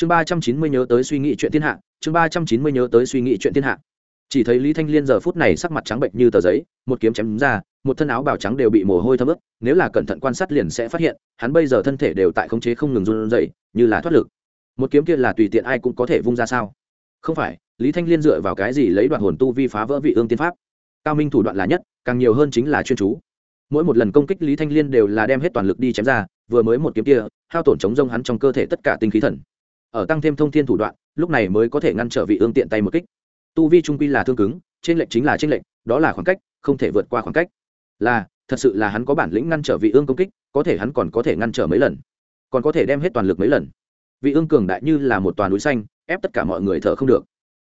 chương ba trăm chín mươi nhớ tới suy nghĩ chuyện thiên hạ, chương ba trăm chín mươi nhớ tới suy nghĩ chuyện thiên hạ. Chỉ thấy lý thanh liên giờ phút này sắc mặt trắng bệnh như tờ giấy, một kiếm chém ra, một thân áo bào trắng đều bị mồ hôi thấm ướt, nếu là cẩn thận quan sát liền sẽ phát hiện, hắn bây giờ thân thể đều tại khống chế không ngừng run rẩy, như là thoát lực. Một kiếm kia là tùy tiện ai cũng có thể vung ra sao? Không phải, lý thanh liên dựa vào cái gì lấy đoạn hồn tu vi phá vỡ vị ương tiên pháp? Cao minh thủ đoạn là nhất, càng nhiều hơn chính là chuyên chú. Mỗi một lần công kích lý thanh liên đều là đem hết toàn lực đi chém ra, vừa mới một kiếm kia, hao tổn chống rông hắn trong cơ thể tất cả tinh khí thần ở tăng thêm thông thiên thủ đoạn, lúc này mới có thể ngăn trở vị ương tiện tay một kích. Tu vi trung quy là thương cứng, trên lệnh chính là trên lệnh đó là khoảng cách, không thể vượt qua khoảng cách. Là, thật sự là hắn có bản lĩnh ngăn trở vị ương công kích, có thể hắn còn có thể ngăn trở mấy lần. Còn có thể đem hết toàn lực mấy lần. Vị ương cường đại như là một toàn núi xanh, ép tất cả mọi người thở không được.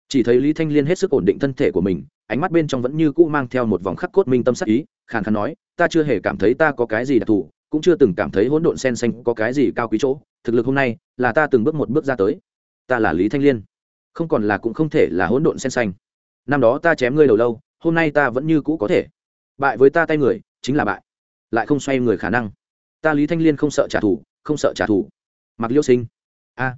Chỉ thấy lý thanh liên hết sức ổn định thân thể của mình, ánh mắt bên trong vẫn như cũ mang theo một vòng khắc cốt minh tâm sắc ý, khàn khàn nói, ta chưa hề cảm thấy ta có cái gì đặc thù, cũng chưa từng cảm thấy hỗn độn sen xanh có cái gì cao quý chỗ thực lực hôm nay là ta từng bước một bước ra tới. Ta là lý thanh liên. Không còn là cũng không thể là hỗn độn sen xanh. Năm đó ta chém ngươi đầu lâu, hôm nay ta vẫn như cũ có thể. Bại với ta tay người, chính là bại. Lại không xoay người khả năng. Ta lý thanh liên không sợ trả thù, không sợ trả thù. Mặc liêu sinh. A,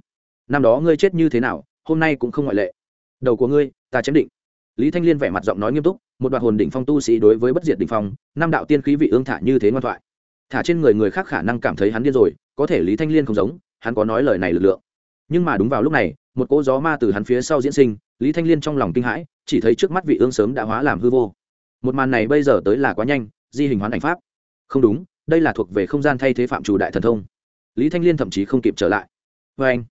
năm đó ngươi chết như thế nào, hôm nay cũng không ngoại lệ. Đầu của ngươi, ta chém định. Lý thanh liên vẻ mặt giọng nói nghiêm túc, một đoạn hồn đỉnh phong tu sĩ đối với bất diệt đỉnh phong, năm đạo tiên khí vị ương thả như thế ngoan thoại thả trên người người khác khả năng cảm thấy hắn điên rồi, có thể lý thanh liên không giống, hắn có nói lời này lực lượng. Nhưng mà đúng vào lúc này, một cỗ gió ma từ hắn phía sau diễn sinh, lý thanh liên trong lòng kinh hãi, chỉ thấy trước mắt vị ương sớm đã hóa làm hư vô. Một màn này bây giờ tới là quá nhanh, di hình hoán ảnh pháp. Không đúng, đây là thuộc về không gian thay thế phạm chủ đại thần thông. Lý thanh liên thậm chí không kịp trở lại. Vê anh,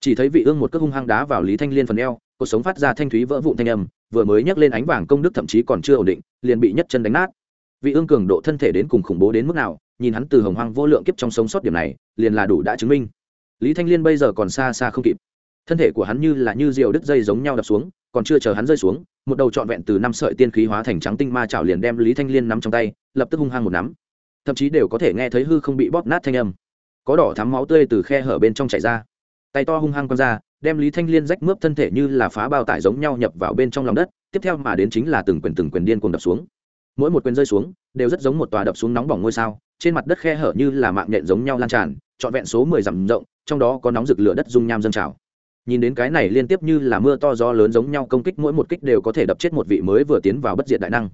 chỉ thấy vị ương một cước hung hăng đá vào lý thanh liên phần eo, cuộc sống phát ra thanh thúy vỡ vụn thanh âm, vừa mới nhấc lên ánh vàng công đức thậm chí còn chưa ổn định, liền bị nhất chân đánh nát. Vị ương cường độ thân thể đến cùng khủng bố đến mức nào nhìn hắn từ hồng hoang vô lượng kiếp trong sống sót điểm này, liền là đủ đã chứng minh. Lý thanh liên bây giờ còn xa xa không kịp. Thân thể của hắn như là như diều đứt dây giống nhau đập xuống, còn chưa chờ hắn rơi xuống, một đầu trọn vẹn từ năm sợi tiên khí hóa thành trắng tinh ma chảo liền đem lý thanh liên nắm trong tay, lập tức hung hăng một nắm. Thậm chí đều có thể nghe thấy hư không bị bóp nát thanh âm. Có đỏ thắm máu tươi từ khe hở bên trong chảy ra. Tay to hung hăng quăng ra, đem lý thanh liên rách mướp thân thể như là phá bao tải giống nhau nhập vào bên trong lòng đất, tiếp theo mà đến chính là từng quyền từng quyền điên cuồng đập xuống. Mỗi một quyền rơi xuống, đều rất giống một tòa đập xuống nóng bỏng ngôi sao trên mặt đất khe hở như là mạng nhện giống nhau lan tràn, trọn vẹn số mười dặm rộng, trong đó có nóng rực lửa đất dung nham dâng trào. Nhìn đến cái này liên tiếp như là mưa to gió lớn giống nhau công kích, mỗi một kích đều có thể đập chết một vị mới vừa tiến vào bất diệt đại năng.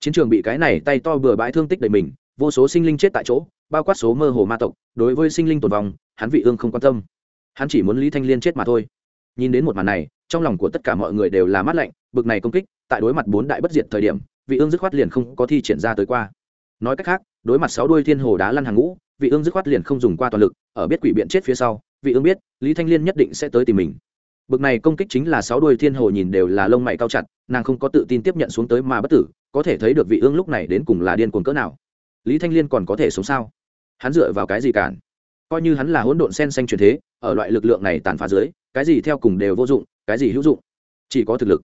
Chiến trường bị cái này tay to bừa bãi thương tích đầy mình, vô số sinh linh chết tại chỗ, bao quát số mơ hồ ma tộc, đối với sinh linh tồn vong, hắn vị ương không quan tâm. Hắn chỉ muốn lý thanh liên chết mà thôi. Nhìn đến một màn này, trong lòng của tất cả mọi người đều là mát lạnh, bực này công kích, tại đối mặt bốn đại bất diệt thời điểm, vị ương dứt khoát liền không có thi triển ra tới qua nói cách khác, đối mặt sáu đuôi thiên hồ đá lăn hàng ngũ, vị ương dứt khoát liền không dùng qua toàn lực, ở biết quỷ biện chết phía sau, vị ương biết, lý thanh liên nhất định sẽ tới tìm mình. Bực này công kích chính là sáu đuôi thiên hồ nhìn đều là lông mày cao chặt, nàng không có tự tin tiếp nhận xuống tới mà bất tử, có thể thấy được vị ương lúc này đến cùng là điên cuồng cỡ nào. Lý thanh liên còn có thể sống sao? Hắn dựa vào cái gì cản? Coi như hắn là hỗn độn sen xanh truyền thế, ở loại lực lượng này tàn phá dưới, cái gì theo cùng đều vô dụng, cái gì hữu dụng? Chỉ có thực lực.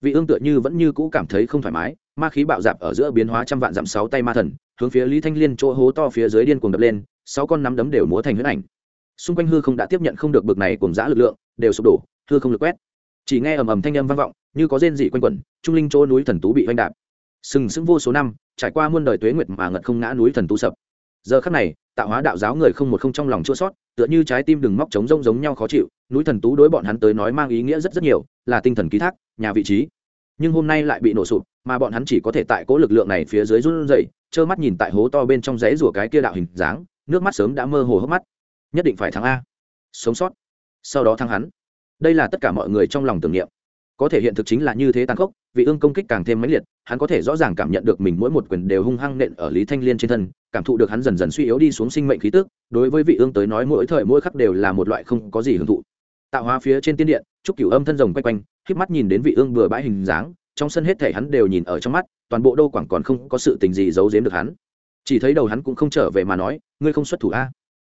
Vị ương tựa như vẫn như cũ cảm thấy không thoải mái ma khí bạo dạp ở giữa biến hóa trăm vạn dặm sáu tay ma thần, hướng phía lý thanh liên chỗ hố to phía dưới điên cuồng đập lên, sáu con nắm đấm đều múa thành huyết ảnh. Xung quanh hư không đã tiếp nhận không được bực này cùng giã lực lượng, đều sụp đổ, hư không lực quét. Chỉ nghe ầm ầm thanh âm vang vọng, như có rên dị quanh quẩn, trung linh chỗ núi thần tú bị oanh đạp. Sừng sững vô số năm, trải qua muôn đời tuế nguyệt mà ngật không ngã núi thần tú sập. Giờ khắc này, tạo hóa đạo giáo người không một không trong lòng chua sót, tựa như trái tim đừng móc trống rông giống nhau khó chịu, núi thần tú đối bọn hắn tới nói mang ý nghĩa rất rất nhiều, là tinh thần ký thác, nhà vị trí nhưng hôm nay lại bị nổ sụp, mà bọn hắn chỉ có thể tại cố lực lượng này phía dưới run rẩy, trơ mắt nhìn tại hố to bên trong rẽ rủa cái kia đạo hình dáng, nước mắt sớm đã mơ hồ hốc mắt. Nhất định phải thắng a. Sống sót. Sau đó thắng hắn. Đây là tất cả mọi người trong lòng tưởng niệm. Có thể hiện thực chính là như thế tàn khốc vị ương công kích càng thêm mãnh liệt, hắn có thể rõ ràng cảm nhận được mình mỗi một quyền đều hung hăng nện ở lý thanh liên trên thân, cảm thụ được hắn dần dần suy yếu đi xuống sinh mệnh khí tức, đối với vị ương tới nói mỗi thời mỗi khắc đều là một loại không có gì hưởng thụ. Tạo hóa phía trên tiên điện chúc cửu âm thân rồng quay quanh híp mắt nhìn đến vị ương bừa bãi hình dáng, trong sân hết thể hắn đều nhìn ở trong mắt, toàn bộ đô quảng còn không có sự tình gì giấu giếm được hắn. Chỉ thấy đầu hắn cũng không trở về mà nói, ngươi không xuất thủ a?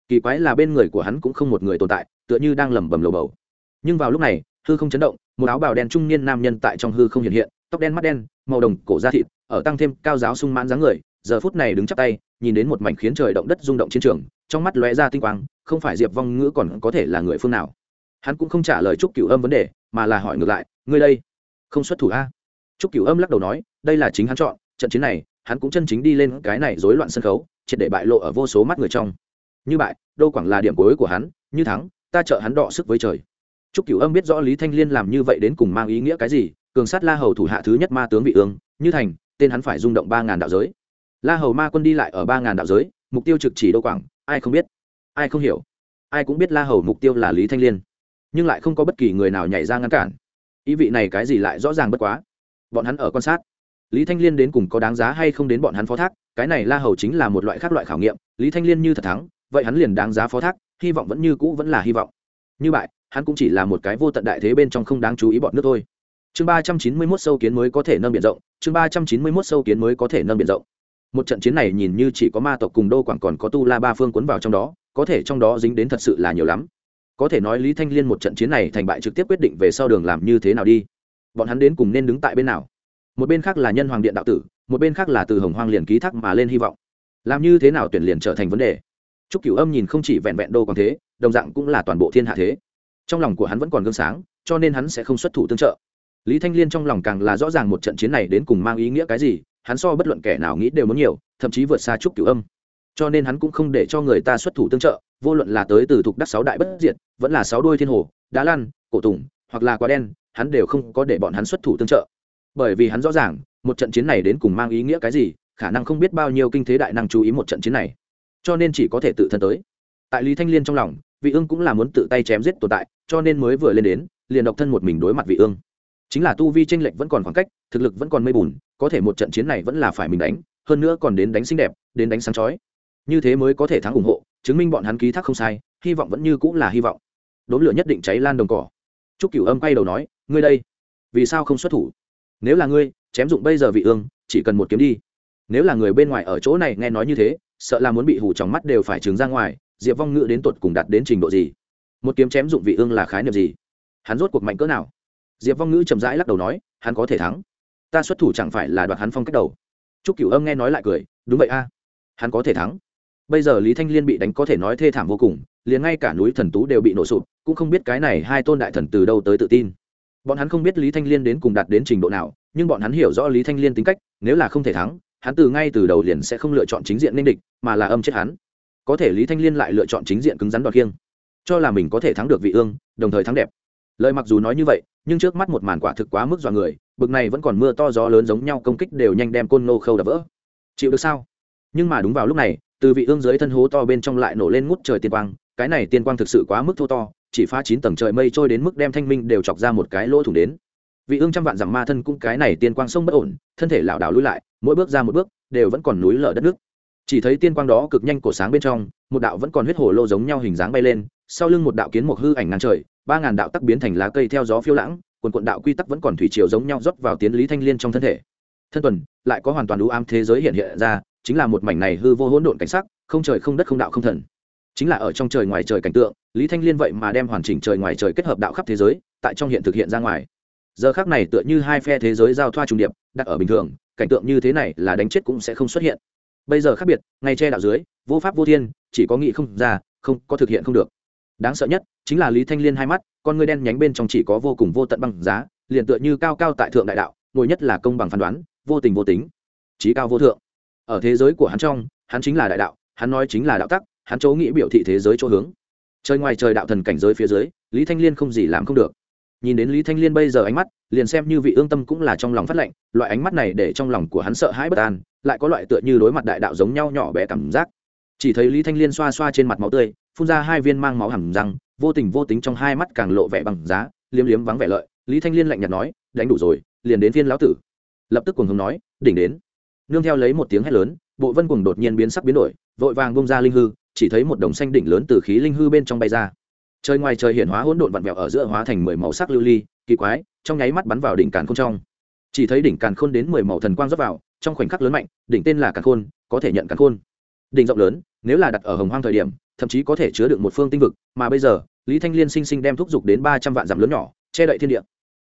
Kỳ quái là bên người của hắn cũng không một người tồn tại, tựa như đang lẩm bẩm lầu bầu. Nhưng vào lúc này, hư không chấn động, một áo bào đen trung niên nam nhân tại trong hư không hiện hiện, tóc đen mắt đen, màu đồng cổ da thịt, ở tăng thêm cao giáo sung mãn dáng người, giờ phút này đứng chắp tay, nhìn đến một mảnh khiến trời động đất rung động chiến trường, trong mắt lóe ra tinh quang, không phải diệp vong ngữ còn có thể là người phương nào hắn cũng không trả lời trúc cửu âm vấn đề mà là hỏi ngược lại ngươi đây không xuất thủ a trúc cửu âm lắc đầu nói đây là chính hắn chọn trận chiến này hắn cũng chân chính đi lên cái này rối loạn sân khấu triệt để bại lộ ở vô số mắt người trong như bại đô quảng là điểm cuối của hắn như thắng ta trợ hắn đọ sức với trời Trúc Cửu Âm biết rõ Lý Thanh Liên làm như vậy đến cùng mang ý nghĩa cái gì, cường sát La Hầu thủ hạ thứ nhất ma tướng vị ương, như thành, tên hắn phải rung động ba ngàn đạo giới. La Hầu ma quân đi lại ở ba ngàn đạo giới, mục tiêu trực chỉ Đô Quảng, ai không biết, ai không hiểu. Ai cũng biết La Hầu mục tiêu là Lý Thanh Liên, nhưng lại không có bất kỳ người nào nhảy ra ngăn cản. Ý vị này cái gì lại rõ ràng bất quá. Bọn hắn ở quan sát. Lý Thanh Liên đến cùng có đáng giá hay không đến bọn hắn phó thác, cái này La Hầu chính là một loại khác loại khảo nghiệm, Lý Thanh Liên như thật thắng, vậy hắn liền đáng giá phó thác, hy vọng vẫn như cũ vẫn là hy vọng. Như vậy, hắn cũng chỉ là một cái vô tận đại thế bên trong không đáng chú ý bọn nước thôi chương ba trăm chín mươi mốt sâu kiến mới có thể nâng biển rộng chương ba trăm chín mươi mốt sâu kiến mới có thể nâng biển rộng một trận chiến này nhìn như chỉ có ma tộc cùng đô quảng còn có tu la ba phương cuốn vào trong đó có thể trong đó dính đến thật sự là nhiều lắm có thể nói lý thanh liên một trận chiến này thành bại trực tiếp quyết định về sau đường làm như thế nào đi. Bọn hắn đến cùng nên đứng tại bên nào? Một bên khác là nhân hoàng điện đạo tử một bên khác là từ hồng hoang liền ký thác mà lên hy vọng. Làm như thế nào tuyển liền trở thành vấn đề. Trúc Cửu Âm nhìn không chỉ vẹn vẹn đô còn thế, đồng dạng cũng là toàn bộ thiên hạ thế. Trong lòng của hắn vẫn còn gương sáng cho nên hắn sẽ không xuất thủ tương trợ. Lý thanh liên trong lòng càng là rõ ràng một trận chiến này đến cùng mang ý nghĩa cái gì hắn so bất luận kẻ nào nghĩ đều muốn nhiều thậm chí vượt xa trúc cửu âm cho nên hắn cũng không để cho người ta xuất thủ tương trợ, vô luận là tới từ thuộc đắc sáu đại bất diệt, vẫn là sáu đôi thiên hồ, đá lăn, cổ tùng, hoặc là quả đen, hắn đều không có để bọn hắn xuất thủ tương trợ. Bởi vì hắn rõ ràng, một trận chiến này đến cùng mang ý nghĩa cái gì, khả năng không biết bao nhiêu kinh thế đại năng chú ý một trận chiến này. Cho nên chỉ có thể tự thân tới. Tại lý thanh liên trong lòng, vị ương cũng là muốn tự tay chém giết tồn tại, cho nên mới vừa lên đến, liền độc thân một mình đối mặt vị ương. Chính là tu vi tranh lệch vẫn còn khoảng cách, thực lực vẫn còn mây bùn, có thể một trận chiến này vẫn là phải mình đánh, hơn nữa còn đến đánh xinh đẹp, đến đánh sáng chói như thế mới có thể thắng ủng hộ, chứng minh bọn hắn ký thác không sai, hy vọng vẫn như cũng là hy vọng. Đốn lửa nhất định cháy lan đồng cỏ. Trúc cửu âm quay đầu nói, ngươi đây, vì sao không xuất thủ? Nếu là ngươi, chém dụng bây giờ vị ương, chỉ cần một kiếm đi. Nếu là người bên ngoài ở chỗ này nghe nói như thế, sợ là muốn bị hù trong mắt đều phải trừng ra ngoài, diệp vong ngự đến tột cùng đạt đến trình độ gì? Một kiếm chém dụng vị ương là khái niệm gì? Hắn rốt cuộc mạnh cỡ nào? Diệp vong ngữ chậm rãi lắc đầu nói, hắn có thể thắng. Ta xuất thủ chẳng phải là đoạt hắn phong cách đầu. T cửu âm nghe nói lại cười, đúng vậy a, hắn có thể thắng bây giờ lý thanh liên bị đánh có thể nói thê thảm vô cùng, liền ngay cả núi thần tú đều bị nổ sụp, cũng không biết cái này hai tôn đại thần từ đâu tới tự tin. Bọn hắn không biết lý thanh liên đến cùng đạt đến trình độ nào, nhưng bọn hắn hiểu rõ lý thanh liên tính cách, nếu là không thể thắng, hắn từ ngay từ đầu liền sẽ không lựa chọn chính diện ninh địch, mà là âm chết hắn. Có thể lý thanh liên lại lựa chọn chính diện cứng rắn đoạt kiêng cho là mình có thể thắng được vị ương, đồng thời thắng đẹp. Lời mặc dù nói như vậy, nhưng trước mắt một màn quả thực quá mức dọa người, bực này vẫn còn mưa to gió lớn giống nhau công kích đều nhanh đem côn nô khâu đập vỡ. Chịu được sao? Nhưng mà đúng vào lúc này từ vị ương dưới thân hố to bên trong lại nổ lên ngút trời tiên quang, cái này tiên quang thực sự quá mức thô to, chỉ phá chín tầng trời mây trôi đến mức đem thanh minh đều chọc ra một cái lỗ thủng đến. Vị ương trăm vạn dặm ma thân cũng cái này tiên quang sông bất ổn, thân thể lảo đảo lùi lại, mỗi bước ra một bước, đều vẫn còn núi lở đất nước. Chỉ thấy tiên quang đó cực nhanh cổ sáng bên trong, một đạo vẫn còn huyết hồ lô giống nhau hình dáng bay lên, sau lưng một đạo kiến một hư ảnh ngàn trời, ba ngàn đạo tắc biến thành lá cây theo gió phiêu lãng, quần quận đạo quy tắc vẫn còn thủy chiều giống nhau rót vào tiến lý thanh liên trong thân thể. Thân tuần, lại có hoàn toàn đủ ám thế giới hiện hiện ra chính là một mảnh này hư vô hỗn độn cảnh sắc, không trời không đất không đạo không thần. Chính là ở trong trời ngoài trời cảnh tượng, lý thanh liên vậy mà đem hoàn chỉnh trời ngoài trời kết hợp đạo khắp thế giới, tại trong hiện thực hiện ra ngoài. Giờ khác này tựa như hai phe thế giới giao thoa trùng điệp, đặt ở bình thường, cảnh tượng như thế này là đánh chết cũng sẽ không xuất hiện. Bây giờ khác biệt, ngay che đạo dưới, vô pháp vô thiên, chỉ có nghĩ không ra, không có thực hiện không được. Đáng sợ nhất, chính là lý thanh liên hai mắt, con ngươi đen nhánh bên trong chỉ có vô cùng vô tận băng giá, liền tựa như cao cao tại thượng đại đạo, ngồi nhất là công bằng phán đoán, vô tình vô tính. Trí cao vô thượng ở thế giới của hắn trong, hắn chính là đại đạo, hắn nói chính là đạo tắc, hắn chỗ nghĩ biểu thị thế giới chỗ hướng. Trời ngoài trời đạo thần cảnh giới phía dưới, lý thanh liên không gì làm không được. Nhìn đến lý thanh liên bây giờ ánh mắt, liền xem như vị ương tâm cũng là trong lòng phát lệnh, loại ánh mắt này để trong lòng của hắn sợ hãi bất an, lại có loại tựa như đối mặt đại đạo giống nhau nhỏ bé cảm giác. Chỉ thấy lý thanh liên xoa xoa trên mặt máu tươi, phun ra hai viên mang máu hầm răng, vô tình vô tính trong hai mắt càng lộ vẻ bằng giá, liếm liếm vắng vẻ lợi. Lý thanh liên lạnh nhạt nói, đánh đủ rồi, liền đến viên lão tử. Lập tức cùng hùng nói, đỉnh đến nương theo lấy một tiếng hét lớn, bộ vân cùng đột nhiên biến sắc biến đổi, vội vàng bông ra linh hư, chỉ thấy một đồng xanh đỉnh lớn từ khí linh hư bên trong bay ra. Trời ngoài trời hiện hóa hỗn độn vặn vẹo ở giữa hóa thành mười màu sắc lưu ly, kỳ quái, trong nháy mắt bắn vào đỉnh càn khôn trong. Chỉ thấy đỉnh càn khôn đến mười màu thần quang rót vào, trong khoảnh khắc lớn mạnh, đỉnh tên là càn khôn, có thể nhận càn khôn. Đỉnh rộng lớn, nếu là đặt ở hồng hoang thời điểm, thậm chí có thể chứa được một phương tinh vực, mà bây giờ, lý thanh liên sinh sinh đem thúc giục đến ba trăm vạn dặm lớn nhỏ, che đậy thiên địa.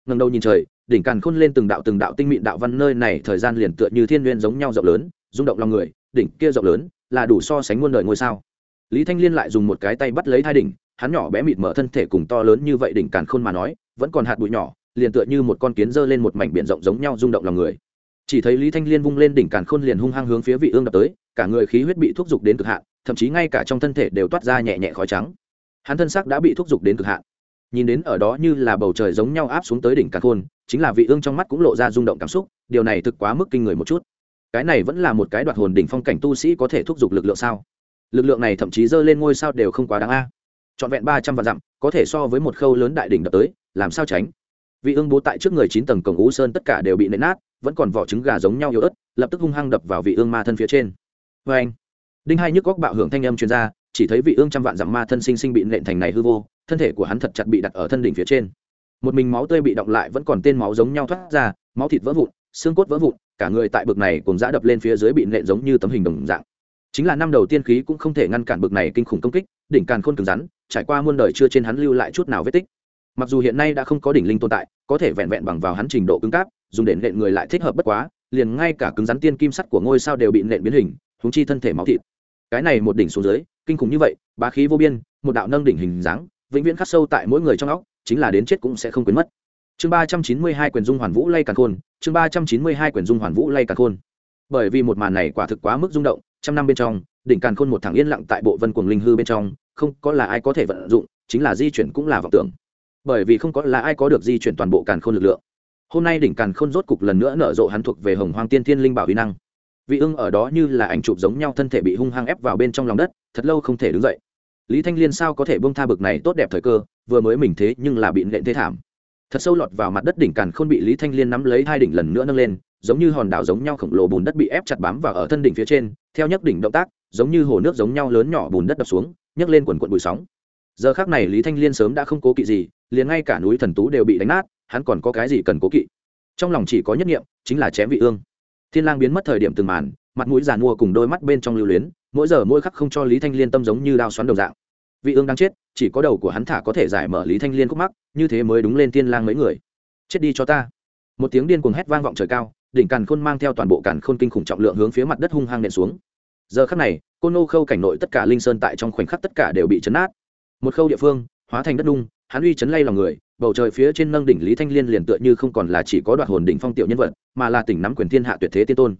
Ngầm đầu nhìn trời đỉnh càn khôn lên từng đạo từng đạo tinh mịn đạo văn nơi này thời gian liền tựa như thiên nguyên giống nhau rộng lớn, rung động lòng người, đỉnh kia rộng lớn, là đủ so sánh muôn đời ngôi sao. Lý thanh liên lại dùng một cái tay bắt lấy hai đỉnh, hắn nhỏ bé mịt mở thân thể cùng to lớn như vậy đỉnh càn khôn mà nói, vẫn còn hạt bụi nhỏ, liền tựa như một con kiến dơ lên một mảnh biển rộng giống nhau rung động lòng người. Chỉ thấy lý thanh liên vung lên đỉnh càn khôn liền hung hăng hướng phía vị ương đập tới, cả người khí huyết bị thúc giục đến cực hạn, thậm chí ngay cả trong thân thể đều toát ra nhẹ nhẹ khói trắng. Hắn thân xác đã bị thúc giục đến cực hạn. Nhìn đến ở đó như là bầu trời giống nhau áp xuống tới đỉnh càn khôn chính là vị ương trong mắt cũng lộ ra rung động cảm xúc, điều này thực quá mức kinh người một chút. Cái này vẫn là một cái đoạt hồn đỉnh phong cảnh tu sĩ có thể thúc giục lực lượng sao? Lực lượng này thậm chí dơ lên ngôi sao đều không quá đáng a. Trọn vẹn ba trăm vạn dặm, có thể so với một khâu lớn đại đỉnh đập tới, làm sao tránh? Vị ương bố tại trước người chín tầng cổng ú sơn tất cả đều bị nện nát, vẫn còn vỏ trứng gà giống nhau yếu ớt, lập tức hung hăng đập vào vị ương ma thân phía trên. Vê anh, đinh hai nhức góc bạo hưởng thanh âm chuyên gia chỉ thấy vị ương trăm vạn dặm ma thân sinh sinh bị nện thành này hư vô, thân thể của hắn thật chặt bị đặt ở thân đỉnh phía trên một mình máu tươi bị động lại vẫn còn tên máu giống nhau thoát ra, máu thịt vỡ vụn, xương cốt vỡ vụn, cả người tại bực này cùng giã đập lên phía dưới bị nện giống như tấm hình đồng dạng. Chính là năm đầu tiên khí cũng không thể ngăn cản bực này kinh khủng công kích, đỉnh càn khôn cứng rắn, trải qua muôn đời chưa trên hắn lưu lại chút nào vết tích. Mặc dù hiện nay đã không có đỉnh linh tồn tại, có thể vẹn vẹn bằng vào hắn trình độ cứng cáp, dùng để nện người lại thích hợp bất quá, liền ngay cả cứng rắn tiên kim sắt của ngôi sao đều bị nện biến hình húng chi thân thể máu thịt. Cái này một đỉnh xuống dưới, kinh khủng như vậy, bá khí vô biên, một đạo nâng đỉnh hình dáng, vĩnh viễn khắc sâu tại mỗi người trong óc chính là đến chết cũng sẽ không quên mất. Chương ba trăm chín mươi hai quyền dung hoàn vũ lay càn khôn, chương ba trăm chín mươi hai quyền dung hoàn vũ lay càn khôn. Bởi vì một màn này quả thực quá mức rung động, trăm năm bên trong, đỉnh càn khôn một thằng yên lặng tại bộ vân cuồng linh hư bên trong, không có là ai có thể vận dụng, chính là di chuyển cũng là vọng tưởng. Bởi vì không có là ai có được di chuyển toàn bộ càn khôn lực lượng. Hôm nay đỉnh càn khôn rốt cục lần nữa nở rộ hắn thuộc về hồng hoang tiên thiên linh bảo uy năng. Vị ưng ở đó như là ảnh chụp giống nhau thân thể bị hung hăng ép vào bên trong lòng đất, thật lâu không thể đứng dậy lý thanh liên sao có thể bông tha bực này tốt đẹp thời cơ, vừa mới mình thế nhưng là bị nện thế thảm. Thật sâu lọt vào mặt đất đỉnh càn khôn bị lý thanh liên nắm lấy hai đỉnh lần nữa nâng lên, giống như hòn đảo giống nhau khổng lồ bùn đất bị ép chặt bám và ở thân đỉnh phía trên, theo nhấc đỉnh động tác, giống như hồ nước giống nhau lớn nhỏ bùn đất đập xuống, nhấc lên quần quận bụi sóng. Giờ khác này lý thanh liên sớm đã không cố kỵ gì, liền ngay cả núi thần tú đều bị đánh nát, hắn còn có cái gì cần cố kỵ? Trong lòng chỉ có nhất nghiệm chính là chém vị ương. Thiên lang biến mất thời điểm từng màn, mặt mũi giàn mua cùng đôi mắt bên trong lưu luyến mỗi giờ mỗi khắc không cho lý thanh liên tâm giống như đao xoắn đồng dạng. Vị ương đang chết, chỉ có đầu của hắn thả có thể giải mở lý thanh liên khúc mắc, như thế mới đúng lên tiên lang mấy người. Chết đi cho ta. Một tiếng điên cuồng hét vang vọng trời cao, đỉnh càn khôn mang theo toàn bộ càn khôn kinh khủng trọng lượng hướng phía mặt đất hung hăng nện xuống. Giờ khắc này, côn nô khâu cảnh nội tất cả linh sơn tại trong khoảnh khắc tất cả đều bị chấn nát. Một khâu địa phương, hóa thành đất đung hắn uy chấn lay lòng người, bầu trời phía trên nâng đỉnh lý thanh liên liền tựa như không còn là chỉ có đoạn hồn đỉnh phong tiểu nhân vật, mà là tỉnh nắm quyền thiên hạ tuyệt thế tiên tôn.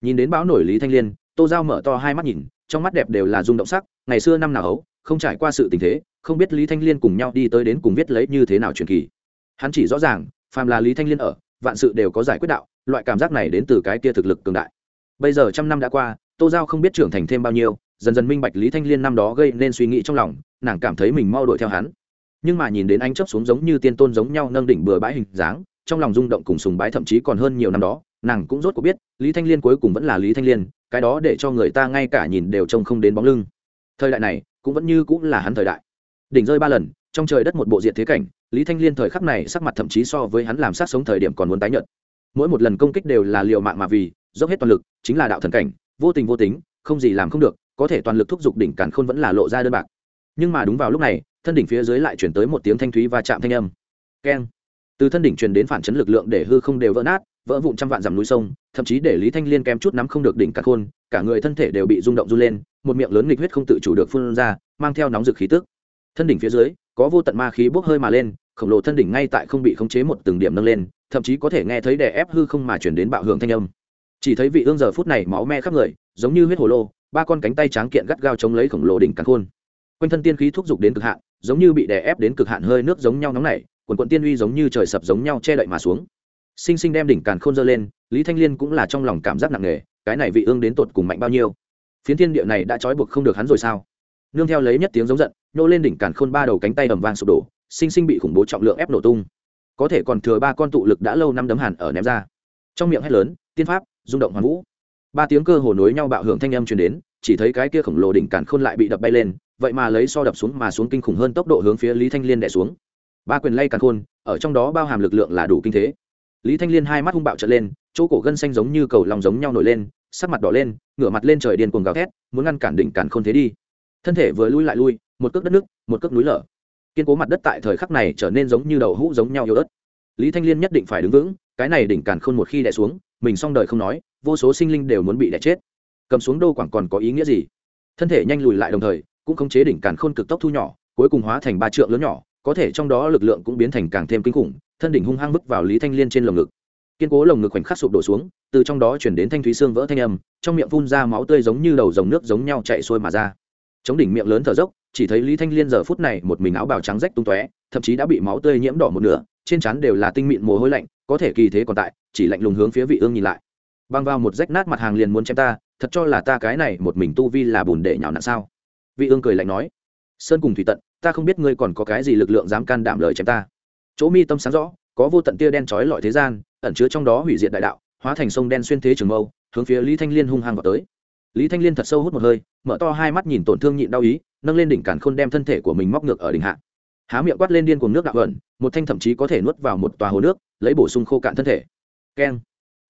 Nhìn đến bão nổi lý thanh liên, tô giao mở to hai mắt nhìn trong mắt đẹp đều là rung động sắc, ngày xưa năm nào ấu không trải qua sự tình thế, không biết lý thanh liên cùng nhau đi tới đến cùng viết lấy như thế nào truyền kỳ. Hắn chỉ rõ ràng, phàm là lý thanh liên ở, vạn sự đều có giải quyết đạo, loại cảm giác này đến từ cái kia thực lực cường đại. Bây giờ trăm năm đã qua, tô giao không biết trưởng thành thêm bao nhiêu, dần dần minh bạch lý thanh liên năm đó gây nên suy nghĩ trong lòng, nàng cảm thấy mình mau đuổi theo hắn. Nhưng mà nhìn đến anh chấp xuống giống như tiên tôn giống nhau nâng đỉnh bừa bãi hình dáng, trong lòng rung động cùng sùng bái thậm chí còn hơn nhiều năm đó, nàng cũng rốt cuộc biết, lý thanh liên cuối cùng vẫn là lý thanh liên cái đó để cho người ta ngay cả nhìn đều trông không đến bóng lưng. Thời đại này, cũng vẫn như cũng là hắn thời đại. Đỉnh rơi ba lần, trong trời đất một bộ diện thế cảnh, lý thanh liên thời khắc này sắc mặt thậm chí so với hắn làm sát sống thời điểm còn muốn tái nhợt. Mỗi một lần công kích đều là liều mạng mà vì, dốc hết toàn lực, chính là đạo thần cảnh, vô tình vô tính, không gì làm không được, có thể toàn lực thúc giục đỉnh càn khôn vẫn là lộ ra đơn bạc. Nhưng mà đúng vào lúc này, thân đỉnh phía dưới lại chuyển tới một tiếng thanh thúy và chạm thanh âm. Keng từ thân đỉnh truyền đến phản chấn lực lượng để hư không đều vỡ nát, vỡ vụn trăm vạn dằm núi sông, thậm chí để lý thanh liên kém chút nắm không được đỉnh càn khôn, cả người thân thể đều bị rung động run lên, một miệng lớn nghịch huyết không tự chủ được phun ra, mang theo nóng rực khí tức. Thân đỉnh phía dưới, có vô tận ma khí bốc hơi mà lên, khổng lồ thân đỉnh ngay tại không bị khống chế một từng điểm nâng lên, thậm chí có thể nghe thấy đè ép hư không mà chuyển đến bạo hưởng thanh âm. Chỉ thấy vị ương giờ phút này máu me khắp người, giống như huyết hồ lô, ba con cánh tay tráng kiện gắt gao chống lấy khổng lồ đỉnh càn khôn. Quanh thân tiên khí thúc giục đến cực hạn, giống như bị đè ép đến cực hạn hơi nước giống nhau nóng nảy quần quận tiên uy giống như trời sập giống nhau che đậy mà xuống. Sinh sinh đem đỉnh càn khôn dơ lên, lý thanh liên cũng là trong lòng cảm giác nặng nề, cái này vị ương đến tột cùng mạnh bao nhiêu? Phiến thiên địa này đã trói buộc không được hắn rồi sao? Nương theo lấy nhất tiếng giống giận, nhô lên đỉnh càn khôn ba đầu cánh tay ầm vang sụp đổ, sinh sinh bị khủng bố trọng lượng ép nổ tung. Có thể còn thừa ba con tụ lực đã lâu năm đấm hàn ở ném ra. Trong miệng hét lớn, tiên pháp, rung động hoàn vũ. Ba tiếng cơ hồ nối nhau bạo hưởng thanh âm truyền đến, chỉ thấy cái kia khổng lồ đỉnh càn khôn lại bị đập bay lên, vậy mà lấy so đập xuống mà xuống kinh khủng hơn tốc độ hướng phía lý thanh liên đẻ xuống ba quyền lay càn khôn, ở trong đó bao hàm lực lượng là đủ kinh thế. Lý thanh liên hai mắt hung bạo trở lên, chỗ cổ gân xanh giống như cầu lòng giống nhau nổi lên, sắc mặt đỏ lên, ngửa mặt lên trời điên cuồng gào thét, muốn ngăn cản đỉnh càn khôn thế đi. Thân thể vừa lui lại lui, một cước đất nước, một cước núi lở. Kiên cố mặt đất tại thời khắc này trở nên giống như đầu hũ giống nhau yếu ớt. Lý thanh liên nhất định phải đứng vững, cái này đỉnh càn khôn một khi đẻ xuống, mình xong đời không nói, vô số sinh linh đều muốn bị đẻ chết. Cầm xuống đô quảng còn có ý nghĩa gì? Thân thể nhanh lùi lại đồng thời, cũng khống chế đỉnh càn khôn cực tốc thu nhỏ, cuối cùng hóa thành ba trượng lớn nhỏ có thể trong đó lực lượng cũng biến thành càng thêm kinh khủng, thân đỉnh hung hăng bức vào lý thanh liên trên lồng ngực. Kiên cố lồng ngực khoảnh khắc sụp đổ xuống, từ trong đó chuyển đến thanh thúy xương vỡ thanh âm, trong miệng phun ra máu tươi giống như đầu dòng nước giống nhau chạy xuôi mà ra. Chống đỉnh miệng lớn thở dốc, chỉ thấy lý thanh liên giờ phút này một mình áo bào trắng rách tung tóe, thậm chí đã bị máu tươi nhiễm đỏ một nửa, trên trán đều là tinh mịn mồ hôi lạnh, có thể kỳ thế còn tại, chỉ lạnh lùng hướng phía vị ương nhìn lại. Băng vào một rách nát mặt hàng liền muốn chém ta, thật cho là ta cái này một mình tu vi là bùn để nhào nặn sao? Vị ương cười lạnh nói sơn cùng thủy tận, ta không biết ngươi còn có cái gì lực lượng dám can đảm lời chém ta. Chỗ mi tâm sáng rõ, có vô tận tia đen trói lọi thế gian, ẩn chứa trong đó hủy diệt đại đạo, hóa thành sông đen xuyên thế trường mâu, hướng phía lý thanh liên hung hăng vào tới. Lý thanh liên thật sâu hút một hơi, mở to hai mắt nhìn tổn thương nhịn đau ý, nâng lên đỉnh cản khôn đem thân thể của mình móc ngược ở đỉnh hạ. Há miệng quát lên điên cuồng nước đạo ẩn, một thanh thậm chí có thể nuốt vào một tòa hồ nước, lấy bổ sung khô cạn thân thể. Keng.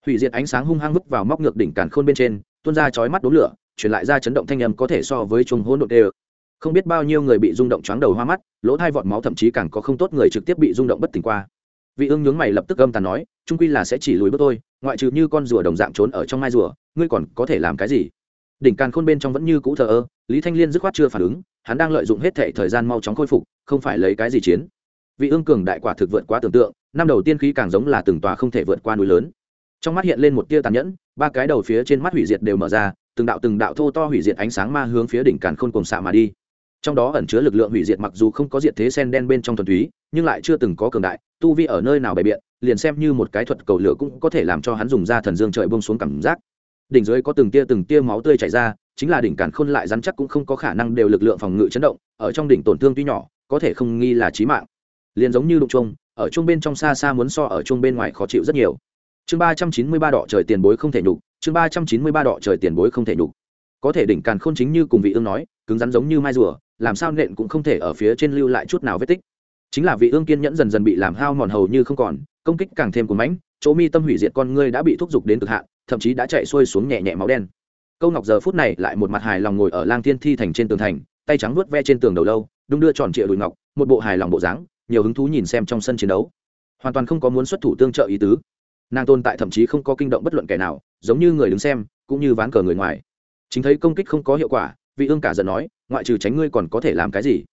Hủy diệt ánh sáng hung hăng vứt vào móc ngược đỉnh cản khôn bên trên, tuôn ra chói mắt đốm lửa, truyền lại ra chấn động thanh âm có thể so với chuông hỗn độn đều không biết bao nhiêu người bị rung động choáng đầu hoa mắt, lỗ thai vọt máu thậm chí càng có không tốt người trực tiếp bị rung động bất tỉnh qua. Vị ương nhướng mày lập tức âm tàn nói, trung quy là sẽ chỉ lùi bước tôi ngoại trừ như con rùa đồng dạng trốn ở trong mai rùa, ngươi còn có thể làm cái gì? Đỉnh càn khôn bên trong vẫn như cũ thờ ơ, lý thanh liên dứt khoát chưa phản ứng, hắn đang lợi dụng hết thể thời gian mau chóng khôi phục, không phải lấy cái gì chiến. Vị ương cường đại quả thực vượt quá tưởng tượng, năm đầu tiên khí càng giống là từng tòa không thể vượt qua núi lớn. Trong mắt hiện lên một tia tàn nhẫn, ba cái đầu phía trên mắt hủy diệt đều mở ra, từng đạo từng đạo thô to hủy diệt ánh sáng ma hướng phía đỉnh càn khôn cùng xạ mà đi trong đó ẩn chứa lực lượng hủy diệt mặc dù không có diệt thế sen đen bên trong thuần túy, nhưng lại chưa từng có cường đại, tu vi ở nơi nào bày biện, liền xem như một cái thuật cầu lửa cũng có thể làm cho hắn dùng ra thần dương trời bông xuống cảm giác. Đỉnh dưới có từng tia từng tia máu tươi chảy ra, chính là đỉnh càn khôn lại rắn chắc cũng không có khả năng đều lực lượng phòng ngự chấn động, ở trong đỉnh tổn thương tuy nhỏ, có thể không nghi là chí mạng. Liền giống như đụng chung ở chung bên trong xa xa muốn so ở chung bên ngoài khó chịu rất nhiều. Chương ba trăm chín mươi ba đỏ trời tiền bối không thể nhục, chương ba trăm chín mươi ba đỏ trời tiền bối không thể nhục. Có thể đỉnh càn khôn chính như cùng vị ương nói, cứng rắn giống như mai rùa làm sao nện cũng không thể ở phía trên lưu lại chút nào vết tích. Chính là vị ương kiên nhẫn dần dần bị làm hao mòn hầu như không còn, công kích càng thêm của mãnh, chỗ mi tâm hủy diệt con ngươi đã bị thúc giục đến cực hạn, thậm chí đã chạy xuôi xuống nhẹ nhẹ máu đen. Câu ngọc giờ phút này lại một mặt hài lòng ngồi ở lang thiên thi thành trên tường thành, tay trắng vuốt ve trên tường đầu lâu, đung đưa tròn trịa đùi ngọc, một bộ hài lòng bộ dáng, nhiều hứng thú nhìn xem trong sân chiến đấu. Hoàn toàn không có muốn xuất thủ tương trợ ý tứ. Nàng tồn tại thậm chí không có kinh động bất luận kẻ nào, giống như người đứng xem, cũng như ván cờ người ngoài. Chính thấy công kích không có hiệu quả, vị ương cả giận nói ngoại trừ tránh ngươi còn có thể làm cái gì?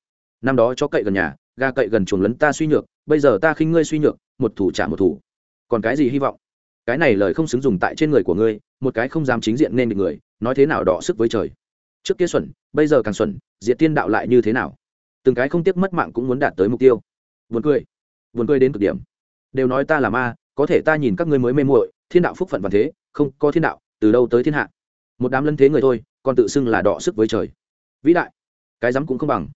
Năm đó cho cậy gần nhà ga cậy gần chuồng lấn ta suy nhược, bây giờ ta khinh ngươi suy nhược, một thủ trả một thủ. Còn cái gì hy vọng? Cái này lời không xứng dùng tại trên người của ngươi, một cái không dám chính diện nên được người, nói thế nào đỏ sức với trời. Trước kia xuẩn, bây giờ càng xuẩn, diệt tiên đạo lại như thế nào? Từng cái không tiếc mất mạng cũng muốn đạt tới mục tiêu. Buồn cười. Buồn cười đến cực điểm. Đều nói ta là ma, có thể ta nhìn các ngươi mới mê muội, thiên đạo phúc phận và thế, không có thiên đạo, từ đâu tới thiên hạ? Một đám lân thế người thôi, còn tự xưng là đọ sức với trời vĩ đại. Cái dám cũng không bằng.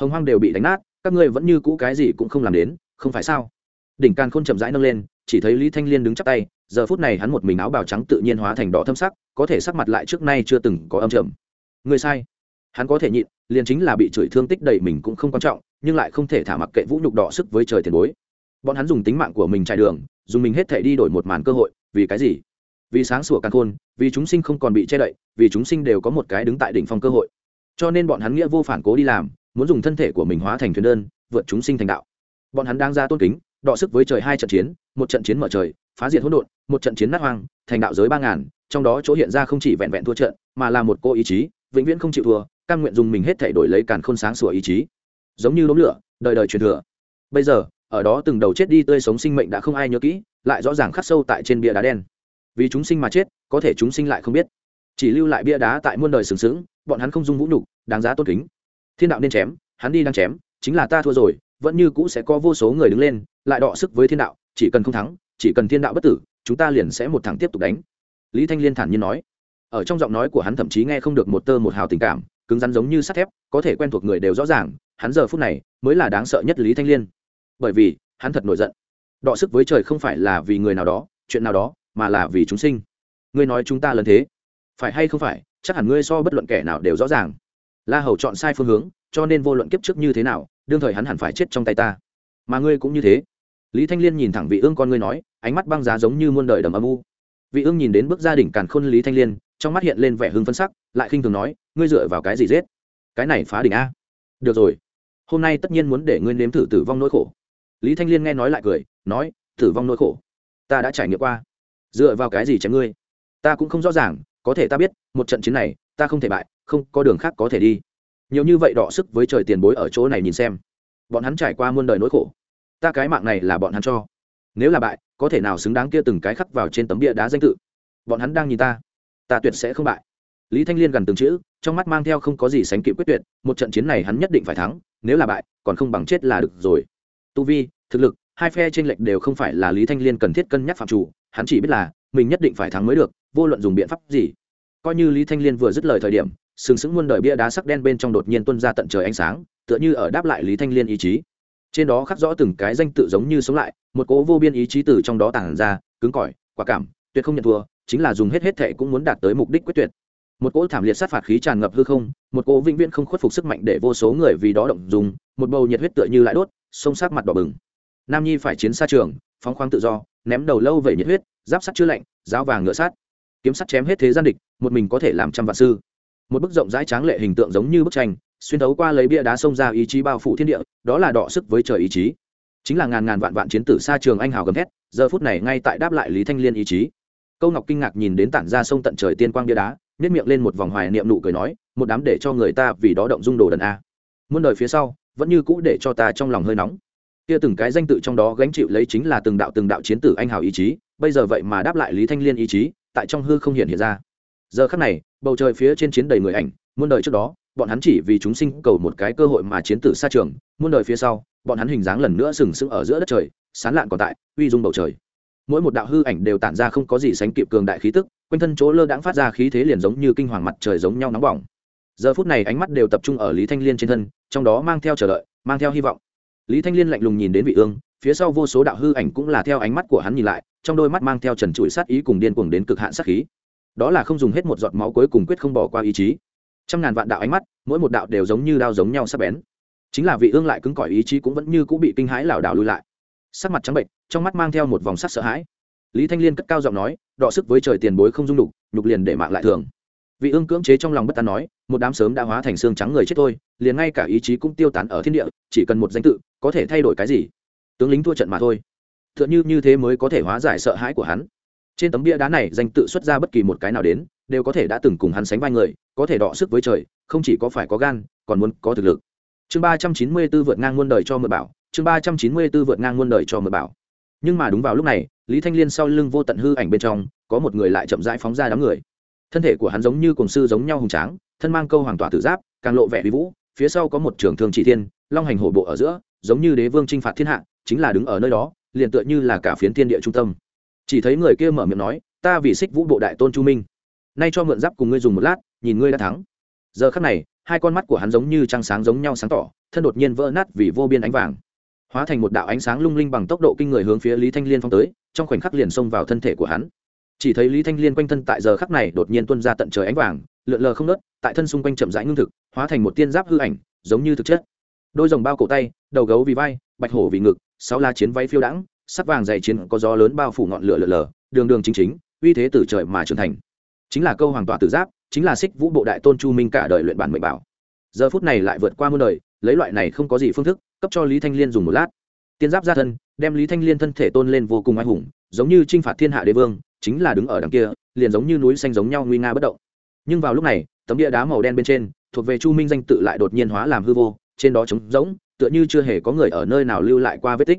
Hồng hoang đều bị đánh nát, các ngươi vẫn như cũ cái gì cũng không làm đến, không phải sao? Đỉnh can khôn chậm rãi nâng lên, chỉ thấy lý thanh liên đứng chắp tay, giờ phút này hắn một mình áo bào trắng tự nhiên hóa thành đỏ thâm sắc, có thể sắc mặt lại trước nay chưa từng có âm trầm. Người sai. Hắn có thể nhịn, liền chính là bị chửi thương tích đầy mình cũng không quan trọng, nhưng lại không thể thả mặc kệ vũ nhục đỏ sức với trời tiền bối. Bọn hắn dùng tính mạng của mình trải đường, dùng mình hết thể đi đổi một màn cơ hội, vì cái gì? Vì sáng sủa càng khôn, vì chúng sinh không còn bị che đậy, vì chúng sinh đều có một cái đứng tại đỉnh phong cơ hội cho nên bọn hắn nghĩa vô phản cố đi làm, muốn dùng thân thể của mình hóa thành thuyền đơn, vượt chúng sinh thành đạo. Bọn hắn đang ra tôn kính, đọ sức với trời hai trận chiến, một trận chiến mở trời, phá diệt hỗn độn, một trận chiến nát hoang, thành đạo giới ba ngàn, trong đó chỗ hiện ra không chỉ vẹn vẹn thua trận, mà là một cô ý chí, vĩnh viễn không chịu thua căn nguyện dùng mình hết thể đổi lấy càn khôn sáng sủa ý chí. Giống như đốm lửa, đời đời truyền thừa. Bây giờ, ở đó từng đầu chết đi tươi sống sinh mệnh đã không ai nhớ kỹ, lại rõ ràng khắc sâu tại trên bia đá đen. Vì chúng sinh mà chết, có thể chúng sinh lại không biết. Chỉ lưu lại bia đá tại muôn đời sừng sững bọn hắn không dung vũ nhục, đáng giá tôn kính. Thiên đạo nên chém, hắn đi đang chém, chính là ta thua rồi, vẫn như cũ sẽ có vô số người đứng lên, lại đọ sức với thiên đạo, chỉ cần không thắng, chỉ cần thiên đạo bất tử, chúng ta liền sẽ một thằng tiếp tục đánh. Lý thanh liên thản nhiên nói. Ở trong giọng nói của hắn thậm chí nghe không được một tơ một hào tình cảm, cứng rắn giống như sắt thép, có thể quen thuộc người đều rõ ràng, hắn giờ phút này mới là đáng sợ nhất lý thanh liên. Bởi vì, hắn thật nổi giận. Đọ sức với trời không phải là vì người nào đó, chuyện nào đó, mà là vì chúng sinh. Ngươi nói chúng ta lần thế, phải hay không phải chắc hẳn ngươi so bất luận kẻ nào đều rõ ràng. La hầu chọn sai phương hướng, cho nên vô luận kiếp trước như thế nào, đương thời hắn hẳn phải chết trong tay ta. Mà ngươi cũng như thế. Lý thanh liên nhìn thẳng vị ương con ngươi nói, ánh mắt băng giá giống như muôn đời đầm âm u. Vị ương nhìn đến bước gia đình càn khôn lý thanh liên, trong mắt hiện lên vẻ hưng phân sắc, lại khinh thường nói, ngươi dựa vào cái gì giết? Cái này phá đỉnh a. Được rồi. Hôm nay tất nhiên muốn để ngươi nếm thử tử vong nỗi khổ. Lý thanh liên nghe nói lại cười, nói, tử vong nỗi khổ. Ta đã trải nghiệm qua. Dựa vào cái gì chém ngươi? Ta cũng không rõ ràng có thể ta biết, một trận chiến này, ta không thể bại, không có đường khác có thể đi. Nhiều như vậy đọ sức với trời tiền bối ở chỗ này nhìn xem. Bọn hắn trải qua muôn đời nỗi khổ. Ta cái mạng này là bọn hắn cho. Nếu là bại, có thể nào xứng đáng kia từng cái khắc vào trên tấm bia đá danh tự? Bọn hắn đang nhìn ta. Ta tuyệt sẽ không bại. Lý thanh liên gần từng chữ, trong mắt mang theo không có gì sánh kịp quyết tuyệt, một trận chiến này hắn nhất định phải thắng, nếu là bại, còn không bằng chết là được rồi. Tu vi, thực lực, hai phe t r ê n lệch đều không phải là lý thanh liên cần thiết cân nhắc phạm chủ, hắn chỉ biết là, mình nhất định phải thắng mới được vô luận dùng biện pháp gì. Coi như lý thanh liên vừa dứt lời thời điểm, sừng sững muôn đời bia đá sắc đen bên trong đột nhiên tuân ra tận trời ánh sáng, tựa như ở đáp lại lý thanh liên ý chí. Trên đó khắc rõ từng cái danh tự giống như sống lại, một cố vô biên ý chí từ trong đó tản ra, cứng cỏi, quả cảm, tuyệt không nhận thua, chính là dùng hết hết thệ cũng muốn đạt tới mục đích quyết tuyệt. Một cỗ thảm liệt sát phạt khí tràn ngập hư không, một cỗ vĩnh viễn không khuất phục sức mạnh để vô số người vì đó động dùng, một bầu nhiệt huyết tựa như lại đốt, sông sát mặt đỏ bừng. Nam nhi phải chiến xa trường, phóng khoáng tự do, ném đầu lâu về nhiệt huyết, giáp sắt chứa lạnh, giáo vàng ngựa sát kiếm sắt chém hết thế gian địch, một mình có thể làm trăm vạn sư. Một bức rộng rãi tráng lệ hình tượng giống như bức tranh, xuyên thấu qua lấy bia đá sông ra ý chí bao phủ thiên địa, đó là đọ sức với trời ý chí. Chính là ngàn ngàn vạn vạn chiến tử xa trường anh hào gầm thét, giờ phút này ngay tại đáp lại lý thanh liên ý chí. Câu ngọc kinh ngạc nhìn đến tản ra sông tận trời tiên quang bia đá nhét miệng lên một vòng hoài niệm nụ cười nói, một đám để cho người ta vì đó động dung đồ đần a. Muôn đời phía sau, vẫn như cũ để cho ta trong lòng hơi nóng. Kia từng cái danh tự trong đó gánh chịu lấy chính là từng đạo từng đạo chiến tử anh hào ý chí, bây giờ vậy mà đáp lại lý thanh liên ý chí tại trong hư không hiện hiện ra. Giờ khắc này, bầu trời phía trên chiến đầy người ảnh, muôn đời trước đó, bọn hắn chỉ vì chúng sinh cầu một cái cơ hội mà chiến tử xa trường, muôn đời phía sau, bọn hắn hình dáng lần nữa sừng sững ở giữa đất trời, sán lạn còn tại, uy dung bầu trời. Mỗi một đạo hư ảnh đều tản ra không có gì sánh kịp cường đại khí tức, quanh thân chỗ lơ đãng phát ra khí thế liền giống như kinh hoàng mặt trời giống nhau nóng bỏng. Giờ phút này ánh mắt đều tập trung ở lý thanh liên trên thân, trong đó mang theo chờ đợi, mang theo hy vọng lý thanh liên lạnh lùng nhìn đến vị ương, phía sau vô số đạo hư ảnh cũng là theo ánh mắt của hắn nhìn lại, trong đôi mắt mang theo trần trụi sát ý cùng điên cuồng đến cực hạn sát khí. Đó là không dùng hết một giọt máu cuối cùng quyết không bỏ qua ý chí. Trăm ngàn vạn đạo ánh mắt, mỗi một đạo đều giống như đao giống nhau sắp bén. Chính là vị ương lại cứng cỏi ý chí cũng vẫn như cũng bị kinh hãi lảo đảo lùi lại. Sắc mặt trắng bệnh trong mắt mang theo một vòng sắc sợ hãi. Lý thanh liên cất cao giọng nói, đọ sức với trời tiền bối không dung đục nhục liền để mạng lại thường. Vị ương cưỡng chế trong lòng bất tán nói, một đám sớm đã hóa thành xương trắng người chết thôi liền ngay cả ý chí cũng tiêu tán ở thiên địa, chỉ cần một danh tự, có thể thay đổi cái gì? Tướng lính thua trận mà thôi. T h ư ợ n h ư như thế mới có thể hóa giải sợ hãi của hắn. Trên tấm bia đá này, danh tự xuất ra bất kỳ một cái nào đến, đều có thể đã từng cùng hắn sánh vai người, có thể đọ sức với trời, không chỉ có phải có gan, còn muốn có thực lực. Chương ba trăm chín mươi b ố vượt ngang muôn đời cho mượn bảo, chương ba trăm chín mươi b ố vượt ngang muôn đời cho mượn bảo. Nhưng mà đúng vào lúc này, lý thanh liên sau lưng vô tận hư ảnh bên trong, có một người lại chậm rãi phóng ra đám người. Thân thể của hắn giống như cổng sư giống nhau hùng tráng, thân mang câu hoàng tỏa tử giáp, càng lộ vẻ vi vũ phía sau có một trường thương chỉ thiên, long hành hổ bộ ở giữa, giống như đế vương t r i n h phạt thiên hạ, chính là đứng ở nơi đó, liền tựa như là cả phiến thiên địa trung tâm. Chỉ thấy người kia mở miệng nói, ta vì xích vũ bộ đại tôn chu minh, nay cho mượn giáp cùng ngươi dùng một lát, nhìn ngươi đã thắng. Giờ khắc này, hai con mắt của hắn giống như trăng sáng giống nhau sáng tỏ, thân đột nhiên vỡ nát vì vô biên ánh vàng. Hóa thành một đạo ánh sáng lung linh bằng tốc độ kinh người hướng phía lý thanh liên phong tới, trong khoảnh khắc liền xông vào thân thể của hắn. Chỉ thấy lý thanh liên quanh thân tại giờ khắc này đột nhiên tuân ra tận trời ánh vàng, lượn lờ không nớt tại thân xung quanh chậm rãi ngưng thực hóa thành một tiên giáp hư ảnh, giống như thực chất. Đôi rồng bao cổ tay, đầu gấu vì vai, bạch hổ vì ngực, sáu la chiến váy phiêu đãng, sắc vàng dày chiến có gió lớn bao phủ ngọn lửa lượn lờ, đường đường chính chính, uy thế từ trời mà trưởng thành. Chính là câu hoàng tỏa tử giáp, chính là xích vũ bộ đại tôn chu minh cả đời luyện bản mệnh bảo. Giờ phút này lại vượt qua muôn đời, lấy loại này không có gì phương thức, cấp cho lý thanh liên dùng một lát. Tiên giáp ra thân, đem lý thanh liên thân thể tôn lên vô cùng anh hùng, giống như t r i n h phạt thiên hạ đế vương, chính là đứng ở đằng kia, liền giống như núi xanh giống nhau nguy nga bất động. Nhưng vào lúc này tấm địa đá màu đen bên trên, thuộc về chu minh danh tự lại đột nhiên hóa làm hư vô, trên đó trống rỗng, tựa như chưa hề có người ở nơi nào lưu lại qua vết tích.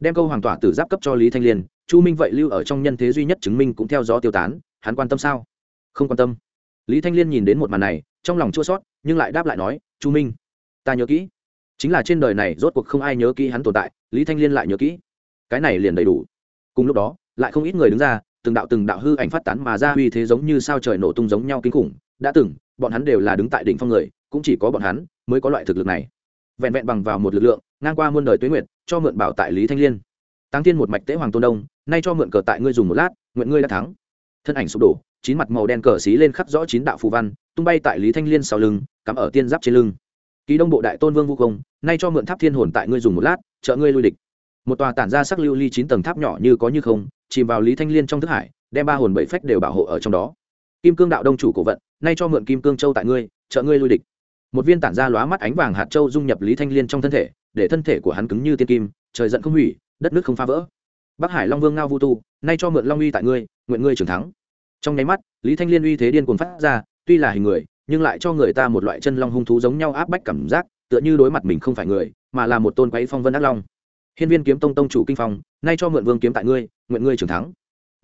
Đem câu hoàng tỏa tử giáp cấp cho lý thanh liên, chu minh vậy lưu ở trong nhân thế duy nhất chứng minh cũng theo gió tiêu tán, hắn quan tâm sao? Không quan tâm. Lý thanh liên nhìn đến một màn này, trong lòng chua sót nhưng lại đáp lại nói, chu minh, ta nhớ kỹ. Chính là trên đời này rốt cuộc không ai nhớ kỹ hắn tồn tại, lý thanh liên lại nhớ kỹ. Cái này liền đầy đủ. Cùng lúc đó, lại không ít người đứng ra, từng đạo từng đạo hư ảnh phát tán mà ra uy thế giống như sao trời nổ tung giống nhau kinh khủng đã từng, bọn hắn đều là đứng tại đỉnh phong người, cũng chỉ có bọn hắn mới có loại thực lực này. Vẹn vẹn bằng vào một lực lượng, ngang qua muôn đời tuế nguyệt, cho mượn bảo tại lý thanh liên. Tăng tiên một mạch tế hoàng tôn đông, nay cho mượn cờ tại ngươi dùng một lát, nguyện ngươi đã thắng. Thân ảnh sụp đổ, chín mặt màu đen cờ xí lên khắc rõ chín đạo phù văn, tung bay tại lý thanh liên sau lưng, cắm ở tiên giáp trên lưng. Ký đông bộ đại tôn vương vũ công, nay cho mượn tháp thiên hồn tại ngươi dùng một lát, trợ ngươi lui địch. Một tòa tản ra sắc lưu ly chín tầng tháp nhỏ như có như không, chìm vào lý thanh liên trong thức hải, đem ba hồn bảy phách đều bảo hộ ở trong đó. Kim cương đạo đông chủ cổ vận nay cho mượn kim cương châu tại ngươi, trợ ngươi lui địch. Một viên tản ra lóa mắt ánh vàng hạt châu dung nhập lý thanh liên trong thân thể, để thân thể của hắn cứng như tiên kim, trời giận không hủy, đất nước không phá vỡ. Bắc hải long vương ngao vu tu, nay cho mượn long uy tại ngươi, nguyện ngươi trưởng thắng. Trong nháy mắt, lý thanh liên uy thế điên cuồng phát ra, tuy là hình người, nhưng lại cho người ta một loại chân long hung thú giống nhau áp bách cảm giác, tựa như đối mặt mình không phải người, mà là một tôn quấy phong vân ác long. Hiên viên kiếm tông tông chủ kinh phong, nay cho mượn vương kiếm tại ngươi, nguyện ngươi trưởng thắng.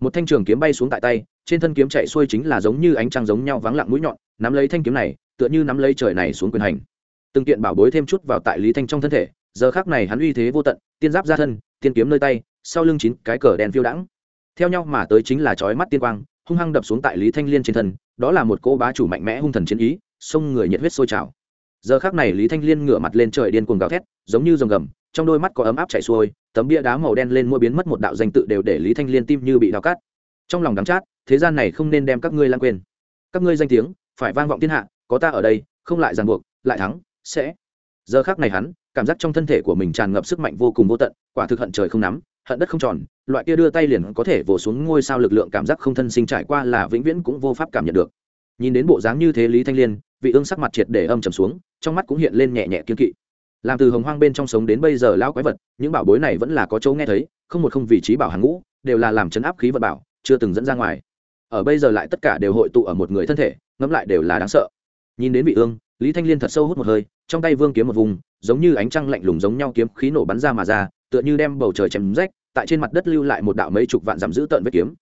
Một thanh trường kiếm bay xuống tại tay trên thân kiếm chạy xuôi chính là giống như ánh trăng giống nhau vắng lặng mũi nhọn, nắm lấy thanh kiếm này, tựa như nắm lấy trời này xuống quyền hành. Từng kiện bảo bối thêm chút vào tại lý thanh trong thân thể, giờ khác này hắn uy thế vô tận, tiên giáp ra thân, tiên kiếm nơi tay, sau lưng chín cái cờ đen phiêu đãng. Theo nhau mà tới chính là chói mắt tiên quang, hung hăng đập xuống tại lý thanh liên trên thân, đó là một cô bá chủ mạnh mẽ hung thần chiến ý, sông người nhiệt huyết sôi trào. Giờ khác này lý thanh liên ngửa mặt lên trời điên cuồng gào thét, giống như rồng gầm, trong đôi mắt có ấm áp chảy xuôi, tấm bia đá màu đen lên mua biến mất một đạo danh tự đều để lý thanh liên tim như bị đào cát trong lòng đắng chát thế gian này không nên đem các ngươi lãng quên. Các ngươi danh tiếng, phải vang vọng thiên hạ, có ta ở đây, không lại ràng buộc, lại thắng, sẽ. Giờ khác này hắn, cảm giác trong thân thể của mình tràn ngập sức mạnh vô cùng vô tận, quả thực hận trời không nắm, hận đất không tròn, loại kia đưa tay liền có thể vồ xuống ngôi sao lực lượng cảm giác không thân sinh trải qua là vĩnh viễn cũng vô pháp cảm nhận được. Nhìn đến bộ dáng như thế lý thanh liên, vị ương sắc mặt triệt để âm trầm xuống, trong mắt cũng hiện lên nhẹ nhẹ kiên kỵ. Làm từ hồng hoang bên trong sống đến bây giờ lão quái vật, những bảo bối này vẫn là có chỗ nghe thấy, không một không vị trí bảo hàng ngũ, đều là làm chấn áp khí vật bảo, chưa từng dẫn ra ngoài ở bây giờ lại tất cả đều hội tụ ở một người thân thể, ngẫm lại đều là đáng sợ. Nhìn đến vị ương, lý thanh liên thật sâu hút một hơi, trong tay vương kiếm một vùng, giống như ánh trăng lạnh lùng giống nhau kiếm khí nổ bắn ra mà ra, tựa như đem bầu trời chém rách, tại trên mặt đất lưu lại một đạo mấy chục vạn giảm giữ tợn vết kiếm.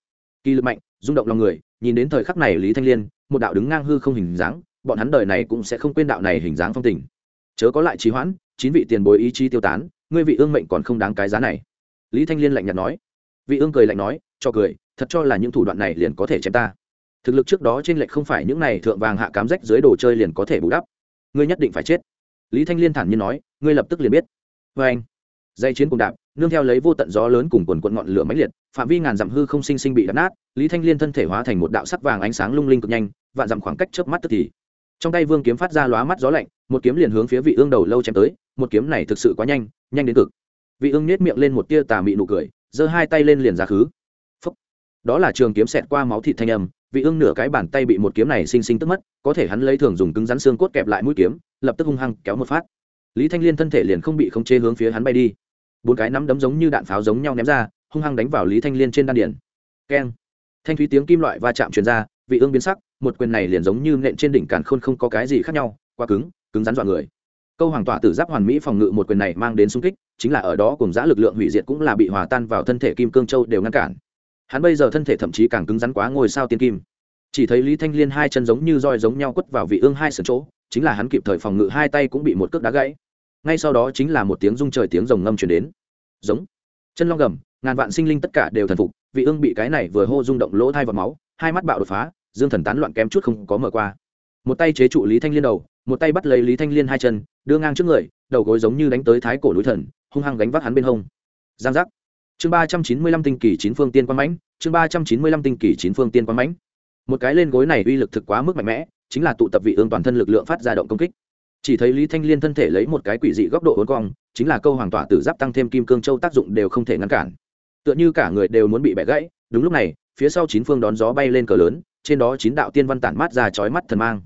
Kỳ lực mạnh, rung động lòng người, nhìn đến thời khắc này lý thanh liên, một đạo đứng ngang hư không hình dáng, bọn hắn đời này cũng sẽ không quên đạo này hình dáng phong tình. Chớ có lại trí hoãn, chín vị tiền bối ý chí tiêu tán, ngươi vị ương mệnh còn không đáng cái giá này. Lý thanh liên lạnh nhạt nói. Vị ương cười lạnh nói cho cười, thật cho là những thủ đoạn này liền có thể chém ta. Thực lực trước đó trên lệch không phải những này thượng vàng hạ cám rách dưới đồ chơi liền có thể bù đắp. Ngươi nhất định phải chết. Lý thanh liên thản nhiên nói, ngươi lập tức liền biết. Vê anh. Dây chiến cùng đạp, nương theo lấy vô tận gió lớn cùng quần quận ngọn lửa máy liệt, phạm vi ngàn dặm hư không sinh sinh bị đập nát, lý thanh liên thân thể hóa thành một đạo sắc vàng ánh sáng lung linh cực nhanh, vạn dặm khoảng cách chớp mắt tức thì. Trong tay vương kiếm phát ra lóa mắt gió lạnh, một kiếm liền hướng phía vị ương đầu lâu chém tới, một kiếm này thực sự quá nhanh nhanh đến cực. Vị ương nết miệng lên một tia tà mị nụ cười, giơ hai tay lên liền ra khứ đó là trường kiếm xẹt qua máu thịt thanh âm, vị ương nửa cái bàn tay bị một kiếm này sinh sinh tức mất, có thể hắn lấy thường dùng cứng rắn xương cốt kẹp lại mũi kiếm, lập tức hung hăng kéo một phát. Lý thanh liên thân thể liền không bị khống chế hướng phía hắn bay đi. Bốn cái nắm đấm giống như đạn pháo giống nhau ném ra, hung hăng đánh vào lý thanh liên trên đan điển keng. Thanh thúy tiếng kim loại va chạm truyền ra, vị ương biến sắc, một quyền này liền giống như nện trên đỉnh càn khôn không có cái gì khác nhau, quá cứng cứng rắn dọa người. Câu hoàng tỏa tử giáp hoàn mỹ phòng ngự một quyền này mang đến xung kích, chính là ở đó cùng giã lực lượng hủy diệt cũng là bị hòa tan vào thân thể kim cương châu đều ngăn cản hắn bây giờ thân thể thậm chí càng cứng rắn quá ngôi sao tiên kim. Chỉ thấy lý thanh liên hai chân giống như roi giống nhau quất vào vị ương hai sườn chỗ, chính là hắn kịp thời phòng ngự hai tay cũng bị một cước đá gãy. Ngay sau đó chính là một tiếng rung trời tiếng rồng ngâm chuyển đến. Giống. Chân long gầm, ngàn vạn sinh linh tất cả đều thần phục, vị ương bị cái này vừa hô rung động lỗ thai vào máu, hai mắt bạo đột phá, dương thần tán loạn kém chút không có mở qua. Một tay chế trụ lý thanh liên đầu, một tay bắt lấy lý thanh liên hai chân, đưa ngang trước người, đầu gối giống như đánh tới thái cổ núi thần, hung hăng đánh vác hắn bên hông. Giang giác chương ba trăm chín mươi lăm tinh kỳ chín phương tiên quang mãnh, chương ba trăm chín mươi lăm tinh kỳ chín phương tiên quang mãnh. Một cái lên gối này uy lực thực quá mức mạnh mẽ, chính là tụ tập vị ương toàn thân lực lượng phát ra động công kích. Chỉ thấy lý thanh liên thân thể lấy một cái quỷ dị góc độ uốn cong, chính là câu hoàng tỏa tử giáp tăng thêm kim cương châu tác dụng đều không thể ngăn cản. Tựa như cả người đều muốn bị bẻ gãy, đúng lúc này, phía sau chín phương đón gió bay lên cờ lớn, trên đó chín đạo tiên văn tản mát ra chói mắt thần mang.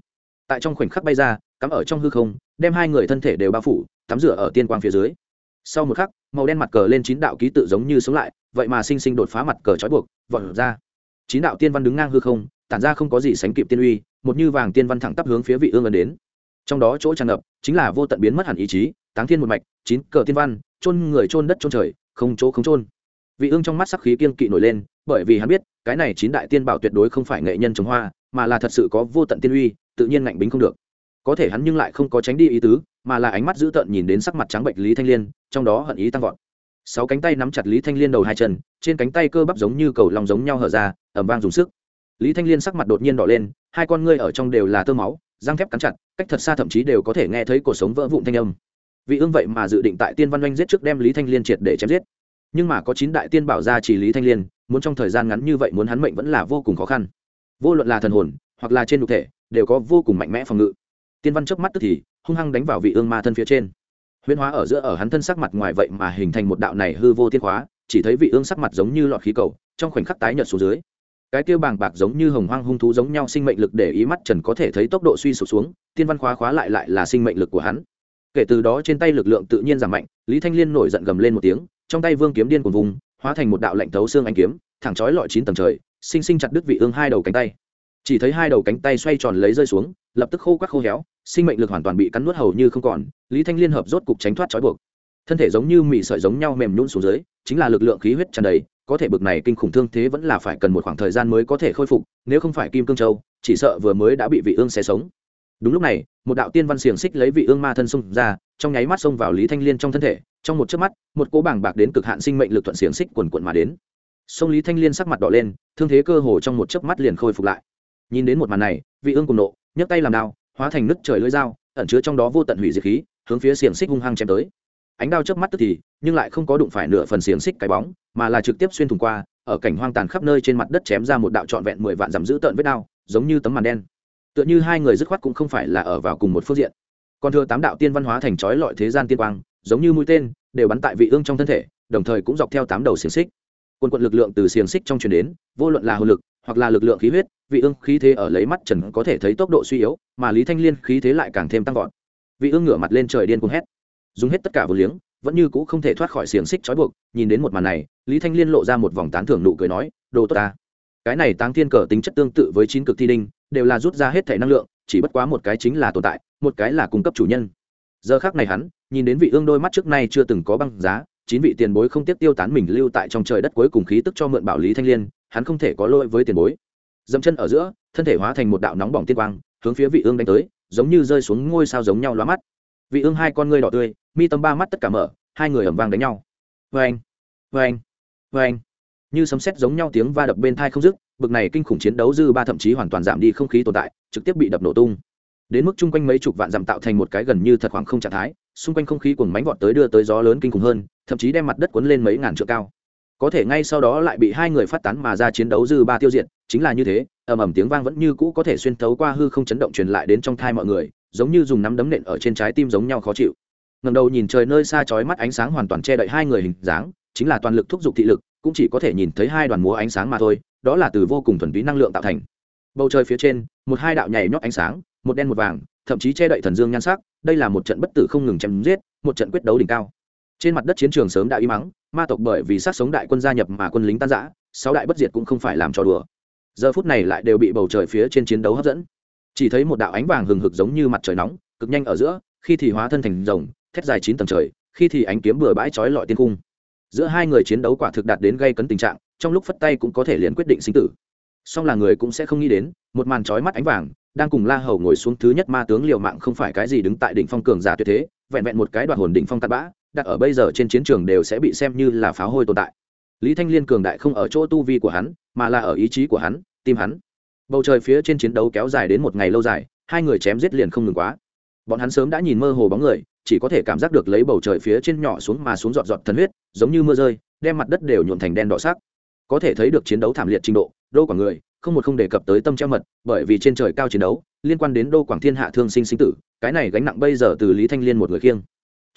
Tại trong khoảnh khắc bay ra, cắm ở trong hư không, đem hai người thân thể đều bao phủ, tắm rửa ở tiên quang phía dưới sau một khắc, màu đen mặt cờ lên chín đạo ký tự giống như sống lại, vậy mà sinh sinh đột phá mặt cờ trói buộc, vọt ra. Chín đạo tiên văn đứng ngang hư không, tản ra không có gì sánh kịp tiên uy, một như vàng tiên văn thẳng tắp hướng phía vị ương ấn đến. Trong đó chỗ tràn ngập, chính là vô tận biến mất hẳn ý chí, táng thiên một mạch, chín cờ tiên văn, chôn người chôn đất chôn trời, không chỗ không chôn. Vị ương trong mắt sắc khí kiên kỵ nổi lên, bởi vì hắn biết, cái này chín đại tiên bảo tuyệt đối không phải nghệ nhân trồng hoa, mà là thật sự có vô tận tiên uy, tự nhiên ngạnh bính không được có thể hắn nhưng lại không có tránh đi ý tứ, mà là ánh mắt dữ tợn nhìn đến sắc mặt trắng bệnh lý thanh liên, trong đó hận ý tăng vọt. Sáu cánh tay nắm chặt lý thanh liên đầu hai chân, trên cánh tay cơ bắp giống như cầu lòng giống nhau hở ra ẩm vang dùng sức. Lý thanh liên sắc mặt đột nhiên đỏ lên, hai con ngươi ở trong đều là tơ máu, răng thép cắn chặt, cách thật xa thậm chí đều có thể nghe thấy cuộc sống vỡ vụn thanh âm. Vị ương vậy mà dự định tại tiên văn oanh giết trước đem lý thanh liên triệt để chém giết. Nhưng mà có chín đại tiên bảo ra chỉ lý thanh liên, muốn trong thời gian ngắn như vậy muốn hắn mệnh vẫn là vô cùng khó khăn. Vô luận là thần hồn, hoặc là trên nhục thể, đều có vô cùng mạnh mẽ phòng ngự tiên văn chớp mắt tức thì, hung hăng đánh vào vị ương ma thân phía trên. Huyễn hóa ở giữa ở hắn thân sắc mặt ngoài vậy mà hình thành một đạo này hư vô tiên hóa, chỉ thấy vị ương sắc mặt giống như lọt khí cầu, trong khoảnh khắc tái nhợt xuống dưới. Cái kia bàng bạc giống như hồng hoang hung thú giống nhau sinh mệnh lực để ý mắt trần có thể thấy tốc độ suy sụp xuống, tiên văn khóa khóa lại lại là sinh mệnh lực của hắn. Kể từ đó trên tay lực lượng tự nhiên giảm mạnh, lý thanh liên nổi giận gầm lên một tiếng, trong tay vương kiếm điên cuồng vùng, hóa thành một đạo lạnh thấu xương anh kiếm, thẳng chói lọi chín tầng trời, sinh sinh chặt đứt vị ương hai đầu cánh tay. Chỉ thấy hai đầu cánh tay xoay tròn lấy rơi xuống lập tức khô quắc khô héo, sinh mệnh lực hoàn toàn bị cắn nuốt hầu như không còn, lý thanh liên hợp rốt cục tránh thoát trói buộc. Thân thể giống như mị sợi giống nhau mềm nhún xuống dưới, chính là lực lượng khí huyết tràn đầy, có thể bực này kinh khủng thương thế vẫn là phải cần một khoảng thời gian mới có thể khôi phục, nếu không phải kim cương châu, chỉ sợ vừa mới đã bị vị ương xé sống. Đúng lúc này, một đạo tiên văn xiềng xích lấy vị ương ma thân xông ra, trong nháy mắt xông vào lý thanh liên trong thân thể, trong một chớp mắt, một cỗ bảng bạc đến cực hạn sinh mệnh lực thuận xiềng xích quần quận mà đến. Sông lý thanh liên sắc mặt đỏ lên, thương thế cơ hồ trong một chớp mắt liền khôi phục lại. Nhìn đến một màn này, vị ương cùng nộ nhấc tay làm đao, hóa thành nứt trời lưỡi dao, ẩn chứa trong đó vô tận hủy diệt khí, hướng phía xiềng xích hung hăng chém tới. Ánh đao chớp mắt tức thì, nhưng lại không có đụng phải nửa phần xiềng xích cái bóng, mà là trực tiếp xuyên thủng qua, ở cảnh hoang tàn khắp nơi trên mặt đất chém ra một đạo trọn vẹn mười vạn dặm giữ tợn vết đao, giống như tấm màn đen. Tựa như hai người dứt khoát cũng không phải là ở vào cùng một phương diện. Còn thừa tám đạo tiên văn hóa thành chói lọi thế gian tiên quang, giống như mũi tên, đều bắn tại vị ương trong thân thể, đồng thời cũng dọc theo tám đầu xiềng xích. Quân quận lực lượng từ xiềng xích trong truyền đến, vô luận là hồn lực hoặc là lực lượng khí huyết vị ương khí thế ở lấy mắt trần có thể thấy tốc độ suy yếu, mà lý thanh liên khí thế lại càng thêm tăng vọt. Vị ương ngửa mặt lên trời điên cuồng hét. Dùng hết tất cả vừa liếng, vẫn như cũ không thể thoát khỏi xiềng xích trói buộc, nhìn đến một màn này, lý thanh liên lộ ra một vòng tán thưởng nụ cười nói, đồ tốt ta. Cái này táng thiên cờ tính chất tương tự với chín cực thi đinh, đều là rút ra hết thể năng lượng, chỉ bất quá một cái chính là tồn tại, một cái là cung cấp chủ nhân. Giờ khác này hắn, nhìn đến vị ương đôi mắt trước nay chưa từng có băng giá, chín vị tiền bối không tiếc tiêu tán mình lưu tại trong trời đất cuối cùng khí tức cho mượn bảo lý thanh liên, hắn không thể có lỗi với tiền bối dẫm chân ở giữa, thân thể hóa thành một đạo nóng bỏng tiên quang, hướng phía vị ương đánh tới, giống như rơi xuống ngôi sao giống nhau lóa mắt. Vị ương hai con ngươi đỏ tươi, mi tâm ba mắt tất cả mở, hai người ẩm vang đánh nhau. Vê anh vê anh vê anh như sấm sét giống nhau tiếng va đập bên thai không dứt, bực này kinh khủng chiến đấu dư ba thậm chí hoàn toàn giảm đi không khí tồn tại, trực tiếp bị đập nổ tung. Đến mức chung quanh mấy chục vạn dặm tạo thành một cái gần như thật khoảng không trạng thái, xung quanh không khí cuồng mánh vọt tới đưa tới gió lớn kinh khủng hơn, thậm chí đem mặt đất cuốn lên mấy ngàn trượng cao có thể ngay sau đó lại bị hai người phát tán mà ra chiến đấu dư ba tiêu diệt, chính là như thế, ầm ầm tiếng vang vẫn như cũ có thể xuyên thấu qua hư không chấn động truyền lại đến trong thai mọi người, giống như dùng nắm đấm nện ở trên trái tim giống nhau khó chịu. Ngầm đầu nhìn trời nơi xa chói mắt ánh sáng hoàn toàn che đậy hai người hình dáng, chính là toàn lực thúc giục thị lực, cũng chỉ có thể nhìn thấy hai đoàn múa ánh sáng mà thôi, đó là từ vô cùng thuần túy năng lượng tạo thành. Bầu trời phía trên, một hai đạo nhảy nhót ánh sáng, một đen một vàng, thậm chí che đậy thần dương nhan sắc, đây là một trận bất tử không ngừng chém giết, một trận quyết đấu đỉnh cao trên mặt đất chiến trường sớm đã y mắng, ma tộc bởi vì sát sống đại quân gia nhập mà quân lính tan giã sáu đại bất diệt cũng không phải làm trò đùa. Giờ phút này lại đều bị bầu trời phía trên chiến đấu hấp dẫn. Chỉ thấy một đạo ánh vàng hừng hực giống như mặt trời nóng, cực nhanh ở giữa, khi thì hóa thân thành rồng, thét dài chín tầng trời, khi thì ánh kiếm bừa bãi chói lọi tiên cung. Giữa hai người chiến đấu quả thực đạt đến gây cấn tình trạng, trong lúc phất tay cũng có thể liền quyết định sinh tử. Song là người cũng sẽ không nghĩ đến, một màn chói mắt ánh vàng, đang cùng la hầu ngồi xuống thứ nhất ma tướng liều mạng không phải cái gì đứng tại đỉnh phong cường giả tuyệt thế, vẹn vẹn một cái đoạt hồn đỉnh phong tạt bã đặt ở bây giờ trên chiến trường đều sẽ bị xem như là pháo hôi tồn tại. Lý thanh liên cường đại không ở chỗ tu vi của hắn, mà là ở ý chí của hắn, tim hắn. Bầu trời phía trên chiến đấu kéo dài đến một ngày lâu dài, hai người chém giết liền không ngừng quá. Bọn hắn sớm đã nhìn mơ hồ bóng người, chỉ có thể cảm giác được lấy bầu trời phía trên nhỏ xuống mà xuống giọt giọt thần huyết, giống như mưa rơi, đem mặt đất đều nhuộn thành đen đỏ sắc. Có thể thấy được chiến đấu thảm liệt trình độ, đô quảng người, không một không đề cập tới tâm treo mật, bởi vì trên trời cao chiến đấu, liên quan đến đô quảng thiên hạ thương sinh sinh tử, cái này gánh nặng bây giờ từ lý thanh liên một người khiêng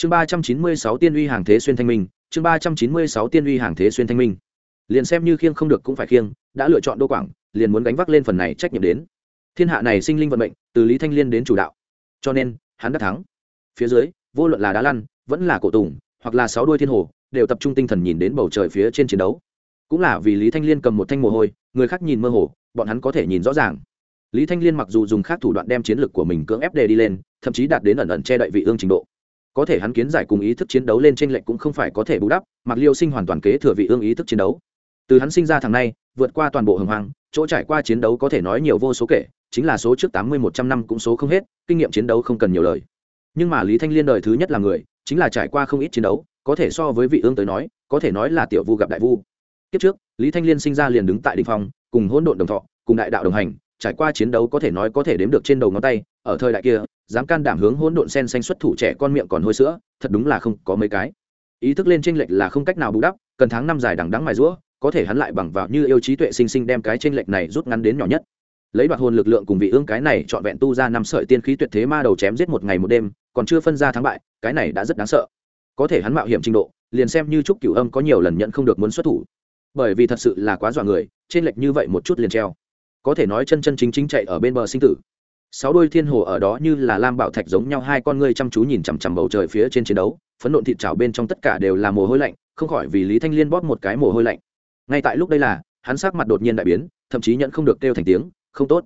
chương ba trăm chín mươi sáu tiên uy hàng thế xuyên thanh minh, chương ba trăm chín mươi sáu tiên uy hàng thế xuyên thanh minh. Liền xem như khiêng không được cũng phải khiêng, đã lựa chọn đô quảng, liền muốn gánh vác lên phần này trách nhiệm đến. Thiên hạ này sinh linh vận mệnh, từ lý thanh liên đến chủ đạo. Cho nên, hắn đã thắng. Phía dưới, vô luận là đá lăn, vẫn là cổ tùng, hoặc là sáu đuôi thiên hồ, đều tập trung tinh thần nhìn đến bầu trời phía trên chiến đấu. Cũng là vì lý thanh liên cầm một thanh mồ hôi, người khác nhìn mơ hồ, bọn hắn có thể nhìn rõ ràng. Lý thanh liên mặc dù dùng khác thủ đoạn đem chiến lược của mình cưỡng ép đề đi lên, thậm chí đạt đến ẩn ẩn che đậy vị ương trình độ có thể hắn kiến giải cùng ý thức chiến đấu lên tranh lệch cũng không phải có thể bù đắp mặc liêu sinh hoàn toàn kế thừa vị ương ý thức chiến đấu. Từ hắn sinh ra thằng này vượt qua toàn bộ hồng hoàng, chỗ trải qua chiến đấu có thể nói nhiều vô số kể chính là số trước tám mươi một trăm năm cũng số không hết kinh nghiệm chiến đấu không cần nhiều lời. Nhưng mà lý thanh liên đời thứ nhất là người chính là trải qua không ít chiến đấu có thể so với vị ương tới nói có thể nói là tiểu vu gặp đại vu. Kiếp trước lý thanh liên sinh ra liền đứng tại đình phong cùng hỗn độn đồng thọ cùng đại đạo đồng hành trải qua chiến đấu có thể nói có thể đếm được trên đầu ngón tay ở thời đại kia dám can đảm hướng hỗn độn sen xanh xuất thủ trẻ con miệng còn hôi sữa, thật đúng là không có mấy cái. Ý thức lên tranh lệch là không cách nào bù đắp, cần tháng năm dài đằng đắng mài rũa có thể hắn lại bằng vào như yêu trí tuệ sinh sinh đem cái tranh lệch này rút ngắn đến nhỏ nhất. Lấy đoạt hồn lực lượng cùng vị ương cái này trọn vẹn tu ra năm sợi tiên khí tuyệt thế ma đầu chém giết một ngày một đêm, còn chưa phân ra thắng bại, cái này đã rất đáng sợ. Có thể hắn mạo hiểm trình độ, liền xem như trúc cửu âm có nhiều lần nhận không được muốn xuất thủ. Bởi vì thật sự là quá dọa người trên lệch như vậy một chút liền treo. Có thể nói chân chân chính chính chạy ở bên bờ sinh tử sáu đôi thiên hồ ở đó như là lam bảo thạch giống nhau, hai con ngươi chăm chú nhìn chằm chằm bầu trời phía trên chiến đấu, phấn nộn thịt trào bên trong tất cả đều là mồ hôi lạnh, không khỏi vì lý thanh liên bóp một cái mồ hôi lạnh. Ngay tại lúc đây là, hắn sắc mặt đột nhiên đại biến, thậm chí nhận không được kêu thành tiếng, không tốt,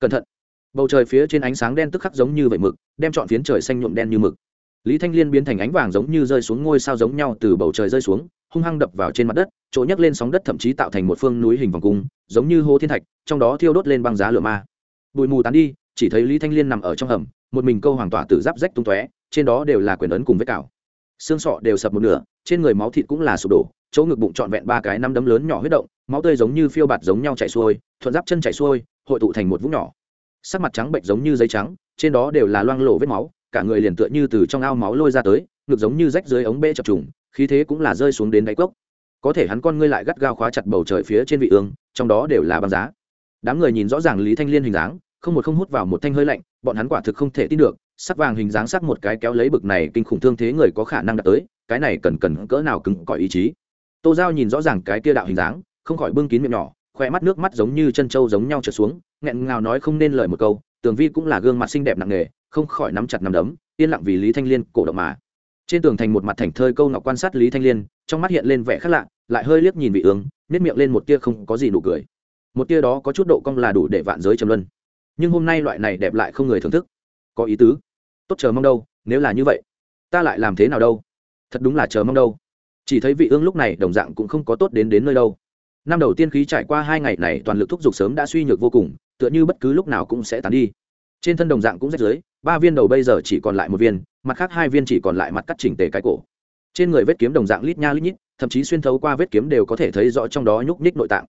cẩn thận. Bầu trời phía trên ánh sáng đen tức khắc giống như vậy mực, đem chọn phiến trời xanh nhuộm đen như mực. Lý thanh liên biến thành ánh vàng giống như rơi xuống ngôi sao giống nhau từ bầu trời rơi xuống, hung hăng đập vào trên mặt đất, chỗ nhấc lên sóng đất thậm chí tạo thành một phương núi hình vòng cung, giống như hô thiên thạch, trong đó thiêu đốt lên băng giá lửa ma. Bụi mù tán đi chỉ thấy lý thanh liên nằm ở trong hầm, một mình câu hoàng tỏa tử giáp rách tung tóe, trên đó đều là quyền ấn cùng vết cào. Xương sọ đều sập một nửa, trên người máu thịt cũng là sụp đổ, chỗ ngực bụng trọn vẹn ba cái năm đấm lớn nhỏ huyết động, máu tươi giống như phiêu bạt giống nhau chảy xuôi, thuận giáp chân chảy xuôi, hội tụ thành một vũng nhỏ. Sắc mặt trắng bệnh giống như giấy trắng, trên đó đều là loang lổ vết máu, cả người liền tựa như từ trong ao máu lôi ra tới, ngực giống như rách dưới ống bê chập trùng, khí thế cũng là rơi xuống đến đáy cốc. Có thể hắn con ngươi lại gắt gao khóa chặt bầu trời phía trên vị ương, trong đó đều là băng giá. Đám người nhìn rõ ràng lý thanh liên hình dáng không một không hút vào một thanh hơi lạnh, bọn hắn quả thực không thể tin được, sắc vàng hình dáng sắc một cái kéo lấy bực này kinh khủng thương thế người có khả năng đạt tới, cái này cần cần cỡ nào cứng cỏi ý chí. Tô giao nhìn rõ ràng cái kia đạo hình dáng, không khỏi bưng kín miệng nhỏ, khoe mắt nước mắt giống như chân trâu giống nhau trượt xuống, nghẹn ngào nói không nên lời một câu, tường vi cũng là gương mặt xinh đẹp nặng nề, không khỏi nắm chặt nắm đấm, yên lặng vì lý thanh liên cổ động mà. Trên tường thành một mặt thành thơi câu ngọc quan sát lý thanh liên, trong mắt hiện lên vẻ khác lạ, lại hơi liếc nhìn vị ương nếp miệng lên một tia không có gì nụ cười. Một tia đó có chút độ cong là đủ để vạn giới trầm luân nhưng hôm nay loại này đẹp lại không người thưởng thức. Có ý tứ. Tốt chờ mong đâu, nếu là như vậy, ta lại làm thế nào đâu? Thật đúng là chờ mong đâu. Chỉ thấy vị ương lúc này đồng dạng cũng không có tốt đến đến nơi đâu. Năm đầu tiên khí trải qua hai ngày này, toàn lực thúc giục sớm đã suy nhược vô cùng, tựa như bất cứ lúc nào cũng sẽ tàn đi. Trên thân đồng dạng cũng rách dưới ba viên đầu bây giờ chỉ còn lại một viên, mặt khác hai viên chỉ còn lại mặt cắt chỉnh tề cái cổ. Trên người vết kiếm đồng dạng lít nha lít nhít, thậm chí xuyên thấu qua vết kiếm đều có thể thấy rõ trong đó nhúc nhích nội tạng.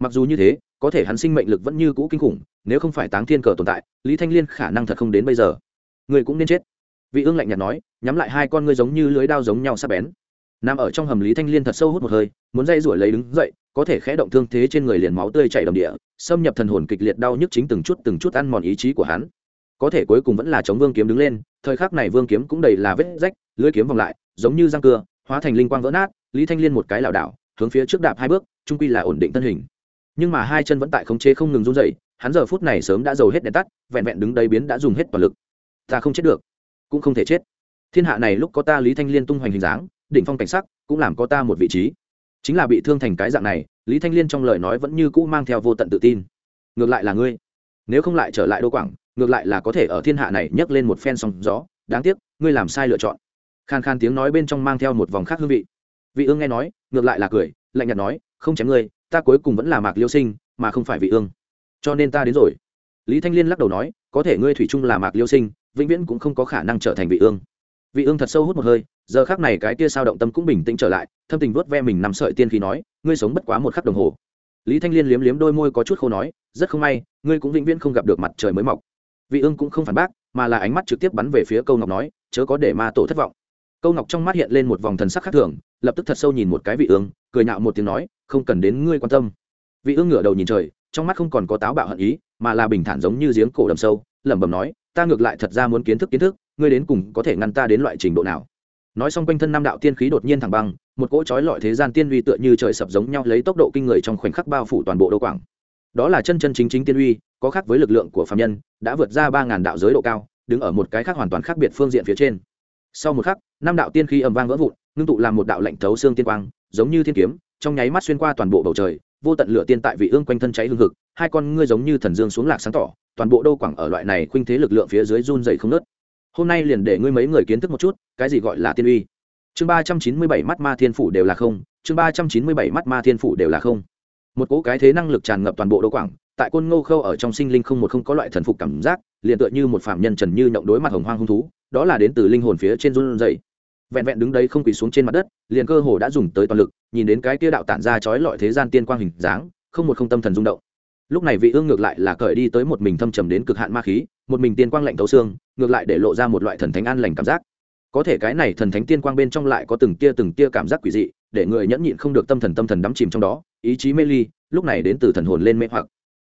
Mặc dù như thế có thể hắn sinh mệnh lực vẫn như cũ kinh khủng, nếu không phải táng thiên cờ tồn tại, lý thanh liên khả năng thật không đến bây giờ. Người cũng nên chết. Vị ương lạnh nhạt nói, nhắm lại hai con ngươi giống như lưới đao giống nhau sắp bén. Nằm ở trong hầm lý thanh liên thật sâu hút một hơi, muốn dây rủi lấy đứng dậy, có thể khẽ động thương thế trên người liền máu tươi chảy đầm địa, xâm nhập thần hồn kịch liệt đau nhức chính từng chút từng chút ăn mòn ý chí của hắn. Có thể cuối cùng vẫn là chống vương kiếm đứng lên, thời khắc này vương kiếm cũng đầy là vết rách, lưới kiếm vòng lại, giống như răng cưa, hóa thành linh quang vỡ nát, lý thanh liên một cái lảo đảo, hướng phía trước đạp hai bước, trung quy là ổn định thân hình nhưng mà hai chân vẫn tại khống chế không ngừng run dậy hắn giờ phút này sớm đã dầu hết đèn tắt, vẹn vẹn đứng đây biến đã dùng hết toàn lực. Ta không chết được, cũng không thể chết. Thiên hạ này lúc có ta lý thanh liên tung hoành hình dáng, đỉnh phong cảnh sắc, cũng làm có ta một vị trí. Chính là bị thương thành cái dạng này, lý thanh liên trong lời nói vẫn như cũ mang theo vô tận tự tin. Ngược lại là ngươi. Nếu không lại trở lại đô quảng, ngược lại là có thể ở thiên hạ này nhấc lên một phen sóng gió. Đáng tiếc, ngươi làm sai lựa chọn. Khan khan tiếng nói bên trong mang theo một vòng khác hương vị. Vị ương nghe nói, ngược lại là cười, lạnh nhạt nói, không chém ngươi ta cuối cùng vẫn là mạc liêu sinh, mà không phải vị ương. Cho nên ta đến rồi. Lý thanh liên lắc đầu nói, có thể ngươi thủy chung là mạc liêu sinh, vĩnh viễn cũng không có khả năng trở thành vị ương. Vị ương thật sâu hút một hơi, giờ khác này cái kia sao động tâm cũng bình tĩnh trở lại, thâm tình vuốt ve mình nằm sợi tiên khí nói, ngươi sống bất quá một khắc đồng hồ. Lý thanh liên liếm liếm đôi môi có chút khô nói, rất không may, ngươi cũng vĩnh viễn không gặp được mặt trời mới mọc. Vị ương cũng không phản bác, mà là ánh mắt trực tiếp bắn về phía câu ngọc nói, chớ có để ma tổ thất vọng. Câu ngọc trong mắt hiện lên một vòng thần sắc khác thường lập tức thật sâu nhìn một cái vị ương, cười nhạo một tiếng nói, không cần đến ngươi quan tâm. Vị ương ngửa đầu nhìn trời, trong mắt không còn có táo bạo hận ý, mà là bình thản giống như giếng cổ đầm sâu, lẩm bẩm nói, ta ngược lại thật ra muốn kiến thức kiến thức, ngươi đến cùng có thể ngăn ta đến loại trình độ nào? Nói xong quanh thân năm đạo tiên khí đột nhiên thẳng băng, một cỗ trói lọi thế gian tiên uy tựa như trời sập giống nhau lấy tốc độ kinh người trong khoảnh khắc bao phủ toàn bộ đô quảng. Đó là chân chân chính chính tiên uy, có khác với lực lượng của phạm nhân, đã vượt ra ba ngàn đạo giới độ cao, đứng ở một cái khác hoàn toàn khác biệt phương diện phía trên. Sau một khắc, năm đạo tiên khí ầm vang vỡ vụn ngưng tụ làm một đạo lệnh thấu xương tiên quang, giống như thiên kiếm, trong nháy mắt xuyên qua toàn bộ bầu trời, vô tận lửa tiên tại vị ương quanh thân cháy hương hực, hai con ngươi giống như thần dương xuống lạc sáng tỏ, toàn bộ đô quảng ở loại này khuynh thế lực lượng phía dưới run dày không nớt hôm nay liền để ngươi mấy người kiến thức một chút, cái gì gọi là tiên uy. Chương ba trăm chín mươi bảy mắt ma thiên phủ đều là không, chương ba trăm chín mươi bảy mắt ma thiên phủ đều là không. Một cỗ cái thế năng lực tràn ngập toàn bộ đô quảng, tại côn ngô khâu ở trong sinh linh không một không có loại thần phục cảm giác, liền tựa như một phạm nhân trần như nhộng đối mặt hồng hoang hung thú, đó là đến từ linh hồn phía trên run dày vẹn vẹn đứng đấy không quỳ xuống trên mặt đất, liền cơ hồ đã dùng tới toàn lực, nhìn đến cái kia đạo tản ra chói lọi thế gian tiên quang hình dáng, không một không tâm thần rung động. Lúc này vị ương ngược lại là cởi đi tới một mình thâm trầm đến cực hạn ma khí, một mình tiên quang lạnh thấu xương, ngược lại để lộ ra một loại thần thánh an lành cảm giác. Có thể cái này thần thánh tiên quang bên trong lại có từng tia từng tia cảm giác quỷ dị, để người nhẫn nhịn không được tâm thần tâm thần đắm chìm trong đó, ý chí mê ly, lúc này đến từ thần hồn lên mê hoặc.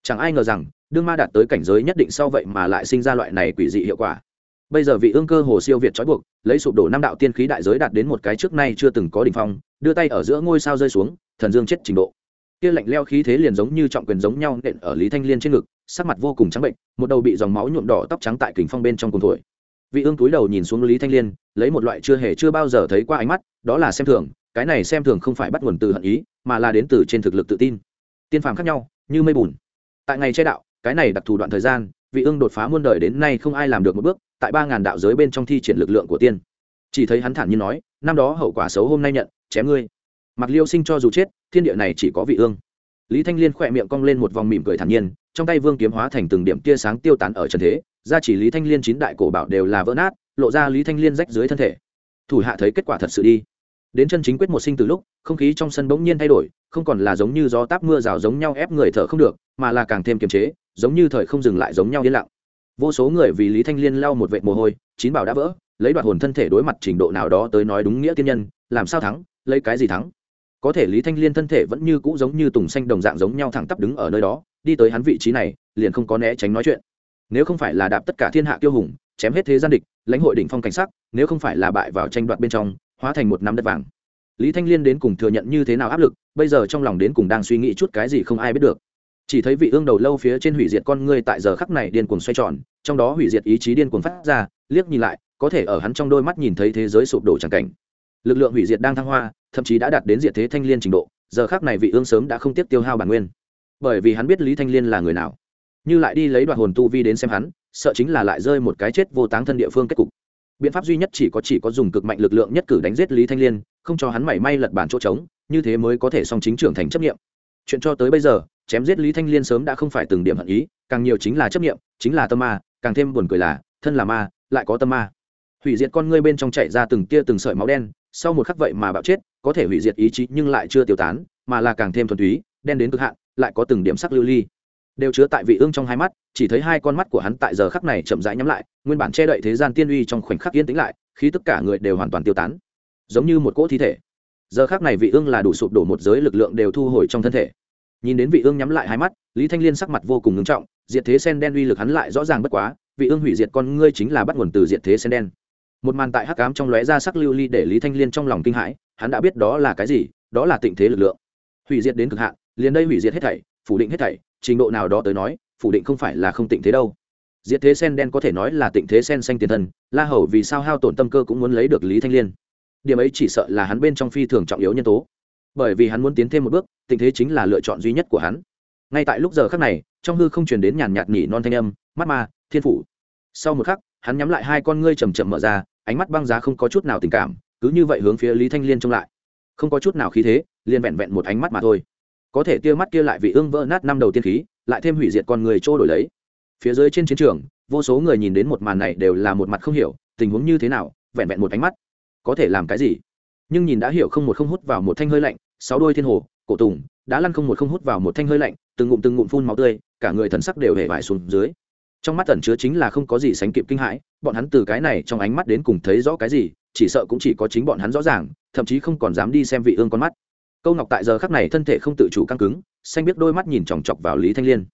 Chẳng ai ngờ rằng, đương ma đạt tới cảnh giới nhất định sau vậy mà lại sinh ra loại này quỷ dị hiệu quả bây giờ vị ương cơ hồ siêu việt trói buộc, lấy sụp đổ năm đạo tiên khí đại giới đạt đến một cái trước nay chưa từng có đỉnh phong, đưa tay ở giữa ngôi sao rơi xuống, thần dương chết trình độ. Kia lạnh leo khí thế liền giống như trọng quyền giống nhau nện ở lý thanh liên trên ngực, sắc mặt vô cùng trắng bệnh, một đầu bị dòng máu nhuộm đỏ tóc trắng tại kình phong bên trong cùng thổi. Vị ương túi đầu nhìn xuống lý thanh liên, lấy một loại chưa hề chưa bao giờ thấy qua ánh mắt, đó là xem thường, cái này xem thường không phải bắt nguồn từ hận ý, mà là đến từ trên thực lực tự tin. Tiên phàm khác nhau, như mây bùn. Tại ngày che đạo, cái này đặc thù đoạn thời gian, vị ương đột phá muôn đời đến nay không ai làm được một bước tại ba ngàn đạo giới bên trong thi triển lực lượng của tiên. Chỉ thấy hắn thản như nói, năm đó hậu quả xấu hôm nay nhận, chém ngươi. Mặc liêu sinh cho dù chết, thiên địa này chỉ có vị ương. Lý thanh liên khỏe miệng cong lên một vòng mỉm cười thản nhiên, trong tay vương kiếm hóa thành từng điểm tia sáng tiêu tán ở trần thế, ra chỉ lý thanh liên chín đại cổ bảo đều là vỡ nát, lộ ra lý thanh liên rách dưới thân thể. Thủ hạ thấy kết quả thật sự đi. Đến chân chính quyết một sinh từ lúc, không khí trong sân bỗng nhiên thay đổi, không còn là giống như gió táp mưa rào giống nhau ép người thở không được, mà là càng thêm kiềm chế, giống như thời không dừng lại giống nhau yên lặng vô số người vì lý thanh liên lau một vệt mồ hôi, chín bảo đã vỡ, lấy đoạt hồn thân thể đối mặt trình độ nào đó tới nói đúng nghĩa tiên nhân, làm sao thắng, lấy cái gì thắng? Có thể lý thanh liên thân thể vẫn như cũ giống như tùng xanh đồng dạng giống nhau thẳng tắp đứng ở nơi đó, đi tới hắn vị trí này, liền không có né tránh nói chuyện. Nếu không phải là đạp tất cả thiên hạ tiêu hùng, chém hết thế gian địch, lãnh hội đỉnh phong cảnh sắc, nếu không phải là bại vào tranh đoạt bên trong, hóa thành một nắm đất vàng. Lý thanh liên đến cùng thừa nhận như thế nào áp lực, bây giờ trong lòng đến cùng đang suy nghĩ chút cái gì không ai biết được chỉ thấy vị ương đầu lâu phía trên hủy diệt con ngươi tại giờ khắc này điên cuồng xoay tròn, trong đó hủy diệt ý chí điên cuồng phát ra, liếc nhìn lại, có thể ở hắn trong đôi mắt nhìn thấy thế giới sụp đổ chẳng cảnh. Lực lượng hủy diệt đang thăng hoa, thậm chí đã đạt đến diệt thế thanh liên trình độ, giờ khắc này vị ương sớm đã không tiếp tiêu hao bản nguyên. Bởi vì hắn biết lý thanh liên là người nào. Như lại đi lấy đoạn hồn tu vi đến xem hắn, sợ chính là lại rơi một cái chết vô táng thân địa phương kết cục. Biện pháp duy nhất chỉ có chỉ có dùng cực mạnh lực lượng nhất cử đánh giết lý thanh liên, không cho hắn mảy may lật bản chỗ trống, như thế mới có thể song chính trưởng thành chấp nghiệm. Chuyện cho tới bây giờ chém giết lý thanh liên sớm đã không phải từng điểm hận ý, càng nhiều chính là chấp nghiệm chính là tâm ma, càng thêm buồn cười là, thân là ma, lại có tâm ma. Hủy diệt con ngươi bên trong chạy ra từng tia từng sợi máu đen, sau một khắc vậy mà bạo chết, có thể hủy diệt ý chí nhưng lại chưa tiêu tán, mà là càng thêm thuần túy, đen đến cực hạn, lại có từng điểm sắc lưu ly. Đều chứa tại vị ương trong hai mắt, chỉ thấy hai con mắt của hắn tại giờ khắc này chậm rãi nhắm lại, nguyên bản che đậy thế gian tiên uy trong khoảnh khắc yên tĩnh lại khi tất cả người đều hoàn toàn tiêu tán. Giống như một cỗ thi thể. Giờ khắc này vị ương là đủ sụp đổ một giới lực lượng đều thu hồi trong thân thể nhìn đến vị ương nhắm lại hai mắt, lý thanh liên sắc mặt vô cùng ngưng trọng, diệt thế sen đen uy lực hắn lại rõ ràng bất quá, vị ương hủy diệt con ngươi chính là bắt nguồn từ diệt thế sen đen. Một màn tại hắc ám trong lóe ra sắc lưu ly để lý thanh liên trong lòng kinh hãi, hắn đã biết đó là cái gì, đó là tịnh thế lực lượng. Hủy diệt đến cực hạn, liền đây hủy diệt hết thảy, phủ định hết thảy, trình độ nào đó tới nói, phủ định không phải là không tịnh thế đâu. Diệt thế sen đen có thể nói là tịnh thế sen xanh tiền thân, la hầu vì sao hao tổn tâm cơ cũng muốn lấy được lý thanh liên. Điểm ấy chỉ sợ là hắn bên trong phi thường trọng yếu nhân tố bởi vì hắn muốn tiến thêm một bước, tình thế chính là lựa chọn duy nhất của hắn. Ngay tại lúc giờ khắc này, trong hư không truyền đến nhàn nhạt nhỉ non thanh âm, mắt ma, thiên phủ. Sau một khắc, hắn nhắm lại hai con ngươi chầm chậm mở ra, ánh mắt băng giá không có chút nào tình cảm, cứ như vậy hướng phía lý thanh liên trông lại. Không có chút nào khí thế, liền vẹn vẹn một ánh mắt mà thôi. Có thể tia mắt kia lại vị ương vỡ nát năm đầu tiên khí, lại thêm hủy diệt con người trôi đổi lấy. Phía dưới trên chiến trường, vô số người nhìn đến một màn này đều là một mặt không hiểu, tình huống như thế nào, vẹn vẹn một ánh mắt. Có thể làm cái gì? Nhưng nhìn đã hiểu không một không hút vào một thanh hơi lạnh, sáu đôi thiên hồ, cổ tùng đã lăn không một không hút vào một thanh hơi lạnh, từng ngụm từng ngụm phun máu tươi, cả người thần sắc đều hề vải xuống dưới. Trong mắt tẩn chứa chính là không có gì sánh kịp kinh hãi, bọn hắn từ cái này trong ánh mắt đến cùng thấy rõ cái gì, chỉ sợ cũng chỉ có chính bọn hắn rõ ràng, thậm chí không còn dám đi xem vị ương con mắt. Câu ngọc tại giờ khắc này thân thể không tự chủ căng cứng, xanh biết đôi mắt nhìn chòng chọc vào lý thanh liên.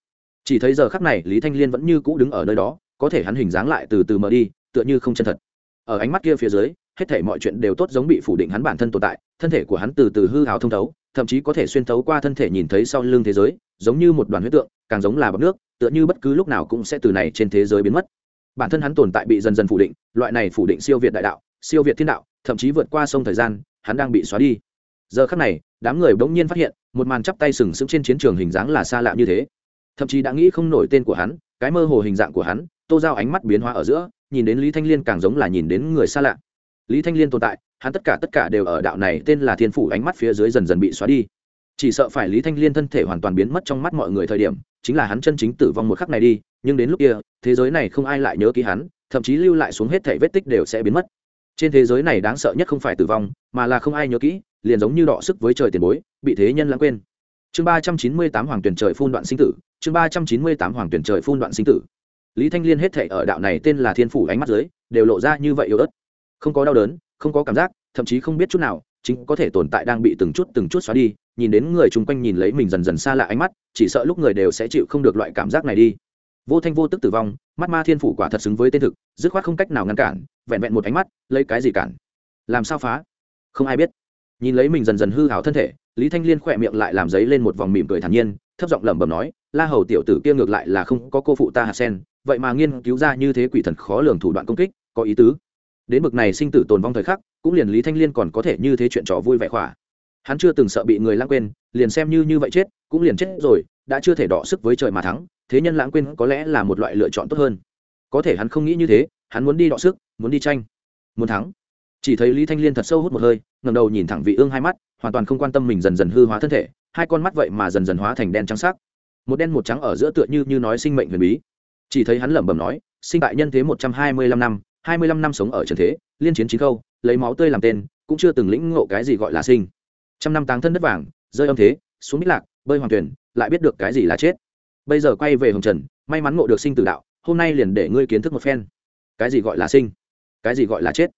Chỉ thấy giờ khắc này lý thanh liên vẫn như cũ đứng ở nơi đó, có thể hắn hình dáng lại từ từ mờ đi, tựa như không chân thật. Ở ánh mắt kia phía dưới hết thể mọi chuyện đều tốt giống bị phủ định hắn bản thân tồn tại, thân thể của hắn từ từ hư hào thông thấu, thậm chí có thể xuyên thấu qua thân thể nhìn thấy sau lưng thế giới, giống như một đoàn huyết tượng, càng giống là bọc nước, tựa như bất cứ lúc nào cũng sẽ từ này trên thế giới biến mất. Bản thân hắn tồn tại bị dần dần phủ định, loại này phủ định siêu việt đại đạo, siêu việt thiên đạo, thậm chí vượt qua sông thời gian, hắn đang bị xóa đi. Giờ khắc này, đám người bỗng nhiên phát hiện, một màn chắp tay sừng sững trên chiến trường hình dáng là xa lạ như thế. Thậm chí đã nghĩ không nổi tên của hắn, cái mơ hồ hình dạng của hắn, tô giao ánh mắt biến hóa ở giữa, nhìn đến lý thanh liên càng giống là nhìn đến người xa lạ lý thanh liên tồn tại, hắn tất cả tất cả đều ở đạo này tên là thiên phủ ánh mắt phía dưới dần dần bị xóa đi. Chỉ sợ phải lý thanh liên thân thể hoàn toàn biến mất trong mắt mọi người thời điểm, chính là hắn chân chính tử vong một khắc này đi, nhưng đến lúc kia, thế giới này không ai lại nhớ ký hắn, thậm chí lưu lại xuống hết thể vết tích đều sẽ biến mất. Trên thế giới này đáng sợ nhất không phải tử vong, mà là không ai nhớ kỹ, liền giống như đọ sức với trời tiền bối, bị thế nhân lãng quên. Chương ba trăm chín mươi tám hoàng tuyển trời phun đoạn sinh tử, chương ba trăm chín mươi tám hoàng tuyển trời phun đoạn sinh tử. Lý thanh liên hết thể ở đạo này tên là thiên phủ ánh mắt dưới, đều lộ ra như vậy yếu ớt không có đau đớn, không có cảm giác, thậm chí không biết chút nào, chính có thể tồn tại đang bị từng chút từng chút xóa đi, nhìn đến người chung quanh nhìn lấy mình dần dần xa lạ ánh mắt, chỉ sợ lúc người đều sẽ chịu không được loại cảm giác này đi. Vô thanh vô tức tử vong, mắt ma thiên phủ quả thật xứng với tên thực, dứt khoát không cách nào ngăn cản, vẹn vẹn một ánh mắt, lấy cái gì cản? Làm sao phá? Không ai biết. Nhìn lấy mình dần dần hư hào thân thể, lý thanh liên khỏe miệng lại làm giấy lên một vòng mỉm cười thản nhiên, thấp giọng lẩm bẩm nói, la hầu tiểu tử kia ngược lại là không có cô phụ ta hạt sen, vậy mà nghiên cứu ra như thế quỷ thần khó lường thủ đoạn công kích, có ý tứ? Đến bực này sinh tử tồn vong thời khắc, cũng liền lý thanh liên còn có thể như thế chuyện trò vui vẻ khỏa. Hắn chưa từng sợ bị người lãng quên, liền xem như như vậy chết, cũng liền chết rồi, đã chưa thể đọ sức với trời mà thắng, thế nhân lãng quên có lẽ là một loại lựa chọn tốt hơn. Có thể hắn không nghĩ như thế, hắn muốn đi đọ sức, muốn đi tranh, muốn thắng. Chỉ thấy lý thanh liên thật sâu hút một hơi ngầm đầu nhìn thẳng vị ương hai mắt, hoàn toàn không quan tâm mình dần dần hư hóa thân thể, hai con mắt vậy mà dần dần hóa thành đen trắng sắc. Một đen một trắng ở giữa tựa như như nói sinh mệnh huyền bí. Chỉ thấy hắn lẩm bẩm nói, sinh tại nhân thế một trăm hai mươi lăm năm hai mươi lăm năm sống ở trần thế, liên chiến chín khâu, lấy máu tươi làm tên, cũng chưa từng lĩnh ngộ cái gì gọi là sinh. Trăm năm táng thân đất vàng, rơi âm thế, xuống bích lạc, bơi hoàng tuyển, lại biết được cái gì là chết. Bây giờ quay về hồng trần, may mắn ngộ được sinh tử đạo, hôm nay liền để ngươi kiến thức một phen. Cái gì gọi là sinh? Cái gì gọi là chết?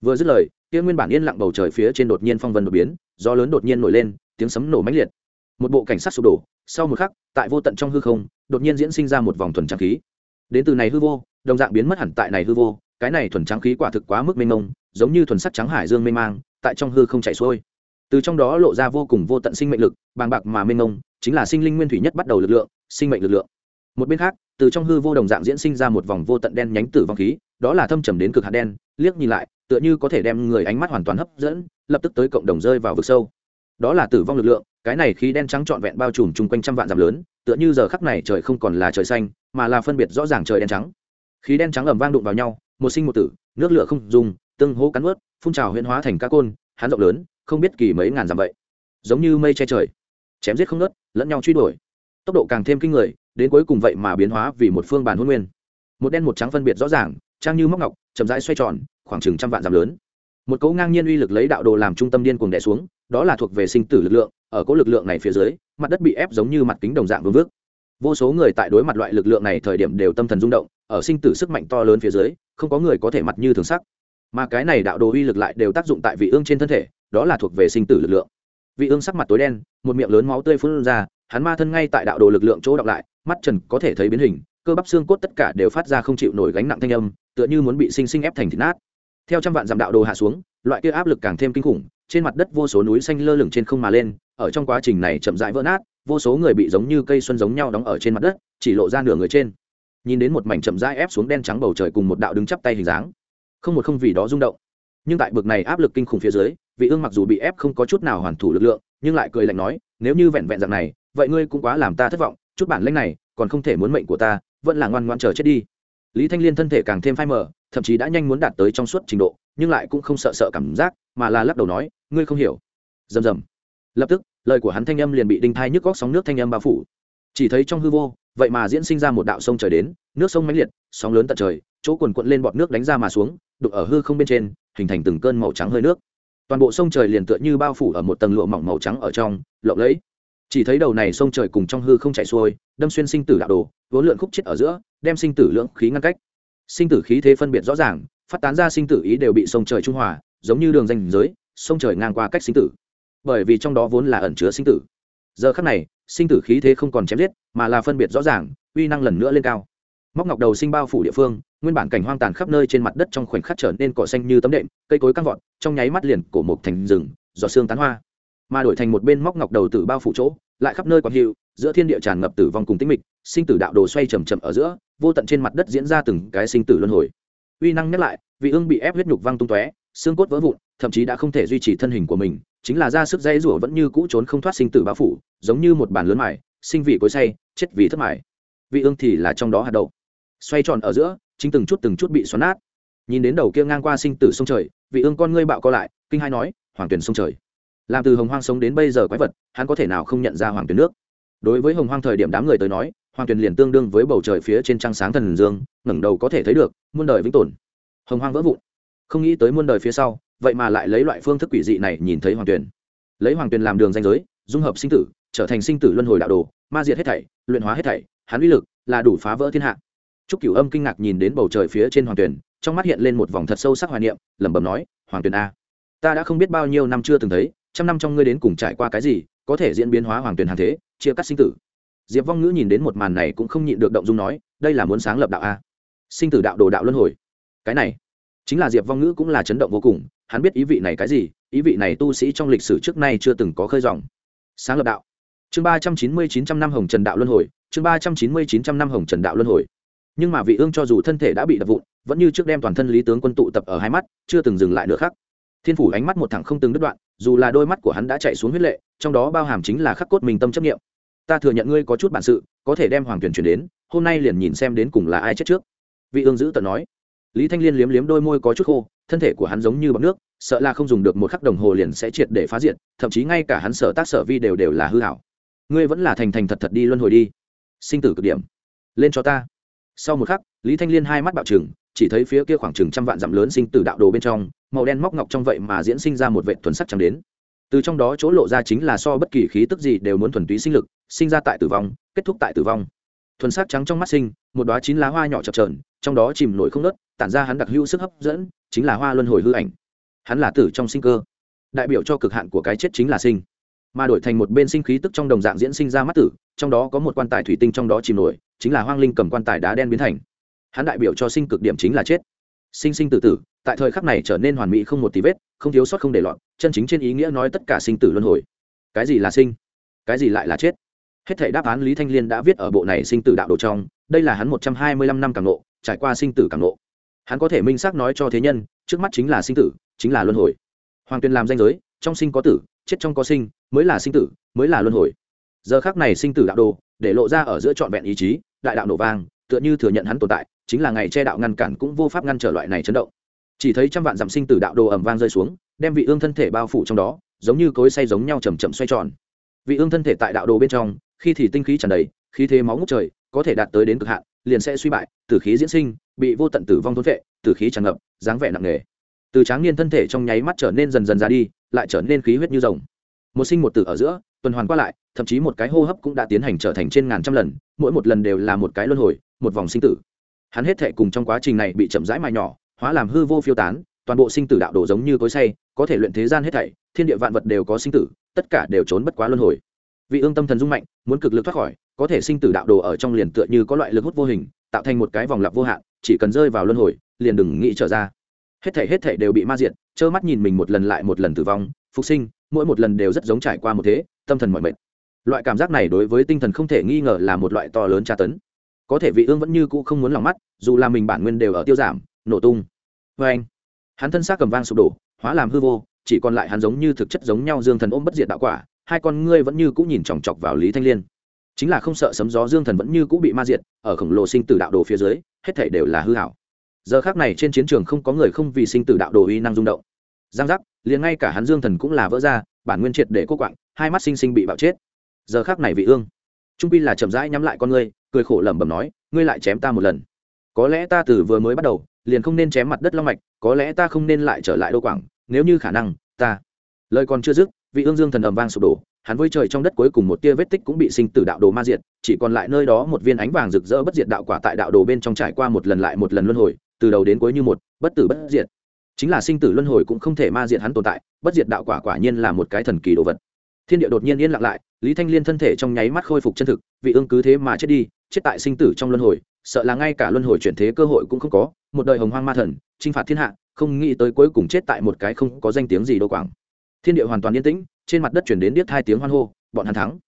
Vừa dứt lời, kia nguyên bản yên lặng bầu trời phía trên đột nhiên phong vân đột biến, gió lớn đột nhiên nổi lên, tiếng sấm nổ mãnh liệt. Một bộ cảnh sát sụp đổ, sau một khắc, tại vô tận trong hư không, đột nhiên diễn sinh ra một vòng thuần trắng khí. Đến từ này hư vô, đồng dạng biến mất hẳn tại này hư vô cái này thuần trắng khí quả thực quá mức mênh mông, giống như thuần sắc trắng hải dương mênh mang, tại trong hư không chạy xuôi. Từ trong đó lộ ra vô cùng vô tận sinh mệnh lực, bàng bạc mà mênh mông, chính là sinh linh nguyên thủy nhất bắt đầu lực lượng, sinh mệnh lực lượng. Một bên khác, từ trong hư vô đồng dạng diễn sinh ra một vòng vô tận đen nhánh tử vong khí, đó là thâm trầm đến cực hạt đen, liếc nhìn lại, tựa như có thể đem người ánh mắt hoàn toàn hấp dẫn, lập tức tới cộng đồng rơi vào vực sâu. Đó là tử vong lực lượng, cái này khí đen trắng trọn vẹn bao trùm chung quanh trăm vạn dặm lớn, tựa như giờ khắc này trời không còn là trời xanh, mà là phân biệt rõ ràng trời đen trắng. Khí đen trắng ầm vang đụng vào nhau một sinh một tử, nước lửa không dùng, tương hố cắn ướt phun trào huyễn hóa thành các côn, hắn rộng lớn, không biết kỳ mấy ngàn dặm vậy. Giống như mây che trời, chém giết không nớt lẫn nhau truy đuổi. Tốc độ càng thêm kinh người, đến cuối cùng vậy mà biến hóa vì một phương bản hôn nguyên. Một đen một trắng phân biệt rõ ràng, trang như móc ngọc, chậm rãi xoay tròn, khoảng chừng trăm vạn dặm lớn. Một cấu ngang nhiên uy lực lấy đạo đồ làm trung tâm điên cuồng đè xuống, đó là thuộc về sinh tử lực lượng, ở cỗ lực lượng này phía dưới, mặt đất bị ép giống như mặt kính đồng dạng vương vước vô số người tại đối mặt loại lực lượng này thời điểm đều tâm thần rung động, ở sinh tử sức mạnh to lớn phía dưới, không có người có thể mặt như thường sắc. Mà cái này đạo đồ uy lực lại đều tác dụng tại vị ương trên thân thể, đó là thuộc về sinh tử lực lượng. Vị ương sắc mặt tối đen, một miệng lớn máu tươi phun ra, hắn ma thân ngay tại đạo đồ lực lượng chỗ đọc lại, mắt trần có thể thấy biến hình, cơ bắp xương cốt tất cả đều phát ra không chịu nổi gánh nặng thanh âm, tựa như muốn bị sinh sinh ép thành thịt nát. Theo trăm vạn dặm đạo đồ hạ xuống, loại kia áp lực càng thêm kinh khủng, trên mặt đất vô số núi xanh lơ lửng trên không mà lên, ở trong quá trình này chậm rãi vỡ nát vô số người bị giống như cây xuân giống nhau đóng ở trên mặt đất, chỉ lộ ra nửa người trên. Nhìn đến một mảnh chậm rãi ép xuống đen trắng bầu trời cùng một đạo đứng chắp tay hình dáng. Không một không vì đó rung động. Nhưng tại bực này áp lực kinh khủng phía dưới, vị ương mặc dù bị ép không có chút nào hoàn thủ lực lượng, nhưng lại cười lạnh nói, nếu như vẹn vẹn dạng này, vậy ngươi cũng quá làm ta thất vọng, chút bản lĩnh này còn không thể muốn mệnh của ta, vẫn là ngoan ngoan chờ chết đi. Lý thanh liên thân thể càng thêm phai mờ, thậm chí đã nhanh muốn đạt tới trong suốt trình độ, nhưng lại cũng không sợ sợ cảm giác, mà là lắc đầu nói, ngươi không hiểu. Rầm rầm. Lập tức lời của hắn thanh âm liền bị đinh thai nhức góc sóng nước thanh âm bao phủ. Chỉ thấy trong hư vô, vậy mà diễn sinh ra một đạo sông trời đến, nước sông mãnh liệt, sóng lớn tận trời, chỗ quần quận lên bọt nước đánh ra mà xuống, đục ở hư không bên trên, hình thành từng cơn màu trắng hơi nước. Toàn bộ sông trời liền tựa như bao phủ ở một tầng lụa mỏng màu trắng ở trong, lộng lẫy. Chỉ thấy đầu này sông trời cùng trong hư không chạy xuôi, đâm xuyên sinh tử đạo đồ, vốn lượn khúc chết ở giữa, đem sinh tử lượng khí ngăn cách. Sinh tử khí thế phân biệt rõ ràng, phát tán ra sinh tử ý đều bị sông trời trung hòa, giống như đường danh giới, sông trời ngang qua cách sinh tử bởi vì trong đó vốn là ẩn chứa sinh tử. Giờ khắc này, sinh tử khí thế không còn chém giết, mà là phân biệt rõ ràng, uy năng lần nữa lên cao. Móc ngọc đầu sinh bao phủ địa phương, nguyên bản cảnh hoang tàn khắp nơi trên mặt đất trong khoảnh khắc trở nên cỏ xanh như tấm đệm, cây cối căng vọt, trong nháy mắt liền cổ mục thành rừng, giọt xương tán hoa. Mà đổi thành một bên móc ngọc đầu tử bao phủ chỗ, lại khắp nơi còn hiệu giữa thiên địa tràn ngập tử vong cùng tĩnh mịch, sinh tử đạo đồ xoay chầm chậm ở giữa, vô tận trên mặt đất diễn ra từng cái sinh tử luân hồi. Uy năng nhắc lại, vị ương bị ép huyết nhục văng tung tóe, xương cốt vỡ vụn thậm chí đã không thể duy trì thân hình của mình, chính là ra sức dây rủa vẫn như cũ trốn không thoát sinh tử bao phủ, giống như một bàn lớn mải sinh vị cối say chết vì thất mải vị ương thì là trong đó hạt đậu. Xoay tròn ở giữa, chính từng chút từng chút bị xoắn nát. Nhìn đến đầu kia ngang qua sinh tử sông trời, vị ương con ngươi bạo co lại, kinh hai nói, hoàng tuyển sông trời. Làm từ hồng hoang sống đến bây giờ quái vật, hắn có thể nào không nhận ra hoàng tuyển nước? Đối với hồng hoang thời điểm đám người tới nói, hoàng tuyển liền tương đương với bầu trời phía trên trăng sáng thần dương, ngẩng đầu có thể thấy được, muôn đời vĩnh tồn. Hồng hoang vỡ vụn. Không nghĩ tới muôn đời phía sau vậy mà lại lấy loại phương thức quỷ dị này nhìn thấy hoàng tuyền lấy hoàng tuyền làm đường danh giới dung hợp sinh tử trở thành sinh tử luân hồi đạo đồ ma diệt hết thảy luyện hóa hết thảy hắn uy lực là đủ phá vỡ thiên hạ Trúc Cửu Âm kinh ngạc nhìn đến bầu trời phía trên hoàng tuyền trong mắt hiện lên một vòng thật sâu sắc hoài niệm, lẩm bẩm nói, "Hoàng tuyền a, ta đã không biết bao nhiêu năm chưa từng thấy, trăm năm trong ngươi đến cùng trải qua cái gì, có thể diễn biến hóa hoàng tuyền hàng thế, chia cắt sinh tử." Diệp Vong Ngữ nhìn đến một màn này cũng không nhịn được động dung nói, đây là muốn sáng lập đạo a. Sinh tử đạo đồ đạo luân hồi. Cái này, chính là Diệp Vong Ngữ cũng là chấn động vô cùng, hắn biết ý vị này cái gì, ý vị này tu sĩ trong lịch sử trước nay chưa từng có khơi dòng. Sáng lập đạo. Chương ba trăm chín mươi chín trăm năm Hồng Trần đạo luân hồi, chương ba trăm chín mươi chín trăm năm Hồng Trần đạo luân hồi. Nhưng mà vị ương cho dù thân thể đã bị đập vụn vẫn như trước đem toàn thân lý tướng quân tụ tập ở hai mắt chưa từng dừng lại nữa khác thiên phủ ánh mắt một thẳng không từng đứt đoạn dù là đôi mắt của hắn đã chạy xuống huyết lệ trong đó bao hàm chính là khắc cốt mình tâm chấp nghiệm ta thừa nhận ngươi có chút bản sự có thể đem hoàng tuyển chuyển đến hôm nay liền nhìn xem đến cùng là ai chết trước. Vị ương giữ tận nói. Lý thanh liên liếm liếm đôi môi có chút khô thân thể của hắn giống như bọc nước, sợ là không dùng được một khắc đồng hồ liền sẽ triệt để phá diện thậm chí ngay cả hắn sở tác sở vi đều đều là hư hảo. Ngươi vẫn là thành thành thật thật đi luân hồi đi. Sinh tử cực điểm. Lên cho ta. Sau một khắc, lý thanh liên hai mắt bạo trừng, chỉ thấy phía kia khoảng chừng trăm vạn dặm lớn sinh tử đạo đồ bên trong, màu đen móc ngọc trong vậy mà diễn sinh ra một vệ thuần sắc trắng đến. Từ trong đó chỗ lộ ra chính là so bất kỳ khí tức gì đều muốn thuần túy sinh lực, sinh ra tại tử vong, kết thúc tại tử vong. Thuần sắc trắng trong mắt sinh, một đóa chín lá hoa nhỏ chập trờn trong đó chìm nổi không nớt, tản ra hắn đặc hữu sức hấp dẫn, chính là hoa luân hồi hư ảnh. Hắn là tử trong sinh cơ. Đại biểu cho cực hạn của cái chết chính là sinh. Mà đổi thành một bên sinh khí tức trong đồng dạng diễn sinh ra mắt tử, trong đó có một quan tài thủy tinh trong đó chìm nổi, chính là hoang linh cầm quan tài đá đen biến thành. Hắn đại biểu cho sinh cực điểm chính là chết. Sinh sinh tử tử, tại thời khắc này trở nên hoàn mỹ không một tí vết, không thiếu sót không để lọt, chân chính trên ý nghĩa nói tất cả sinh tử luân hồi. Cái gì là sinh? Cái gì lại là chết? Hết thể đáp án lý thanh liên đã viết ở bộ này sinh tử đạo đồ trong, đây là hắn một trăm hai mươi lăm năm càng nộ trải qua sinh tử cảm nộ hắn có thể minh xác nói cho thế nhân, trước mắt chính là sinh tử, chính là luân hồi. Hoàng tuyền làm danh giới, trong sinh có tử, chết trong có sinh, mới là sinh tử, mới là luân hồi. Giờ khác này sinh tử đạo đồ, để lộ ra ở giữa trọn vẹn ý chí, đại đạo nổ vang, tựa như thừa nhận hắn tồn tại, chính là ngày che đạo ngăn cản cũng vô pháp ngăn trở loại này chấn động. Chỉ thấy trăm vạn dặm sinh tử đạo đồ ẩm vang rơi xuống, đem vị ương thân thể bao phủ trong đó, giống như cối say giống nhau chầm chậm xoay tròn. Vị ương thân thể tại đạo đồ bên trong, khi thì tinh khí tràn đầy, khí thế máu ngút trời, có thể đạt tới đến cực hạn liền sẽ suy bại, tử khí diễn sinh, bị vô tận tử vong thốn vệ tử khí tràn ngập, dáng vẻ nặng nề. Từ tráng niên thân thể trong nháy mắt trở nên dần dần ra đi, lại trở nên khí huyết như rồng. Một sinh một tử ở giữa, tuần hoàn qua lại, thậm chí một cái hô hấp cũng đã tiến hành trở thành trên ngàn trăm lần, mỗi một lần đều là một cái luân hồi, một vòng sinh tử. Hắn hết thệ cùng trong quá trình này bị chậm rãi mài nhỏ, hóa làm hư vô phiêu tán, toàn bộ sinh tử đạo đồ giống như cối say, có thể luyện thế gian hết thảy, thiên địa vạn vật đều có sinh tử, tất cả đều trốn bất quá luân hồi. Vị ương tâm thần dung mạnh, muốn cực lực thoát khỏi có thể sinh tử đạo đồ ở trong liền tựa như có loại lực hút vô hình, tạo thành một cái vòng lặp vô hạn, chỉ cần rơi vào luân hồi, liền đừng nghĩ trở ra. Hết thảy hết thảy đều bị ma diệt, trơ mắt nhìn mình một lần lại một lần tử vong, phục sinh, mỗi một lần đều rất giống trải qua một thế, tâm thần mọi mệt. Loại cảm giác này đối với tinh thần không thể nghi ngờ là một loại to lớn tra tấn. Có thể vị ương vẫn như cũ không muốn lòng mắt, dù là mình bản nguyên đều ở tiêu giảm, nổ tung. Vê anh. Hắn thân xác cầm vang sụp đổ, hóa làm hư vô, chỉ còn lại hắn giống như thực chất giống nhau dương thần ôm bất diệt đạo quả, hai con ngươi vẫn như cũ nhìn chòng chọc vào lý thanh liên chính là không sợ sấm gió dương thần vẫn như cũ bị ma diệt, ở khổng lồ sinh tử đạo đồ phía dưới, hết thể đều là hư hảo giờ khác này trên chiến trường không có người không vì sinh tử đạo đồ uy năng rung động. Giang giác, liền ngay cả hắn dương thần cũng là vỡ ra, bản nguyên triệt để cô quạng, hai mắt sinh sinh bị bạo chết. Giờ khác này vị ương. Trung pi là chậm rãi nhắm lại con ngươi, cười khổ lẩm bẩm nói, ngươi lại chém ta một lần. Có lẽ ta từ vừa mới bắt đầu, liền không nên chém mặt đất long mạch, có lẽ ta không nên lại trở lại đô quảng, nếu như khả năng, ta lời còn chưa dứt, vị ương dương thần ầm vang sụp đổ hắn với trời trong đất cuối cùng một tia vết tích cũng bị sinh tử đạo đồ ma diệt, chỉ còn lại nơi đó một viên ánh vàng rực rỡ bất diệt đạo quả tại đạo đồ bên trong trải qua một lần lại một lần luân hồi, từ đầu đến cuối như một, bất tử bất diệt. Chính là sinh tử luân hồi cũng không thể ma diệt hắn tồn tại, bất diệt đạo quả quả nhiên là một cái thần kỳ đồ vật. Thiên địa đột nhiên yên lặng lại, lý thanh liên thân thể trong nháy mắt khôi phục chân thực, vị ương cứ thế mà chết đi, chết tại sinh tử trong luân hồi, sợ là ngay cả luân hồi chuyển thế cơ hội cũng không có, một đời hồng hoang ma thần, chinh phạt thiên hạ, không nghĩ tới cuối cùng chết tại một cái không có danh tiếng gì đâu quảng. Thiên địa hoàn toàn yên tĩnh trên mặt đất chuyển đến điếc hai tiếng hoan hô, bọn hắn thắng.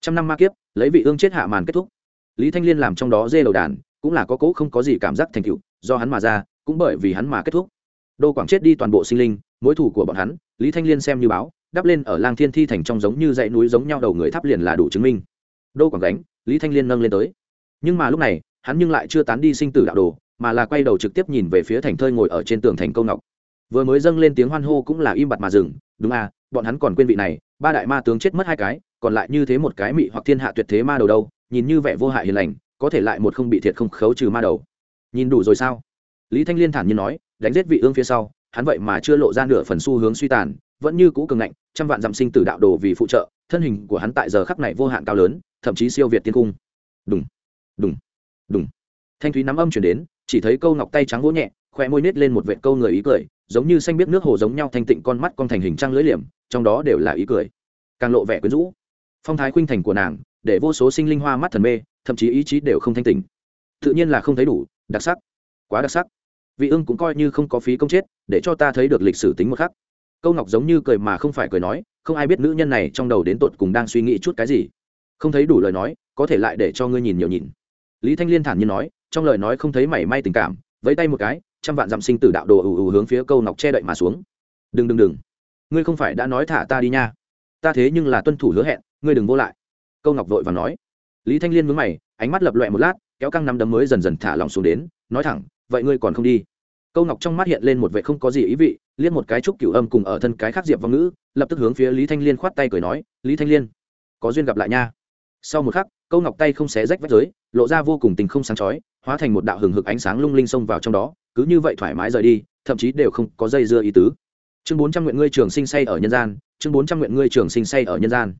Trăm năm ma kiếp, lấy vị ương chết hạ màn kết thúc. Lý thanh liên làm trong đó dê đầu đàn, cũng là có cố không có gì cảm giác thành tựu, do hắn mà ra, cũng bởi vì hắn mà kết thúc. Đô quảng chết đi toàn bộ sinh linh, mối thủ của bọn hắn, lý thanh liên xem như báo, đắp lên ở lang thiên thi thành trong giống như dãy núi giống nhau đầu người tháp liền là đủ chứng minh. Đô quảng gánh, lý thanh liên nâng lên tới. Nhưng mà lúc này, hắn nhưng lại chưa tán đi sinh tử đạo đồ, mà là quay đầu trực tiếp nhìn về phía thành thơi ngồi ở trên tường thành câu ngọc. Vừa mới dâng lên tiếng hoan hô cũng là im bặt mà dừng, đúng à bọn hắn còn quên vị này, ba đại ma tướng chết mất hai cái, còn lại như thế một cái mị hoặc thiên hạ tuyệt thế ma đầu đâu, nhìn như vẻ vô hại hiền lành, có thể lại một không bị thiệt không khấu trừ ma đầu. Nhìn đủ rồi sao? Lý thanh liên thản nhiên nói, đánh giết vị ương phía sau, hắn vậy mà chưa lộ ra nửa phần xu hướng suy tàn, vẫn như cũ cường ngạnh, trăm vạn dặm sinh tử đạo đồ vì phụ trợ, thân hình của hắn tại giờ khắc này vô hạn cao lớn, thậm chí siêu việt tiên cung. Đúng đúng đúng thanh thúy nắm âm chuyển đến, chỉ thấy câu ngọc tay trắng vỗ nhẹ, khoe môi nết lên một vệ câu người ý cười giống như xanh biết nước hồ giống nhau thanh tịnh con mắt con thành hình trăng lưỡi liềm, trong đó đều là ý cười. Càng lộ vẻ quyến rũ. Phong thái khuynh thành của nàng, để vô số sinh linh hoa mắt thần mê, thậm chí ý chí đều không thanh tình tự nhiên là không thấy đủ, đặc sắc. Quá đặc sắc. Vị ương cũng coi như không có phí công chết, để cho ta thấy được lịch sử tính một khắc. Câu ngọc giống như cười mà không phải cười nói, không ai biết nữ nhân này trong đầu đến tột cùng đang suy nghĩ chút cái gì. Không thấy đủ lời nói, có thể lại để cho ngươi nhìn nhiều nhìn. Lý thanh liên thản nhiên nói, trong lời nói không thấy mảy may tình cảm vẫy tay một cái, trăm vạn dặm sinh tử đạo đồ ù ù hướng phía câu ngọc che đậy mà xuống. Đừng đừng đừng. Ngươi không phải đã nói thả ta đi nha. Ta thế nhưng là tuân thủ hứa hẹn, ngươi đừng vô lại. Câu ngọc vội và nói. Lý thanh liên mướn mày, ánh mắt lập loẹ một lát, kéo căng nắm đấm mới dần dần thả lòng xuống đến, nói thẳng, vậy ngươi còn không đi? Câu ngọc trong mắt hiện lên một vệ không có gì ý vị liên một cái trúc cửu âm cùng ở thân cái khác diệp vong ngữ, lập tức hướng phía lý thanh liên khoát tay cười nói, lý thanh liên, có duyên gặp lại nha. Sau một khắc, câu ngọc tay không xé rách vách giới lộ ra vô cùng tình không sáng chói, hóa thành một đạo hừng hực ánh sáng lung linh xông vào trong đó, cứ như vậy thoải mái rời đi, thậm chí đều không có dây dưa ý tứ. Chương bốn trăm nguyện ngươi trường sinh say ở nhân gian, chương bốn trăm nguyện ngươi trường sinh say ở nhân gian.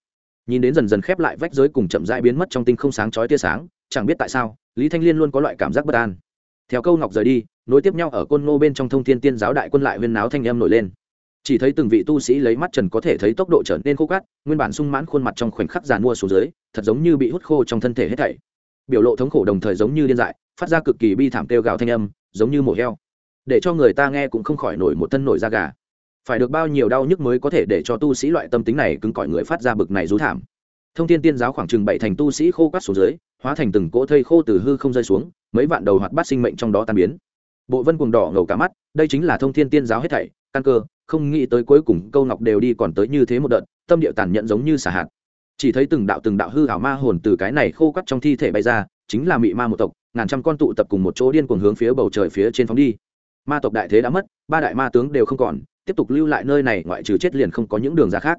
Nhìn đến dần dần khép lại vách giới cùng chậm rãi biến mất trong tinh không sáng chói tia sáng, chẳng biết tại sao, lý thanh liên luôn có loại cảm giác bất an. Theo câu ngọc rời đi, nối tiếp nhau ở côn ngô bên trong thông thiên tiên giáo đại quân lại huyên náo thanh em nổi lên. Chỉ thấy từng vị tu sĩ lấy mắt trần có thể thấy tốc độ trở nên khô cát nguyên bản sung mãn khuôn mặt trong khoảnh khắc giàn mua xuống dưới, thật giống như bị hút khô trong thân thể hết thảy biểu lộ thống khổ đồng thời giống như điên dại, phát ra cực kỳ bi thảm kêu gào thanh âm, giống như mổ heo. Để cho người ta nghe cũng không khỏi nổi một thân nổi da gà. Phải được bao nhiêu đau nhức mới có thể để cho tu sĩ loại tâm tính này cứng cỏi người phát ra bực này rú thảm. Thông thiên tiên giáo khoảng chừng bảy thành tu sĩ khô quát xuống dưới, hóa thành từng cỗ thây khô từ hư không rơi xuống, mấy vạn đầu hoạt bát sinh mệnh trong đó tan biến. Bộ vân cuồng đỏ ngầu cả mắt, đây chính là thông thiên tiên giáo hết thảy, căn cơ, không nghĩ tới cuối cùng câu ngọc đều đi còn tới như thế một đợt, tâm điệu tàn nhẫn giống như xả hạt chỉ thấy từng đạo từng đạo hư ảo ma hồn từ cái này khô quắt trong thi thể bay ra, chính là mị ma một tộc, ngàn trăm con tụ tập cùng một chỗ điên cuồng hướng phía bầu trời phía trên phóng đi. Ma tộc đại thế đã mất, ba đại ma tướng đều không còn, tiếp tục lưu lại nơi này ngoại trừ chết liền không có những đường ra khác.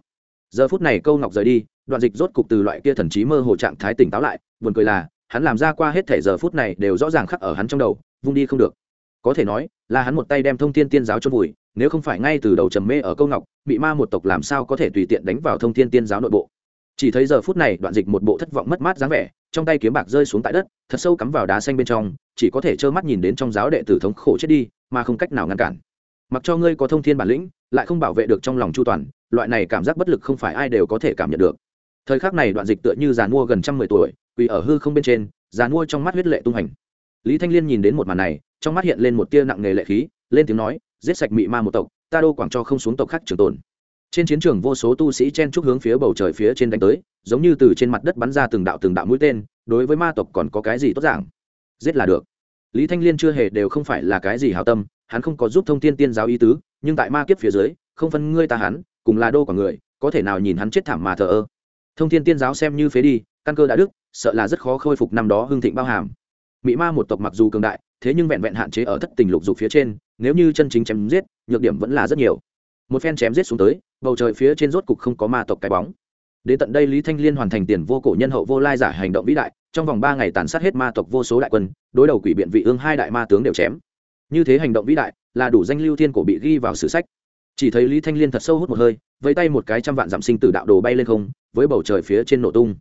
Giờ phút này câu ngọc rời đi, đoạn dịch rốt cục từ loại kia thần trí mơ hồ trạng thái tỉnh táo lại, buồn cười là, hắn làm ra qua hết thể giờ phút này đều rõ ràng khắc ở hắn trong đầu, vung đi không được. Có thể nói, là hắn một tay đem thông thiên tiên giáo chôn vùi, nếu không phải ngay từ đầu trầm mê ở câu ngọc bị ma một tộc làm sao có thể tùy tiện đánh vào thông thiên tiên giáo nội bộ? Chỉ thấy giờ phút này đoạn dịch một bộ thất vọng mất mát dáng vẻ, trong tay kiếm bạc rơi xuống tại đất, thật sâu cắm vào đá xanh bên trong, chỉ có thể trơ mắt nhìn đến trong giáo đệ tử thống khổ chết đi, mà không cách nào ngăn cản. Mặc cho ngươi có thông thiên bản lĩnh, lại không bảo vệ được trong lòng chu toàn, loại này cảm giác bất lực không phải ai đều có thể cảm nhận được. Thời khắc này đoạn dịch tựa như giàn mua gần trăm mười tuổi, quỳ ở hư không bên trên giàn mua trong mắt huyết lệ tung hành. Lý thanh liên nhìn đến một màn này, trong mắt hiện lên một tia nặng nề lệ khí, lên tiếng nói, giết sạch mị ma một tộc, ta đô quảng cho không xuống tộc khác trường tồn trên chiến trường vô số tu sĩ chen trúc hướng phía bầu trời phía trên đánh tới, giống như từ trên mặt đất bắn ra từng đạo từng đạo mũi tên, đối với ma tộc còn có cái gì tốt giảng? Giết là được. Lý thanh liên chưa hề đều không phải là cái gì hào tâm, hắn không có giúp thông tin tiên giáo ý tứ, nhưng tại ma kiếp phía dưới, không phân ngươi ta hắn, cùng là đô của người, có thể nào nhìn hắn chết thảm mà thờ ơ? Thông thiên tiên giáo xem như phế đi, căn cơ đã đức sợ là rất khó khôi phục năm đó hưng thịnh bao hàm. Mỹ ma một tộc mặc dù cường đại, thế nhưng vẹn vẹn hạn chế ở thất tình lục dục phía trên, nếu như chân chính chém giết, nhược điểm vẫn là rất nhiều. Một phen chém giết xuống tới bầu trời phía trên rốt cục không có ma tộc cái bóng. Đến tận đây lý thanh liên hoàn thành tiền vô cổ nhân hậu vô lai giả hành động vĩ đại, trong vòng ba ngày tàn sát hết ma tộc vô số đại quân, đối đầu quỷ biện vị ương hai đại ma tướng đều chém. Như thế hành động vĩ đại, là đủ danh lưu thiên cổ bị ghi vào sử sách. Chỉ thấy lý thanh liên thật sâu hút một hơi, vẫy tay một cái trăm vạn giảm sinh tử đạo đồ bay lên không, với bầu trời phía trên nổ tung.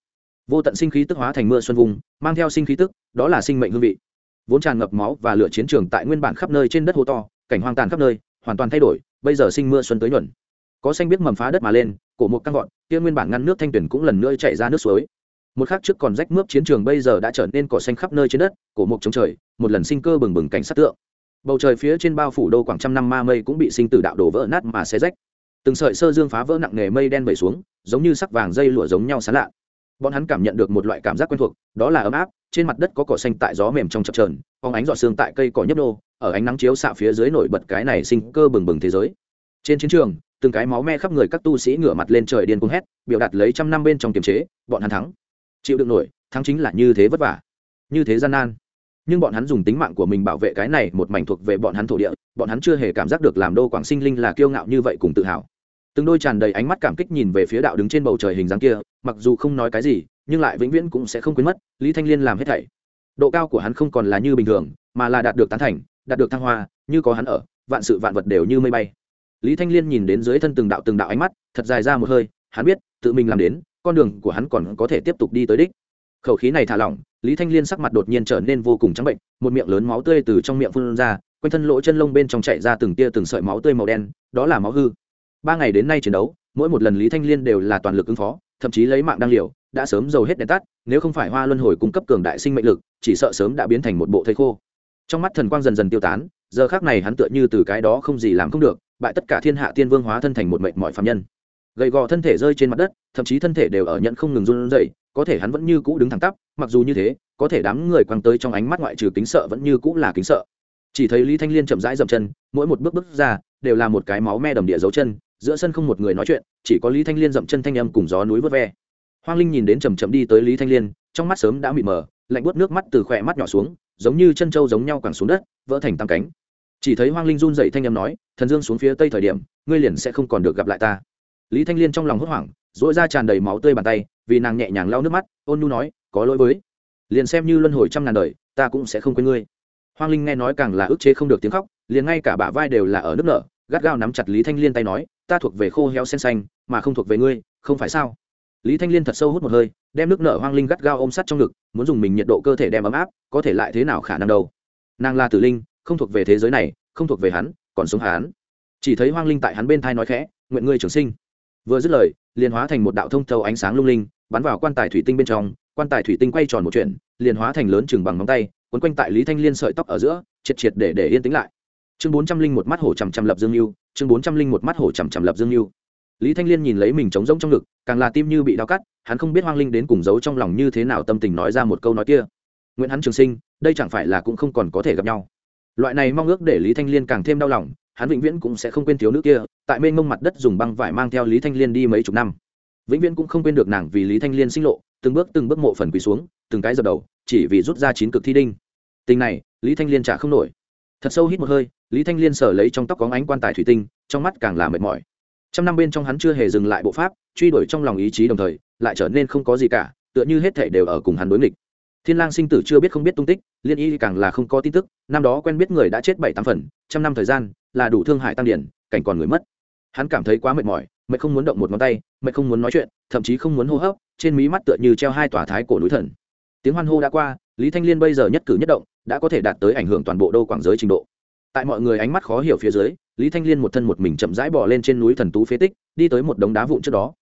Vô tận sinh khí tức hóa thành mưa xuân vùng, mang theo sinh khí tức, đó là sinh mệnh hương vị. Vốn tràn ngập máu và lửa chiến trường tại nguyên bản khắp nơi trên đất hố to, cảnh hoang tàn khắp nơi, hoàn toàn thay đổi, bây giờ sinh mưa xuân tới nhuận có xanh biết mầm phá đất mà lên, cổ một căng gọn kia nguyên bản ngăn nước thanh tuyển cũng lần nữa chạy ra nước suối. Một khắc trước còn rách mướp chiến trường bây giờ đã trở nên cỏ xanh khắp nơi trên đất, cổ mục chống trời, một lần sinh cơ bừng bừng cảnh sát tượng. Bầu trời phía trên bao phủ đô khoảng trăm năm ma mây cũng bị sinh tử đạo đổ vỡ nát mà xé rách. Từng sợi sơ dương phá vỡ nặng nề mây đen vẩy xuống, giống như sắc vàng dây lụa giống nhau sán lạ. Bọn hắn cảm nhận được một loại cảm giác quen thuộc, đó là ấm áp, trên mặt đất có cỏ xanh tại gió mềm trong chập trờn phóng ánh giọt xương tại cây cỏ nhấp nô, ở ánh nắng chiếu xạ phía dưới nổi bật cái này sinh cơ bừng bừng thế giới. Trên chiến trường từng cái máu me khắp người các tu sĩ ngửa mặt lên trời điên cuồng hét, biểu đạt lấy trăm năm bên trong kiềm chế, bọn hắn thắng. Chịu đựng nổi, thắng chính là như thế vất vả, như thế gian nan. Nhưng bọn hắn dùng tính mạng của mình bảo vệ cái này một mảnh thuộc về bọn hắn thổ địa, bọn hắn chưa hề cảm giác được làm đô quảng sinh linh là kiêu ngạo như vậy cùng tự hào. Từng đôi tràn đầy ánh mắt cảm kích nhìn về phía đạo đứng trên bầu trời hình dáng kia, mặc dù không nói cái gì, nhưng lại vĩnh viễn cũng sẽ không quên mất, lý thanh liên làm hết thảy. Độ cao của hắn không còn là như bình thường, mà là đạt được tán thành, đạt được thăng hoa, như có hắn ở, vạn sự vạn vật đều như mây bay lý thanh liên nhìn đến dưới thân từng đạo từng đạo ánh mắt, thật dài ra một hơi, hắn biết, tự mình làm đến, con đường của hắn còn có thể tiếp tục đi tới đích. Khẩu khí này thả lỏng, lý thanh liên sắc mặt đột nhiên trở nên vô cùng trắng bệnh, một miệng lớn máu tươi từ trong miệng phun ra, quanh thân lỗ chân lông bên trong chạy ra từng tia từng sợi máu tươi màu đen, đó là máu hư. Ba ngày đến nay chiến đấu, mỗi một lần lý thanh liên đều là toàn lực ứng phó, thậm chí lấy mạng đang liều, đã sớm dầu hết đèn tắt, nếu không phải hoa luân hồi cung cấp cường đại sinh mệnh lực, chỉ sợ sớm đã biến thành một bộ thây khô. Trong mắt thần quang dần dần tiêu tán, giờ khác này hắn tựa như từ cái đó không gì làm không được bại tất cả thiên hạ tiên vương hóa thân thành một mệnh mọi phạm nhân. Gầy gò thân thể rơi trên mặt đất, thậm chí thân thể đều ở nhận không ngừng run rẩy, có thể hắn vẫn như cũ đứng thẳng tắp, mặc dù như thế, có thể đám người quăng tới trong ánh mắt ngoại trừ kính sợ vẫn như cũ là kính sợ. Chỉ thấy lý thanh liên chậm rãi dậm chân, mỗi một bước bước ra, đều là một cái máu me đầm địa dấu chân, giữa sân không một người nói chuyện, chỉ có lý thanh liên dậm chân thanh âm cùng gió núi vớt ve. Hoang linh nhìn đến chầm chậm đi tới lý thanh liên, trong mắt sớm đã mịt mờ, lạnh buốt nước mắt từ khỏe mắt nhỏ xuống, giống như chân trâu giống nhau quẳng xuống đất, vỡ thành tăng cánh chỉ thấy hoang linh run dậy thanh âm nói, thần dương xuống phía tây thời điểm, ngươi liền sẽ không còn được gặp lại ta. Lý thanh liên trong lòng hốt hoảng dỗi ra tràn đầy máu tươi bàn tay, vì nàng nhẹ nhàng lau nước mắt, ôn nu nói, có lỗi với, liền xem như luân hồi trăm ngàn đời, ta cũng sẽ không quên ngươi. Hoang linh nghe nói càng là ức chế không được tiếng khóc, liền ngay cả bả vai đều là ở nước nở, gắt gao nắm chặt lý thanh liên tay nói, ta thuộc về khô heo sen xanh, mà không thuộc về ngươi, không phải sao? Lý thanh liên thật sâu hút một hơi, đem nước nở hoang linh gắt gao ôm sắt trong ngực, muốn dùng mình nhiệt độ cơ thể đem ấm áp, có thể lại thế nào khả năng đâu? Nàng là tử linh không thuộc về thế giới này, không thuộc về hắn, còn sống hắn? Chỉ thấy hoang linh tại hắn bên thai nói khẽ, nguyện ngươi trường sinh. Vừa dứt lời, liền hóa thành một đạo thông thầu ánh sáng lung linh, bắn vào quan tài thủy tinh bên trong, quan tài thủy tinh quay tròn một chuyện, liền hóa thành lớn chừng bằng móng tay quấn quanh tại lý thanh liên sợi tóc ở giữa, triệt triệt để để yên tĩnh lại. Chương bốn trăm linh một mắt hổ chằm chằm lập dương mưu chương bốn trăm linh một mắt hổ chằm chằm lập dương mưu lý thanh liên nhìn lấy mình trống rỗng trong ngực, càng là tim như bị đau cắt, hắn không biết hoang linh đến cùng giấu trong lòng như thế nào tâm tình nói ra một câu nói kia. Nguyễn hắn trường sinh, đây chẳng phải là cũng không còn có thể gặp nhau loại này mong ước để lý thanh liên càng thêm đau lòng, hắn vĩnh viễn cũng sẽ không quên thiếu nữ kia, tại mênh mông mặt đất dùng băng vải mang theo lý thanh liên đi mấy chục năm. Vĩnh viễn cũng không quên được nàng vì lý thanh liên sinh lộ, từng bước từng bước mộ phần quỳ xuống, từng cái dập đầu, chỉ vì rút ra chín cực thi đinh. Tình này, lý thanh liên trả không nổi. Thật sâu hít một hơi, lý thanh liên sở lấy trong tóc có ánh quan tài thủy tinh, trong mắt càng là mệt mỏi. Trăm năm bên trong hắn chưa hề dừng lại bộ pháp, truy đuổi trong lòng ý chí đồng thời, lại trở nên không có gì cả, tựa như hết thể đều ở cùng hắn đối nghịch thiên lang sinh tử chưa biết không biết tung tích, liên y càng là không có tin tức, năm đó quen biết người đã chết bảy tám phần, trăm năm thời gian, là đủ thương hại tăng điển, cảnh còn người mất. Hắn cảm thấy quá mệt mỏi, mệt không muốn động một ngón tay, mệt không muốn nói chuyện, thậm chí không muốn hô hấp, trên mí mắt tựa như treo hai tòa thái cổ núi thần. Tiếng hoan hô đã qua, lý thanh liên bây giờ nhất cử nhất động, đã có thể đạt tới ảnh hưởng toàn bộ đô quảng giới trình độ. Tại mọi người ánh mắt khó hiểu phía dưới, lý thanh liên một thân một mình chậm rãi bỏ lên trên núi thần tú phế tích, đi tới một đống đá vụn trước đó.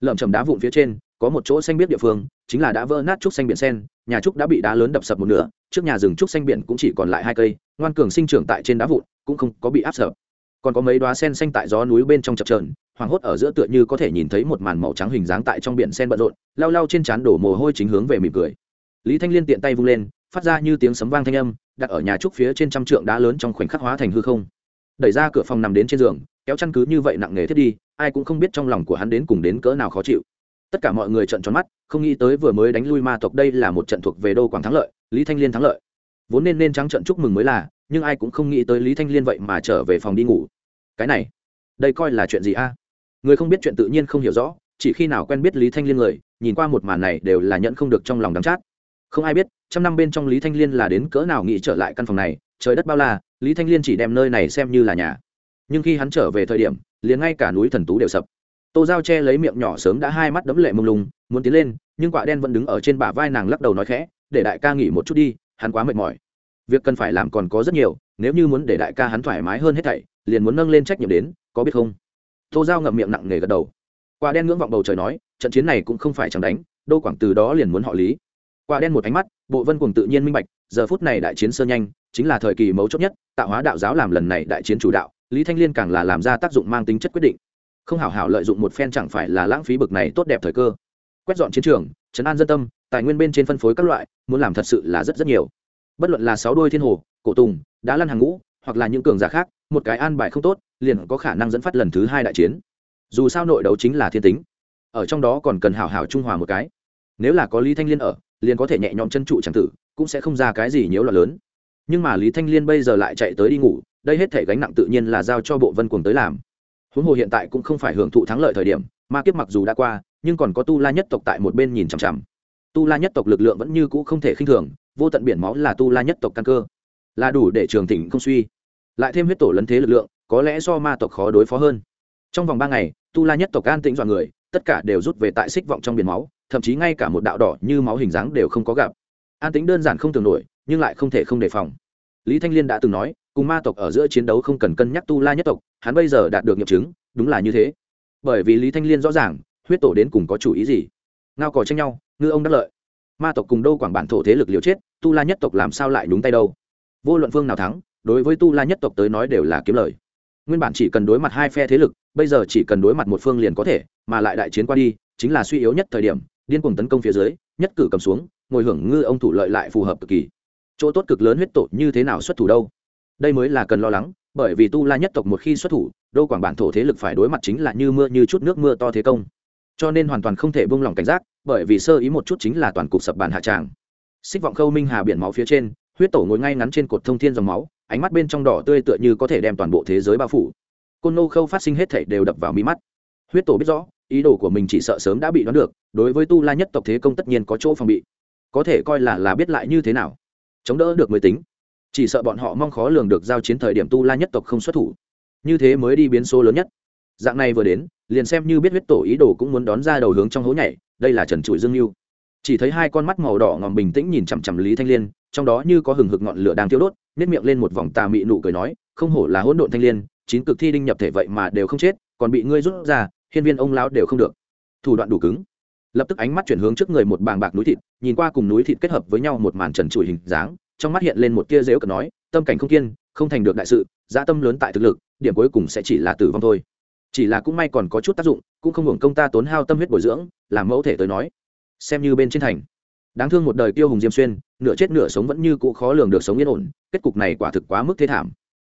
Lợm chầm đá vụn phía trên, có một chỗ xanh biết địa phương chính là đã vỡ nát trúc xanh biển sen, nhà trúc đã bị đá lớn đập sập một nửa, trước nhà rừng trúc xanh biển cũng chỉ còn lại hai cây, ngoan cường sinh trưởng tại trên đá vụn, cũng không có bị áp sập. Còn có mấy đoá sen xanh tại gió núi bên trong chập trờn hoàng hốt ở giữa tựa như có thể nhìn thấy một màn màu trắng hình dáng tại trong biển sen bận rộn, lau lau trên trán đổ mồ hôi chính hướng về mỉm cười. Lý thanh liên tiện tay vung lên, phát ra như tiếng sấm vang thanh âm, đặt ở nhà trúc phía trên trăm trượng đá lớn trong khoảnh khắc hóa thành hư không. Đẩy ra cửa phòng nằm đến trên giường, kéo chăn cứ như vậy nặng nề thiết đi, ai cũng không biết trong lòng của hắn đến cùng đến cỡ nào khó chịu tất cả mọi người trận tròn mắt, không nghĩ tới vừa mới đánh lui ma tộc đây là một trận thuộc về đô quảng thắng lợi, lý thanh liên thắng lợi. Vốn nên nên trắng trận chúc mừng mới là, nhưng ai cũng không nghĩ tới lý thanh liên vậy mà trở về phòng đi ngủ. Cái này, đây coi là chuyện gì a? Người không biết chuyện tự nhiên không hiểu rõ, chỉ khi nào quen biết lý thanh liên người, nhìn qua một màn này đều là nhận không được trong lòng đắm chát. Không ai biết, trăm năm bên trong lý thanh liên là đến cỡ nào nghĩ trở lại căn phòng này, trời đất bao la, lý thanh liên chỉ đem nơi này xem như là nhà. Nhưng khi hắn trở về thời điểm, liền ngay cả núi thần tú đều sập tô giao che lấy miệng nhỏ sớm đã hai mắt đấm lệ mông lung, muốn tiến lên, nhưng quả đen vẫn đứng ở trên bả vai nàng lắc đầu nói khẽ, để đại ca nghỉ một chút đi, hắn quá mệt mỏi. Việc cần phải làm còn có rất nhiều, nếu như muốn để đại ca hắn thoải mái hơn hết thảy, liền muốn nâng lên trách nhiệm đến, có biết không? Tô giao ngậm miệng nặng nề gật đầu. Quả đen ngưỡng vọng bầu trời nói, trận chiến này cũng không phải chẳng đánh đô quảng từ đó liền muốn họ lý. Quả đen một ánh mắt, bộ vân cùng tự nhiên minh bạch, giờ phút này đại chiến sơ nhanh, chính là thời kỳ mấu chốt nhất, tạo hóa đạo giáo làm lần này đại chiến chủ đạo, lý thanh liên càng là làm ra tác dụng mang tính chất quyết định không hảo hảo lợi dụng một phen chẳng phải là lãng phí bực này tốt đẹp thời cơ. Quét dọn chiến trường chấn an dân tâm, tài nguyên bên trên phân phối các loại, muốn làm thật sự là rất rất nhiều. Bất luận là sáu đôi thiên hồ, cổ tùng đã lăn hàng ngũ, hoặc là những cường giả khác, một cái an bài không tốt, liền có khả năng dẫn phát lần thứ hai đại chiến. Dù sao nội đấu chính là thiên tính. Ở trong đó còn cần hảo hảo trung hòa một cái. Nếu là có lý thanh liên ở, liền có thể nhẹ nhõm chân trụ c tử, cũng sẽ không ra cái gì nhiễu loạn lớn. Nhưng mà lý thanh liên bây giờ lại chạy tới đi ngủ, đây hết thể gánh nặng tự nhiên là giao cho bộ vân cuồng tới làm huống hồ hiện tại cũng không phải hưởng thụ thắng lợi thời điểm, ma kiếp mặc dù đã qua, nhưng còn có tu la nhất tộc tại một bên nhìn chằm chằm. Tu la nhất tộc lực lượng vẫn như cũ không thể khinh thường, vô tận biển máu là tu la nhất tộc căn cơ. Là đủ để trường thịnh không suy. Lại thêm huyết tổ lấn thế lực lượng, có lẽ do ma tộc khó đối phó hơn. Trong vòng ba ngày, tu la nhất tộc an tĩnh dọa người, tất cả đều rút về tại xích vọng trong biển máu, thậm chí ngay cả một đạo đỏ như máu hình dáng đều không có gặp. An tĩnh đơn giản không tưởng nổi, nhưng lại không thể không đề phòng. Lý thanh liên đã từng nói cùng ma tộc ở giữa chiến đấu không cần cân nhắc tu la nhất tộc, hắn bây giờ đạt được nghiệm chứng, đúng là như thế. Bởi vì lý thanh liên rõ ràng, huyết tổ đến cùng có chủ ý gì. Ngao cò tranh nhau, ngư ông đắc lợi. Ma tộc cùng đô quảng bản thổ thế lực liều chết, tu la nhất tộc làm sao lại đúng tay đâu? Vô luận phương nào thắng, đối với tu la nhất tộc tới nói đều là kiếm lời. Nguyên bản chỉ cần đối mặt hai phe thế lực, bây giờ chỉ cần đối mặt một phương liền có thể, mà lại đại chiến qua đi, chính là suy yếu nhất thời điểm, điên cuồng tấn công phía dưới, nhất cử cầm xuống, ngồi hưởng ngư ông thủ lợi lại phù hợp cực kỳ. Chỗ tốt cực lớn huyết tổ như thế nào xuất thủ đâu? Đây mới là cần lo lắng, bởi vì tu la nhất tộc một khi xuất thủ, đô quảng bản thổ thế lực phải đối mặt chính là như mưa như chút nước mưa to thế công. Cho nên hoàn toàn không thể buông lỏng cảnh giác, bởi vì sơ ý một chút chính là toàn cục sập bàn hạ tràng. Xích vọng khâu minh hà biển máu phía trên, huyết tổ ngồi ngay ngắn trên cột thông thiên dòng máu, ánh mắt bên trong đỏ tươi tựa như có thể đem toàn bộ thế giới bao phủ. Côn nô khâu phát sinh hết thảy đều đập vào mi mắt. Huyết tổ biết rõ, ý đồ của mình chỉ sợ sớm đã bị đoán được, đối với tu la nhất tộc thế công tất nhiên có chỗ phòng bị. Có thể coi là là biết lại như thế nào. Chống đỡ được mới tính chỉ sợ bọn họ mong khó lường được giao chiến thời điểm tu la nhất tộc không xuất thủ. Như thế mới đi biến số lớn nhất. Dạng này vừa đến, liền xem như biết huyết tổ ý đồ cũng muốn đón ra đầu hướng trong hố nhảy, đây là trần trụi dương mưu chỉ thấy hai con mắt màu đỏ ngòm bình tĩnh nhìn chằm chằm lý thanh liên, trong đó như có hừng hực ngọn lửa đang thiêu đốt nếp miệng lên một vòng tà mị nụ cười nói, không hổ là hỗn độn thanh liên, chín cực thi đinh nhập thể vậy mà đều không chết, còn bị ngươi rút ra, hiên viên ông lão đều không được. Thủ đoạn đủ cứng. Lập tức ánh mắt chuyển hướng trước người một bàng bạc núi thịt, nhìn qua cùng núi thịt kết hợp với nhau một màn trần trụi hình dáng trong mắt hiện lên một tia dếu cờ nói, tâm cảnh không kiên, không thành được đại sự dã tâm lớn tại thực lực, điểm cuối cùng sẽ chỉ là tử vong thôi. Chỉ là cũng may còn có chút tác dụng, cũng không hưởng công ta tốn hao tâm huyết bồi dưỡng, làm mẫu thể tới nói. Xem như bên trên thành. Đáng thương một đời tiêu hùng diêm xuyên, nửa chết nửa sống vẫn như cũ khó lường được sống yên ổn, kết cục này quả thực quá mức thế thảm.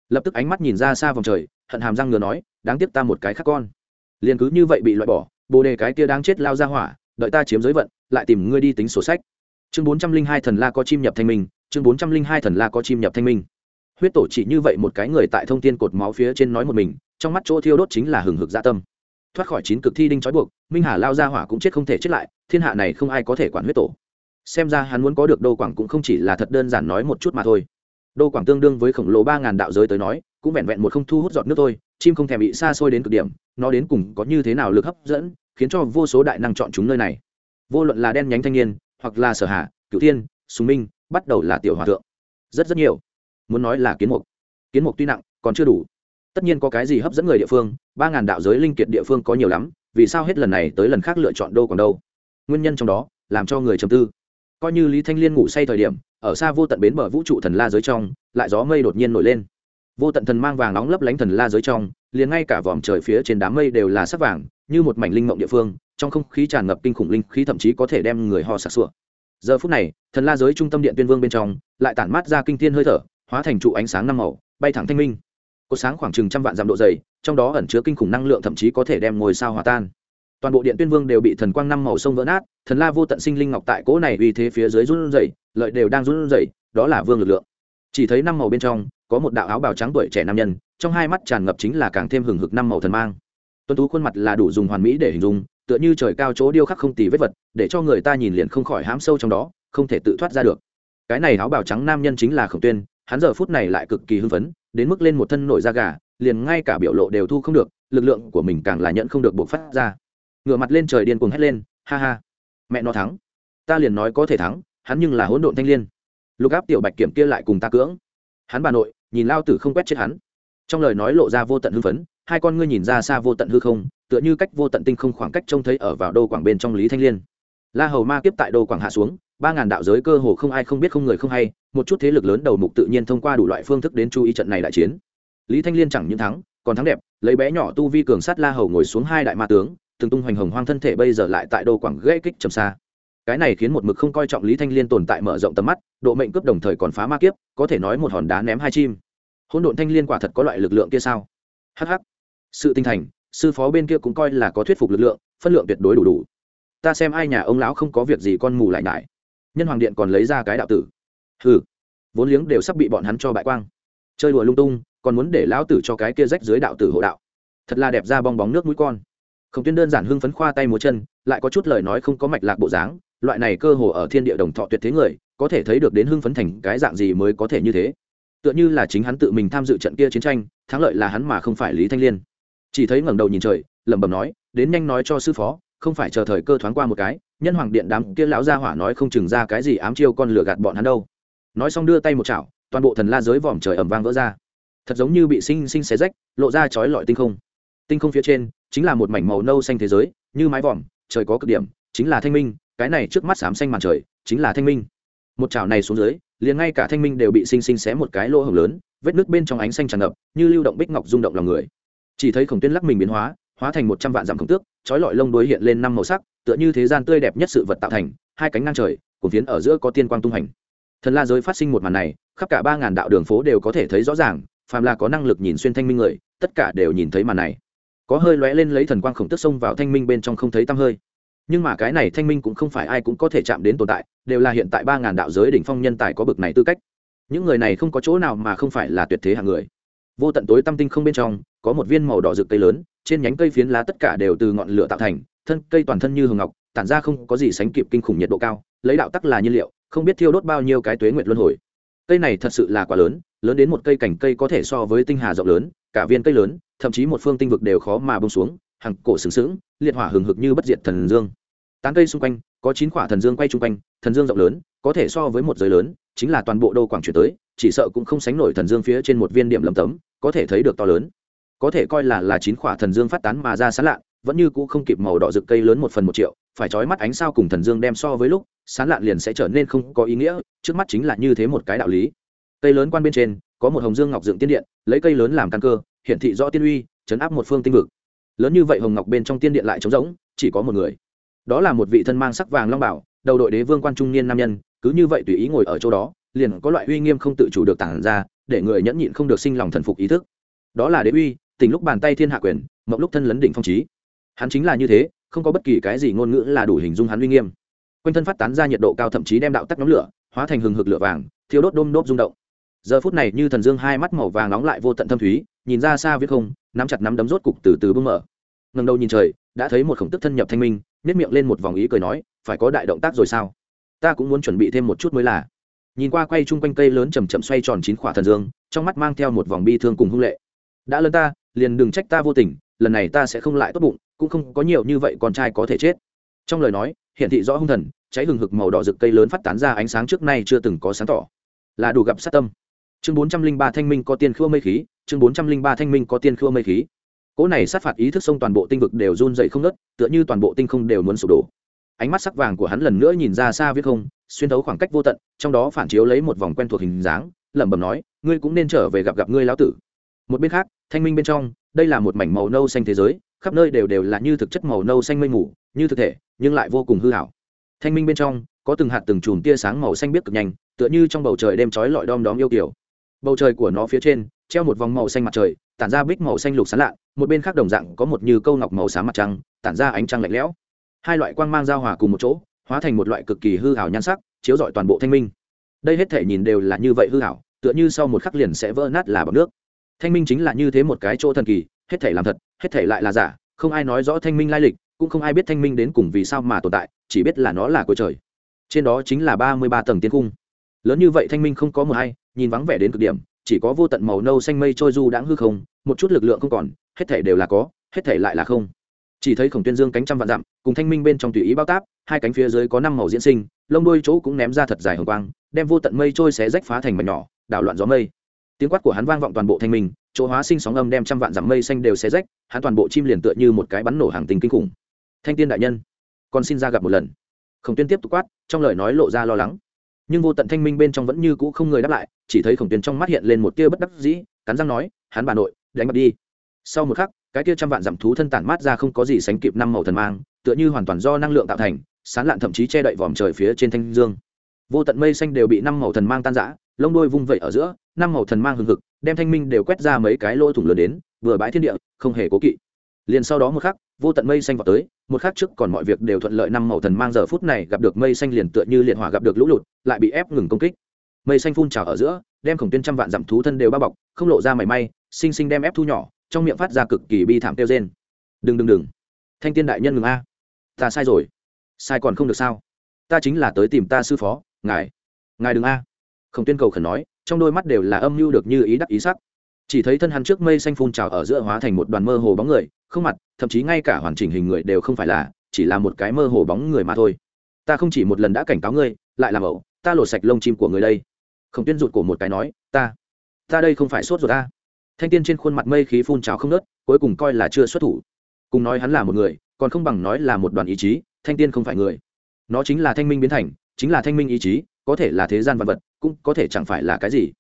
Lập tức ánh mắt nhìn ra xa vòng trời, hận hàm răng ngừa nói, đáng tiếc ta một cái khác con. Liền cứ như vậy bị loại bỏ, bồ đề cái kia đang chết lao ra hỏa, đợi ta chiếm giới vận, lại tìm ngươi đi tính sổ sách. Chương bốn trăm linh hai thần la có chim nhập thanh minh chương bốn trăm linh hai thần la có chim nhập thanh minh. Huyết tổ chỉ như vậy một cái người tại thông tin cột máu phía trên nói một mình, trong mắt chỗ thiêu đốt chính là hừng hực dạ tâm. Thoát khỏi chín cực thi đinh trói buộc, minh hà lao ra hỏa cũng chết không thể chết lại, thiên hạ này không ai có thể quản huyết tổ. Xem ra hắn muốn có được đô quảng cũng không chỉ là thật đơn giản nói một chút mà thôi. Đô quảng tương đương với khổng lồ ba ngàn đạo giới tới nói, cũng vẹn vẹn một không thu hút giọt nước thôi, chim không thèm bị xa xôi đến cực điểm, nó đến cùng có như thế nào lực hấp dẫn, khiến cho vô số đại năng chọn chúng nơi này. Vô luận là đen nhánh thanh niên, hoặc là sở hạ, cửu tiên sùng minh bắt đầu là tiểu hòa thượng. Rất rất nhiều. Muốn nói là kiến mục. Kiến mục tuy nặng, còn chưa đủ. Tất nhiên có cái gì hấp dẫn người địa phương, ba ngàn đạo giới linh kiệt địa phương có nhiều lắm, vì sao hết lần này tới lần khác lựa chọn đô còn đâu? Nguyên nhân trong đó, làm cho người trầm tư. Coi như lý thanh liên ngủ say thời điểm, ở xa vô tận bến bờ vũ trụ thần la giới trong, lại gió mây đột nhiên nổi lên. Vô tận thần mang vàng nóng lấp lánh thần la giới trong, liền ngay cả vòm trời phía trên đám mây đều là sắc vàng, như một mảnh linh mộng địa phương, trong không khí tràn ngập kinh khủng linh khí thậm chí có thể đem người ho sặc sụa giờ phút này, thần la giới trung tâm điện tuyên vương bên trong, lại tản mát ra kinh thiên hơi thở, hóa thành trụ ánh sáng năm màu, bay thẳng thanh minh. Có sáng khoảng chừng trăm vạn dặm độ dày, trong đó ẩn chứa kinh khủng năng lượng thậm chí có thể đem ngôi sao hòa tan. Toàn bộ điện tuyên vương đều bị thần quang năm màu sông vỡ nát, thần la vô tận sinh linh ngọc tại cỗ này uy thế phía dưới run rẩy, lợi đều đang run rẩy, đó là vương lực lượng. Chỉ thấy năm màu bên trong, có một đạo áo bào trắng tuổi trẻ nam nhân, trong hai mắt tràn ngập chính là càng thêm hừng hực năm màu thần mang. Tuân tú khuôn mặt là đủ dùng hoàn mỹ để hình dung tựa như trời cao chỗ điêu khắc không tì vết vật, để cho người ta nhìn liền không khỏi hám sâu trong đó, không thể tự thoát ra được. Cái này áo bào trắng nam nhân chính là khổng tuyên, hắn giờ phút này lại cực kỳ hưng phấn, đến mức lên một thân nổi da gà, liền ngay cả biểu lộ đều thu không được, lực lượng của mình càng là nhận không được buộc phát ra. Ngửa mặt lên trời điên cuồng hét lên, ha ha, mẹ nó thắng. Ta liền nói có thể thắng, hắn nhưng là hỗn độn thanh liên. Lục áp tiểu bạch kiểm kia lại cùng ta cưỡng. Hắn bà nội, nhìn lao tử không quét chết hắn. Trong lời nói lộ ra vô tận hưng phấn hai con ngươi nhìn ra xa vô tận hư không, tựa như cách vô tận tinh không khoảng cách trông thấy ở vào đô quảng bên trong lý thanh liên. La hầu ma kiếp tại đô quảng hạ xuống, ba ngàn đạo giới cơ hồ không ai không biết không người không hay, một chút thế lực lớn đầu mục tự nhiên thông qua đủ loại phương thức đến chú ý trận này đại chiến. Lý thanh liên chẳng những thắng, còn thắng đẹp, lấy bé nhỏ tu vi cường sát la hầu ngồi xuống hai đại ma tướng, từng tung hoành hồng hoang thân thể bây giờ lại tại đô quảng gãy kích trầm xa. Cái này khiến một mực không coi trọng lý thanh liên tồn tại mở rộng tầm mắt, độ mệnh cướp đồng thời còn phá ma kiếp, có thể nói một hòn đá ném hai chim. Hỗn độn thanh liên quả thật có loại lực lượng kia sao? Hh sự tinh thành, sư phó bên kia cũng coi là có thuyết phục lực lượng, phân lượng tuyệt đối đủ đủ. Ta xem ai nhà ông lão không có việc gì con mù lại nại nhân hoàng điện còn lấy ra cái đạo tử. Hừ, vốn liếng đều sắp bị bọn hắn cho bại quang. Chơi đùa lung tung, còn muốn để lão tử cho cái kia rách dưới đạo tử hộ đạo. Thật là đẹp ra bong bóng nước mũi con. Không tuyên đơn giản hưng phấn khoa tay múa chân, lại có chút lời nói không có mạch lạc bộ dáng, loại này cơ hồ ở thiên địa đồng thọ tuyệt thế người, có thể thấy được đến hưng phấn thành cái dạng gì mới có thể như thế. Tựa như là chính hắn tự mình tham dự trận kia chiến tranh, thắng lợi là hắn mà không phải lý thanh liên chỉ thấy ngẩng đầu nhìn trời, lẩm bẩm nói, đến nhanh nói cho sư phó, không phải chờ thời cơ thoáng qua một cái, nhân hoàng điện đám kia lão gia hỏa nói không chừng ra cái gì ám chiêu con lửa gạt bọn hắn đâu. Nói xong đưa tay một chảo, toàn bộ thần la giới vòm trời ẩm vang vỡ ra. Thật giống như bị sinh sinh xé rách, lộ ra chói lọi tinh không. Tinh không phía trên, chính là một mảnh màu nâu xanh thế giới, như mái vòm, trời có cực điểm, chính là thanh minh, cái này trước mắt xám xanh màn trời, chính là thanh minh. Một chảo này xuống dưới, liền ngay cả thanh minh đều bị sinh sinh xé một cái lỗ hổng lớn, vết nước bên trong ánh xanh tràn ngập, như lưu động bích ngọc rung động lòng người chỉ thấy khổng tuyên lắc mình biến hóa hóa thành một trăm vạn dặm khổng tước, trói lọi lông đuôi hiện lên năm màu sắc, tựa như thế gian tươi đẹp nhất sự vật tạo thành, hai cánh ngang trời cùng phiến ở giữa có tiên quang tung hành. Thần la giới phát sinh một màn này, khắp cả ba ngàn đạo đường phố đều có thể thấy rõ ràng, phàm là có năng lực nhìn xuyên thanh minh người, tất cả đều nhìn thấy màn này. Có hơi lóe lên lấy thần quang khổng tức xông vào thanh minh bên trong không thấy tăm hơi. Nhưng mà cái này thanh minh cũng không phải ai cũng có thể chạm đến tồn tại, đều là hiện tại ba ngàn đạo giới đỉnh phong nhân tài có bực này tư cách. Những người này không có chỗ nào mà không phải là tuyệt thế hạng người vô tận tối tâm tinh không bên trong, có một viên màu đỏ rực cây lớn, trên nhánh cây phiến lá tất cả đều từ ngọn lửa tạo thành, thân cây toàn thân như hường ngọc, tản ra không có gì sánh kịp kinh khủng nhiệt độ cao, lấy đạo tắc là nhiên liệu, không biết thiêu đốt bao nhiêu cái tuế nguyệt luân hồi. Cây này thật sự là quá lớn lớn đến một cây cành cây có thể so với tinh hà rộng lớn, cả viên cây lớn, thậm chí một phương tinh vực đều khó mà bông xuống, hàng cổ sừng sững, liệt hỏa hừng hực như bất diệt thần dương. Tán cây xung quanh, có chín quả thần dương quay chung quanh, thần dương rộng lớn, có thể so với một giới lớn, chính là toàn bộ đô quảng chuyển tới chỉ sợ cũng không sánh nổi thần dương phía trên một viên điểm lầm tấm, có thể thấy được to lớn. Có thể coi là là chín quả thần dương phát tán mà ra sán lạn, vẫn như cũ không kịp màu đỏ rực cây lớn một phần một triệu, phải trói mắt ánh sao cùng thần dương đem so với lúc sán lạn liền sẽ trở nên không có ý nghĩa, trước mắt chính là như thế một cái đạo lý. Cây lớn quan bên trên, có một hồng dương ngọc dựng tiên điện, lấy cây lớn làm căn cơ, hiển thị rõ tiên uy, chấn áp một phương tinh vực. Lớn như vậy hồng ngọc bên trong tiên điện lại trống rỗng, chỉ có một người. Đó là một vị thân mang sắc vàng long bảo, đầu đội đế vương quan trung niên nam nhân, cứ như vậy tùy ý ngồi ở chỗ đó liền có loại uy nghiêm không tự chủ được tản ra, để người nhẫn nhịn không được sinh lòng thần phục ý thức. Đó là đế uy, tình lúc bàn tay thiên hạ quyền, mộng lúc thân lấn đỉnh phong trí. Hắn chính là như thế, không có bất kỳ cái gì ngôn ngữ là đủ hình dung hắn uy nghiêm. Quanh thân phát tán ra nhiệt độ cao thậm chí đem đạo tắc nhóm lửa, hóa thành hừng hực lửa vàng, thiêu đốt đôm đóm rung động. Giờ phút này như thần dương hai mắt màu vàng nóng lại vô tận thâm thúy, nhìn ra xa viết không, nắm chặt nắm đấm rốt cục từ từ bưng mở. Ngần đầu nhìn trời, đã thấy một khổng tức thân nhập thanh minh nếp miệng lên một vòng ý cười nói, phải có đại động tác rồi sao? Ta cũng muốn chuẩn bị thêm một chút mới là nhìn qua quay chung quanh cây lớn chầm chậm xoay tròn chín khỏa thần dương, trong mắt mang theo một vòng bi thương cùng hung lệ. Đã lớn ta, liền đừng trách ta vô tình, lần này ta sẽ không lại tốt bụng, cũng không có nhiều như vậy con trai có thể chết. Trong lời nói hiện thị rõ hung thần, cháy hừng hực màu đỏ rực cây lớn phát tán ra ánh sáng trước nay chưa từng có sáng tỏ. Là đủ gặp sát tâm. Chương bốn trăm linh ba thanh minh có tiên khua mây khí, chương bốn trăm linh ba thanh minh có tiên khua mây khí. Cỗ này sát phạt ý thức sông toàn bộ tinh vực đều run dậy không ngớt, tựa như toàn bộ tinh không đều muốn sụp đổ ánh mắt sắc vàng của hắn lần nữa nhìn ra xa viết không, xuyên thấu khoảng cách vô tận, trong đó phản chiếu lấy một vòng quen thuộc hình dáng, lẩm bẩm nói, ngươi cũng nên trở về gặp gặp ngươi lão tử. Một bên khác, thanh minh bên trong, đây là một mảnh màu nâu xanh thế giới, khắp nơi đều đều là như thực chất màu nâu xanh mây mù, như thực thể, nhưng lại vô cùng hư hảo thanh minh bên trong, có từng hạt từng chùm tia sáng màu xanh biếc cực nhanh, tựa như trong bầu trời đêm trói lọi đom đóm yêu kiểu bầu trời của nó phía trên, treo một vòng màu xanh mặt trời, tản ra bích màu xanh lục sán lạ, một bên khác đồng dạng có một như câu ngọc màu xám mặt trăng, tản ra ánh trăng lạnh lẽo hai loại quang mang giao hòa cùng một chỗ, hóa thành một loại cực kỳ hư hảo nhan sắc, chiếu rọi toàn bộ thanh minh. Đây hết thể nhìn đều là như vậy hư hảo, tựa như sau một khắc liền sẽ vỡ nát là bọc nước. Thanh minh chính là như thế một cái chỗ thần kỳ, hết thể làm thật, hết thể lại là giả, không ai nói rõ thanh minh lai lịch, cũng không ai biết thanh minh đến cùng vì sao mà tồn tại, chỉ biết là nó là của trời. Trên đó chính là ba mươi ba tầng tiên cung. Lớn như vậy thanh minh không có mờ hay, nhìn vắng vẻ đến cực điểm, chỉ có vô tận màu nâu xanh mây trôi du đãng hư không, một chút lực lượng không còn, hết thể đều là có, hết thể lại là không chỉ thấy khổng tuyên dương cánh trăm vạn dặm, cùng thanh minh bên trong tùy ý bao táp, hai cánh phía dưới có năm màu diễn sinh, lông đôi chỗ cũng ném ra thật dài hồng quang, đem vô tận mây trôi xé rách phá thành mảnh nhỏ, đảo loạn gió mây. Tiếng quát của hắn vang vọng toàn bộ thanh minh, chỗ hóa sinh sóng âm đem trăm vạn dặm mây xanh đều xé rách, hắn toàn bộ chim liền tựa như một cái bắn nổ hàng tình kinh khủng. Thanh tiên đại nhân, con xin ra gặp một lần. Khổng tuyên tiếp tục quát, trong lời nói lộ ra lo lắng. Nhưng vô tận thanh minh bên trong vẫn như cũ không người đáp lại, chỉ thấy khổng tuyên trong mắt hiện lên một tia bất đắc dĩ, cắn răng nói, hắn bà nội, đánh bật đi. Sau một khắc cái kia trăm vạn dặm thú thân tản mát ra không có gì sánh kịp năm màu thần mang, tựa như hoàn toàn do năng lượng tạo thành, sán lạn thậm chí che đậy vòm trời phía trên thanh dương. Vô tận mây xanh đều bị năm màu thần mang tan rã, lông đôi vung vẩy ở giữa, năm màu thần mang hừng hực, đem thanh minh đều quét ra mấy cái lỗ thủng lớn đến, vừa bãi thiên địa, không hề cố kỵ. Liền sau đó một khắc, vô tận mây xanh vào tới, một khắc trước còn mọi việc đều thuận lợi năm màu thần mang giờ phút này gặp được mây xanh liền tựa như liệt hỏa gặp được lũ lụt, lại bị ép ngừng công kích. Mây xanh phun trào ở giữa, đem khổng tuyên trăm vạn dặm thú thân đều bao bọc, không lộ ra mảy may sinh sinh đem ép thu nhỏ trong miệng phát ra cực kỳ bi thảm kêu rên. Đừng đừng đừng. Thanh tiên đại nhân ngừng a. Ta sai rồi. Sai còn không được sao? Ta chính là tới tìm ta sư phó, ngài. Ngài đừng a. Khổng tuyên cầu khẩn nói, trong đôi mắt đều là âm mưu được như ý đắc ý sắc. Chỉ thấy thân hắn trước mây xanh phun trào ở giữa hóa thành một đoàn mơ hồ bóng người, không mặt, thậm chí ngay cả hoàn chỉnh hình người đều không phải là, chỉ là một cái mơ hồ bóng người mà thôi. Ta không chỉ một lần đã cảnh cáo ngươi, lại làm ẩu, ta lột sạch lông chim của người đây. Khổng tuyên rụt cổ một cái nói, ta ta đây không phải sốt rồi ta thanh tiên trên khuôn mặt mây khí phun trào không nớt cuối cùng coi là chưa xuất thủ. Cùng nói hắn là một người, còn không bằng nói là một đoàn ý chí, thanh tiên không phải người. Nó chính là thanh minh biến thành, chính là thanh minh ý chí, có thể là thế gian vật vật, cũng có thể chẳng phải là cái gì.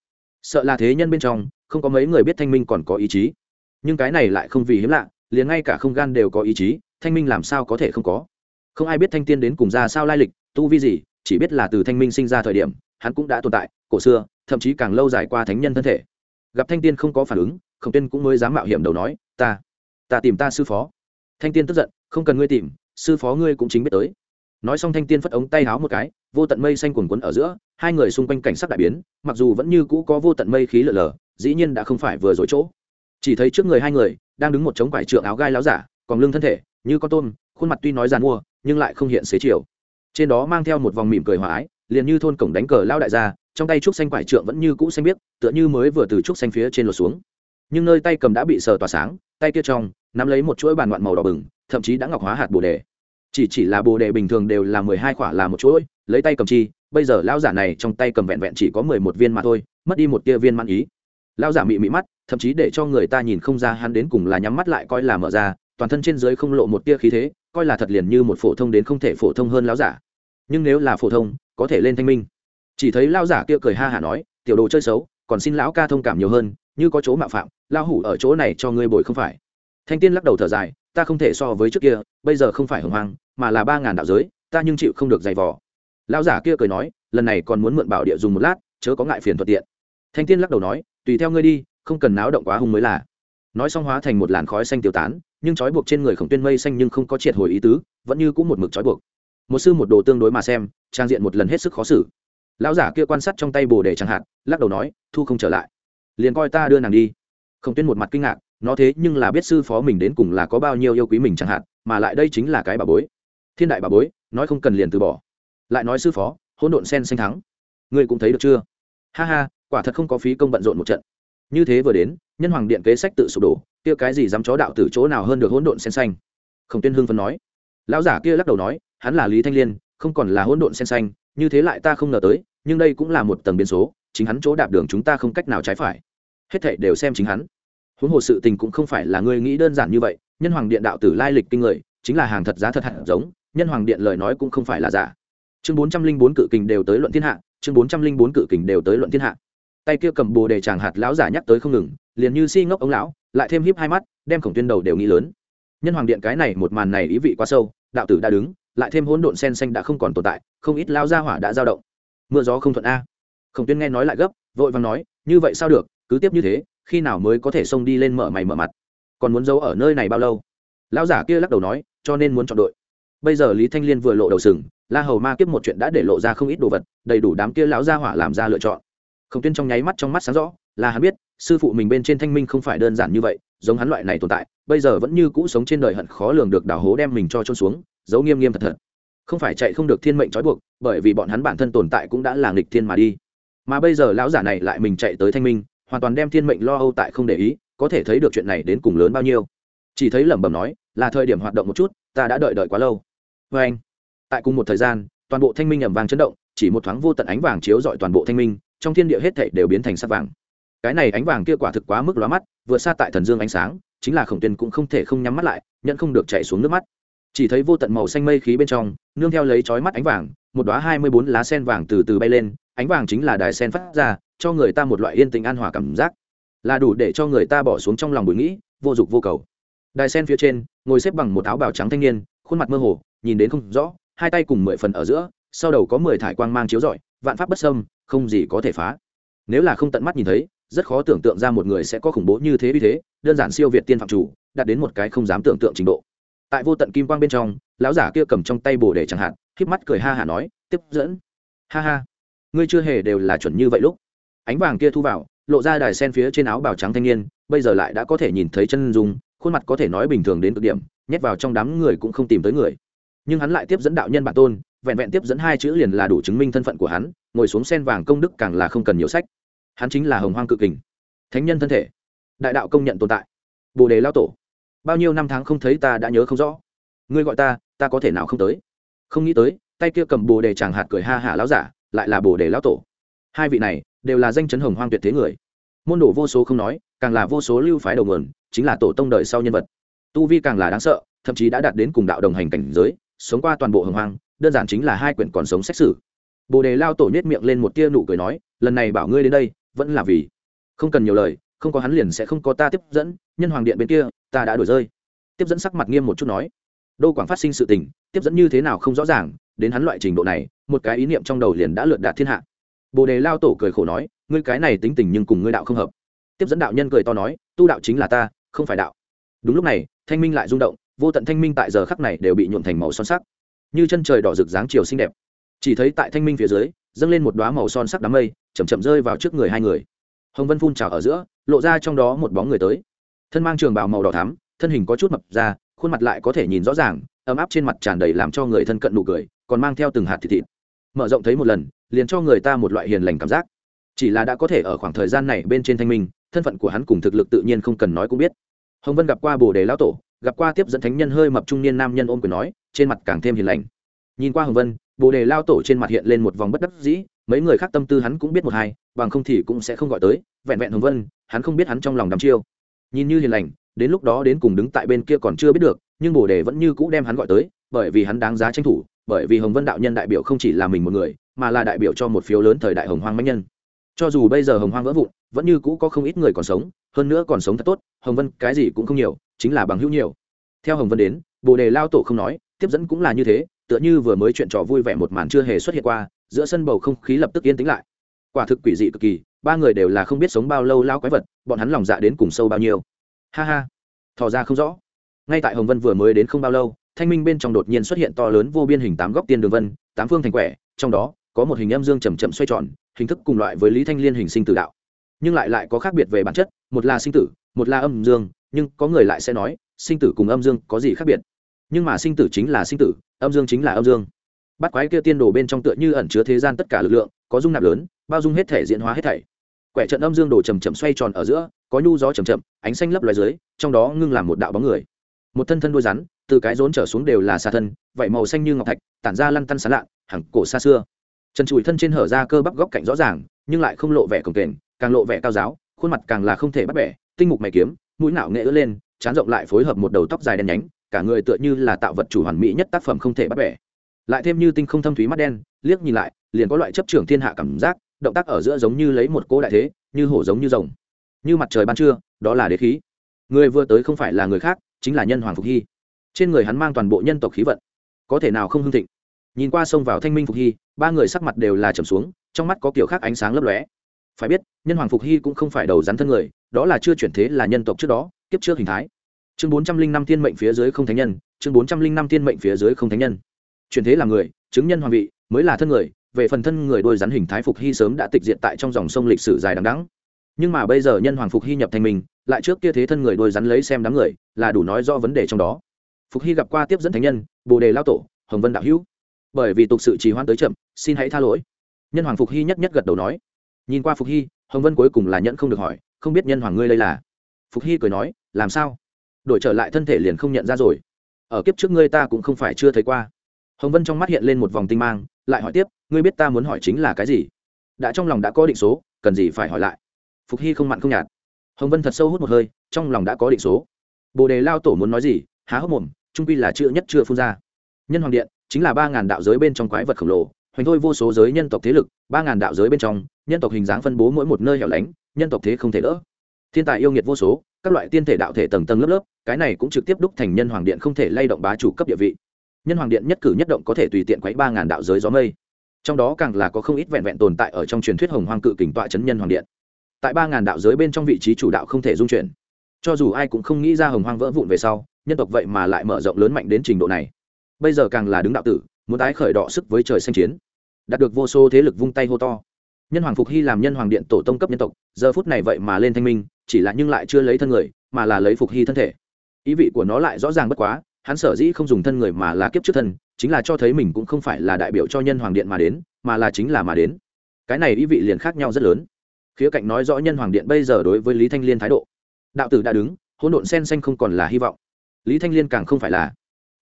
Sợ là thế nhân bên trong, không có mấy người biết thanh minh còn có ý chí. Nhưng cái này lại không vì hiếm lạ, liền ngay cả không gan đều có ý chí, thanh minh làm sao có thể không có? Không ai biết thanh tiên đến cùng ra sao lai lịch, tu vi gì, chỉ biết là từ thanh minh sinh ra thời điểm, hắn cũng đã tồn tại, cổ xưa, thậm chí càng lâu dài qua thánh nhân thân thể gặp thanh tiên không có phản ứng, khổng tiên cũng mới dám mạo hiểm đầu nói, ta ta tìm ta sư phó. Thanh tiên tức giận, không cần ngươi tìm, sư phó ngươi cũng chính biết tới. Nói xong thanh tiên phất ống tay háo một cái, vô tận mây xanh quần quấn ở giữa, hai người xung quanh cảnh sắc đại biến, mặc dù vẫn như cũ có vô tận mây khí lở lở, dĩ nhiên đã không phải vừa rồi chỗ. Chỉ thấy trước người hai người, đang đứng một chống quải trượng áo gai láo giả, còn lưng thân thể, như con tôm, khuôn mặt tuy nói g mua, nhưng lại không hiện xế chiều. Trên đó mang theo một vòng mỉm cười hòa ái, liền như thôn cổng đánh cờ lao đại gia trong tay trúc xanh quải trượng vẫn như cũ xanh biếc, tựa như mới vừa từ trúc xanh phía trên lột xuống. Nhưng nơi tay cầm đã bị sờ tỏa sáng, tay kia trong, nắm lấy một chuỗi bàn ngoạn màu đỏ bừng, thậm chí đã ngọc hóa hạt bồ đề. Chỉ chỉ là bồ đề bình thường đều là mười hai quả là một chuỗi, lấy tay cầm chi, bây giờ lao giả này trong tay cầm vẹn vẹn chỉ có mười một viên mà thôi, mất đi một tia viên mãn ý. Lao giả mị mị mắt, thậm chí để cho người ta nhìn không ra hắn đến cùng là nhắm mắt lại coi là mở ra, toàn thân trên dưới không lộ một tia khí thế, coi là thật liền như một phổ thông đến không thể phổ thông hơn lao giả. Nhưng nếu là phổ thông, có thể lên thanh minh chỉ thấy lao giả kia cười ha hả nói, tiểu đồ chơi xấu, còn xin lão ca thông cảm nhiều hơn, như có chỗ mạo phạm lao hủ ở chỗ này cho ngươi bồi không phải. Thanh tiên lắc đầu thở dài, ta không thể so với trước kia, bây giờ không phải hồng hoang, mà là ba ngàn đạo giới, ta nhưng chịu không được giày vò. Lao giả kia cười nói, lần này còn muốn mượn bảo địa dùng một lát, chớ có ngại phiền thuận tiện. Thanh tiên lắc đầu nói, tùy theo ngươi đi, không cần náo động quá hung mới là. Nói xong hóa thành một làn khói xanh tiêu tán, nhưng trói buộc trên người khổng tuyên mây xanh nhưng không có triệt hồi ý tứ, vẫn như cũng một mực trói buộc. Một sư một đồ tương đối mà xem, trang diện một lần hết sức khó xử lão giả kia quan sát trong tay bồ để chẳng hạn, lắc đầu nói, thu không trở lại. Liền coi ta đưa nàng đi. Khổng tuyên một mặt kinh ngạc, nó thế nhưng là biết sư phó mình đến cùng là có bao nhiêu yêu quý mình chẳng hạn, mà lại đây chính là cái bà bối. Thiên đại bà bối, nói không cần liền từ bỏ. Lại nói sư phó, hỗn độn sen xanh thắng. Ngươi cũng thấy được chưa? Ha ha, quả thật không có phí công bận rộn một trận. Như thế vừa đến, nhân hoàng điện kế sách tự sụp đổ, kia cái gì dám chó đạo từ chỗ nào hơn được hỗn độn sen xanh? Khổng tuyên hưng phấn nói. Lão giả kia lắc đầu nói, hắn là lý thanh liên, không còn là hỗn độn sen xanh như thế lại ta không ngờ tới, nhưng đây cũng là một tầng biến số, chính hắn chỗ đạp đường chúng ta không cách nào trái phải. Hết thảy đều xem chính hắn. Huống hồ sự tình cũng không phải là ngươi nghĩ đơn giản như vậy, nhân hoàng điện đạo tử lai lịch kinh người, chính là hàng thật giá thật hạt giống, nhân hoàng điện lời nói cũng không phải là giả. Chương bốn trăm linh bốn cự kình đều tới luận thiên hạ, chương bốn trăm linh bốn cự kình đều tới luận thiên hạ. Tay kia cầm bồ đề chàng hạt lão giả nhắc tới không ngừng, liền như si ngốc ống lão, lại thêm híp hai mắt, đem khổng tuyên đầu đều nghĩ lớn. Nhân hoàng điện cái này một màn này ý vị quá sâu, đạo tử đã đứng lại thêm hỗn độn sen xanh đã không còn tồn tại, không ít lao ra hỏa đã dao động. Mưa gió không thuận a. Khổng tuyên nghe nói lại gấp, vội vàng nói, như vậy sao được, cứ tiếp như thế, khi nào mới có thể xông đi lên mở mày mở mặt? Còn muốn giấu ở nơi này bao lâu? Lão giả kia lắc đầu nói, cho nên muốn chọn đội. Bây giờ lý thanh liên vừa lộ đầu sừng, la hầu ma kiếp một chuyện đã để lộ ra không ít đồ vật, đầy đủ đám kia lão gia hỏa làm ra lựa chọn. Khổng tuyên trong nháy mắt trong mắt sáng rõ, là hắn biết, sư phụ mình bên trên thanh minh không phải đơn giản như vậy, giống hắn loại này tồn tại, bây giờ vẫn như cũ sống trên đời hận khó lường được đào hố đem mình cho trôn xuống giấu nghiêm nghiêm thật thật. Không phải chạy không được thiên mệnh trói buộc, bởi vì bọn hắn bản thân tồn tại cũng đã là nghịch thiên mà đi. Mà bây giờ lão giả này lại mình chạy tới thanh minh, hoàn toàn đem thiên mệnh lo âu tại không để ý, có thể thấy được chuyện này đến cùng lớn bao nhiêu. Chỉ thấy lẩm bẩm nói, là thời điểm hoạt động một chút, ta đã đợi đợi quá lâu. Vê anh, tại cùng một thời gian, toàn bộ thanh minh ẩm vàng chấn động, chỉ một thoáng vô tận ánh vàng chiếu dọi toàn bộ thanh minh, trong thiên địa hết thảy đều biến thành sắc vàng. Cái này ánh vàng kia quả thực quá mức lóa mắt vượt xa tại thần dương ánh sáng, chính là khổng tuyên cũng không thể không nhắm mắt lại nhận không được chạy xuống nước mắt chỉ thấy vô tận màu xanh mây khí bên trong, nương theo lấy chói mắt ánh vàng, một đoá hai mươi bốn lá sen vàng từ từ bay lên, ánh vàng chính là đài sen phát ra, cho người ta một loại yên tĩnh an hòa cảm giác. Là đủ để cho người ta bỏ xuống trong lòng bụi nghĩ, vô dục vô cầu. Đài sen phía trên, ngồi xếp bằng một áo bào trắng thanh niên, khuôn mặt mơ hồ, nhìn đến không rõ, hai tay cùng mười phần ở giữa, sau đầu có mười thải quang mang chiếu rọi, vạn pháp bất sâm không gì có thể phá. Nếu là không tận mắt nhìn thấy, rất khó tưởng tượng ra một người sẽ có khủng bố như thế vì thế, đơn giản siêu việt tiên phạm chủ, đạt đến một cái không dám tưởng tượng trình độ tại vô tận kim quang bên trong, lão giả kia cầm trong tay bồ để chẳng hạn, híp mắt cười ha hả nói, tiếp dẫn. Ha ha, ngươi chưa hề đều là chuẩn như vậy lúc. Ánh vàng kia thu vào, lộ ra đài sen phía trên áo bào trắng thanh niên, bây giờ lại đã có thể nhìn thấy chân dung, khuôn mặt có thể nói bình thường đến cực điểm, nhét vào trong đám người cũng không tìm tới người. Nhưng hắn lại tiếp dẫn đạo nhân bản tôn, vẹn vẹn tiếp dẫn hai chữ liền là đủ chứng minh thân phận của hắn, ngồi xuống sen vàng công đức càng là không cần nhiều sách. Hắn chính là hồng hoang cự kình, thánh nhân thân thể, đại đạo công nhận tồn tại. Bồ đề lao tổ bao nhiêu năm tháng không thấy ta đã nhớ không rõ. Ngươi gọi ta ta có thể nào không tới? Không nghĩ tới, tay kia cầm bồ đề chàng hạt cười ha hả lão giả, lại là bồ đề lão tổ. Hai vị này, đều là danh chấn hồng hoang tuyệt thế người. Môn đồ vô số không nói, càng là vô số lưu phái đầu nguồn, chính là tổ tông đời sau nhân vật. Tu vi càng là đáng sợ, thậm chí đã đạt đến cùng đạo đồng hành cảnh giới, sống qua toàn bộ hồng hoang, đơn giản chính là hai quyển còn sống xét xử bồ đề lao tổ nhét miệng lên một tia nụ cười nói, lần này bảo ngươi đến đây, vẫn là vì không cần nhiều lời, không có hắn liền sẽ không có ta tiếp dẫn, nhân hoàng điện bên kia ta đã đổi rơi. Tiếp dẫn sắc mặt nghiêm một chút nói, đô quảng phát sinh sự tình, tiếp dẫn như thế nào không rõ ràng, đến hắn loại trình độ này, một cái ý niệm trong đầu liền đã lượt đạt thiên hạ. Bồ đề lao tổ cười khổ nói, ngươi cái này tính tình nhưng cùng ngươi đạo không hợp. Tiếp dẫn đạo nhân cười to nói, tu đạo chính là ta, không phải đạo. Đúng lúc này, thanh minh lại rung động, vô tận thanh minh tại giờ khắc này đều bị nhuộn thành màu son sắc. Như chân trời đỏ rực dáng chiều xinh đẹp. Chỉ thấy tại thanh minh phía dưới, dâng lên một đoá màu son sắc đám mây chầm chậm rơi vào trước người hai người. Hồng vân phun trào ở giữa, lộ ra trong đó một bóng người tới thân mang trường bào màu đỏ thắm, thân hình có chút mập ra, khuôn mặt lại có thể nhìn rõ ràng, ấm áp trên mặt tràn đầy làm cho người thân cận nụ cười, còn mang theo từng hạt thịt thịt. Mở rộng thấy một lần, liền cho người ta một loại hiền lành cảm giác. Chỉ là đã có thể ở khoảng thời gian này bên trên thanh minh, thân phận của hắn cùng thực lực tự nhiên không cần nói cũng biết. Hồng vân gặp qua bồ đề lão tổ, gặp qua tiếp dẫn thánh nhân hơi mập trung niên nam nhân ôm quyền nói, trên mặt càng thêm hiền lành. Nhìn qua hồng vân, bồ đề lao tổ trên mặt hiện lên một vòng bất đắc dĩ, mấy người khác tâm tư hắn cũng biết một hai, bằng không thì cũng sẽ không gọi tới. Vẹn vẹn hồng vân, hắn không biết hắn trong lòng đắm chiêu nhìn như hiền lành, đến lúc đó đến cùng đứng tại bên kia còn chưa biết được, nhưng bồ đề vẫn như cũ đem hắn gọi tới, bởi vì hắn đáng giá tranh thủ, bởi vì hồng vân đạo nhân đại biểu không chỉ là mình một người, mà là đại biểu cho một phiếu lớn thời đại hồng hoang mạnh nhân. Cho dù bây giờ hồng hoang vỡ vụn, vẫn như cũ có không ít người còn sống, hơn nữa còn sống thật tốt, hồng vân cái gì cũng không nhiều, chính là bằng hữu nhiều. Theo hồng vân đến, bồ đề lao tổ không nói, tiếp dẫn cũng là như thế, tựa như vừa mới chuyện trò vui vẻ một màn chưa hề xuất hiện qua, giữa sân bầu không khí lập tức yên tĩnh lại. Quả thực quỷ dị cực kỳ ba người đều là không biết sống bao lâu lao quái vật, bọn hắn lòng dạ đến cùng sâu bao nhiêu. Ha ha, thò ra không rõ. Ngay tại hồng vân vừa mới đến không bao lâu, thanh minh bên trong đột nhiên xuất hiện to lớn vô biên hình tám góc tiên đường vân, tám phương thành quẻ, trong đó có một hình âm dương chầm chậm xoay tròn, hình thức cùng loại với lý thanh liên hình sinh tử đạo. Nhưng lại lại có khác biệt về bản chất, một là sinh tử, một là âm dương, nhưng có người lại sẽ nói, sinh tử cùng âm dương có gì khác biệt? Nhưng mà sinh tử chính là sinh tử, âm dương chính là âm dương. Bắt quái kia tiên đồ bên trong tựa như ẩn chứa thế gian tất cả lực lượng, có dung nạp lớn, bao dung hết thể, diễn hóa hết thảy quẻ trận âm dương đồ chầm chậm xoay tròn ở giữa, có nhu gió chầm chậm, ánh xanh lấp loài dưới, trong đó ngưng làm một đạo bóng người. Một thân thân đuôi rắn, từ cái rốn trở xuống đều là xa thân, vậy màu xanh như ngọc thạch, tản ra lăn tăn sán lạ hẳn cổ xa xưa. Trần trụi thân trên hở ra cơ bắp góc cạnh rõ ràng, nhưng lại không lộ vẻ cổng kềnh, càng lộ vẻ cao giáo, khuôn mặt càng là không thể bắt bẻ, tinh mục mày kiếm, mũi nạo nghệ ứa lên trán rộng lại phối hợp một đầu tóc dài đen nhánh, cả người tựa như là tạo vật chủ hoàn mỹ nhất tác phẩm không thể bắt bẻ. Lại thêm như tinh không thâm thúy mắt đen, liếc nhìn lại, liền có loại chấp trưởng thiên hạ cảm giác động tác ở giữa giống như lấy một cỗ đại thế, như hổ giống như rồng. Như mặt trời ban trưa, đó là đế khí. Người vừa tới không phải là người khác, chính là nhân hoàng phục hy. Trên người hắn mang toàn bộ nhân tộc khí vận. Có thể nào không hưng thịnh? Nhìn qua sông vào thanh minh phục hy, ba người sắc mặt đều là trầm xuống, trong mắt có kiểu khác ánh sáng lấp lóe. Phải biết, nhân hoàng phục hy cũng không phải đầu rắn thân người, đó là chưa chuyển thế là nhân tộc trước đó, kiếp trước hình thái. Chương bốn trăm linh năm thiên mệnh phía dưới không thánh nhân, chương bốn trăm linh năm thiên mệnh phía dưới không thánh nhân. Chuyển thế là người, chứng nhân hoàng vị, mới là thân người về phần thân người đôi rắn hình thái phục hy sớm đã tịch diện tại trong dòng sông lịch sử dài đằng đẵng. Nhưng mà bây giờ nhân hoàng phục hy nhập thành mình, lại trước kia thế thân người đôi rắn lấy xem đám người, là đủ nói do vấn đề trong đó. Phục hy gặp qua tiếp dẫn thánh nhân, bồ đề lao tổ, hồng vân đạo hữu. Bởi vì tục sự trì hoãn tới chậm, xin hãy tha lỗi. Nhân hoàng phục hy nhất nhất gật đầu nói. Nhìn qua phục hy, hồng vân cuối cùng là nhẫn không được hỏi, không biết nhân hoàng ngươi đây là? Phục hy cười nói, làm sao? Đổi trở lại thân thể liền không nhận ra rồi. Ở kiếp trước ngươi ta cũng không phải chưa thấy qua hồng vân trong mắt hiện lên một vòng tinh mang, lại hỏi tiếp, ngươi biết ta muốn hỏi chính là cái gì? Đã trong lòng đã có định số, cần gì phải hỏi lại. Phục hy không mặn không nhạt. Hồng vân thật sâu hút một hơi, trong lòng đã có định số. Bồ đề lao tổ muốn nói gì? Há hốc mồm, trung quy là chữ nhất chưa phun ra. Nhân hoàng điện, chính là ba ngàn đạo giới bên trong quái vật khổng lồ, hoành thôi vô số giới nhân tộc thế lực, ba ngàn đạo giới bên trong, nhân tộc hình dáng phân bố mỗi một nơi hẻo lánh, nhân tộc thế không thể đỡ. Thiên tài yêu nghiệt vô số, các loại tiên thể đạo thể tầng tầng lớp lớp, cái này cũng trực tiếp đúc thành nhân hoàng điện không thể lay động bá chủ cấp địa vị nhân hoàng điện nhất cử nhất động có thể tùy tiện quấy ba ngàn đạo giới gió mây. Trong đó càng là có không ít vẹn vẹn tồn tại ở trong truyền thuyết hồng hoang cự kình tọa chấn nhân hoàng điện. Tại ba ngàn đạo giới bên trong vị trí chủ đạo không thể dung chuyển. Cho dù ai cũng không nghĩ ra hồng hoang vỡ vụn về sau, nhân tộc vậy mà lại mở rộng lớn mạnh đến trình độ này. Bây giờ càng là đứng đạo tử, muốn tái khởi đọ sức với trời xanh chiến. Đạt được vô số thế lực vung tay hô to. Nhân hoàng phục hy làm nhân hoàng điện tổ tông cấp nhân tộc, giờ phút này vậy mà lên thanh minh, chỉ là nhưng lại chưa lấy thân người, mà là lấy phục hy thân thể. Ý vị của nó lại rõ ràng bất quá hắn sở dĩ không dùng thân người mà là kiếp trước thân, chính là cho thấy mình cũng không phải là đại biểu cho nhân hoàng điện mà đến, mà là chính là mà đến. Cái này ý vị liền khác nhau rất lớn. Khía cạnh nói rõ nhân hoàng điện bây giờ đối với lý thanh liên thái độ. Đạo tử đã đứng, hỗn độn sen xanh không còn là hy vọng. Lý thanh liên càng không phải là.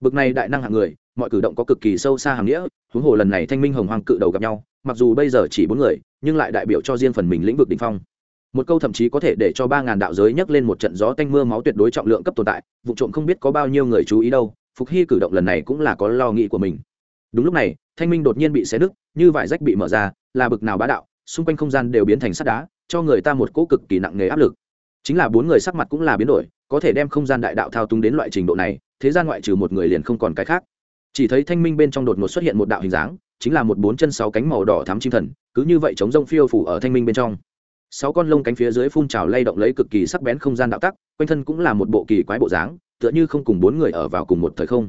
Bực này đại năng hạng người, mọi cử động có cực kỳ sâu xa hàm nghĩa, huống hồ lần này thanh minh hồng hoàng cự đầu gặp nhau, mặc dù bây giờ chỉ bốn người, nhưng lại đại biểu cho riêng phần mình lĩnh vực đ ỉ n h phong một câu thậm chí có thể để cho ba ngàn đạo giới nhấc lên một trận gió tanh mưa máu tuyệt đối trọng lượng cấp tồn tại, vụ trộm không biết có bao nhiêu người chú ý đâu, phục hy cử động lần này cũng là có lo nghĩ của mình. Đúng lúc này, thanh minh đột nhiên bị xé nứt, như vải rách bị mở ra, là bực nào bá đạo, xung quanh không gian đều biến thành sắt đá, cho người ta một cỗ cực kỳ nặng nề áp lực. Chính là bốn người sắc mặt cũng là biến đổi, có thể đem không gian đại đạo thao túng đến loại trình độ này, thế gian ngoại trừ một người liền không còn cái khác. Chỉ thấy thanh minh bên trong đột ngột xuất hiện một đạo hình dáng, chính là một bốn chân sáu cánh màu đỏ thắm chim thần, cứ như vậy chống rông phiêu phủ ở thanh minh bên trong sáu con lông cánh phía dưới phun trào lay động lấy cực kỳ sắc bén không gian đạo tắc, quanh thân cũng là một bộ kỳ quái bộ dáng, tựa như không cùng bốn người ở vào cùng một thời không.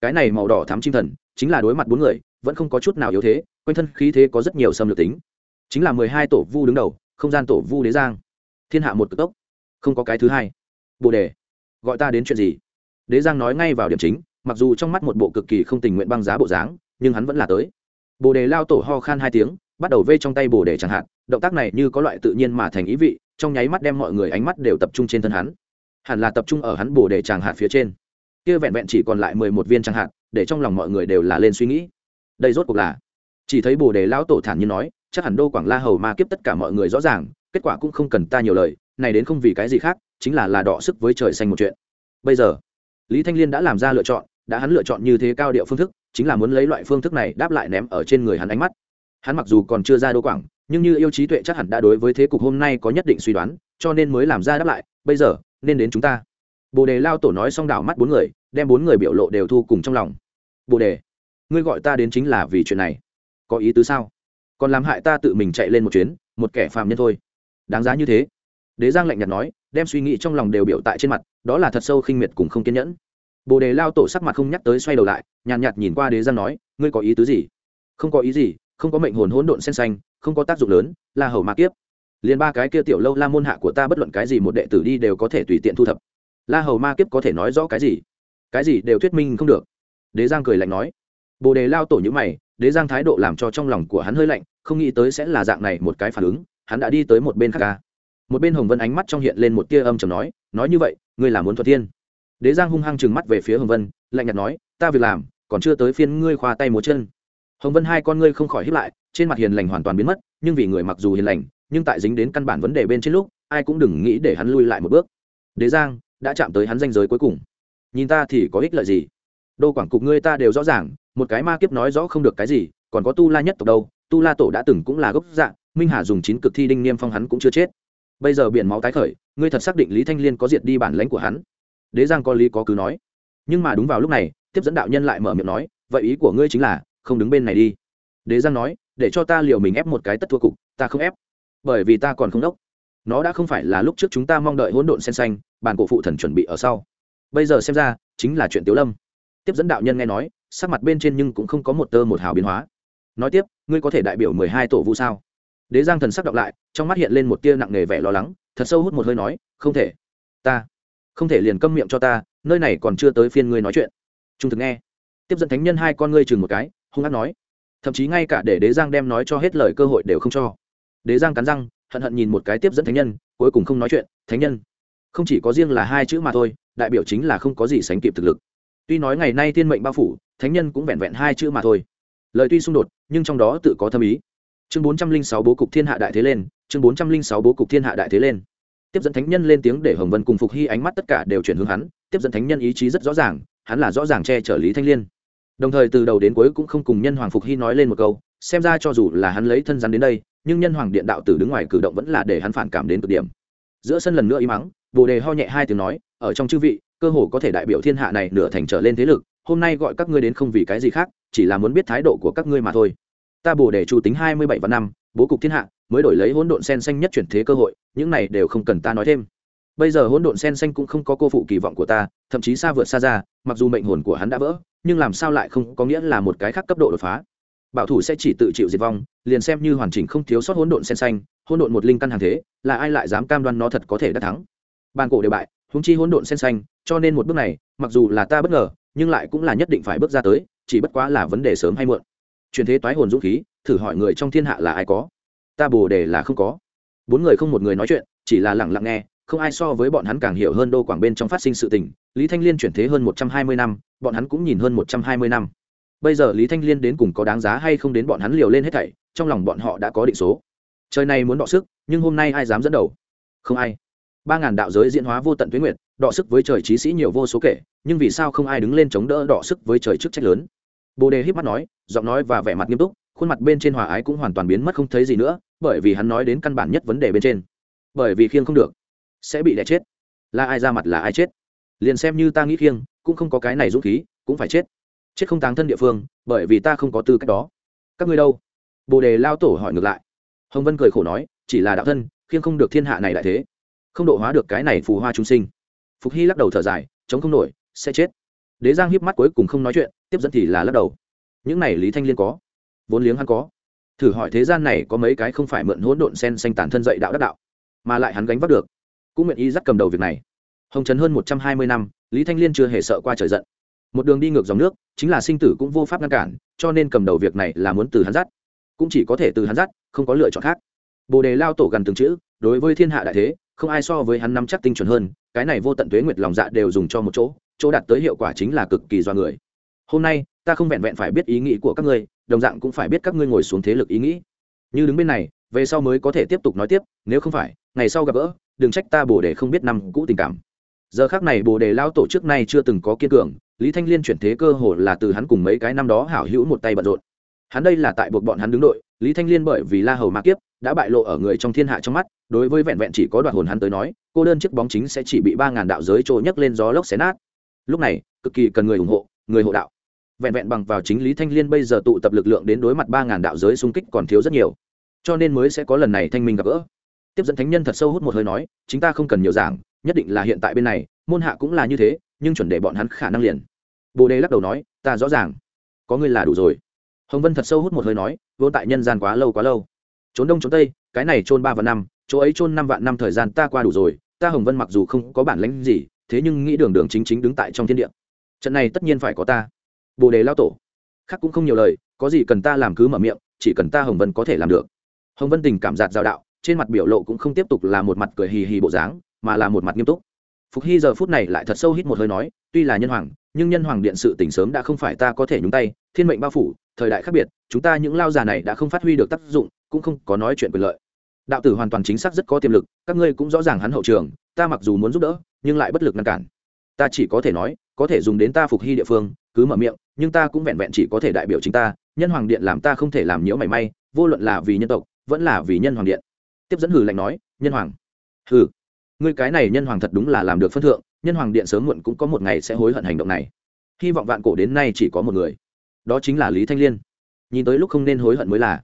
Cái này màu đỏ thắm chim thần, chính là đối mặt bốn người, vẫn không có chút nào yếu thế, quanh thân khí thế có rất nhiều xâm lược tính. Chính là mười hai tổ vu đứng đầu, không gian tổ vu đế giang. Thiên hạ một cực tốc. Không có cái thứ hai. Bồ đề. Gọi ta đến chuyện gì? Đế giang nói ngay vào điểm chính, mặc dù trong mắt một bộ cực kỳ không tình nguyện băng giá bộ dáng, nhưng hắn vẫn là tới. Bồ đề lao tổ ho khan hai tiếng bắt đầu vây trong tay bồ đề chẳng hạn, động tác này như có loại tự nhiên mà thành ý vị, trong nháy mắt đem mọi người ánh mắt đều tập trung trên thân hắn. Hẳn là tập trung ở hắn bồ đề tràng hạt phía trên. Kia vẹn vẹn chỉ còn lại mười một viên tràng hạt để trong lòng mọi người đều là lên suy nghĩ. Đây rốt cuộc là? Chỉ thấy bồ đề lão tổ thản nhiên nói, chắc hẳn đô quảng la hầu ma kiếp tất cả mọi người rõ ràng, kết quả cũng không cần ta nhiều lời, này đến không vì cái gì khác, chính là là đọ sức với trời xanh một chuyện. Bây giờ, lý thanh liên đã làm ra lựa chọn, đã hắn lựa chọn như thế cao điệu phương thức, chính là muốn lấy loại phương thức này đáp lại ném ở trên người hắn ánh mắt hắn mặc dù còn chưa ra đô quảng nhưng như yêu trí tuệ chắc hẳn đã đối với thế cục hôm nay có nhất định suy đoán cho nên mới làm ra đáp lại bây giờ nên đến chúng ta. Bồ đề lao tổ nói xong đảo mắt bốn người đem bốn người biểu lộ đều thu cùng trong lòng. Bồ đề ngươi gọi ta đến chính là vì chuyện này. Có ý tứ sao? Còn làm hại ta tự mình chạy lên một chuyến một kẻ phàm nhân thôi. Đáng giá như thế. Đế giang lạnh nhạt nói đem suy nghĩ trong lòng đều biểu tại trên mặt đó là thật sâu khinh miệt cùng không kiên nhẫn. Bồ đề lao tổ sắc mặt không nhắc tới xoay đầu lại nhàn nhạt, nhạt nhìn qua đế giang nói ngươi có ý tứ gì? Không có ý gì không có mệnh hồn hỗn độn sen xanh, không có tác dụng lớn, là hầu ma kiếp. Liền ba cái kia tiểu lâu la môn hạ của ta bất luận cái gì một đệ tử đi đều có thể tùy tiện thu thập. La hầu ma kiếp có thể nói rõ cái gì? Cái gì đều thuyết minh không được. Đế giang cười lạnh nói. Bồ đề lao tổ nhữ mày, đế giang thái độ làm cho trong lòng của hắn hơi lạnh, không nghĩ tới sẽ là dạng này một cái phản ứng, hắn đã đi tới một bên khác ca. Một bên hồng vân ánh mắt trong hiện lên một tia âm chầm nói nói như vậy, ngươi là muốn thuật thiên? Đế giang hung hăng chừng mắt về phía hồng vân, lạnh nhạt nói, ta việc làm, còn chưa tới phiên ngươi khoa tay múa chân hồng vân hai con ngươi không khỏi hiếp lại, trên mặt hiền lành hoàn toàn biến mất, nhưng vì người mặc dù hiền lành, nhưng tại dính đến căn bản vấn đề bên trên lúc, ai cũng đừng nghĩ để hắn lui lại một bước. Đế giang đã chạm tới hắn danh giới cuối cùng. Nhìn ta thì có ích lợi gì? Đô quảng cục ngươi ta đều rõ ràng, một cái ma kiếp nói rõ không được cái gì, còn có tu la nhất tộc đâu, tu la tổ đã từng cũng là gốc dạng, minh hà dùng chín cực thi đinh niêm phong hắn cũng chưa chết. Bây giờ biển máu tái khởi, ngươi thật xác định lý thanh liên có diệt đi bản lãnh của hắn? Đế giang có lý có cứ nói. Nhưng mà đúng vào lúc này, tiếp dẫn đạo nhân lại mở miệng nói, vậy ý của ngươi chính là không đứng bên này đi. Đế giang nói, để cho ta liều mình ép một cái tất thua cục, ta không ép. Bởi vì ta còn không đốc. Nó đã không phải là lúc trước chúng ta mong đợi hỗn độn sen xanh bàn cổ phụ thần chuẩn bị ở sau. Bây giờ xem ra, chính là chuyện tiếu lâm. Tiếp dẫn đạo nhân nghe nói, sắc mặt bên trên nhưng cũng không có một tơ một hào biến hóa. Nói tiếp, ngươi có thể đại biểu mười hai tổ vu sao? Đế giang thần sắc đọc lại, trong mắt hiện lên một tia nặng nề vẻ lo lắng, thật sâu hút một hơi nói, không thể. Ta, không thể liền câm miệng cho ta, nơi này còn chưa tới phiên ngươi nói chuyện. Trung thực nghe. Tiếp dẫn thánh nhân hai con ngươi chừng một cái hung hát nói. Thậm chí ngay cả để đế giang đem nói cho hết lời cơ hội đều không cho. Đế giang cắn răng, hận hận nhìn một cái tiếp dẫn thánh nhân, cuối cùng không nói chuyện, thánh nhân, không chỉ có riêng là hai chữ mà thôi, đại biểu chính là không có gì sánh kịp thực lực. Tuy nói ngày nay thiên mệnh bao phủ, thánh nhân cũng vẹn vẹn hai chữ mà thôi. Lời tuy xung đột, nhưng trong đó tự có thâm ý. Chương bốn trăm linh sáu bố cục thiên hạ đại thế lên, chương bốn trăm linh sáu bố cục thiên hạ đại thế lên. Tiếp dẫn thánh nhân lên tiếng để hồng vân cùng phục hy ánh mắt tất cả đều chuyển hướng hắn, tiếp dẫn thánh nhân ý chí rất rõ ràng, hắn là rõ ràng che chở lý thanh liên đồng thời từ đầu đến cuối cũng không cùng nhân hoàng phục hy nói lên một câu, xem ra cho dù là hắn lấy thân rắn đến đây, nhưng nhân hoàng điện đạo tử đứng ngoài cử động vẫn là để hắn phản cảm đến cực điểm. Giữa sân lần nữa y mắng bồ đề ho nhẹ hai tiếng nói, ở trong chư vị, cơ hồ có thể đại biểu thiên hạ này nửa thành trở lên thế lực, hôm nay gọi các ngươi đến không vì cái gì khác, chỉ là muốn biết thái độ của các ngươi mà thôi. Ta bồ đề chủ tính hai mươi bảy và năm, bố cục thiên hạ, mới đổi lấy hỗn độn sen xanh nhất chuyển thế cơ hội, những này đều không cần ta nói thêm bây giờ hỗn độn sen xanh cũng không có cô phụ kỳ vọng của ta, thậm chí xa vượt xa ra, mặc dù mệnh hồn của hắn đã vỡ, nhưng làm sao lại không có nghĩa là một cái khác cấp độ đột phá? Bảo thủ sẽ chỉ tự chịu diệt vong, liền xem như hoàn chỉnh không thiếu sót hỗn độn sen xanh, hỗn độn một linh căn hàng thế, là ai lại dám cam đoan nó thật có thể đã thắng? Bàn cổ đều bại húng chi hỗn độn sen xanh, cho nên một bước này, mặc dù là ta bất ngờ, nhưng lại cũng là nhất định phải bước ra tới, chỉ bất quá là vấn đề sớm hay muộn. Truyền thế toái hồn dũng khí, thử hỏi người trong thiên hạ là ai có? Ta bồ đề là không có. Bốn người không một người nói chuyện, chỉ là lặng lặng nghe không ai so với bọn hắn càng hiểu hơn đô quảng bên trong phát sinh sự tình. Lý thanh liên chuyển thế hơn một trăm hai mươi năm, bọn hắn cũng nhìn hơn một trăm hai mươi năm. Bây giờ lý thanh liên đến cùng có đáng giá hay không đến bọn hắn liều lên hết thảy, trong lòng bọn họ đã có định số. Trời này muốn đọ sức, nhưng hôm nay ai dám dẫn đầu? Không ai. Ba ngàn đạo giới diễn hóa vô tận tuyến nguyệt, đọ sức với trời trí sĩ nhiều vô số kể, nhưng vì sao không ai đứng lên chống đỡ đọ sức với trời chức trách lớn? Bồ đề híp mắt nói, giọng nói và vẻ mặt nghiêm túc, khuôn mặt bên trên hòa ái cũng hoàn toàn biến mất không thấy gì nữa, bởi vì hắn nói đến căn bản nhất vấn đề bên trên. Bởi vì khiêng không được sẽ bị đẻ chết. Là ai ra mặt là ai chết? Liền xem như ta nghĩ khiêng, cũng không có cái này dũng khí, cũng phải chết. Chết không táng thân địa phương, bởi vì ta không có tư cách đó. Các ngươi đâu? Bồ đề lao tổ hỏi ngược lại. Hồng vân cười khổ nói, chỉ là đạo thân, khiêng không được thiên hạ này đại thế. Không độ hóa được cái này phù hoa chúng sinh. Phục hy lắc đầu thở dài, chống không nổi, sẽ chết. Đế giang hiếp mắt cuối cùng không nói chuyện, tiếp dẫn thì là lắc đầu. Những này lý thanh liên có. Vốn liếng hắn có. Thử hỏi thế gian này có mấy cái không phải mượn hỗn độn sen xanh tàn thân dậy đạo đắc đạo, mà lại hắn gánh vác được cũng nguyện ý dắt cầm đầu việc này. Hồng trần hơn một trăm hai mươi năm, lý thanh liên chưa hề sợ qua trời giận. Một đường đi ngược dòng nước, chính là sinh tử cũng vô pháp ngăn cản, cho nên cầm đầu việc này là muốn từ hắn dắt. Cũng chỉ có thể từ hắn dắt, không có lựa chọn khác. Bồ đề lao tổ gần từng chữ, đối với thiên hạ đại thế, không ai so với hắn nắm chắc tinh chuẩn hơn, cái này vô tận tuế nguyệt lòng dạ đều dùng cho một chỗ chỗ đạt tới hiệu quả chính là cực kỳ do người. Hôm nay, ta không vẹn vẹn phải biết ý nghĩ của các ngươi, đồng dạng cũng phải biết các ngươi ngồi xuống thế lực ý nghĩ. Như đứng bên này, về sau mới có thể tiếp tục nói tiếp, nếu không phải, ngày sau gặp gỡ đừng trách ta bồ đề không biết năm cũ tình cảm. Giờ khác này bồ đề lao tổ trước nay chưa từng có kiên cường, lý thanh liên chuyển thế cơ hồ là từ hắn cùng mấy cái năm đó hảo hữu một tay bận rộn. Hắn đây là tại buộc bọn hắn đứng đội, lý thanh liên bởi vì la hầu ma kiếp đã bại lộ ở người trong thiên hạ trong mắt, đối với vẹn vẹn chỉ có đoạn hồn hắn tới nói, cô đơn chiếc bóng chính sẽ chỉ bị ba ngàn đạo giới trôi nhấc lên gió lốc xé nát. Lúc này, cực kỳ cần người ủng hộ, người hộ đạo. Vẹn vẹn bằng vào chính lý thanh liên bây giờ tụ tập lực lượng đến đối mặt ba ngàn đạo giới xung kích còn thiếu rất nhiều. Cho nên mới sẽ có lần này thanh minh gặp gỡ tiếp dẫn thánh nhân thật sâu hút một hơi nói chúng ta không cần nhiều giảng, nhất định là hiện tại bên này, môn hạ cũng là như thế, nhưng chuẩn để bọn hắn khả năng liền. Bồ đề lắc đầu nói, ta rõ ràng, có người là đủ rồi. Hồng vân thật sâu hút một hơi nói vô tại nhân gian quá lâu quá lâu, trốn đông trốn tây, cái này trôn ba vạn năm, chỗ ấy trôn năm vạn năm thời gian ta qua đủ rồi, ta hồng vân mặc dù không có bản lãnh gì, thế nhưng nghĩ đường đường chính chính đứng tại trong thiên địa. Trận này tất nhiên phải có ta. Bồ đề lao tổ, khác cũng không nhiều lời, có gì cần ta làm cứ mở miệng, chỉ cần ta hồng vân có thể làm được. Hồng vân tình cảm giạt giao đạo trên mặt biểu lộ cũng không tiếp tục là một mặt cười hì hì bộ dáng, mà là một mặt nghiêm túc. Phục hy giờ phút này lại thật sâu hít một hơi nói, tuy là nhân hoàng, nhưng nhân hoàng điện sự tỉnh sớm đã không phải ta có thể nhúng tay, thiên mệnh bao phủ, thời đại khác biệt, chúng ta những lao già này đã không phát huy được tác dụng, cũng không có nói chuyện quyền lợi. Đạo tử hoàn toàn chính xác rất có tiềm lực, các ngươi cũng rõ ràng hắn hậu trường, ta mặc dù muốn giúp đỡ, nhưng lại bất lực ngăn cản. Ta chỉ có thể nói, có thể dùng đến ta phục hy địa phương, cứ mở miệng, nhưng ta cũng vẹn vẹn chỉ có thể đại biểu chính ta, nhân hoàng điện làm ta không thể làm nhiễu mảy may, vô luận là vì nhân tộc, vẫn là vì nhân hoàng điện tiếp dẫn hử lạnh nói, nhân hoàng. Hử? Ngươi cái này nhân hoàng thật đúng là làm được phân thượng, nhân hoàng điện sớm muộn cũng có một ngày sẽ hối hận hành động này. Hy vọng vạn cổ đến nay chỉ có một người. Đó chính là lý thanh liên. Nhìn tới lúc không nên hối hận mới là.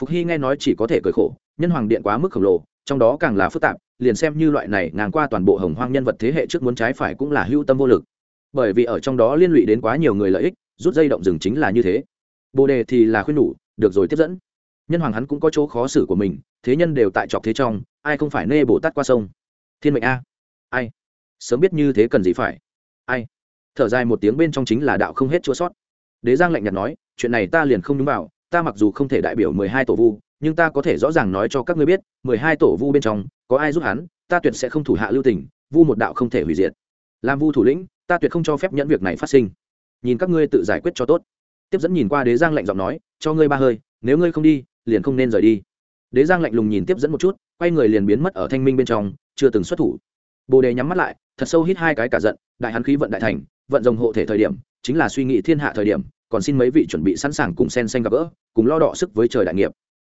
Phục hy nghe nói chỉ có thể cười khổ, nhân hoàng điện quá mức khổng lồ, trong đó càng là phức tạp, liền xem như loại này ngang qua toàn bộ hồng hoang nhân vật thế hệ trước muốn trái phải cũng là hưu tâm vô lực. Bởi vì ở trong đó liên lụy đến quá nhiều người lợi ích, rút dây động rừng chính là như thế. Bồ đề thì là khuyên nhủ, được rồi, tiếp dẫn. Nhân hoàng hắn cũng có chỗ khó xử của mình thế nhân đều tại chọc thế trong, ai không phải nê bồ tát qua sông? Thiên mệnh a. Ai? Sớm biết như thế cần gì phải? Ai? Thở dài một tiếng bên trong chính là đạo không hết chua sót. Đế giang lạnh nhạt nói, chuyện này ta liền không đúng vào, ta mặc dù không thể đại biểu mười hai tổ vu, nhưng ta có thể rõ ràng nói cho các ngươi biết, mười hai tổ vu bên trong, có ai giúp hắn, ta tuyệt sẽ không thủ hạ lưu tình, vu một đạo không thể hủy diệt. Làm vu thủ lĩnh, ta tuyệt không cho phép nhẫn việc này phát sinh. Nhìn các ngươi tự giải quyết cho tốt. Tiếp dẫn nhìn qua đế giang lạnh giọng nói, cho ngươi ba hơi, nếu ngươi không đi, liền không nên rời đi đế giang lạnh lùng nhìn tiếp dẫn một chút, quay người liền biến mất ở thanh minh bên trong, chưa từng xuất thủ. Bồ đề nhắm mắt lại, thật sâu hít hai cái cả giận, đại hắn khí vận đại thành, vận rồng hộ thể thời điểm, chính là suy nghĩ thiên hạ thời điểm, còn xin mấy vị chuẩn bị sẵn sàng cùng sen xanh gặp gỡ, cùng lo đọ sức với trời đại nghiệp.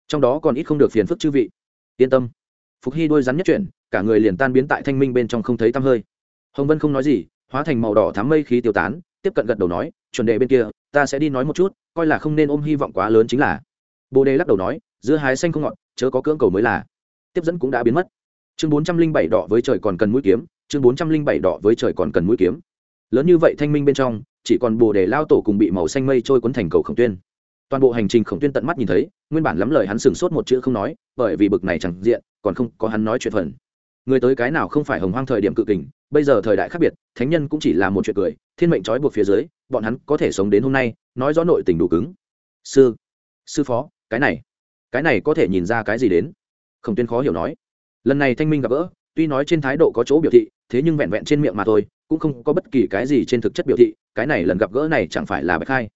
Trong đó còn ít không được phiền phức chư vị. Yên tâm. Phục hy đôi rắn nhất chuyển, cả người liền tan biến tại thanh minh bên trong không thấy tăm hơi. Hồng vân không nói gì, hóa thành màu đỏ thám mây khí tiêu tán, tiếp cận gật đầu nói, chuẩn đề bên kia, ta sẽ đi nói một chút, coi là không nên ôm hy vọng quá lớn chính là. Bồ đề lắc đầu nói giữa hái xanh không ngọt chớ có cưỡng cầu mới là. Tiếp dẫn cũng đã biến mất. Chương bốn trăm linh bảy đỏ với trời còn cần mũi kiếm, chương bốn trăm linh bảy đỏ với trời còn cần mũi kiếm. Lớn như vậy thanh minh bên trong, chỉ còn bồ đề lao tổ cùng bị màu xanh mây trôi cuốn thành cầu khổng tuyên. Toàn bộ hành trình khổng tuyên tận mắt nhìn thấy, nguyên bản lắm lời hắn sửng sốt một chữ không nói, bởi vì bực này chẳng diện, còn không có hắn nói chuyện phần. Người tới cái nào không phải hồng hoang thời điểm cự kình, bây giờ thời đại khác biệt, thánh nhân cũng chỉ là một chuyện cười, thiên mệnh trói buộc phía dưới, bọn hắn có thể sống đến hôm nay, nói rõ nội tình đủ cứng. Sư sư phó, cái này cái này có thể nhìn ra cái gì đến? Khổng tuyên khó hiểu nói. Lần này thanh minh gặp gỡ, tuy nói trên thái độ có chỗ biểu thị, thế nhưng vẹn vẹn trên miệng mà thôi, cũng không có bất kỳ cái gì trên thực chất biểu thị, cái này lần gặp gỡ này chẳng phải là bạch khai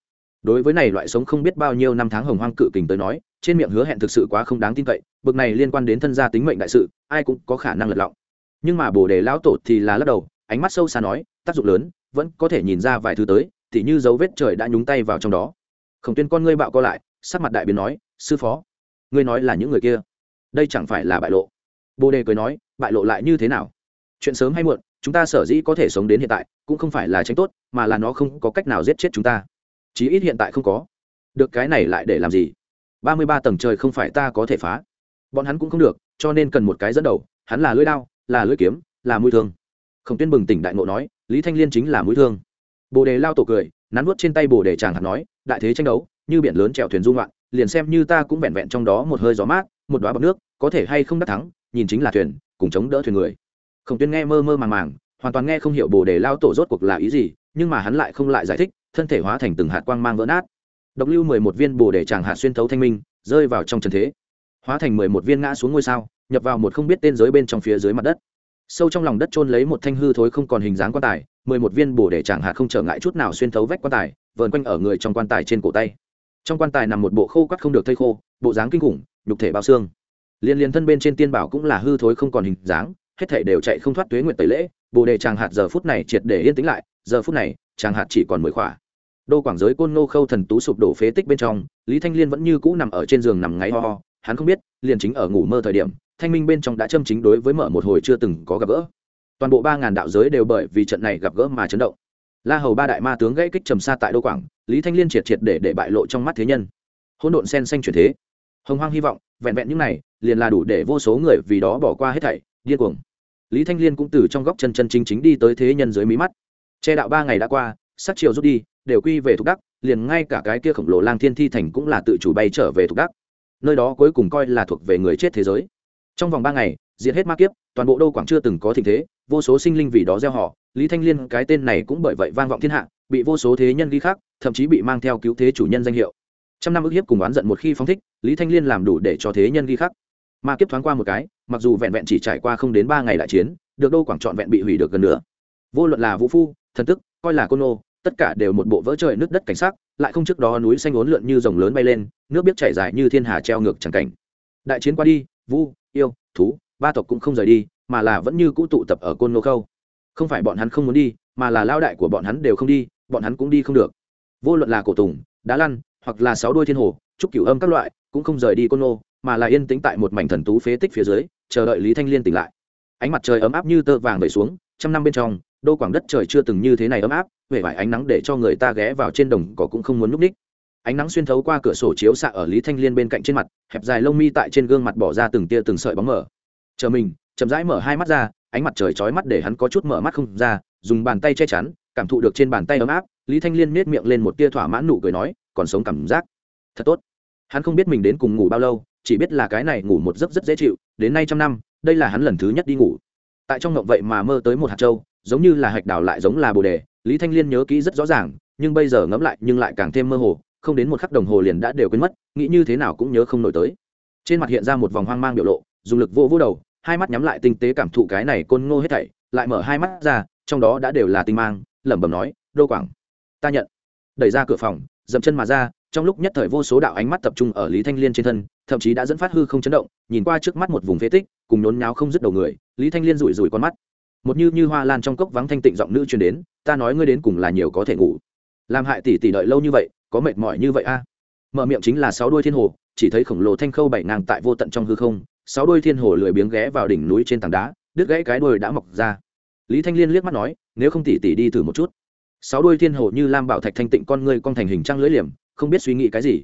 đối với này loại sống không biết bao nhiêu năm tháng hồng hoang cự kình tới nói, trên miệng hứa hẹn thực sự quá không đáng tin cậy, bực này liên quan đến thân gia tính mệnh đại sự, ai cũng có khả năng lật lọng. Nhưng mà bồ đề lão tổ thì là lắc đầu, ánh mắt sâu xa nói, tác dụng lớn, vẫn có thể nhìn ra vài thứ tới thì như dấu vết trời đã nhúng tay vào trong đó. Khổng tuyên con ngươi bạo co lại, sắc mặt đại biến nói, sư phó ngươi nói là những người kia. Đây chẳng phải là bại lộ. Bồ đề cười nói, bại lộ lại như thế nào? Chuyện sớm hay muộn, chúng ta sở dĩ có thể sống đến hiện tại, cũng không phải là tránh tốt, mà là nó không có cách nào giết chết chúng ta. Chí ít hiện tại không có. Được cái này lại để làm gì? Ba mươi ba tầng trời không phải ta có thể phá. Bọn hắn cũng không được, cho nên cần một cái dẫn đầu, hắn là lưỡi đao, là lưỡi kiếm, là mũi thương. Khổng tuyên bừng tỉnh đại ngộ nói, lý thanh liên chính là mũi thương. Bồ đề lao tổ cười, nắn nuốt trên tay bồ đề chàng hạt nói, đại thế tranh đấu, như biển lớn chèo thuyền dung loạn liền xem như ta cũng vẹn vẹn trong đó một hơi gió mát, một đoá bọc nước, có thể hay không đắc thắng, nhìn chính là thuyền, cùng chống đỡ thuyền người. Khổng tuyên nghe mơ mơ màng màng, hoàn toàn nghe không hiểu bồ đề lao tổ rốt cuộc là ý gì, nhưng mà hắn lại không lại giải thích, thân thể hóa thành từng hạt quang mang vỡ nát. Độc lưu mười một viên bồ đề tràng hạt xuyên thấu thanh minh, rơi vào trong trần thế. Hóa thành mười một viên ngã xuống ngôi sao, nhập vào một không biết tên giới bên trong phía dưới mặt đất. Sâu trong lòng đất trôn lấy một thanh hư thối không còn hình dáng quan tài, mười một viên bồ đề tràng hạt không trở ngại chút nào xuyên thấu vách quan tài, vờn quanh ở người trong quan tài trên cổ tay trong quan tài nằm một bộ khô quắt không được thây khô, bộ dáng kinh khủng, nhục thể bao xương. Liên liên thân bên trên tiên bảo cũng là hư thối không còn hình dáng, hết thể đều chạy không thoát tuế nguyện tẩy lễ, bồ đề chàng hạt giờ phút này triệt để yên tĩnh lại, giờ phút này, chàng hạt chỉ còn mười khỏa. Đô quảng giới côn ngô khâu thần tú sụp đổ phế tích bên trong, lý thanh liên vẫn như cũ nằm ở trên giường nằm ngáy ho ho, hắn không biết, liền chính ở ngủ mơ thời điểm, thanh minh bên trong đã châm chính đối với mở một hồi chưa từng có gặp gỡ. Toàn bộ ba ngàn đạo giới đều bởi vì trận này gặp gỡ mà chấn động la hầu ba đại ma tướng gãy kích trầm xa tại đô quảng, lý thanh liên triệt triệt để để bại lộ trong mắt thế nhân. Hỗn độn sen xanh chuyển thế. Hồng hoang hy vọng, vẹn vẹn những này, liền là đủ để vô số người vì đó bỏ qua hết thảy, điên cuồng. Lý thanh liên cũng từ trong góc chân chân chính chính đi tới thế nhân dưới mí mắt. Che đạo ba ngày đã qua, sát chiều rút đi, đều quy về thục đắc, liền ngay cả cái kia khổng lồ lang thiên thi thành cũng là tự chủ bay trở về thục đắc. Nơi đó cuối cùng coi là thuộc về người chết thế giới. Trong vòng ba ngày, diệt hết ma kiếp, toàn bộ đô quảng chưa từng có tình thế vô số sinh linh vì đó gieo họ, lý thanh liên cái tên này cũng bởi vậy vang vọng thiên hạ, bị vô số thế nhân ghi khác thậm chí bị mang theo cứu thế chủ nhân danh hiệu. Trăm năm ức hiếp cùng oán giận một khi phóng thích, lý thanh liên làm đủ để cho thế nhân ghi khắc. Mà kiếp thoáng qua một cái, mặc dù vẹn vẹn chỉ trải qua không đến ba ngày đại chiến, được đô quảng trọn vẹn bị hủy được gần nữa vô luận là vũ phu, thần tức, coi là côn ô tất cả đều một bộ vỡ trời nước đất cảnh sắc, lại không trước đó núi xanh ốn lượn như rồng lớn bay lên, nước biết chảy dài như thiên hà treo ngược chẳng cảnh. Đại chiến qua đi, vu, yêu, thú, ba tộc cũng không rời đi mà là vẫn như cũ tụ tập ở côn nô khâu. Không phải bọn hắn không muốn đi, mà là lao đại của bọn hắn đều không đi, bọn hắn cũng đi không được. Vô luận là cổ tùng, đá lăn, hoặc là sáu đuôi thiên hồ, trúc cửu âm các loại, cũng không rời đi côn nô mà là yên tĩnh tại một mảnh thần tú phế tích phía dưới, chờ đợi lý thanh liên tỉnh lại. Ánh mặt trời ấm áp như tơ vàng vẩy xuống, trăm năm bên trong, đô quảng đất trời chưa từng như thế này ấm áp, vẻ vải ánh nắng để cho người ta ghé vào trên đồng cỏ cũng không muốn núp ních ánh nắng xuyên thấu qua cửa sổ chiếu xạ ở lý thanh liên bên cạnh trên mặt, hẹp dài lông mi tại trên gương mặt bỏ ra từng tia từng sợi bóng mở chờ mình chậm rãi mở hai mắt ra, ánh mặt trời chói mắt để hắn có chút mở mắt không ra, dùng bàn tay che chắn, cảm thụ được trên bàn tay ấm áp, lý thanh liên nết miệng lên một tia thỏa mãn nụ cười nói, còn sống cảm giác. Thật tốt. Hắn không biết mình đến cùng ngủ bao lâu, chỉ biết là cái này ngủ một giấc rất dễ chịu, đến nay trăm năm, đây là hắn lần thứ nhất đi ngủ. Tại trong ngộng vậy mà mơ tới một hạt trâu giống như là hạch đào lại giống là bồ đề, lý thanh liên nhớ kỹ rất rõ ràng, nhưng bây giờ ngẫm lại nhưng lại càng thêm mơ hồ, không đến một khắc đồng hồ liền đã đều quên mất, nghĩ như thế nào cũng nhớ không nổi tới. Trên mặt hiện ra một vòng hoang mang biểu lộ, dùng lực vô vô đầu hai mắt nhắm lại tinh tế cảm thụ cái này côn ngô hết thảy, lại mở hai mắt ra, trong đó đã đều là tinh mang, lẩm bẩm nói, đô quảng, ta nhận. Đẩy ra cửa phòng, dậm chân mà ra, trong lúc nhất thời vô số đạo ánh mắt tập trung ở lý thanh liên trên thân, thậm chí đã dẫn phát hư không chấn động, nhìn qua trước mắt một vùng phế tích, cùng nhốn nháo không dứt đầu người, lý thanh liên rủi rủi con mắt. Một như như hoa lan trong cốc vắng thanh tịnh giọng nữ truyền đến, ta nói ngươi đến cùng là nhiều có thể ngủ. Làm hại tỷ tỷ đợi lâu như vậy, có mệt mỏi như vậy a? Mở miệng chính là sáu đuôi thiên hồ, chỉ thấy khổng lồ thanh khâu bảy ngang tại vô tận trong hư không sáu đôi thiên hồ lười biếng ghé vào đỉnh núi trên tảng đá, đứt gãy cái đuôi đã mọc ra. Lý thanh liên liếc mắt nói, nếu không tỉ tỷ đi thử một chút. Sáu đôi thiên hồ như lam bảo thạch thanh tịnh con ngươi con thành hình trăng lưỡi liềm, không biết suy nghĩ cái gì.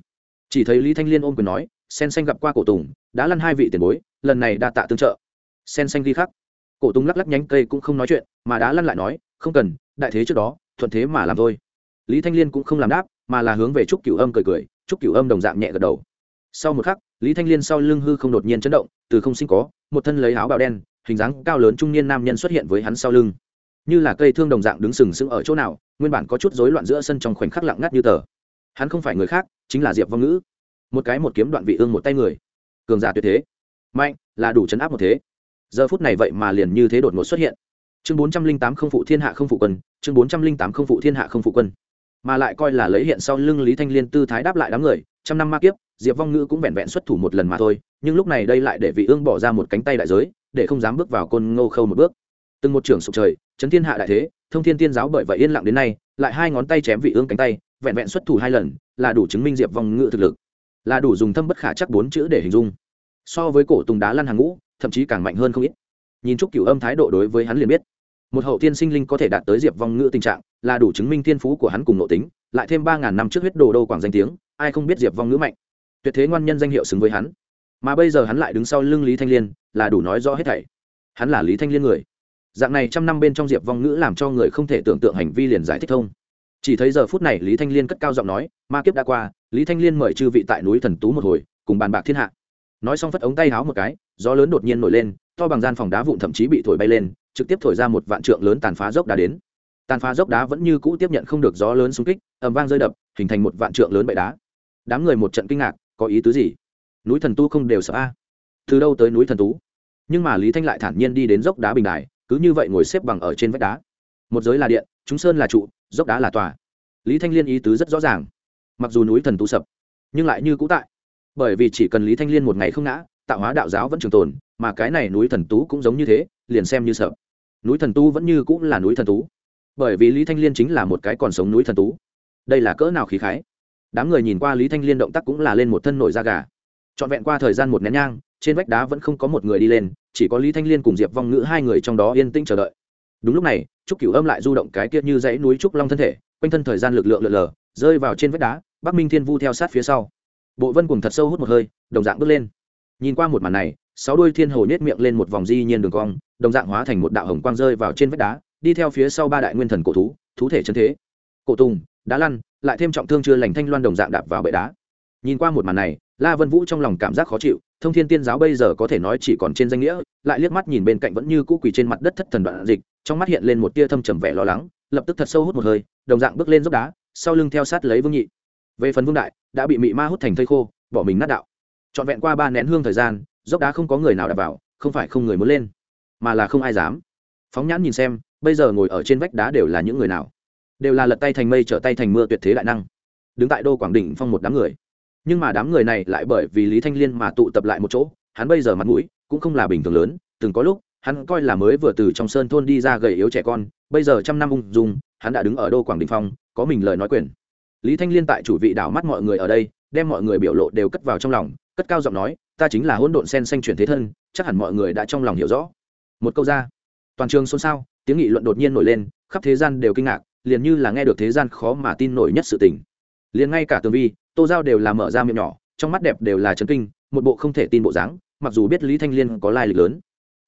Chỉ thấy lý thanh liên ôm quyền nói, sen xanh gặp qua cổ tùng, đã lăn hai vị tiền bối, lần này đa tạ tương trợ. Sen xanh ghi khắc. Cổ tùng lắc lắc nhánh cây cũng không nói chuyện, mà đã lăn lại nói, không cần, đại thế trước đó, thuận thế mà làm thôi. Lý thanh liên cũng không làm đáp, mà là hướng về trúc cửu âm cười cười, trúc cửu âm đồng dạng nhẹ gật đầu. Sau một khắc lý thanh liên sau lưng hư không đột nhiên chấn động, từ không sinh có, một thân lấy áo bào đen, hình dáng cao lớn trung niên nam nhân xuất hiện với hắn sau lưng. Như là cây thương đồng dạng đứng sừng sững ở chỗ nào, nguyên bản có chút rối loạn giữa sân trong khoảnh khắc lặng ngắt như tờ. Hắn không phải người khác, chính là diệp vong ngữ. Một cái một kiếm đoạn vị ương một tay người. Cường giả tuyệt thế. Mạnh, là đủ chấn áp một thế. Giờ phút này vậy mà liền như thế đột ngột xuất hiện. Chương bốn trăm linh tám không phụ thiên hạ không phụ quân, chương bốn trăm linh tám không phụ thiên hạ không phụ quân. Mà lại coi là lấy hiện sau lưng lý thanh liên tư thái đáp lại đám người, trăm năm ma kiếp diệp vong ngữ cũng vẹn vẹn xuất thủ một lần mà thôi, nhưng lúc này đây lại để vị ương bỏ ra một cánh tay đại giới, để không dám bước vào côn ngô khâu một bước. Từng một trưởng sụp trời, chấn thiên hạ đại thế, thông thiên tiên giáo bởi vậy yên lặng đến nay, lại hai ngón tay chém vị ương cánh tay, vẹn vẹn xuất thủ hai lần, là đủ chứng minh diệp vong ngữ thực lực. Là đủ dùng thâm bất khả chắc bốn chữ để hình dung. So với cổ tùng đá lăn hàng ngũ, thậm chí càng mạnh hơn không ít. Nhìn chúc cửu âm thái độ đối với hắn liền biết. Một hậu tiên sinh linh có thể đạt tới diệp vong ngữ tình trạng, là đủ chứng minh thiên phú của hắn cùng nội tính, lại thêm ba ngàn năm trước huyết đồ đô quảng danh tiếng, ai không biết diệp vong ngữ mạnh tuyệt thế ngoan nhân danh hiệu xứng với hắn. Mà bây giờ hắn lại đứng sau lưng lý thanh liên, là đủ nói rõ hết thảy. Hắn là lý thanh liên người. Dạng này trăm năm bên trong diệp vong ngữ làm cho người không thể tưởng tượng hành vi liền giải thích thông. Chỉ thấy giờ phút này lý thanh liên cất cao giọng nói, ma kiếp đã qua, lý thanh liên mời chư vị tại núi thần tú một hồi, cùng bàn bạc thiên hạ. Nói xong phất ống tay háo một cái, gió lớn đột nhiên nổi lên, to bằng gian phòng đá vụn thậm chí bị thổi bay lên, trực tiếp thổi ra một vạn trượng lớn tàn phá dốc đá đến. Tàn phá dốc đá vẫn như cũ tiếp nhận không được gió lớn xung kích, ầm vang rơi đập, hình thành một vạn trượng lớn bệ đá. Đám người một trận kinh ngạc có ý tứ gì? Núi thần tu không đều sợ a? Từ đâu tới núi thần tú? Nhưng mà lý thanh lại thản nhiên đi đến dốc đá bình đài, cứ như vậy ngồi xếp bằng ở trên vách đá. Một giới là điện, chúng sơn là trụ, dốc đá là tòa. Lý thanh liên ý tứ rất rõ ràng. Mặc dù núi thần tú sập, nhưng lại như cũ tại. Bởi vì chỉ cần lý thanh liên một ngày không ngã, tạo hóa đạo giáo vẫn trường tồn, mà cái này núi thần tú cũng giống như thế, liền xem như sợ. Núi thần tú vẫn như cũng là núi thần tú. Bởi vì lý thanh liên chính là một cái còn sống núi thần tú. Đây là cỡ nào khí khái? Đám người nhìn qua lý thanh liên động tác cũng là lên một thân nổi da gà trọn vẹn qua thời gian một nén nhang trên vách đá vẫn không có một người đi lên chỉ có lý thanh liên cùng diệp vong ngữ hai người trong đó yên tĩnh chờ đợi đúng lúc này trúc cửu âm lại du động cái kia như dãy núi trúc long thân thể quanh thân thời gian lực lượng lượn lờ rơi vào trên vách đá bắc minh thiên vu theo sát phía sau bộ vân cùng thật sâu hút một hơi đồng dạng bước lên nhìn qua một màn này sáu đuôi thiên hồ nhét miệng lên một vòng di nhiên đường cong đồng dạng hóa thành một đạo hồng quang rơi vào trên vách đá đi theo phía sau ba đại nguyên thần cổ thú thú thể chân thế cổ tùng đá lăn lại thêm trọng thương chưa lành thanh loan đồng dạng đạp vào bệ đá. Nhìn qua một màn này, la vân vũ trong lòng cảm giác khó chịu, thông thiên tiên giáo bây giờ có thể nói chỉ còn trên danh nghĩa, lại liếc mắt nhìn bên cạnh vẫn như cũ quỳ trên mặt đất thất thần đoạn dịch, trong mắt hiện lên một tia thâm trầm vẻ lo lắng, lập tức thật sâu hút một hơi, đồng dạng bước lên dốc đá, sau lưng theo sát lấy vương nhị. Về phần vương đại, đã bị mị ma hút thành thây khô, bỏ mình nát đạo. Trọn vẹn qua ba nén hương thời gian, dốc đá không có người nào đạp vào, không phải không người muốn lên, mà là không ai dám. Phóng nhãn nhìn xem, bây giờ ngồi ở trên vách đá đều là những người nào? Đều là lật tay thành mây trở tay thành mưa tuyệt thế đại năng. Đứng tại đô quảng đỉnh phong một đám người. Nhưng mà đám người này lại bởi vì lý thanh liên mà tụ tập lại một chỗ, hắn bây giờ mặt mũi cũng không là bình thường lớn, từng có lúc, hắn coi là mới vừa từ trong sơn thôn đi ra gầy yếu trẻ con, bây giờ trăm năm ung dung, hắn đã đứng ở đô quảng đình phong, có mình lời nói quyền. Lý thanh liên tại chủ vị đảo mắt mọi người ở đây, đem mọi người biểu lộ đều cất vào trong lòng, cất cao giọng nói, ta chính là hỗn độn sen xanh chuyển thế thân, chắc hẳn mọi người đã trong lòng hiểu rõ. Một câu ra, toàn trường xôn xao, tiếng nghị luận đột nhiên nổi lên, khắp thế gian đều kinh ngạc liền như là nghe được thế gian khó mà tin nổi nhất sự tình. Liền ngay cả tường vi, tô giao đều là mở ra miệng nhỏ, trong mắt đẹp đều là chấn kinh, một bộ không thể tin bộ dáng, mặc dù biết lý thanh liên có lai lịch lớn.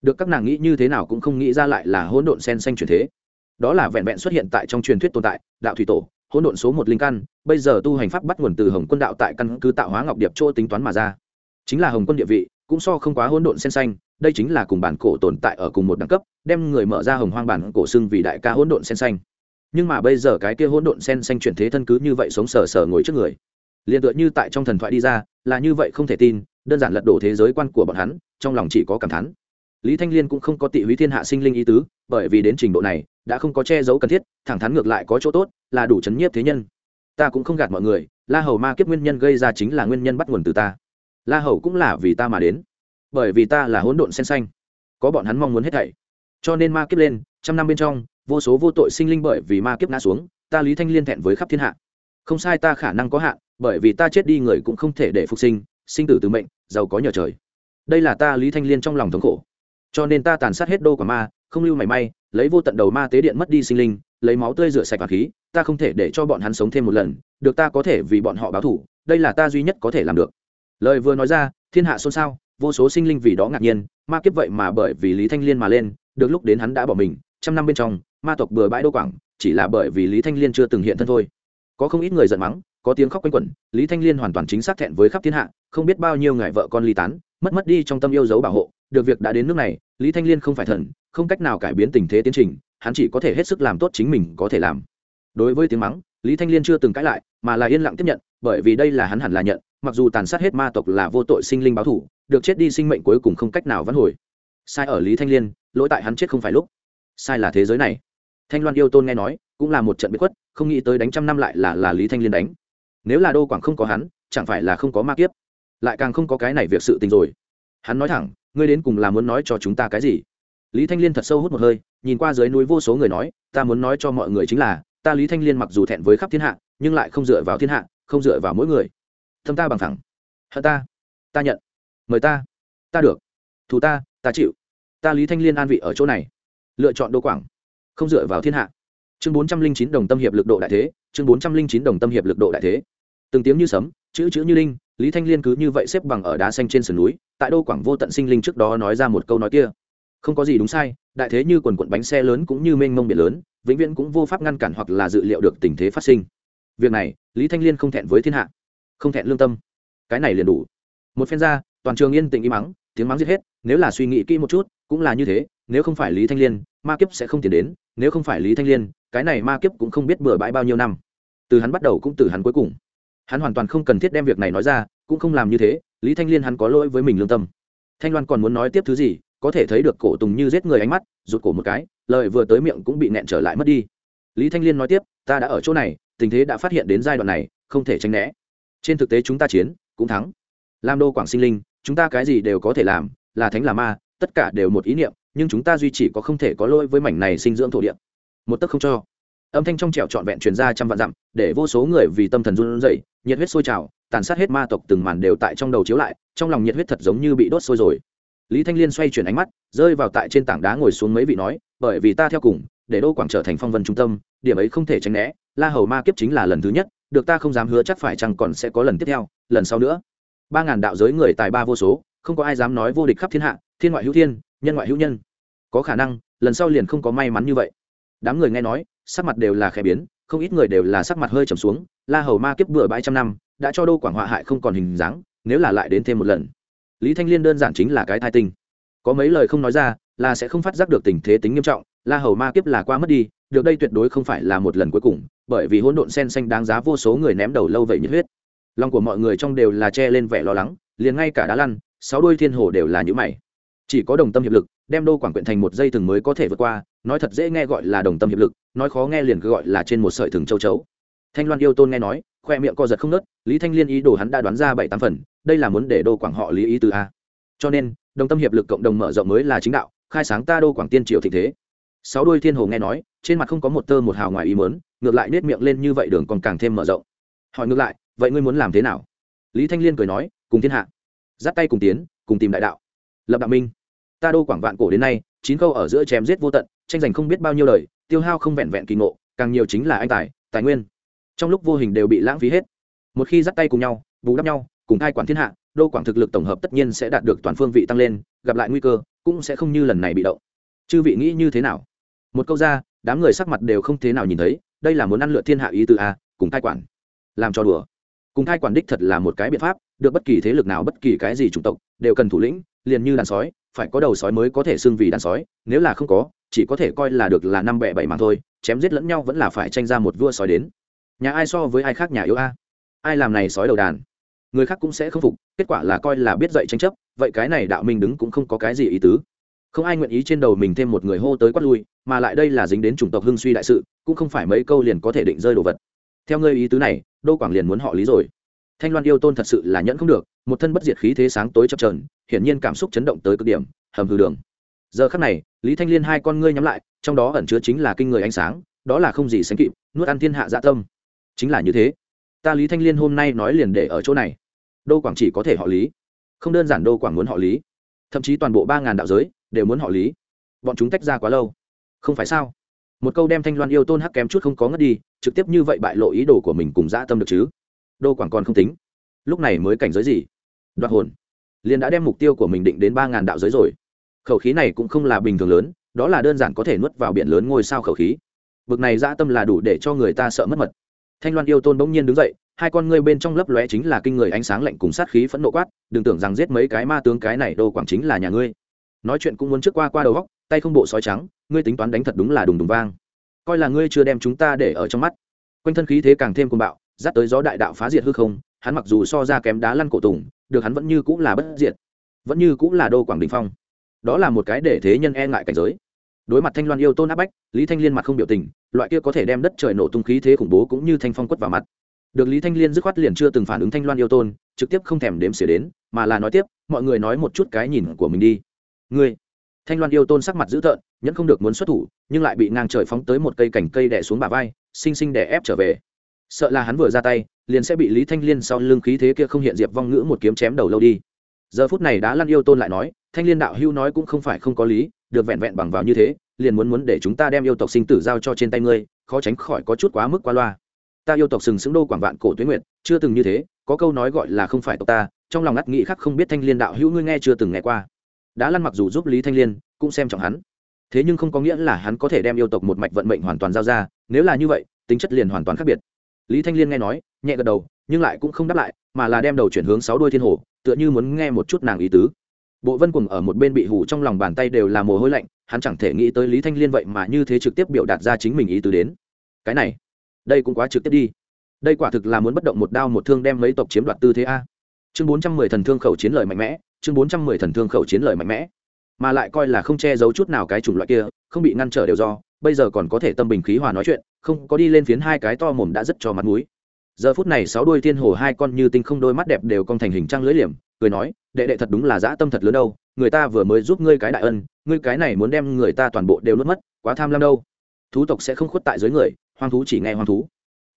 Được các nàng nghĩ như thế nào cũng không nghĩ ra lại là hỗn độn sen xanh chuyển thế. Đó là vẹn vẹn xuất hiện tại trong truyền thuyết tồn tại, đạo thủy tổ, hỗn độn số một linh căn, bây giờ tu hành pháp bắt nguồn từ hồng quân đạo tại căn cứ tạo hóa ngọc điệp chỗ tính toán mà ra. Chính là hồng quân địa vị, cũng so không quá hỗn độn sen xanh, đây chính là cùng bản cổ tồn tại ở cùng một đẳng cấp, đem người mở ra hồng hoang bản cổ xưng vì đại ca hỗn độn sen xanh nhưng mà bây giờ cái kia hỗn độn sen xanh chuyển thế thân cứ như vậy sống sờ sờ ngồi trước người. Liền tựa như tại trong thần thoại đi ra, là như vậy không thể tin, đơn giản lật đổ thế giới quan của bọn hắn, trong lòng chỉ có cảm thán. Lý thanh liên cũng không có tị húy thiên hạ sinh linh ý tứ, bởi vì đến trình độ này, đã không có che giấu cần thiết, thẳng thắn ngược lại có chỗ tốt, là đủ chấn nhiếp thế nhân. Ta cũng không gạt mọi người, la hầu ma kiếp nguyên nhân gây ra chính là nguyên nhân bắt nguồn từ ta. La hầu cũng là vì ta mà đến. Bởi vì ta là hỗn độn sen xanh. Có bọn hắn mong muốn hết thảy cho nên ma kiếp lên, trăm năm bên trong, vô số vô tội sinh linh bởi vì ma kiếp ngã xuống, ta lý thanh liên thẹn với khắp thiên hạ. Không sai ta khả năng có hạn, bởi vì ta chết đi người cũng không thể để phục sinh sinh tử từ mệnh, giàu có nhờ trời. Đây là ta lý thanh liên trong lòng thống khổ. Cho nên ta tàn sát hết đô của ma, không lưu mảy may, lấy vô tận đầu ma tế điện mất đi sinh linh, lấy máu tươi rửa sạch và khí, ta không thể để cho bọn hắn sống thêm một lần, được ta có thể vì bọn họ báo thủ đây là ta duy nhất có thể làm được. Lời vừa nói ra, thiên hạ xôn xao, vô số sinh linh vì đó ngạc nhiên, ma kiếp vậy mà bởi vì lý thanh liên mà lên được lúc đến hắn đã bỏ mình, trăm năm bên trong, ma tộc bừa bãi đô quảng, chỉ là bởi vì lý thanh liên chưa từng hiện thân thôi. Có không ít người giận mắng, có tiếng khóc quanh quẩn, lý thanh liên hoàn toàn chính xác thẹn với khắp thiên hạ, không biết bao nhiêu ngài vợ con ly tán, mất mất đi trong tâm yêu dấu bảo hộ, được việc đã đến nước này, lý thanh liên không phải thần, không cách nào cải biến tình thế tiến trình, hắn chỉ có thể hết sức làm tốt chính mình có thể làm. Đối với tiếng mắng, lý thanh liên chưa từng cãi lại, mà là yên lặng tiếp nhận, bởi vì đây là hắn hẳn là nhận, mặc dù tàn sát hết ma tộc là vô tội sinh linh báo thủ được chết đi sinh mệnh cuối cùng không cách nào vãn hồi sai ở lý thanh liên lỗi tại hắn chết không phải lúc. Sai là thế giới này. Thanh loan yêu tôn nghe nói cũng là một trận bị quất, không nghĩ tới đánh trăm năm lại là là lý thanh liên đánh. Nếu là đô quảng không có hắn chẳng phải là không có ma kiếp. Lại càng không có cái này việc sự tình rồi. Hắn nói thẳng ngươi đến cùng là muốn nói cho chúng ta cái gì? Lý thanh liên thật sâu hút một hơi nhìn qua dưới núi vô số người nói ta muốn nói cho mọi người chính là ta lý thanh liên mặc dù thẹn với khắp thiên hạ nhưng lại không dựa vào thiên hạ không dựa vào mỗi người. Thâm ta bằng thẳng. Hận ta. Ta nhận. Mời ta. Ta được. Thù ta ta chịu. Ta lý thanh liên an vị ở chỗ này. Lựa chọn đô quảng. Không dựa vào thiên hạ. Chương bốn trăm linh chín đồng tâm hiệp lực độ đại thế, chương bốn trăm linh chín đồng tâm hiệp lực độ đại thế. Từng tiếng như sấm, chữ chữ như linh, lý thanh liên cứ như vậy xếp bằng ở đá xanh trên sườn núi, tại đô quảng vô tận sinh linh trước đó nói ra một câu nói kia. Không có gì đúng sai, đại thế như quần quận bánh xe lớn cũng như mênh mông biển lớn, vĩnh viễn cũng vô pháp ngăn cản hoặc là dự liệu được tình thế phát sinh. Việc này, lý thanh liên không thẹn với thiên hạ. Không thẹn lương tâm. Cái này liền đủ. Một phen ra toàn trường yên tĩnh im mắng, tiếng mắng giết hết, nếu là suy nghĩ kỹ một chút, cũng là như thế, nếu không phải lý thanh liên, ma kiếp sẽ không tiến đến, nếu không phải lý thanh liên, cái này ma kiếp cũng không biết bừa bãi bao nhiêu năm. Từ hắn bắt đầu cũng từ hắn cuối cùng. Hắn hoàn toàn không cần thiết đem việc này nói ra, cũng không làm như thế, lý thanh liên hắn có lỗi với mình lương tâm. Thanh loan còn muốn nói tiếp thứ gì, có thể thấy được cổ tùng như giết người ánh mắt, rụt cổ một cái, lời vừa tới miệng cũng bị nẹn trở lại mất đi. Lý thanh liên nói tiếp, ta đã ở chỗ này, tình thế đã phát hiện đến giai đoạn này, không thể tránh né. Trên thực tế chúng ta chiến, cũng thắng. Lam đô quảng sinh linh chúng ta cái gì đều có thể làm, là thánh là ma, tất cả đều một ý niệm, nhưng chúng ta duy chỉ có không thể có lỗi với mảnh này sinh dưỡng thổ địa. Một tấc không cho. Âm thanh trong trẻo trọn vẹn truyền ra trăm vạn dặm, để vô số người vì tâm thần run rẩy, nhiệt huyết sôi trào, tàn sát hết ma tộc từng màn đều tại trong đầu chiếu lại, trong lòng nhiệt huyết thật giống như bị đốt sôi rồi. Lý thanh liên xoay chuyển ánh mắt, rơi vào tại trên tảng đá ngồi xuống mấy vị nói, bởi vì ta theo cùng, để đô quảng trở thành phong vân trung tâm, điểm ấy không thể tránh né, la hầu ma kiếp chính là lần thứ nhất, được ta không dám hứa chắc phải chăng còn sẽ có lần tiếp theo, lần sau nữa ba ngàn đạo giới người tài ba vô số, không có ai dám nói vô địch khắp thiên hạ, thiên ngoại hữu thiên, nhân ngoại hữu nhân. Có khả năng, lần sau liền không có may mắn như vậy. Đám người nghe nói, sắc mặt đều là khẽ biến, không ít người đều là sắc mặt hơi trầm xuống, la hầu ma kiếp bừa bãi trăm năm, đã cho đô quảng họa hại không còn hình dáng, nếu là lại đến thêm một lần. Lý thanh liên đơn giản chính là cái thai tinh. Có mấy lời không nói ra, là sẽ không phát giác được tình thế tính nghiêm trọng, la hầu ma kiếp là qua mất đi, được đây tuyệt đối không phải là một lần cuối cùng, bởi vì hỗn độn sen xanh đáng giá vô số người ném đầu lâu vậy nhiệt huyết lòng của mọi người trong đều là che lên vẻ lo lắng, liền ngay cả đá lăn, sáu đôi thiên hồ đều là những mày. Chỉ có đồng tâm hiệp lực, đem đô quảng quyện thành một dây thừng mới có thể vượt qua, nói thật dễ nghe gọi là đồng tâm hiệp lực, nói khó nghe liền cứ gọi là trên một sợi thừng châu chấu. Thanh loan yêu tôn nghe nói, khoe miệng co giật không nớt, lý thanh liên ý đồ hắn đã đoán ra bảy tám phần, đây là muốn để đô quảng họ lý ý từ a. Cho nên, đồng tâm hiệp lực cộng đồng mở rộng mới là chính đạo, khai sáng ta đô quảng tiên triều thịnh thế. Sáu đôi thiên hồ nghe nói, trên mặt không có một tơ một hào ngoài ý mớn ngược lại nết miệng lên như vậy đường còn càng thêm mở rộng. Hỏi ngược lại vậy ngươi muốn làm thế nào? Lý thanh liên cười nói, cùng thiên hạ, dắt tay cùng tiến, cùng tìm đại đạo. Lập đạo minh, ta đô quảng vạn cổ đến nay, chín câu ở giữa chém giết vô tận, tranh giành không biết bao nhiêu lời tiêu hao không vẹn vẹn kỳ ngộ, càng nhiều chính là anh tài tài nguyên. Trong lúc vô hình đều bị lãng phí hết. Một khi dắt tay cùng nhau, bù đắp nhau, cùng hai quản thiên hạ, đô quảng thực lực tổng hợp tất nhiên sẽ đạt được toàn phương vị tăng lên, gặp lại nguy cơ, cũng sẽ không như lần này bị động. Chư vị nghĩ như thế nào? Một câu ra, đám người sắc mặt đều không thế nào nhìn thấy, đây là muốn ăn lựa thiên hạ ý từ a à, cùng thai quản. Làm cho đùa cùng thai quản đích thật là một cái biện pháp, được bất kỳ thế lực nào bất kỳ cái gì chủng tộc, đều cần thủ lĩnh, liền như đàn sói, phải có đầu sói mới có thể xưng vì đàn sói, nếu là không có, chỉ có thể coi là được là năm bẹ bảy mà thôi, chém giết lẫn nhau vẫn là phải tranh ra một vua sói đến. Nhà ai so với ai khác nhà yếu a? Ai làm này sói đầu đàn? Người khác cũng sẽ không phục, kết quả là coi là biết dậy tranh chấp, vậy cái này đạo minh đứng cũng không có cái gì ý tứ. Không ai nguyện ý trên đầu mình thêm một người hô tới quát lui, mà lại đây là dính đến chủng tộc hưng suy đại sự, cũng không phải mấy câu liền có thể định rơi đồ vật theo ngươi ý tứ này, đô quảng liền muốn họ lý rồi. Thanh loan yêu tôn thật sự là nhẫn không được, một thân bất diệt khí thế sáng tối chập trờn hiển nhiên cảm xúc chấn động tới cực điểm, hầm hư đường. Giờ khắc này, lý thanh liên hai con ngươi nhắm lại, trong đó ẩn chứa chính là kinh người ánh sáng, đó là không gì sánh kịp, nuốt ăn thiên hạ dạ tâm. Chính là như thế. Ta lý thanh liên hôm nay nói liền để ở chỗ này. Đô quảng chỉ có thể họ lý. Không đơn giản đô quảng muốn họ lý. Thậm chí toàn bộ ba ngàn đạo giới đều muốn họ lý. Bọn chúng tách ra quá lâu. Không phải sao? Một câu đem thanh loan yêu tôn hắc kém chút không có ngất đi, trực tiếp như vậy bại lộ ý đồ của mình cùng dã tâm được chứ? Đô quảng còn không tính. Lúc này mới cảnh giới gì? Đoạt hồn. Liền đã đem mục tiêu của mình định đến ba ngàn đạo giới rồi. Khẩu khí này cũng không là bình thường lớn, đó là đơn giản có thể nuốt vào biển lớn ngôi sao khẩu khí. Bực này dã tâm là đủ để cho người ta sợ mất mật. Thanh loan yêu tôn bỗng nhiên đứng dậy, hai con ngươi bên trong lấp lóe chính là kinh người ánh sáng lạnh cùng sát khí phẫn nộ quát, đừng tưởng rằng giết mấy cái ma tướng cái này, đô quảng chính là nhà ngươi. Nói chuyện cũng muốn trước qua qua đầu góc tay không bộ sói trắng, ngươi tính toán đánh thật đúng là đùng đùng vang. Coi là ngươi chưa đem chúng ta để ở trong mắt. Quanh thân khí thế càng thêm cuồng bạo dắt tới gió đại đạo phá diệt hư không, hắn mặc dù so ra kém đá lăn cổ tùng, được hắn vẫn như cũng là bất diệt, vẫn như cũng là đô quảng đình phong. Đó là một cái để thế nhân e ngại cảnh giới. Đối mặt thanh loan yêu tôn áp bách, lý thanh liên mặt không biểu tình, loại kia có thể đem đất trời nổ tung khí thế khủng bố cũng như thanh phong quất vào mặt. Được lý thanh liên dứt khoát liền chưa từng phản ứng thanh loan yêu tôn, trực tiếp không thèm đếm xỉa đến, mà là nói tiếp, mọi người nói một chút cái nhìn của mình đi. Ngươi thanh loan yêu tôn sắc mặt dữ tợn, nhẫn không được muốn xuất thủ, nhưng lại bị ngang trời phóng tới một cây cành cây đẻ xuống bả vai, xinh xinh đẻ ép trở về. Sợ là hắn vừa ra tay, liền sẽ bị lý thanh liên sau lưng khí thế kia không hiện diệp vong ngữ một kiếm chém đầu lâu đi. Giờ phút này đã lăn yêu tôn lại nói, thanh liên đạo hưu nói cũng không phải không có lý, được vẹn vẹn bằng vào như thế, liền muốn muốn để chúng ta đem yêu tộc sinh tử giao cho trên tay ngươi, khó tránh khỏi có chút quá mức qua loa. Ta yêu tộc sừng sững đô quảng vạn cổ tuyến nguyện chưa từng như thế, có câu nói gọi là không phải tộc ta, trong lòng ngắt nghĩ khắc không biết thanh liên đạo hữu ngươi nghe chưa từng nghe qua đã lăn mặc dù giúp lý thanh liên cũng xem trọng hắn, thế nhưng không có nghĩa là hắn có thể đem yêu tộc một mạch vận mệnh hoàn toàn giao ra, nếu là như vậy, tính chất liền hoàn toàn khác biệt. Lý thanh liên nghe nói, nhẹ gật đầu, nhưng lại cũng không đáp lại, mà là đem đầu chuyển hướng sáu đôi thiên hồ, tựa như muốn nghe một chút nàng ý tứ. Bộ vân cùng ở một bên bị hủ trong lòng bàn tay đều là mồ hôi lạnh, hắn chẳng thể nghĩ tới lý thanh liên vậy mà như thế trực tiếp biểu đạt ra chính mình ý tứ đến. Cái này, đây cũng quá trực tiếp đi. Đây quả thực là muốn bất động một đao một thương đem mấy tộc chiếm đoạt tư thế a. Chương bốn trăm mười thần thương khẩu chiến lời mạnh mẽ chương bốn trăm mười thần thương khẩu chiến lời mạnh mẽ. Mà lại coi là không che giấu chút nào cái chủng loại kia, không bị ngăn trở đều do, bây giờ còn có thể tâm bình khí hòa nói chuyện, không có đi lên phiến hai cái to mồm đã rất cho mặt mũi. Giờ phút này sáu đuôi thiên hồ hai con như tinh không đôi mắt đẹp đều cong thành hình trang lưỡi liềm, cười nói, đệ đệ thật đúng là dã tâm thật lớn đâu, người ta vừa mới giúp ngươi cái đại ân, ngươi cái này muốn đem người ta toàn bộ đều nuốt mất, quá tham lam đâu. Thú tộc sẽ không khuất tại dưới người, hoang thú chỉ nghe hoang thú.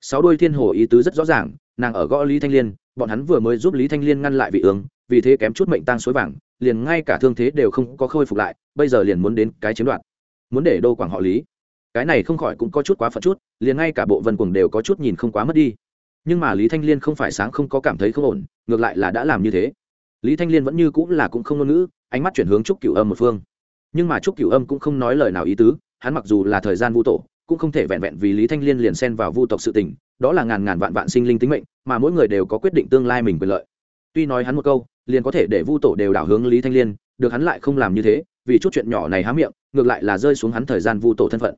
Sáu đuôi thiên hồ ý tứ rất rõ ràng, nàng ở gõ lý thanh liên bọn hắn vừa mới giúp lý thanh liên ngăn lại vị ương, vì thế kém chút mệnh tăng suối vàng, liền ngay cả thương thế đều không có khôi phục lại, bây giờ liền muốn đến cái chiếm đoạt. Muốn để đô quảng họ lý. Cái này không khỏi cũng có chút quá phận chút, liền ngay cả bộ vân cuồng đều có chút nhìn không quá mất đi. Nhưng mà lý thanh liên không phải sáng không có cảm thấy không ổn, ngược lại là đã làm như thế. Lý thanh liên vẫn như cũng là cũng không ngôn ngữ, ánh mắt chuyển hướng trúc cửu âm một phương. Nhưng mà trúc cửu âm cũng không nói lời nào ý tứ, hắn mặc dù là thời gian vu tổ, cũng không thể vẹn vẹn vì lý thanh liên liền xen vào vu tộc sự tình, đó là ngàn ngàn vạn vạn sinh linh tính mệnh mà mỗi người đều có quyết định tương lai mình quyền lợi. Tuy nói hắn một câu, liền có thể để vu tổ đều đảo hướng lý thanh liên, được hắn lại không làm như thế, vì chút chuyện nhỏ này há miệng, ngược lại là rơi xuống hắn thời gian vu tổ thân phận.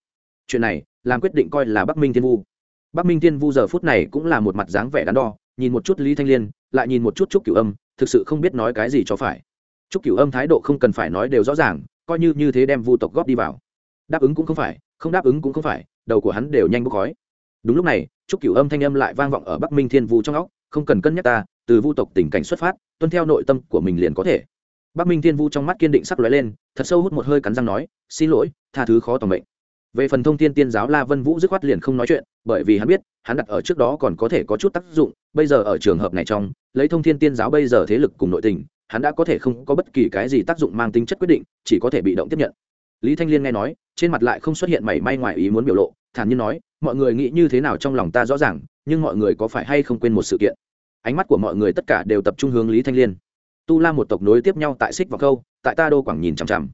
Chuyện này, làm quyết định coi là bắc minh thiên vu. Bắc minh thiên vu giờ phút này cũng là một mặt dáng vẻ đắn đo, nhìn một chút lý thanh liên, lại nhìn một chút trúc cửu âm, thực sự không biết nói cái gì cho phải. Trúc cửu âm thái độ không cần phải nói đều rõ ràng, coi như như thế đem vu tộc góp đi vào. Đáp ứng cũng không phải, không đáp ứng cũng không phải, đầu của hắn đều nhanh bốc khói. Đúng lúc này Chúc cửu âm thanh âm lại vang vọng ở bắc minh thiên vu trong óc, không cần cân nhắc ta, từ vu tộc tình cảnh xuất phát, tuân theo nội tâm của mình liền có thể. Bắc minh thiên vu trong mắt kiên định sắc lóe lên, thật sâu hút một hơi cắn răng nói, xin lỗi, tha thứ khó tầm mệnh. Về phần thông thiên tiên giáo la vân vũ dứt khoát liền không nói chuyện, bởi vì hắn biết, hắn đặt ở trước đó còn có thể có chút tác dụng, bây giờ ở trường hợp này trong, lấy thông thiên tiên giáo bây giờ thế lực cùng nội tình, hắn đã có thể không có bất kỳ cái gì tác dụng mang tính chất quyết định, chỉ có thể bị động tiếp nhận. Lý thanh liên nghe nói, trên mặt lại không xuất hiện mảy may ngoài ý muốn biểu lộ thản nhiên nói, mọi người nghĩ như thế nào trong lòng ta rõ ràng, nhưng mọi người có phải hay không quên một sự kiện? Ánh mắt của mọi người tất cả đều tập trung hướng lý thanh liên. Tu la một tộc nối tiếp nhau tại xích và câu tại ta đô quảng nhìn chằm chằm.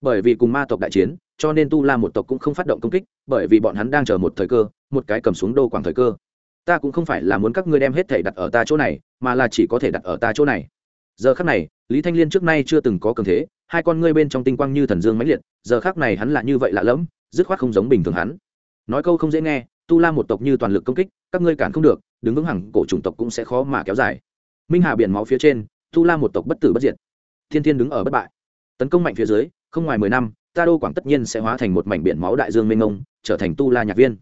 Bởi vì cùng ma tộc đại chiến, cho nên tu la một tộc cũng không phát động công kích, bởi vì bọn hắn đang chờ một thời cơ, một cái cầm xuống đô quảng thời cơ. Ta cũng không phải là muốn các ngươi đem hết thể đặt ở ta chỗ này, mà là chỉ có thể đặt ở ta chỗ này. Giờ khác này, lý thanh liên trước nay chưa từng có cường thế, hai con ngươi bên trong tinh quang như thần dương mãnh liệt, giờ khác này hắn là như vậy lạ lẫm, dứt khoát không giống bình thường hắn nói câu không dễ nghe, tu la một tộc như toàn lực công kích, các ngươi cản không được, đứng vững hẳn cổ chủng tộc cũng sẽ khó mà kéo dài. Minh hà biển máu phía trên, tu la một tộc bất tử bất diệt. Thiên thiên đứng ở bất bại. Tấn công mạnh phía dưới, không ngoài mười năm, ta đô quảng tất nhiên sẽ hóa thành một mảnh biển máu đại dương mênh mông, trở thành tu la nhạc viên.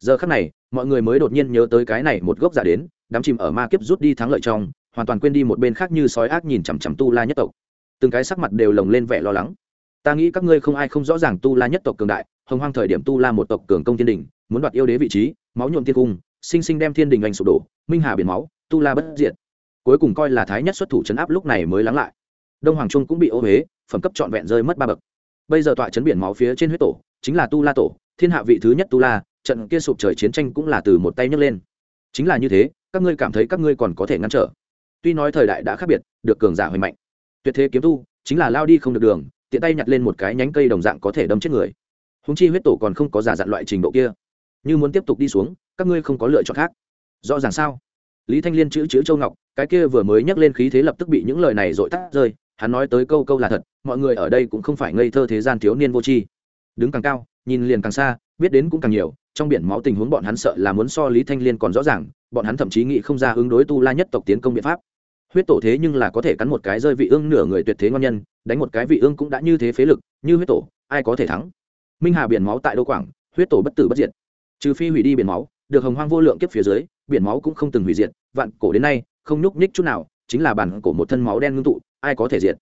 Giờ khắc này, mọi người mới đột nhiên nhớ tới cái này một gốc giả đến, đám chìm ở ma kiếp rút đi thắng lợi trong, hoàn toàn quên đi một bên khác như sói ác nhìn chằm chằm tu la nhất tộc. Từng cái sắc mặt đều lồng lên vẻ lo lắng. Ta nghĩ các ngươi không ai không rõ ràng tu la nhất tộc cường đại hồng hoang thời điểm tu la một tộc cường công thiên đình, muốn đoạt yêu đế vị trí, máu nhuộm thiên cung, sinh sinh đem thiên đình anh sụp đổ, minh hà biển máu, tu la bất diệt. Cuối cùng coi là thái nhất xuất thủ chấn áp lúc này mới lắng lại. Đông hoàng trung cũng bị ô huế phẩm cấp trọn vẹn rơi mất ba bậc. Bây giờ tọa chấn biển máu phía trên huyết tổ, chính là tu la tổ, thiên hạ vị thứ nhất tu la, trận kia sụp trời chiến tranh cũng là từ một tay nhấc lên. Chính là như thế, các ngươi cảm thấy các ngươi còn có thể ngăn trở. Tuy nói thời đại đã khác biệt, được cường giả hoành mạnh, tuyệt thế kiếm tu, chính là lao đi không được đường, tiện tay nhặt lên một cái nhánh cây đồng dạng có thể đâm chết người húng chi huyết tổ còn không có giả dặn loại trình độ kia. Như muốn tiếp tục đi xuống, các ngươi không có lựa chọn khác. Rõ ràng sao? Lý thanh liên chữ chữ châu ngọc, cái kia vừa mới nhắc lên khí thế lập tức bị những lời này dội tắt rơi, hắn nói tới câu câu là thật, mọi người ở đây cũng không phải ngây thơ thế gian thiếu niên vô tri. Đứng càng cao, nhìn liền càng xa, biết đến cũng càng nhiều, trong biển máu tình huống bọn hắn sợ là muốn so lý thanh liên còn rõ ràng, bọn hắn thậm chí nghĩ không ra ứng đối tu la nhất tộc tiến công biện pháp. Huyết tổ thế nhưng là có thể cắn một cái rơi vị ương nửa người tuyệt thế ngon nhân, đánh một cái vị ương cũng đã như thế phế lực, như huyết tổ, ai có thể thắng? Minh hà biển máu tại đô quảng, huyết tổ bất tử bất diệt. Trừ phi hủy đi biển máu, được hồng hoang vô lượng kiếp phía dưới, biển máu cũng không từng hủy diệt, vạn cổ đến nay, không nhúc nhích chút nào, chính là bản cổ một thân máu đen ngưng tụ, ai có thể diệt?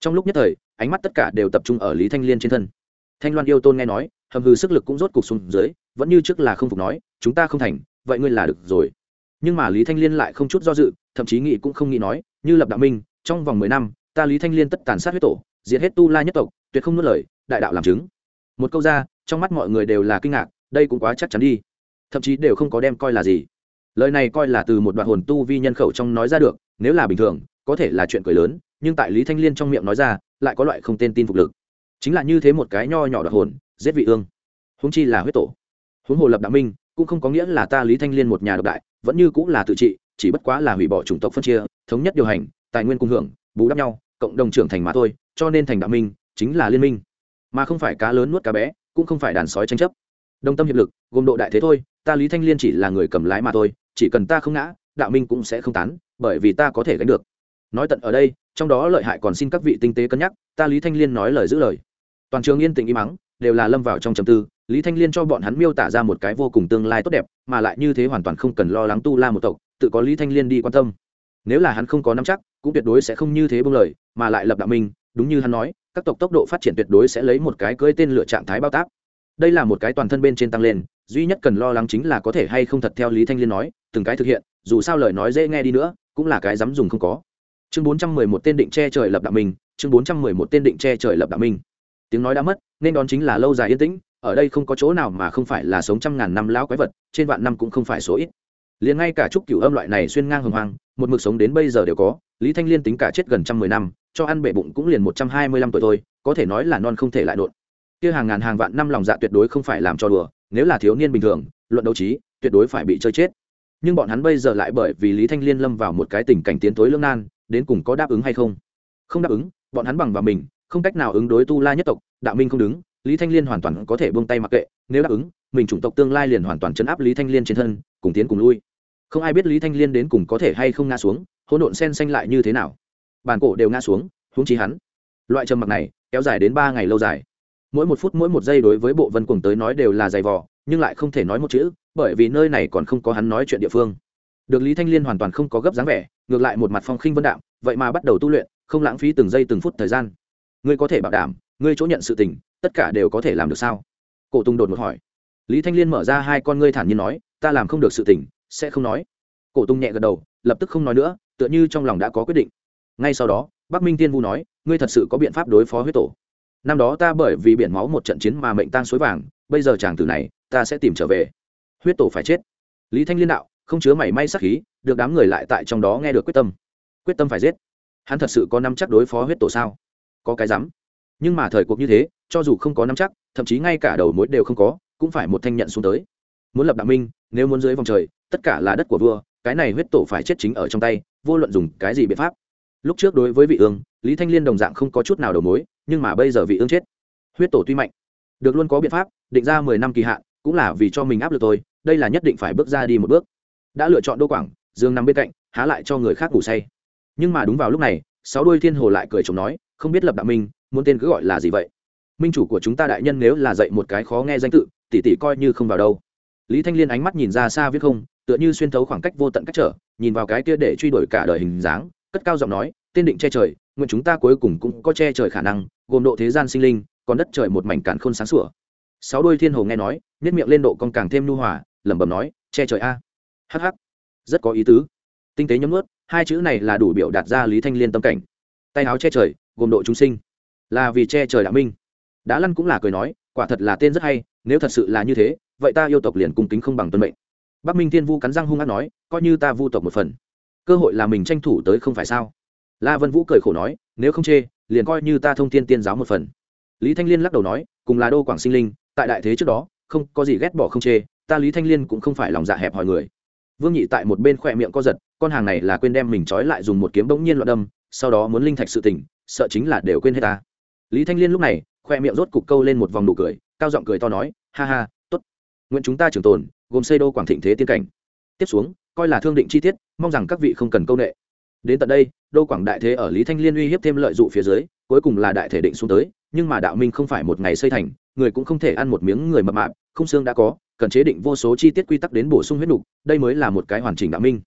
Trong lúc nhất thời, ánh mắt tất cả đều tập trung ở lý thanh liên trên thân. Thanh loan yêu tôn nghe nói, hầm hư sức lực cũng rốt cục xuống dưới, vẫn như trước là không phục nói, chúng ta không thành, vậy ngươi là được rồi. Nhưng mà lý thanh liên lại không chút do dự, thậm chí nghĩ cũng không nghĩ nói, như lập đạo minh, trong vòng mười năm, ta lý thanh liên tất tàn sát huyết tổ, diệt hết tu la nhất tộc, tuyệt không nuốt lời, đại đạo làm chứng một câu ra, trong mắt mọi người đều là kinh ngạc, đây cũng quá chắc chắn đi. Thậm chí đều không có đem coi là gì. Lời này coi là từ một đoạn hồn tu vi nhân khẩu trong nói ra được, nếu là bình thường, có thể là chuyện cười lớn, nhưng tại lý thanh liên trong miệng nói ra, lại có loại không tên tin phục lực. Chính là như thế một cái nho nhỏ đoạn hồn, giết vị ương. Húng chi là huyết tổ. Huống hồ lập đạo minh, cũng không có nghĩa là ta lý thanh liên một nhà độc đại, vẫn như cũng là tự trị, chỉ bất quá là hủy bỏ chủng tộc phân chia, thống nhất điều hành, tài nguyên cung hưởng, bù đắp nhau, cộng đồng trưởng thành mà thôi, cho nên thành đạo minh, chính là liên minh mà không phải cá lớn nuốt cá bé, cũng không phải đàn sói tranh chấp. Đồng tâm hiệp lực, gồm độ đại thế thôi, ta lý thanh liên chỉ là người cầm lái mà thôi, chỉ cần ta không ngã, đạo minh cũng sẽ không tán, bởi vì ta có thể gánh được. Nói tận ở đây, trong đó lợi hại còn xin các vị tinh tế cân nhắc, ta lý thanh liên nói lời giữ lời. Toàn trường yên tĩnh im mắng, đều là lâm vào trong trầm tư, lý thanh liên cho bọn hắn miêu tả ra một cái vô cùng tương lai tốt đẹp, mà lại như thế hoàn toàn không cần lo lắng tu la một tộc, tự có lý thanh liên đi quan tâm. Nếu là hắn không có nắm chắc, cũng tuyệt đối sẽ không như thế bưng lời, mà lại lập đạo minh đúng như hắn nói các tộc tốc độ phát triển tuyệt đối sẽ lấy một cái cưỡi tên lựa trạng thái bao tác đây là một cái toàn thân bên trên tăng lên duy nhất cần lo lắng chính là có thể hay không thật theo lý thanh liên nói từng cái thực hiện dù sao lời nói dễ nghe đi nữa cũng là cái dám dùng không có. Chương bốn trăm mười một tên định che trời lập đạo mình, chương bốn trăm mười một tên định che trời lập đạo mình. tiếng nói đã mất nên đón chính là lâu dài yên tĩnh ở đây không có chỗ nào mà không phải là sống trăm ngàn năm lão quái vật trên vạn năm cũng không phải số ít. Liền ngay cả trúc cửu âm loại này xuyên ngang hồng hoang một mực sống đến bây giờ đều có lý thanh liên tính cả chết gần trăm mười năm cho ăn bể bụng cũng liền một trăm hai mươi lăm tuổi thôi, có thể nói là non không thể lại đột. kia hàng ngàn hàng vạn năm lòng dạ tuyệt đối không phải làm cho đùa, nếu là thiếu niên bình thường, luận đấu trí, tuyệt đối phải bị chơi chết. Nhưng bọn hắn bây giờ lại bởi vì lý thanh liên lâm vào một cái tình cảnh tiến tối lương nan, đến cùng có đáp ứng hay không? Không đáp ứng, bọn hắn bằng vào mình, không cách nào ứng đối tu la nhất tộc, đạo minh không đứng, lý thanh liên hoàn toàn có thể buông tay mặc kệ, nếu đáp ứng, mình chủng tộc tương lai liền hoàn toàn chấn áp lý thanh liên trên thân, cùng tiến cùng lui. Không ai biết lý thanh liên đến cùng có thể hay không ngã xuống, hỗn độn sen xanh lại như thế nào bàn cổ đều ngã xuống húng chí hắn. Loại trầm mặc này, kéo dài đến ba ngày lâu dài. Mỗi một phút, mỗi một giây đối với bộ vân cùng tới nói đều là dày vò, nhưng lại không thể nói một chữ, bởi vì nơi này còn không có hắn nói chuyện địa phương. Được lý thanh liên hoàn toàn không có gấp dáng vẻ, ngược lại một mặt phong khinh vân đạm, vậy mà bắt đầu tu luyện, không lãng phí từng giây từng phút thời gian. Ngươi có thể bảo đảm, ngươi chỗ nhận sự tình, tất cả đều có thể làm được sao? Cổ tùng đột một hỏi. Lý thanh liên mở ra hai con ngươi thản nhiên nói, ta làm không được sự tình, sẽ không nói. Cổ tùng nhẹ gật đầu, lập tức không nói nữa, tựa như trong lòng đã có quyết định ngay sau đó, bắc minh tiên vu nói, ngươi thật sự có biện pháp đối phó huyết tổ. Năm đó ta bởi vì biển máu một trận chiến mà mệnh tang suối vàng, bây giờ chàng tử này, ta sẽ tìm trở về. Huyết tổ phải chết. Lý thanh liên đạo, không chứa mảy may sắc khí, được đám người lại tại trong đó nghe được quyết tâm. Quyết tâm phải giết. Hắn thật sự có năm chắc đối phó huyết tổ sao? Có cái rắm. Nhưng mà thời cuộc như thế, cho dù không có năm chắc, thậm chí ngay cả đầu mối đều không có, cũng phải một thanh nhận xuống tới. Muốn lập đạo minh, nếu muốn dưới vòng trời, tất cả là đất của vua, cái này huyết tổ phải chết chính ở trong tay, vô luận dùng cái gì biện pháp lúc trước đối với vị ương, lý thanh liên đồng dạng không có chút nào đầu mối, nhưng mà bây giờ vị ương chết. Huyết tổ tuy mạnh, được luôn có biện pháp, định ra mười năm kỳ hạn, cũng là vì cho mình áp lực tôi đây là nhất định phải bước ra đi một bước. Đã lựa chọn đô quảng, dương nằm bên cạnh, há lại cho người khác ngủ say. Nhưng mà đúng vào lúc này, sáu đôi thiên hồ lại cười chồng nói, không biết lập đạo minh, muốn tên cứ gọi là gì vậy? Minh chủ của chúng ta đại nhân nếu là dạy một cái khó nghe danh tự, tỷ tỷ coi như không vào đâu. Lý thanh liên ánh mắt nhìn ra xa viết không, tựa như xuyên thấu khoảng cách vô tận cách trở, nhìn vào cái kia để truy đuổi cả đời hình dáng cất cao giọng nói tên định che trời, nguyện chúng ta cuối cùng cũng có che trời khả năng, gồm độ thế gian sinh linh, còn đất trời một mảnh cản khôn sáng sủa. Sáu đôi thiên hồ nghe nói nếp miệng lên độ con càng thêm nu hòa, lẩm bẩm nói, che trời a. Hh rất có ý tứ. Tinh tế nhấm ướt hai chữ này là đủ biểu đạt ra lý thanh liên tâm cảnh. Tay áo che trời, gồm độ chúng sinh. Là vì che trời đạo minh. Đã lăn cũng là cười nói, quả thật là tên rất hay, nếu thật sự là như thế, vậy ta yêu tộc liền cung kính không bằng tuân mệnh. Bắc minh thiên vu cắn răng hung hát nói, coi như ta vu tộc một phần cơ hội là mình tranh thủ tới không phải sao? La vân vũ cười khổ nói, nếu không chê, liền coi như ta thông tin tiên giáo một phần. Lý thanh liên lắc đầu nói, cùng là đô quảng sinh linh, tại đại thế trước đó, không có gì ghét bỏ không chê, ta lý thanh liên cũng không phải lòng dạ hẹp hỏi người. Vương nhị tại một bên khỏe miệng co giật, con hàng này là quên đem mình trói lại dùng một kiếm bỗng nhiên loạn đâm, sau đó muốn linh thạch sự tỉnh sợ chính là đều quên hết ta. Lý thanh liên lúc này khoe miệng rốt cục câu lên một vòng nụ cười, cao giọng cười to nói, ha ha t ố t nguyện chúng ta trường tồn, gồm xây đô quảng thịnh thế tiên cảnh. Tiếp xuống coi là thương định chi tiết, mong rằng các vị không cần câu nệ. Đến tận đây, đô quảng đại thế ở lý thanh liên uy hiếp thêm lợi dụng phía dưới, cuối cùng là đại thể định xuống tới, nhưng mà đạo minh không phải một ngày xây thành, người cũng không thể ăn một miếng người mập mạp, không xương đã có, cần chế định vô số chi tiết quy tắc đến bổ sung huyết nục, đây mới là một cái hoàn chỉnh đạo minh.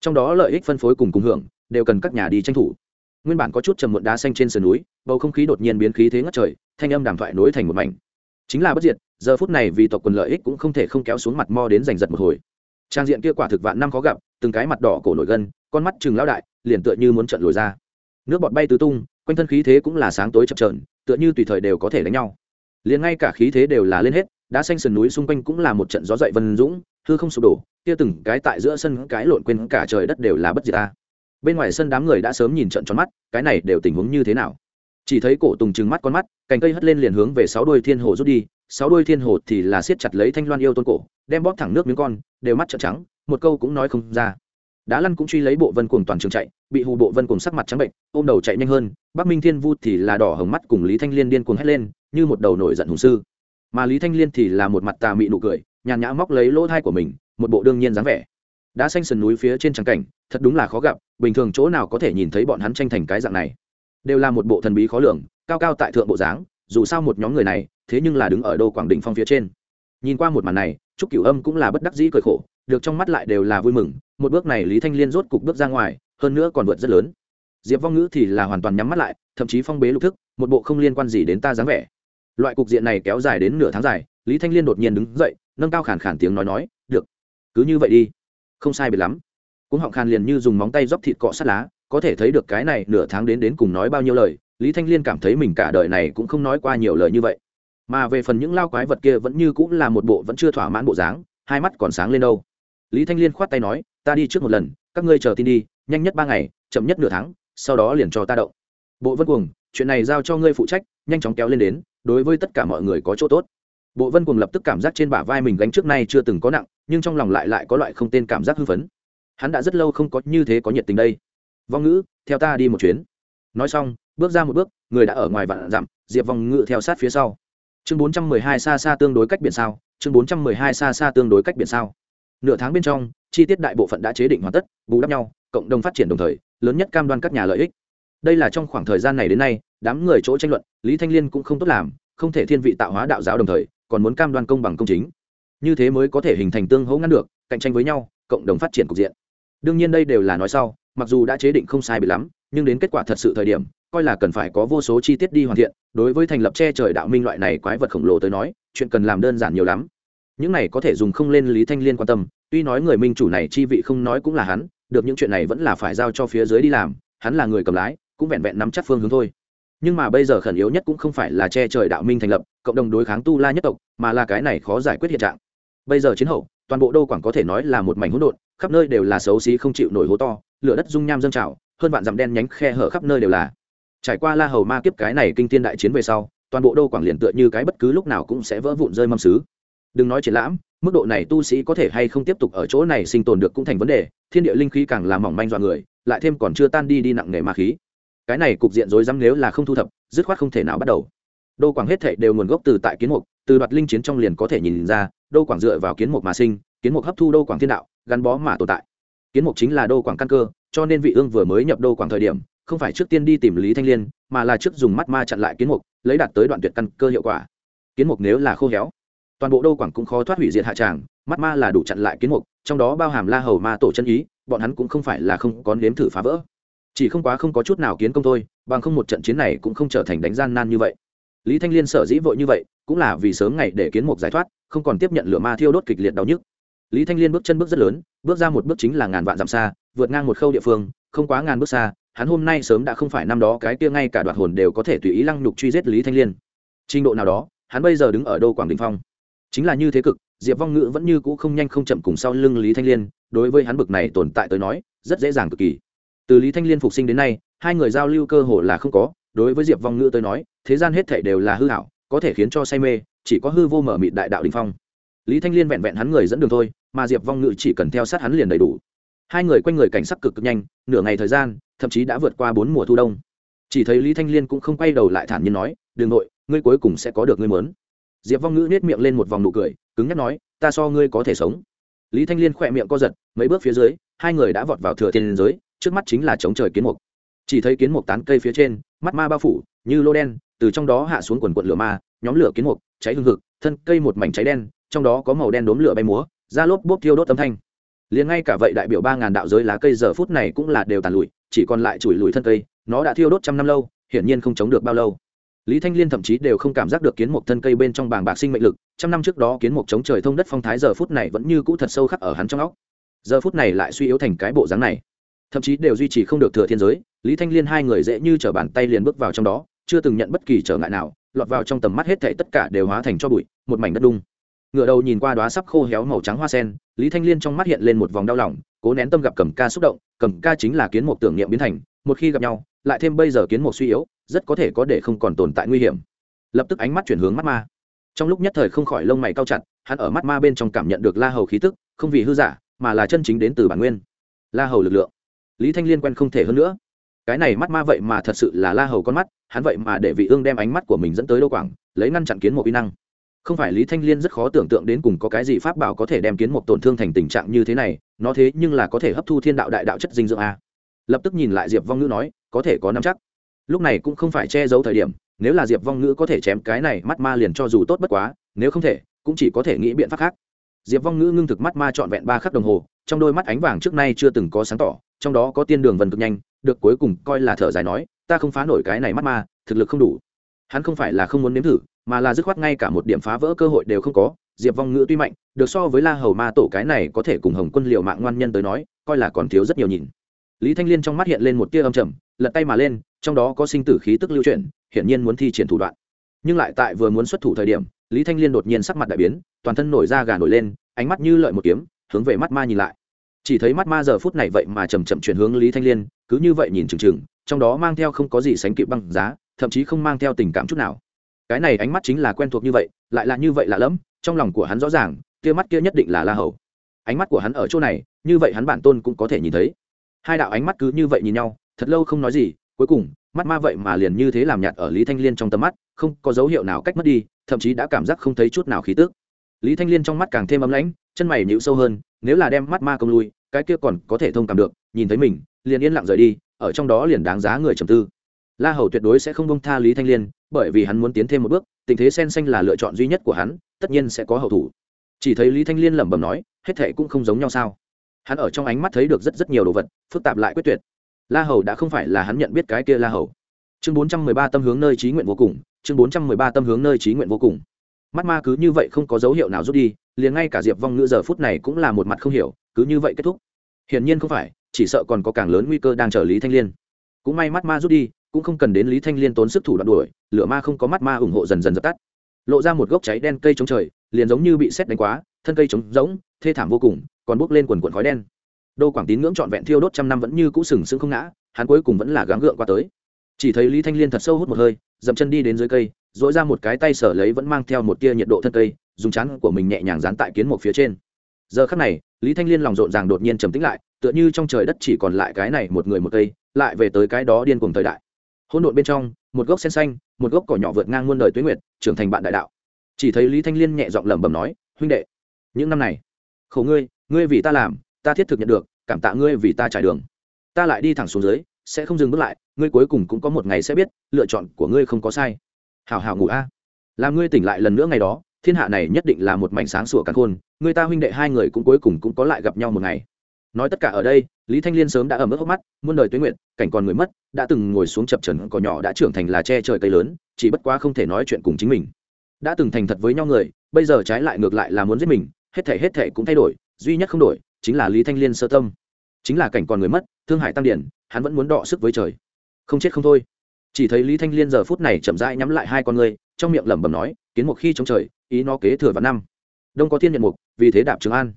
Trong đó lợi ích phân phối cùng cùng hưởng, đều cần các nhà đi tranh thủ. Nguyên bản có chút trầm muộn đá xanh trên sườn núi, bầu không khí đột nhiên biến khí thế ngất trời, thanh âm đàm thoại nối thành một mảnh. Chính là bất diệt, giờ phút này vì tộc quần lợi ích cũng không thể không kéo xuống mặt mo đến giành giật một hồi trang diện kia quả thực vạn năm khó gặp, từng cái mặt đỏ cổ nổi gân, con mắt chừng lão đại, liền tựa như muốn trận lồi ra. Nước bọt bay tứ tung, quanh thân khí thế cũng là sáng tối chập trờn tựa như tùy thời đều có thể đánh nhau. Liền ngay cả khí thế đều là lên hết đã xanh sườn núi xung quanh cũng là một trận gió dậy vân dũng, hư không sụp đổ, kia từng cái tại giữa sân cái lộn quên cả trời đất đều là bất diệt ta. Bên ngoài sân đám người đã sớm nhìn trận tròn mắt, cái này đều tình huống như thế nào? Chỉ thấy cổ tùng trừng mắt con mắt, cành cây hất lên liền hướng về sáu đôi thiên hồ rút đi, sáu đôi thiên hồ thì là siết chặt lấy thanh loan yêu tôn cổ, đem bóp thẳng nước miếng con, đều mắt trợn trắng, một câu cũng nói không ra. Đá lăn cũng truy lấy bộ vân cuồng toàn trường chạy, bị hù bộ vân cuồng sắc mặt trắng bệnh, ôm đầu chạy nhanh hơn, bắc minh thiên vu thì là đỏ hồng mắt cùng lý thanh liên điên cuồng hét lên, như một đầu nổi giận hùng sư. Mà lý thanh liên thì là một mặt tà mị nụ cười, nhàn nhã móc lấy lỗ thai của mình, một bộ đương nhiên dáng vẻ. Đã xanh sườn núi phía trên trắng cảnh, thật đúng là khó gặp, bình thường chỗ nào có thể nhìn thấy bọn hắn tranh thành cái dạng này đều là một bộ thần bí khó lường, cao cao tại thượng bộ dáng, dù sao một nhóm người này, thế nhưng là đứng ở đô quảng đình phong phía trên. Nhìn qua một màn này, trúc cửu âm cũng là bất đắc dĩ cười khổ, được trong mắt lại đều là vui mừng, một bước này lý thanh liên rốt cục bước ra ngoài, hơn nữa còn vượt rất lớn. Diệp vong ngữ thì là hoàn toàn nhắm mắt lại, thậm chí phong bế lục thức, một bộ không liên quan gì đến ta dáng vẻ. Loại cục diện này kéo dài đến nửa tháng dài, lý thanh liên đột nhiên đứng dậy, nâng cao khản khản tiếng nói nói, được, cứ như vậy đi. Không sai biệt lắm. Cũng họng khàn liền như dùng móng tay dóc thịt cọ sát lá có thể thấy được cái này nửa tháng đến đến cùng nói bao nhiêu lời, lý thanh liên cảm thấy mình cả đời này cũng không nói qua nhiều lời như vậy. Mà về phần những lao quái vật kia vẫn như cũng là một bộ vẫn chưa thỏa mãn bộ dáng, hai mắt còn sáng lên đâu. Lý thanh liên khoát tay nói, ta đi trước một lần, các ngươi chờ tin đi, nhanh nhất ba ngày, chậm nhất nửa tháng, sau đó liền cho ta động. Bộ vân cuồng, chuyện này giao cho ngươi phụ trách, nhanh chóng kéo lên đến, đối với tất cả mọi người có chỗ tốt. Bộ vân cuồng lập tức cảm giác trên bả vai mình gánh trước nay chưa từng có nặng, nhưng trong lòng lại lại có loại không tên cảm giác hư phấn. Hắn đã rất lâu không có như thế có nhiệt tình đây vong ngữ, theo ta đi một chuyến. Nói xong, bước ra một bước, người đã ở ngoài vạn dặm, diệp vong ngữ theo sát phía sau. Chương bốn trăm mười hai xa xa tương đối cách biển sao? Chương bốn trăm mười hai xa xa tương đối cách biển sao? Nửa tháng bên trong, chi tiết đại bộ phận đã chế định hoàn tất, bù đắp nhau, cộng đồng phát triển đồng thời, lớn nhất cam đoan các nhà lợi ích. Đây là trong khoảng thời gian này đến nay, đám người chỗ tranh luận, lý thanh liên cũng không tốt làm, không thể thiên vị tạo hóa đạo giáo đồng thời, còn muốn cam đoan công bằng công chính. Như thế mới có thể hình thành tương hỗ ngăn được, cạnh tranh với nhau, cộng đồng phát triển cục diện. Đương nhiên đây đều là nói sau mặc dù đã chế định không sai bị lắm, nhưng đến kết quả thật sự thời điểm, coi là cần phải có vô số chi tiết đi hoàn thiện, đối với thành lập che trời đạo minh loại này quái vật khổng lồ tới nói, chuyện cần làm đơn giản nhiều lắm. Những này có thể dùng không lên lý thanh liên quan tâm, tuy nói người minh chủ này chi vị không nói cũng là hắn, được những chuyện này vẫn là phải giao cho phía dưới đi làm, hắn là người cầm lái, cũng vẹn vẹn nắm chắc phương hướng thôi. Nhưng mà bây giờ khẩn yếu nhất cũng không phải là che trời đạo minh thành lập, cộng đồng đối kháng tu la nhất tộc, mà là cái này khó giải quyết hiện trạng. Bây giờ chiến hậu, toàn bộ đô quảng có thể nói là một mảnh hỗn độn khắp nơi đều là xấu xí không chịu nổi hố to, lửa đất dung nham dâng trào, hơn vạn dặm đen nhánh khe hở khắp nơi đều là. Trải qua la hầu ma kiếp cái này kinh thiên đại chiến về sau, toàn bộ đô quảng liền tựa như cái bất cứ lúc nào cũng sẽ vỡ vụn rơi mâm xứ đừng nói triển lãm, mức độ này tu sĩ có thể hay không tiếp tục ở chỗ này sinh tồn được cũng thành vấn đề, thiên địa linh khí càng làm mỏng manh dọa người, lại thêm còn chưa tan đi đi nặng nề ma khí. Cái này cục diện rối rắm nếu là không thu thập, dứt khoát không thể nào bắt đầu. Đô quảng hết thệ đều nguồn gốc từ tại kiến mục, từ đoạt linh chiến trong liền có thể nhìn ra, đô quảng dựa vào kiến mục mà sinh kiến mục hấp thu đô quảng thiên đạo, gắn bó mà tồn tại. Kiến mục chính là đô quảng căn cơ, cho nên vị ương vừa mới nhập đô quảng thời điểm, không phải trước tiên đi tìm lý thanh liên, mà là trước dùng mắt ma chặn lại kiến mục, lấy đạt tới đoạn tuyệt căn cơ hiệu quả. Kiến mục nếu là khô héo, toàn bộ đô quảng cũng khó thoát hủy diệt hạ tràng, mắt ma là đủ chặn lại kiến mục, trong đó bao hàm la hầu ma tổ chân ý, bọn hắn cũng không phải là không có nếm thử phá vỡ. Chỉ không quá không có chút nào kiến công thôi, bằng không một trận chiến này cũng không trở thành đánh gian nan như vậy. Lý thanh liên sở dĩ vội như vậy, cũng là vì sớm ngày để kiến mục giải thoát, không còn tiếp nhận lửa ma thiêu đốt kịch liệt đau nhức lý thanh liên bước chân bước rất lớn, bước ra một bước chính là ngàn vạn dặm xa, vượt ngang một khâu địa phương, không quá ngàn bước xa, hắn hôm nay sớm đã không phải năm đó cái kia ngay cả đoạt hồn đều có thể tùy ý lăng nhục truy giết lý thanh liên. Trình độ nào đó, hắn bây giờ đứng ở đô quảng đình phong? Chính là như thế cực, diệp vong ngữ vẫn như cũ không nhanh không chậm cùng sau lưng lý thanh liên, đối với hắn bực này tồn tại tới nói, rất dễ dàng cực kỳ. Từ lý thanh liên phục sinh đến nay, hai người giao lưu cơ hồ là không có, đối với diệp vong ngữ tới nói, thế gian hết thể đều là hư hảo có thể khiến cho say mê, chỉ có hư vô mở mịt đại đạo đình phong. Lý thanh liên vẹn vẹn hắn người dẫn đường thôi mà diệp vong ngữ chỉ cần theo sát hắn liền đầy đủ. Hai người quanh người cảnh sắc cực cực nhanh, nửa ngày thời gian, thậm chí đã vượt qua bốn mùa thu đông. Chỉ thấy lý thanh liên cũng không quay đầu lại thản nhiên nói đường nội, ngươi cuối cùng sẽ có được ngươi mớn. Diệp vong ngữ nết miệng lên một vòng nụ cười, cứng nhắc nói, ta so ngươi có thể sống. Lý thanh liên khỏe miệng co giật, mấy bước phía dưới, hai người đã vọt vào thừa thiên giới, trước mắt chính là chống trời kiến mục. Chỉ thấy kiến mục tán cây phía trên, mắt ma bao phủ, như lô đen, từ trong đó hạ xuống quần quận lửa ma, nhóm lửa kiến mục, cháy hương hực, thân cây một mảnh cháy đen, trong đó có màu đen đốm lửa bay múa ra lốp bốp thiêu đốt âm thanh. Liền ngay cả vậy đại biểu ba ngàn đạo giới lá cây giờ phút này cũng là đều tàn lụi, chỉ còn lại chùi lùi thân cây, nó đã thiêu đốt trăm năm lâu, hiển nhiên không chống được bao lâu. Lý thanh liên thậm chí đều không cảm giác được kiến mục thân cây bên trong bảng bạc sinh mệnh lực, trăm năm trước đó kiến mục chống trời thông đất phong thái giờ phút này vẫn như cũ thật sâu khắc ở hắn trong óc. Giờ phút này lại suy yếu thành cái bộ dáng này. Thậm chí đều duy trì không được thừa thiên giới, lý thanh liên hai người dễ như t r ở bàn tay liền bước vào trong đó, chưa từng nhận bất kỳ trở ngại nào, lọt vào trong tầm mắt hết thảy tất cả đều hóa thành cho bụi, một mảnh đất đung ngựa đầu nhìn qua đóa sắp khô héo màu trắng hoa sen, lý thanh liên trong mắt hiện lên một vòng đau lòng, cố nén tâm gặp cầm ca xúc động cầm ca chính là kiến mục tưởng niệm biến thành, một khi gặp nhau, lại thêm bây giờ kiến mục suy yếu, rất có thể có để không còn tồn tại nguy hiểm. Lập tức ánh mắt chuyển hướng mắt ma. Trong lúc nhất thời không khỏi lông mày cao chặt, hắn ở mắt ma bên trong cảm nhận được la hầu khí tức, không vì hư giả, mà là chân chính đến từ bản nguyên. La hầu lực lượng. Lý thanh liên quen không thể hơn nữa. Cái này mắt ma vậy mà thật sự là la hầu con mắt, hắn vậy mà để vị ương đem ánh mắt của mình dẫn tới đô quảng, lấy ngăn chặn kiến một uy năng không phải lý thanh liên rất khó tưởng tượng đến cùng có cái gì pháp bảo có thể đem kiến một tổn thương thành tình trạng như thế này, nó thế nhưng là có thể hấp thu thiên đạo đại đạo chất dinh dưỡng a. Lập tức nhìn lại diệp vong ngữ nói, có thể có năm chắc. Lúc này cũng không phải che giấu thời điểm, nếu là diệp vong ngữ có thể chém cái này, mắt ma liền cho dù tốt bất quá, nếu không thể, cũng chỉ có thể nghĩ biện pháp khác. Diệp vong ngữ ngưng thực mắt ma trọn vẹn ba khắc đồng hồ, trong đôi mắt ánh vàng trước nay chưa từng có sáng tỏ, trong đó có tiên đường vần cực nhanh, được cuối cùng coi là thở dài nói, ta không phá nổi cái này mắt ma, thực lực không đủ. Hắn không phải là không muốn nếm thử mà là dứt khoát ngay cả một điểm phá vỡ cơ hội đều không có. Diệp vong ngữ tuy mạnh, được so với la hầu ma tổ cái này có thể cùng hồng quân liệu mạng ngoan nhân tới nói, coi là còn thiếu rất nhiều nhìn. Lý thanh liên trong mắt hiện lên một tia âm trầm, lật tay mà lên, trong đó có sinh tử khí tức lưu chuyển, hiển nhiên muốn thi triển thủ đoạn. Nhưng lại tại vừa muốn xuất thủ thời điểm, lý thanh liên đột nhiên sắc mặt đại biến, toàn thân nổi da gà nổi lên, ánh mắt như lợi một kiếm, hướng về mắt ma nhìn lại. Chỉ thấy mắt ma giờ phút này vậy mà chầm chậm chuyển hướng lý thanh liên, cứ như vậy nhìn chừng chừng, trong đó mang theo không có gì sánh kịp băng giá, thậm chí không mang theo tình cảm chút nào cái này ánh mắt chính là quen thuộc như vậy, lại là như vậy lạ lẫm, trong lòng của hắn rõ ràng kia mắt kia nhất định là la hầu. Ánh mắt của hắn ở chỗ này, như vậy hắn bản tôn cũng có thể nhìn thấy. Hai đạo ánh mắt cứ như vậy nhìn nhau, thật lâu không nói gì, cuối cùng, mắt ma vậy mà liền như thế làm nhạt ở lý thanh liên trong tầm mắt, không có dấu hiệu nào cách mất đi, thậm chí đã cảm giác không thấy chút nào khí tước lý thanh liên trong mắt càng thêm ấm lãnh, chân mày nhịu sâu hơn, nếu là đem mắt ma công lui, cái kia còn có thể thông cảm được, nhìn thấy mình, liền yên lặng rời đi, ở trong đó liền đáng giá người trầm tư la hầu tuyệt đối sẽ không bông tha lý thanh liên, bởi vì hắn muốn tiến thêm một bước, tình thế sen xanh là lựa chọn duy nhất của hắn, tất nhiên sẽ có hậu thủ. Chỉ thấy lý thanh liên lẩm bẩm nói, hết thệ cũng không giống nhau sao? Hắn ở trong ánh mắt thấy được rất rất nhiều đồ vật, phức tạp lại quyết tuyệt. La hầu đã không phải là hắn nhận biết cái kia la hầu. Chương bốn trăm mười ba tâm hướng nơi trí nguyện vô cùng, chương bốn trăm mười ba tâm hướng nơi trí nguyện vô cùng. Mắt ma cứ như vậy không có dấu hiệu nào rút đi, liền ngay cả diệp vong ngữ giờ phút này cũng là một mặt không hiểu, cứ như vậy kết thúc. Hiển nhiên không phải, chỉ sợ còn có càng lớn nguy cơ đang chờ lý thanh liên. Cũng may mắt ma rút đi cũng không cần đến lý thanh liên tốn sức thủ đoạn đuổi, lửa ma không có mắt ma ủng hộ dần dần dập tắt. Lộ ra một gốc cháy đen cây trống trời, liền giống như bị xét đánh quá, thân cây trống rỗng, thê thảm vô cùng, còn bốc lên quần quần khói đen. Đô quảng tín ngưỡng trọn vẹn thiêu đốt trăm năm vẫn như cũ sừng sững không ngã, hắn cuối cùng vẫn là gắng gượng qua tới. Chỉ thấy lý thanh liên thật sâu hút một hơi, dậm chân đi đến dưới cây dỗi ra một cái tay sở lấy vẫn mang theo một tia nhiệt độ thân cây, dùng chắn của mình nhẹ nhàng dán tại kiến một phía trên. Giờ khắc này, lý thanh liên lòng rộn ràng đột nhiên trầm tĩnh lại, tựa như trong trời đất chỉ còn lại cái này một người một cây, lại về tới cái đó điên cuồng thời đại hỗn độn bên trong, một gốc sen xanh, một gốc cỏ nhỏ vượt ngang muôn đời tuế nguyệt, trưởng thành bạn đại đạo. Chỉ thấy lý thanh liên nhẹ giọng lẩm bẩm nói, huynh đệ, những năm này, khổ ngươi ngươi vì ta làm, ta thiết thực nhận được, cảm tạ ngươi vì ta trải đường. Ta lại đi thẳng xuống dưới, sẽ không dừng bước lại, ngươi cuối cùng cũng có một ngày sẽ biết, lựa chọn của ngươi không có sai. Hào hào ngủ a. Làm ngươi tỉnh lại lần nữa ngày đó, thiên hạ này nhất định là một mảnh sáng sủa cả khôn người ta huynh đệ hai người cũng cuối cùng cũng có lại gặp nhau một ngày nói tất cả ở đây, lý thanh liên sớm đã ẩm ướt hốc mắt, muôn đời tuyến nguyện cảnh còn người mất, đã từng ngồi xuống chập trần cỏ nhỏ đã trưởng thành là che trời cây lớn, chỉ bất quá không thể nói chuyện cùng chính mình. Đã từng thành thật với nhau người, bây giờ trái lại ngược lại là muốn giết mình, hết thể hết thể cũng thay đổi, duy nhất không đổi, chính là lý thanh liên sơ tâm. Chính là cảnh còn người mất, thương hại tăng điển, hắn vẫn muốn đọ sức với trời. Không chết không thôi. Chỉ thấy lý thanh liên giờ phút này chậm rãi nhắm lại hai con người trong miệng lẩm bẩm nói, kiến một khi chống trời, ý nó kế thừa vào năm. Đông có thiên nhận mục, vì thế đạp trường an.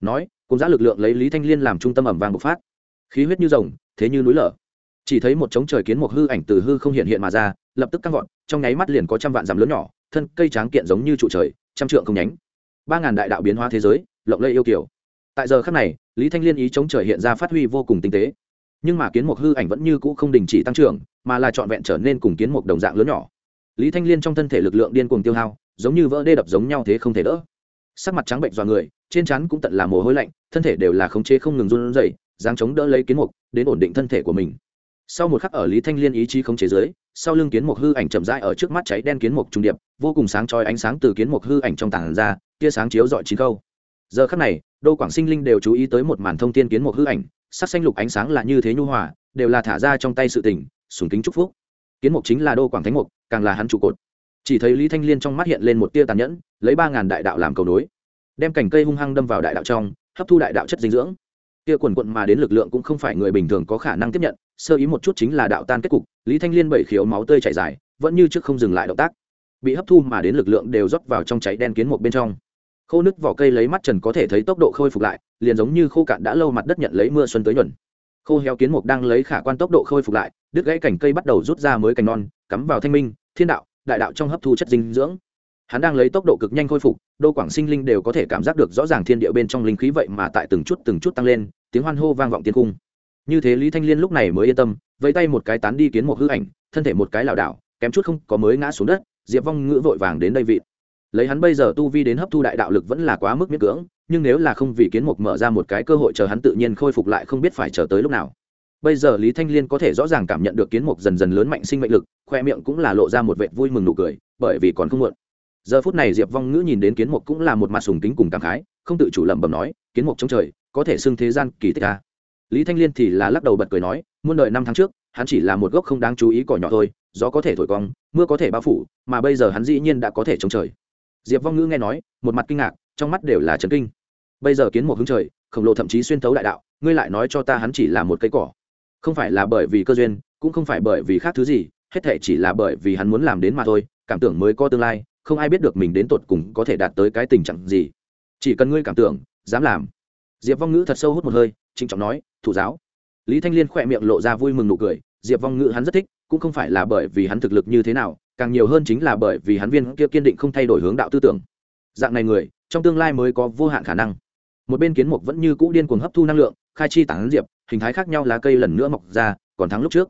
Nói cùng giã lực lượng lấy lý thanh liên làm trung tâm ẩm vàng bộc phát. Khí huyết như rồng, thế như núi lở. Chỉ thấy một trống trời kiến một hư ảnh từ hư không hiện hiện mà ra, lập tức căng vọt, trong nháy mắt liền có trăm vạn dặm lớn nhỏ, thân cây tráng kiện giống như trụ trời, trăm trượng không nhánh. Ba ngàn đại đạo biến hóa thế giới, lộng lây yêu kiểu tại giờ khắc này, lý thanh liên ý chống trời hiện ra phát huy vô cùng tinh tế. Nhưng mà kiến mục hư ảnh vẫn như cũ không đình chỉ tăng trưởng, mà là trọn vẹn trở nên cùng kiến mục đồng dạng lớn nhỏ. Lý thanh liên trong thân thể lực lượng điên cuồng tiêu hao, giống như vỡ đê đập giống nhau thế không thể đỡ. Sắc mặt trắng bệnh dọa người trên chắn cũng tận là mồ hôi lạnh, thân thể đều là khống chế không ngừng run rẩy, dáng chống đỡ lấy kiến mục, đến ổn định thân thể của mình. Sau một khắc ở lý thanh liên ý chí khống chế dưới, sau lưng kiến mục hư ảnh chậm rãi ở trước mắt cháy đen kiến mục trung điệp, vô cùng sáng chói ánh sáng từ kiến mục hư ảnh trong tảng ra, tia sáng chiếu dọi chín câu giờ khắc này, đô quảng sinh linh đều chú ý tới một màn thông tin kiến mục hư ảnh, sắc xanh lục ánh sáng là như thế nhu hòa, đều là thả ra trong tay sự tình, sùng kính chúc phúc. Kiến mục chính là đô quảng thánh mục, càng là hắn trụ cột. Chỉ thấy lý thanh liên trong mắt hiện lên một tia tàn nhẫn, lấy ba ngàn đại đạo làm cầu nối đem cành cây hung hăng đâm vào đại đạo trong, hấp thu đại đạo chất dinh dưỡng. Kia quần quận mà đến lực lượng cũng không phải người bình thường có khả năng tiếp nhận, sơ ý một chút chính là đạo tan kết cục, lý thanh liên bảy khiếu máu tươi chảy dài, vẫn như trước không dừng lại động tác. Bị hấp thu mà đến lực lượng đều rót vào trong cháy đen kiến một bên trong. Khô nứt vỏ cây lấy mắt trần có thể thấy tốc độ khôi phục lại, liền giống như khô cạn đã lâu mặt đất nhận lấy mưa xuân tới nhuận. Khô heo kiến mục đang lấy khả quan tốc độ khôi phục lại, đứt gãy cảnh cây bắt đầu rút ra mới cành non, cắm vào thanh minh, thiên đạo, đại đạo trong hấp thu chất dinh dưỡng hắn đang lấy tốc độ cực nhanh khôi phục, đô quảng sinh linh đều có thể cảm giác được rõ ràng thiên địa bên trong linh khí vậy mà tại từng chút từng chút tăng lên, tiếng hoan hô vang vọng tiên cung. Như thế lý thanh liên lúc này mới yên tâm, vẫy tay một cái tán đi kiến một hư ảnh, thân thể một cái lảo đảo, kém chút không có mới ngã xuống đất, diệp vong ngữ vội vàng đến đây vị. Lấy hắn bây giờ tu vi đến hấp thu đại đạo lực vẫn là quá mức miễn cưỡng, nhưng nếu là không vì kiến mục mở ra một cái cơ hội chờ hắn tự nhiên khôi phục lại không biết phải chờ tới lúc nào. Bây giờ lý thanh liên có thể rõ ràng cảm nhận được kiến mục dần dần lớn mạnh sinh mệnh lực, khoe miệng cũng là lộ ra một vệt vui mừng nụ cười, bởi vì còn không muộn giờ phút này diệp vong ngữ nhìn đến kiến mục cũng là một mặt sùng kính cùng cảm khái, không tự chủ lẩm bẩm nói, kiến mục trong trời, có thể xưng thế gian kỳ tích à. lý thanh liên thì là lắc đầu bật cười nói, muôn đời năm tháng trước, hắn chỉ là một gốc không đáng chú ý cỏ nhỏ thôi, gió có thể thổi cong, mưa có thể bao phủ, mà bây giờ hắn dĩ nhiên đã có thể chống trời. Diệp vong ngữ nghe nói, một mặt kinh ngạc, trong mắt đều là trấn kinh. Bây giờ kiến một hứng trời, khổng lồ thậm chí xuyên thấu đại đạo, ngươi lại nói cho ta hắn chỉ là một cây cỏ. Không phải là bởi vì cơ duyên, cũng không phải bởi vì khác thứ gì, hết thể chỉ là bởi vì hắn muốn làm đến mà thôi, cảm tưởng mới có tương lai không ai biết được mình đến tột cùng có thể đạt tới cái tình trạng gì. Chỉ cần ngươi cảm tưởng, dám làm. Diệp vong ngữ thật sâu hút một hơi, trịnh trọng nói, thủ giáo. Lý thanh liên khỏe miệng lộ ra vui mừng nụ cười, diệp vong ngữ hắn rất thích, cũng không phải là bởi vì hắn thực lực như thế nào, càng nhiều hơn chính là bởi vì hắn viên kia kiên định không thay đổi hướng đạo tư tưởng. Dạng này người, trong tương lai mới có vô hạn khả năng. Một bên kiến mục vẫn như cũ điên cuồng hấp thu năng lượng, khai chi tản diệp, hình thái khác nhau lá cây lần nữa mọc ra, còn thắng lúc trước.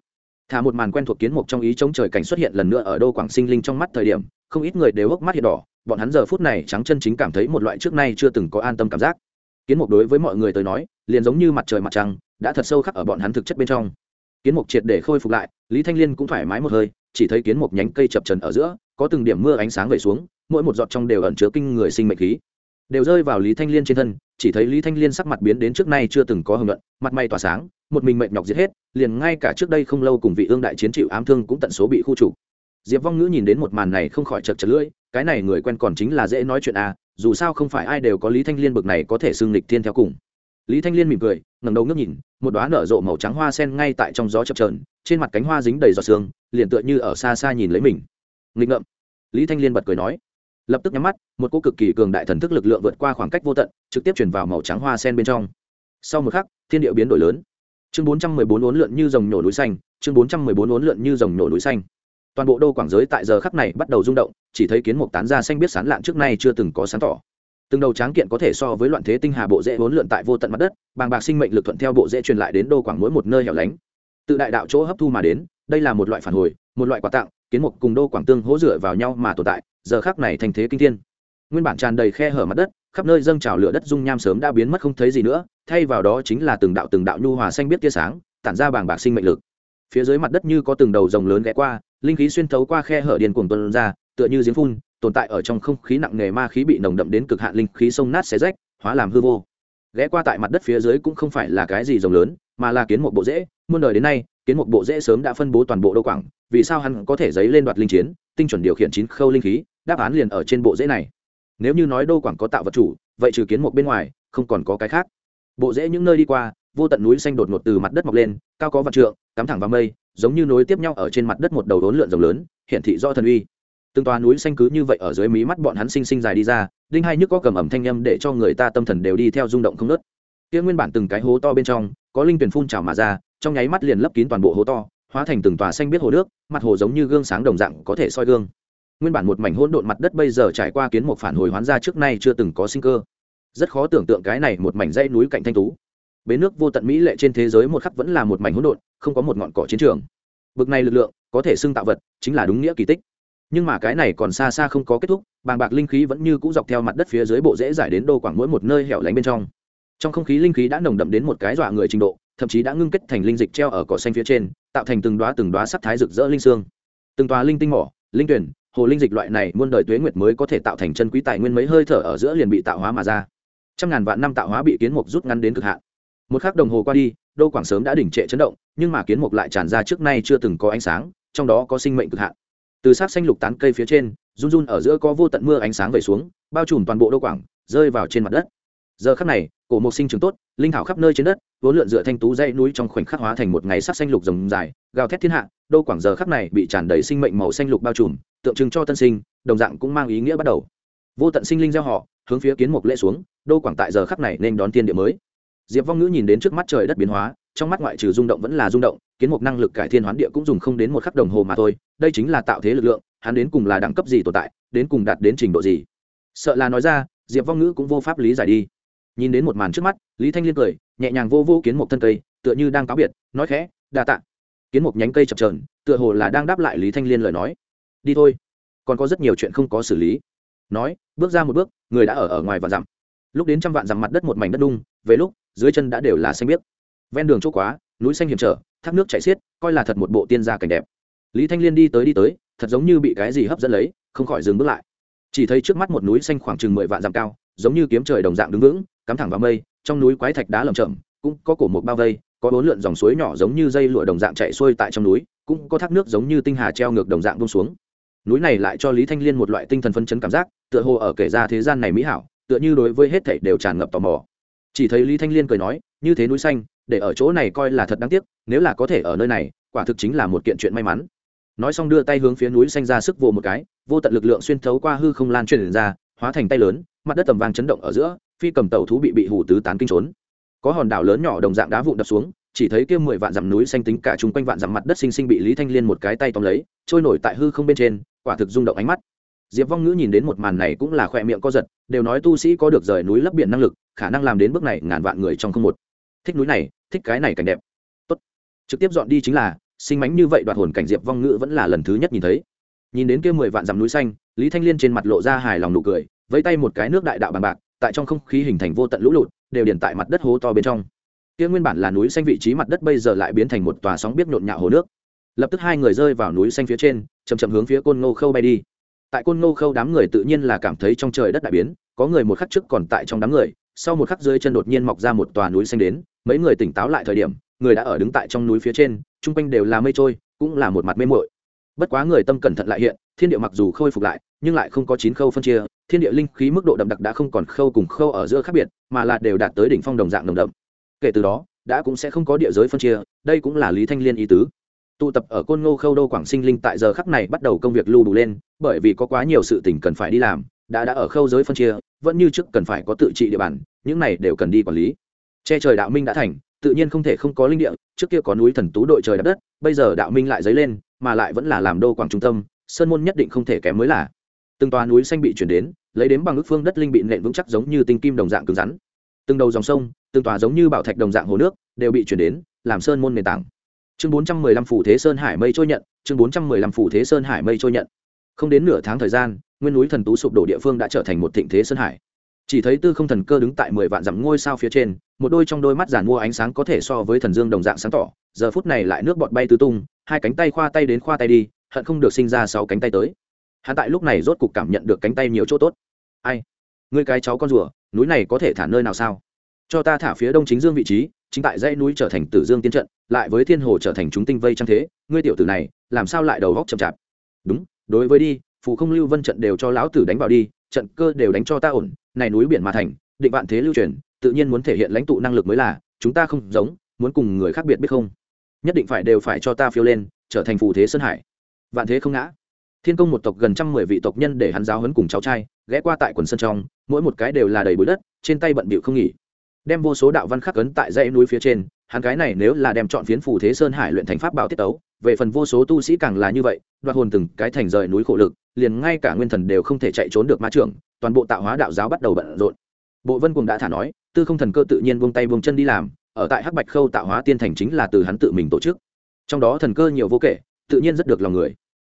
Thả một màn quen thuộc kiến mục trong ý chống trời cảnh xuất hiện lần nữa ở đô quảng sinh linh trong mắt thời điểm không ít người đều hốc mắt hiện đỏ, bọn hắn giờ phút này trắng chân chính cảm thấy một loại trước nay chưa từng có an tâm cảm giác. Kiến mục đối với mọi người tới nói, liền giống như mặt trời mặt trăng, đã thật sâu khắc ở bọn hắn thực chất bên trong. Kiến mục triệt để khôi phục lại, lý thanh liên cũng thoải mái một hơi, chỉ thấy kiến mục nhánh cây chập trần ở giữa, có từng điểm mưa ánh sáng về xuống, mỗi một giọt trong đều ẩn chứa kinh người sinh mệnh khí. Đều rơi vào lý thanh liên trên thân, chỉ thấy lý thanh liên sắc mặt biến đến trước nay chưa từng có hưởng luận, mặt may tỏa sáng, một mình mệnh nhọc giết hết, liền ngay cả trước đây không lâu cùng vị ương đại chiến chịu ám thương cũng tận số bị khu chủ diệp vong ngữ nhìn đến một màn này không khỏi chật chật lưỡi, cái này người quen còn chính là dễ nói chuyện à dù sao không phải ai đều có lý thanh liên bực này có thể xưng lịch thiên theo cùng. Lý thanh liên mỉm cười, ngẩng đầu ngước nhìn, một đoá nở rộ màu trắng hoa sen ngay tại trong gió chập trờn trên mặt cánh hoa dính đầy giọt sương, liền tựa như ở xa xa nhìn lấy mình. Nghịch ngợm. Lý thanh liên bật cười nói. Lập tức nhắm mắt, một cô cực kỳ cường đại thần thức lực lượng vượt qua khoảng cách vô tận, trực tiếp chuyển vào màu trắng hoa sen bên trong. Sau một khắc, thiên địa biến đổi lớn. Chương bốn trăm mười bốn uốn lượn như dòng nhổ núi xanh, chương bốn trăm mười bốn uốn lượn như dòng nhổ núi xanh toàn bộ đô quảng giới tại giờ khắc này bắt đầu rung động, chỉ thấy kiến mục tán ra xanh biết sán lạn trước nay chưa từng có sáng tỏ. Từng đầu tráng kiện có thể so với loạn thế tinh hà bộ dễ vốn lượn tại vô tận mặt đất, bàng bạc sinh mệnh lực thuận theo bộ dễ truyền lại đến đô quảng mỗi một nơi hẻo lánh. Tự đại đạo chỗ hấp thu mà đến, đây là một loại phản hồi, một loại quà tặng, kiến mục cùng đô quảng tương hỗ dựa vào nhau mà tồn tại, giờ khác này thành thế kinh thiên. Nguyên bản tràn đầy khe hở mặt đất, khắp nơi dâng trào lửa đất dung nham sớm đã biến mất không thấy gì nữa, thay vào đó chính là từng đạo từng đạo nhu hòa xanh biết tia sáng, tản ra bàng bạc sinh mệnh lực phía dưới mặt đất như có từng đầu rồng lớn ghé qua, linh khí xuyên thấu qua khe hở điền cuồng tuân ra, tựa như giếng phun, tồn tại ở trong không khí nặng nề ma khí bị nồng đậm đến cực hạn linh khí sông nát xé rách, hóa làm hư vô. Ghé qua tại mặt đất phía dưới cũng không phải là cái gì rồng lớn, mà là kiến một bộ rễ. Muôn đời đến nay, kiến một bộ rễ sớm đã phân bố toàn bộ đô quảng, vì sao hắn có thể dấy lên đoạt linh chiến, tinh chuẩn điều khiển chín khâu linh khí, đáp án liền ở trên bộ rễ này. Nếu như nói đô quảng có tạo vật chủ, vậy trừ kiến một bên ngoài, không còn có cái khác. Bộ rễ những nơi đi qua, vô tận núi xanh đột ngột từ mặt đất mọc lên, cao có vạn trượng cắm thẳng vào mây, giống như nối tiếp nhau ở trên mặt đất một đầu đốn lượn rồng lớn, hiển thị do thần uy. Từng tòa núi xanh cứ như vậy ở dưới mí mắt bọn hắn sinh sinh dài đi ra, đinh hai nhức có cầm ẩm thanh âm để cho người ta tâm thần đều đi theo rung động không nớt kia nguyên bản từng cái hố to bên trong, có linh tuyển phun trào mà ra, trong nháy mắt liền lấp kín toàn bộ hố to, hóa thành từng tòa xanh biết hồ nước, mặt hồ giống như gương sáng đồng dạng có thể soi gương. Nguyên bản một mảnh hỗn độn mặt đất bây giờ trải qua kiến một phản hồi hoán ra trước nay chưa từng có sinh cơ. Rất khó tưởng tượng cái này một mảnh dãy núi cạnh thanh tú bến nước vô tận mỹ lệ trên thế giới một khắc vẫn là một mảnh hỗn độn, không có một ngọn cỏ chiến trường. Bực này lực lượng có thể xưng tạo vật, chính là đúng nghĩa kỳ tích. Nhưng mà cái này còn xa xa không có kết thúc, bàng bạc linh khí vẫn như cũ dọc theo mặt đất phía dưới bộ dễ giải đến đô quảng mỗi một nơi hẻo lánh bên trong. Trong không khí linh khí đã nồng đậm đến một cái dọa người trình độ, thậm chí đã ngưng kết thành linh dịch treo ở cỏ xanh phía trên, tạo thành từng đoá từng đoá sắc thái rực rỡ linh xương. Từng tòa linh tinh mỏ, linh tuyển, hồ linh dịch loại này muôn đời tuế nguyệt mới có thể tạo thành chân quý tài nguyên mấy hơi thở ở giữa liền bị tạo hóa mà ra. Trăm ngàn vạn năm tạo hóa bị kiến mục rút ngắn đến cực hạn một khắc đồng hồ qua đi, đô quảng sớm đã đỉnh trệ chấn động, nhưng mà kiến mục lại tràn ra trước nay chưa từng có ánh sáng, trong đó có sinh mệnh cực hạn. Từ sát xanh lục tán cây phía trên, run run ở giữa có vô tận mưa ánh sáng về xuống, bao trùm toàn bộ đô quảng, rơi vào trên mặt đất. Giờ khắc này, cổ mộc sinh trưởng tốt, linh thảo khắp nơi trên đất, vốn lượn dựa thanh tú dãy núi trong khoảnh khắc hóa thành một ngày sắc xanh lục rồng dài, gào thét thiên hạ, đô quảng giờ khắc này bị tràn đầy sinh mệnh màu xanh lục bao trùm, tượng trưng cho tân sinh, đồng dạng cũng mang ý nghĩa bắt đầu. Vô tận sinh linh gieo họ, hướng phía kiến mục lễ xuống, đô quảng tại giờ khắc này nên đón tiên địa mới diệp vong ngữ nhìn đến trước mắt trời đất biến hóa, trong mắt ngoại trừ rung động vẫn là rung động, kiến mục năng lực cải thiên hoán địa cũng dùng không đến một khắc đồng hồ mà thôi, đây chính là tạo thế lực lượng, hắn đến cùng là đẳng cấp gì tồn tại, đến cùng đạt đến trình độ gì. Sợ là nói ra, diệp vong ngữ cũng vô pháp lý giải đi. Nhìn đến một màn trước mắt, lý thanh liên cười, nhẹ nhàng vô vô kiến một thân cây, tựa như đang cáo biệt, nói khẽ, đa tạ. Kiến mục nhánh cây chập trờn tựa hồ là đang đáp lại lý thanh liên lời nói. Đi thôi, còn có rất nhiều chuyện không có xử lý. Nói, bước ra một bước, người đã ở ở ngoài và dặm. Lúc đến trăm vạn dặm mặt đất một mảnh đất đung về lúc, dưới chân đã đều là xanh biếc. Ven đường chỗ quá, núi xanh hiểm trở, thác nước chảy xiết, coi là thật một bộ tiên gia cảnh đẹp. Lý thanh liên đi tới đi tới, thật giống như bị cái gì hấp dẫn lấy, không khỏi dừng bước lại. Chỉ thấy trước mắt một núi xanh khoảng chừng mười vạn dặm cao, giống như kiếm trời đồng dạng đứng vững, cắm thẳng vào mây, trong núi quái thạch đá lầm chậm cũng có cổ một bao vây, có bốn lượn dòng suối nhỏ giống như dây lụa đồng dạng chạy xuôi tại trong núi, cũng có thác nước giống như tinh hà treo ngược đồng dạng bông xuống. Núi này lại cho lý thanh liên một loại tinh thần phân chấn cảm giác, tựa hồ ở kể ra thế gian này mỹ hảo, tựa như đối với hết thảy đều tràn ngập tò mò chỉ thấy lý thanh liên cười nói, như thế núi xanh, để ở chỗ này coi là thật đáng tiếc, nếu là có thể ở nơi này, quả thực chính là một kiện chuyện may mắn. Nói xong đưa tay hướng phía núi xanh ra sức vô một cái, vô tận lực lượng xuyên thấu qua hư không lan truyền ra, hóa thành tay lớn, mặt đất tầm vàng chấn động ở giữa, phi cầm tàu thú bị bị hủ tứ tán kinh trốn. Có hòn đảo lớn nhỏ đồng dạng đá vụn đập xuống, chỉ thấy kia mười vạn dặm núi xanh tính cả chung quanh vạn dặm mặt đất sinh sinh bị lý thanh liên một cái tay tóm lấy, trôi nổi tại hư không bên trên, quả thực rung động ánh mắt diệp vong ngữ nhìn đến một màn này cũng là khỏe miệng co giật, đều nói tu sĩ có được rời núi lấp biển năng lực, khả năng làm đến bước này ngàn vạn người trong không một. Thích núi này, thích cái này cảnh đẹp. Tốt. Trực tiếp dọn đi chính là, sinh mánh như vậy đoạt hồn cảnh diệp vong ngữ vẫn là lần thứ nhất nhìn thấy. Nhìn đến kia mười vạn dặm núi xanh, lý thanh liên trên mặt lộ ra hài lòng nụ cười, vẫy tay một cái nước đại đạo bằng bạc, tại trong không khí hình thành vô tận lũ lụt, đều điền tại mặt đất hố to bên trong. Kia nguyên bản là núi xanh vị trí mặt đất bây giờ lại biến thành một tòa sóng biết nhộn nhạo hồ nước. Lập tức hai người rơi vào núi xanh phía trên chầm chậm hướng phía côn ngô khâu bay đi tại côn ngô khâu đám người tự nhiên là cảm thấy trong trời đất đại biến, có người một khắc trước còn tại trong đám người, sau một khắc dưới chân đột nhiên mọc ra một tòa núi xanh đến, mấy người tỉnh táo lại thời điểm, người đã ở đứng tại trong núi phía trên, chung quanh đều là mây trôi, cũng là một mặt mê muội. Bất quá người tâm cẩn thận lại hiện, thiên địa mặc dù khôi phục lại, nhưng lại không có chín khâu phân chia, thiên địa linh khí mức độ đậm đặc đã không còn khâu cùng khâu ở giữa khác biệt, mà là đều đạt tới đỉnh phong đồng dạng đồng đậm. Kể từ đó, đã cũng sẽ không có địa giới phân chia, đây cũng là lý thanh liên ý tứ. Tụ tập ở côn ngô khâu đô quảng sinh linh tại giờ khắc này bắt đầu công việc lưu đủ lên bởi vì có quá nhiều sự tình cần phải đi làm, đã đã ở khâu giới phân chia, vẫn như trước cần phải có tự trị địa bàn, những này đều cần đi quản lý. Che trời đạo minh đã thành, tự nhiên không thể không có linh địa, trước kia có núi thần tú đội trời đạp đất, bây giờ đạo minh lại dấy lên, mà lại vẫn là làm đô quảng trung tâm, sơn môn nhất định không thể kém mới là. Từng tòa núi xanh bị chuyển đến, lấy đến bằng ước phương đất linh bị nện vững chắc giống như tinh kim đồng dạng cứng rắn. Từng đầu dòng sông, từng tòa giống như bảo thạch đồng dạng hồ nước, đều bị chuyển đến, làm sơn môn nền tảng. Chương bốn trăm mười lăm phủ thế sơn hải mây trôi nhận, chương bốn trăm mười lăm phủ thế sơn hải mây trôi nhận không đến nửa tháng thời gian, nguyên núi thần tú sụp đổ địa phương đã trở thành một thịnh thế sơn hải. Chỉ thấy tư không thần cơ đứng tại mười vạn dặm ngôi sao phía trên, một đôi trong đôi mắt giàn mua ánh sáng có thể so với thần dương đồng dạng sáng tỏ. Giờ phút này lại nước bọt bay tứ tung, hai cánh tay khoa tay đến khoa tay đi, hận không được sinh ra sáu cánh tay tới. Hắn tại lúc này rốt cục cảm nhận được cánh tay nhiều chỗ tốt. Ai? Người cái cháu con rùa, núi này có thể thả nơi nào sao? Cho ta thả phía đông chính dương vị trí, chính tại dãy núi trở thành tử dương tiên trận, lại với thiên hồ trở thành chúng tinh vây trang thế. Ngươi tiểu tử này, làm sao lại đầu góc chậm chạp? Đúng đối với đi, phù không lưu vân trận đều cho lão tử đánh vào đi, trận cơ đều đánh cho ta ổn, này núi biển mà thành, định vạn thế lưu truyền, tự nhiên muốn thể hiện lãnh tụ năng lực mới là, chúng ta không giống, muốn cùng người khác biệt biết không? Nhất định phải đều phải cho ta phiêu lên, trở thành phù thế sơn hải. Vạn thế không ngã. Thiên công một tộc gần trăm mười vị tộc nhân để hắn giáo huấn cùng cháu trai, ghé qua tại quần sân trong, mỗi một cái đều là đầy bụi đất, trên tay bận bịu không nghỉ. Đem vô số đạo văn khắc ấn tại dãy núi phía trên, hắn cái này nếu là đem chọn phiến phù thế sơn hải luyện thành pháp bảo tiết tấu về phần vô số tu sĩ càng là như vậy, đoạt hồn từng cái thành rời núi khổ lực, liền ngay cả nguyên thần đều không thể chạy trốn được ma trưởng, toàn bộ tạo hóa đạo giáo bắt đầu bận rộn. Bộ vân cùng đã thả nói, tư không thần cơ tự nhiên buông tay buông chân đi làm, ở tại hắc bạch khâu tạo hóa tiên thành chính là từ hắn tự mình tổ chức. Trong đó thần cơ nhiều vô kể, tự nhiên rất được lòng người.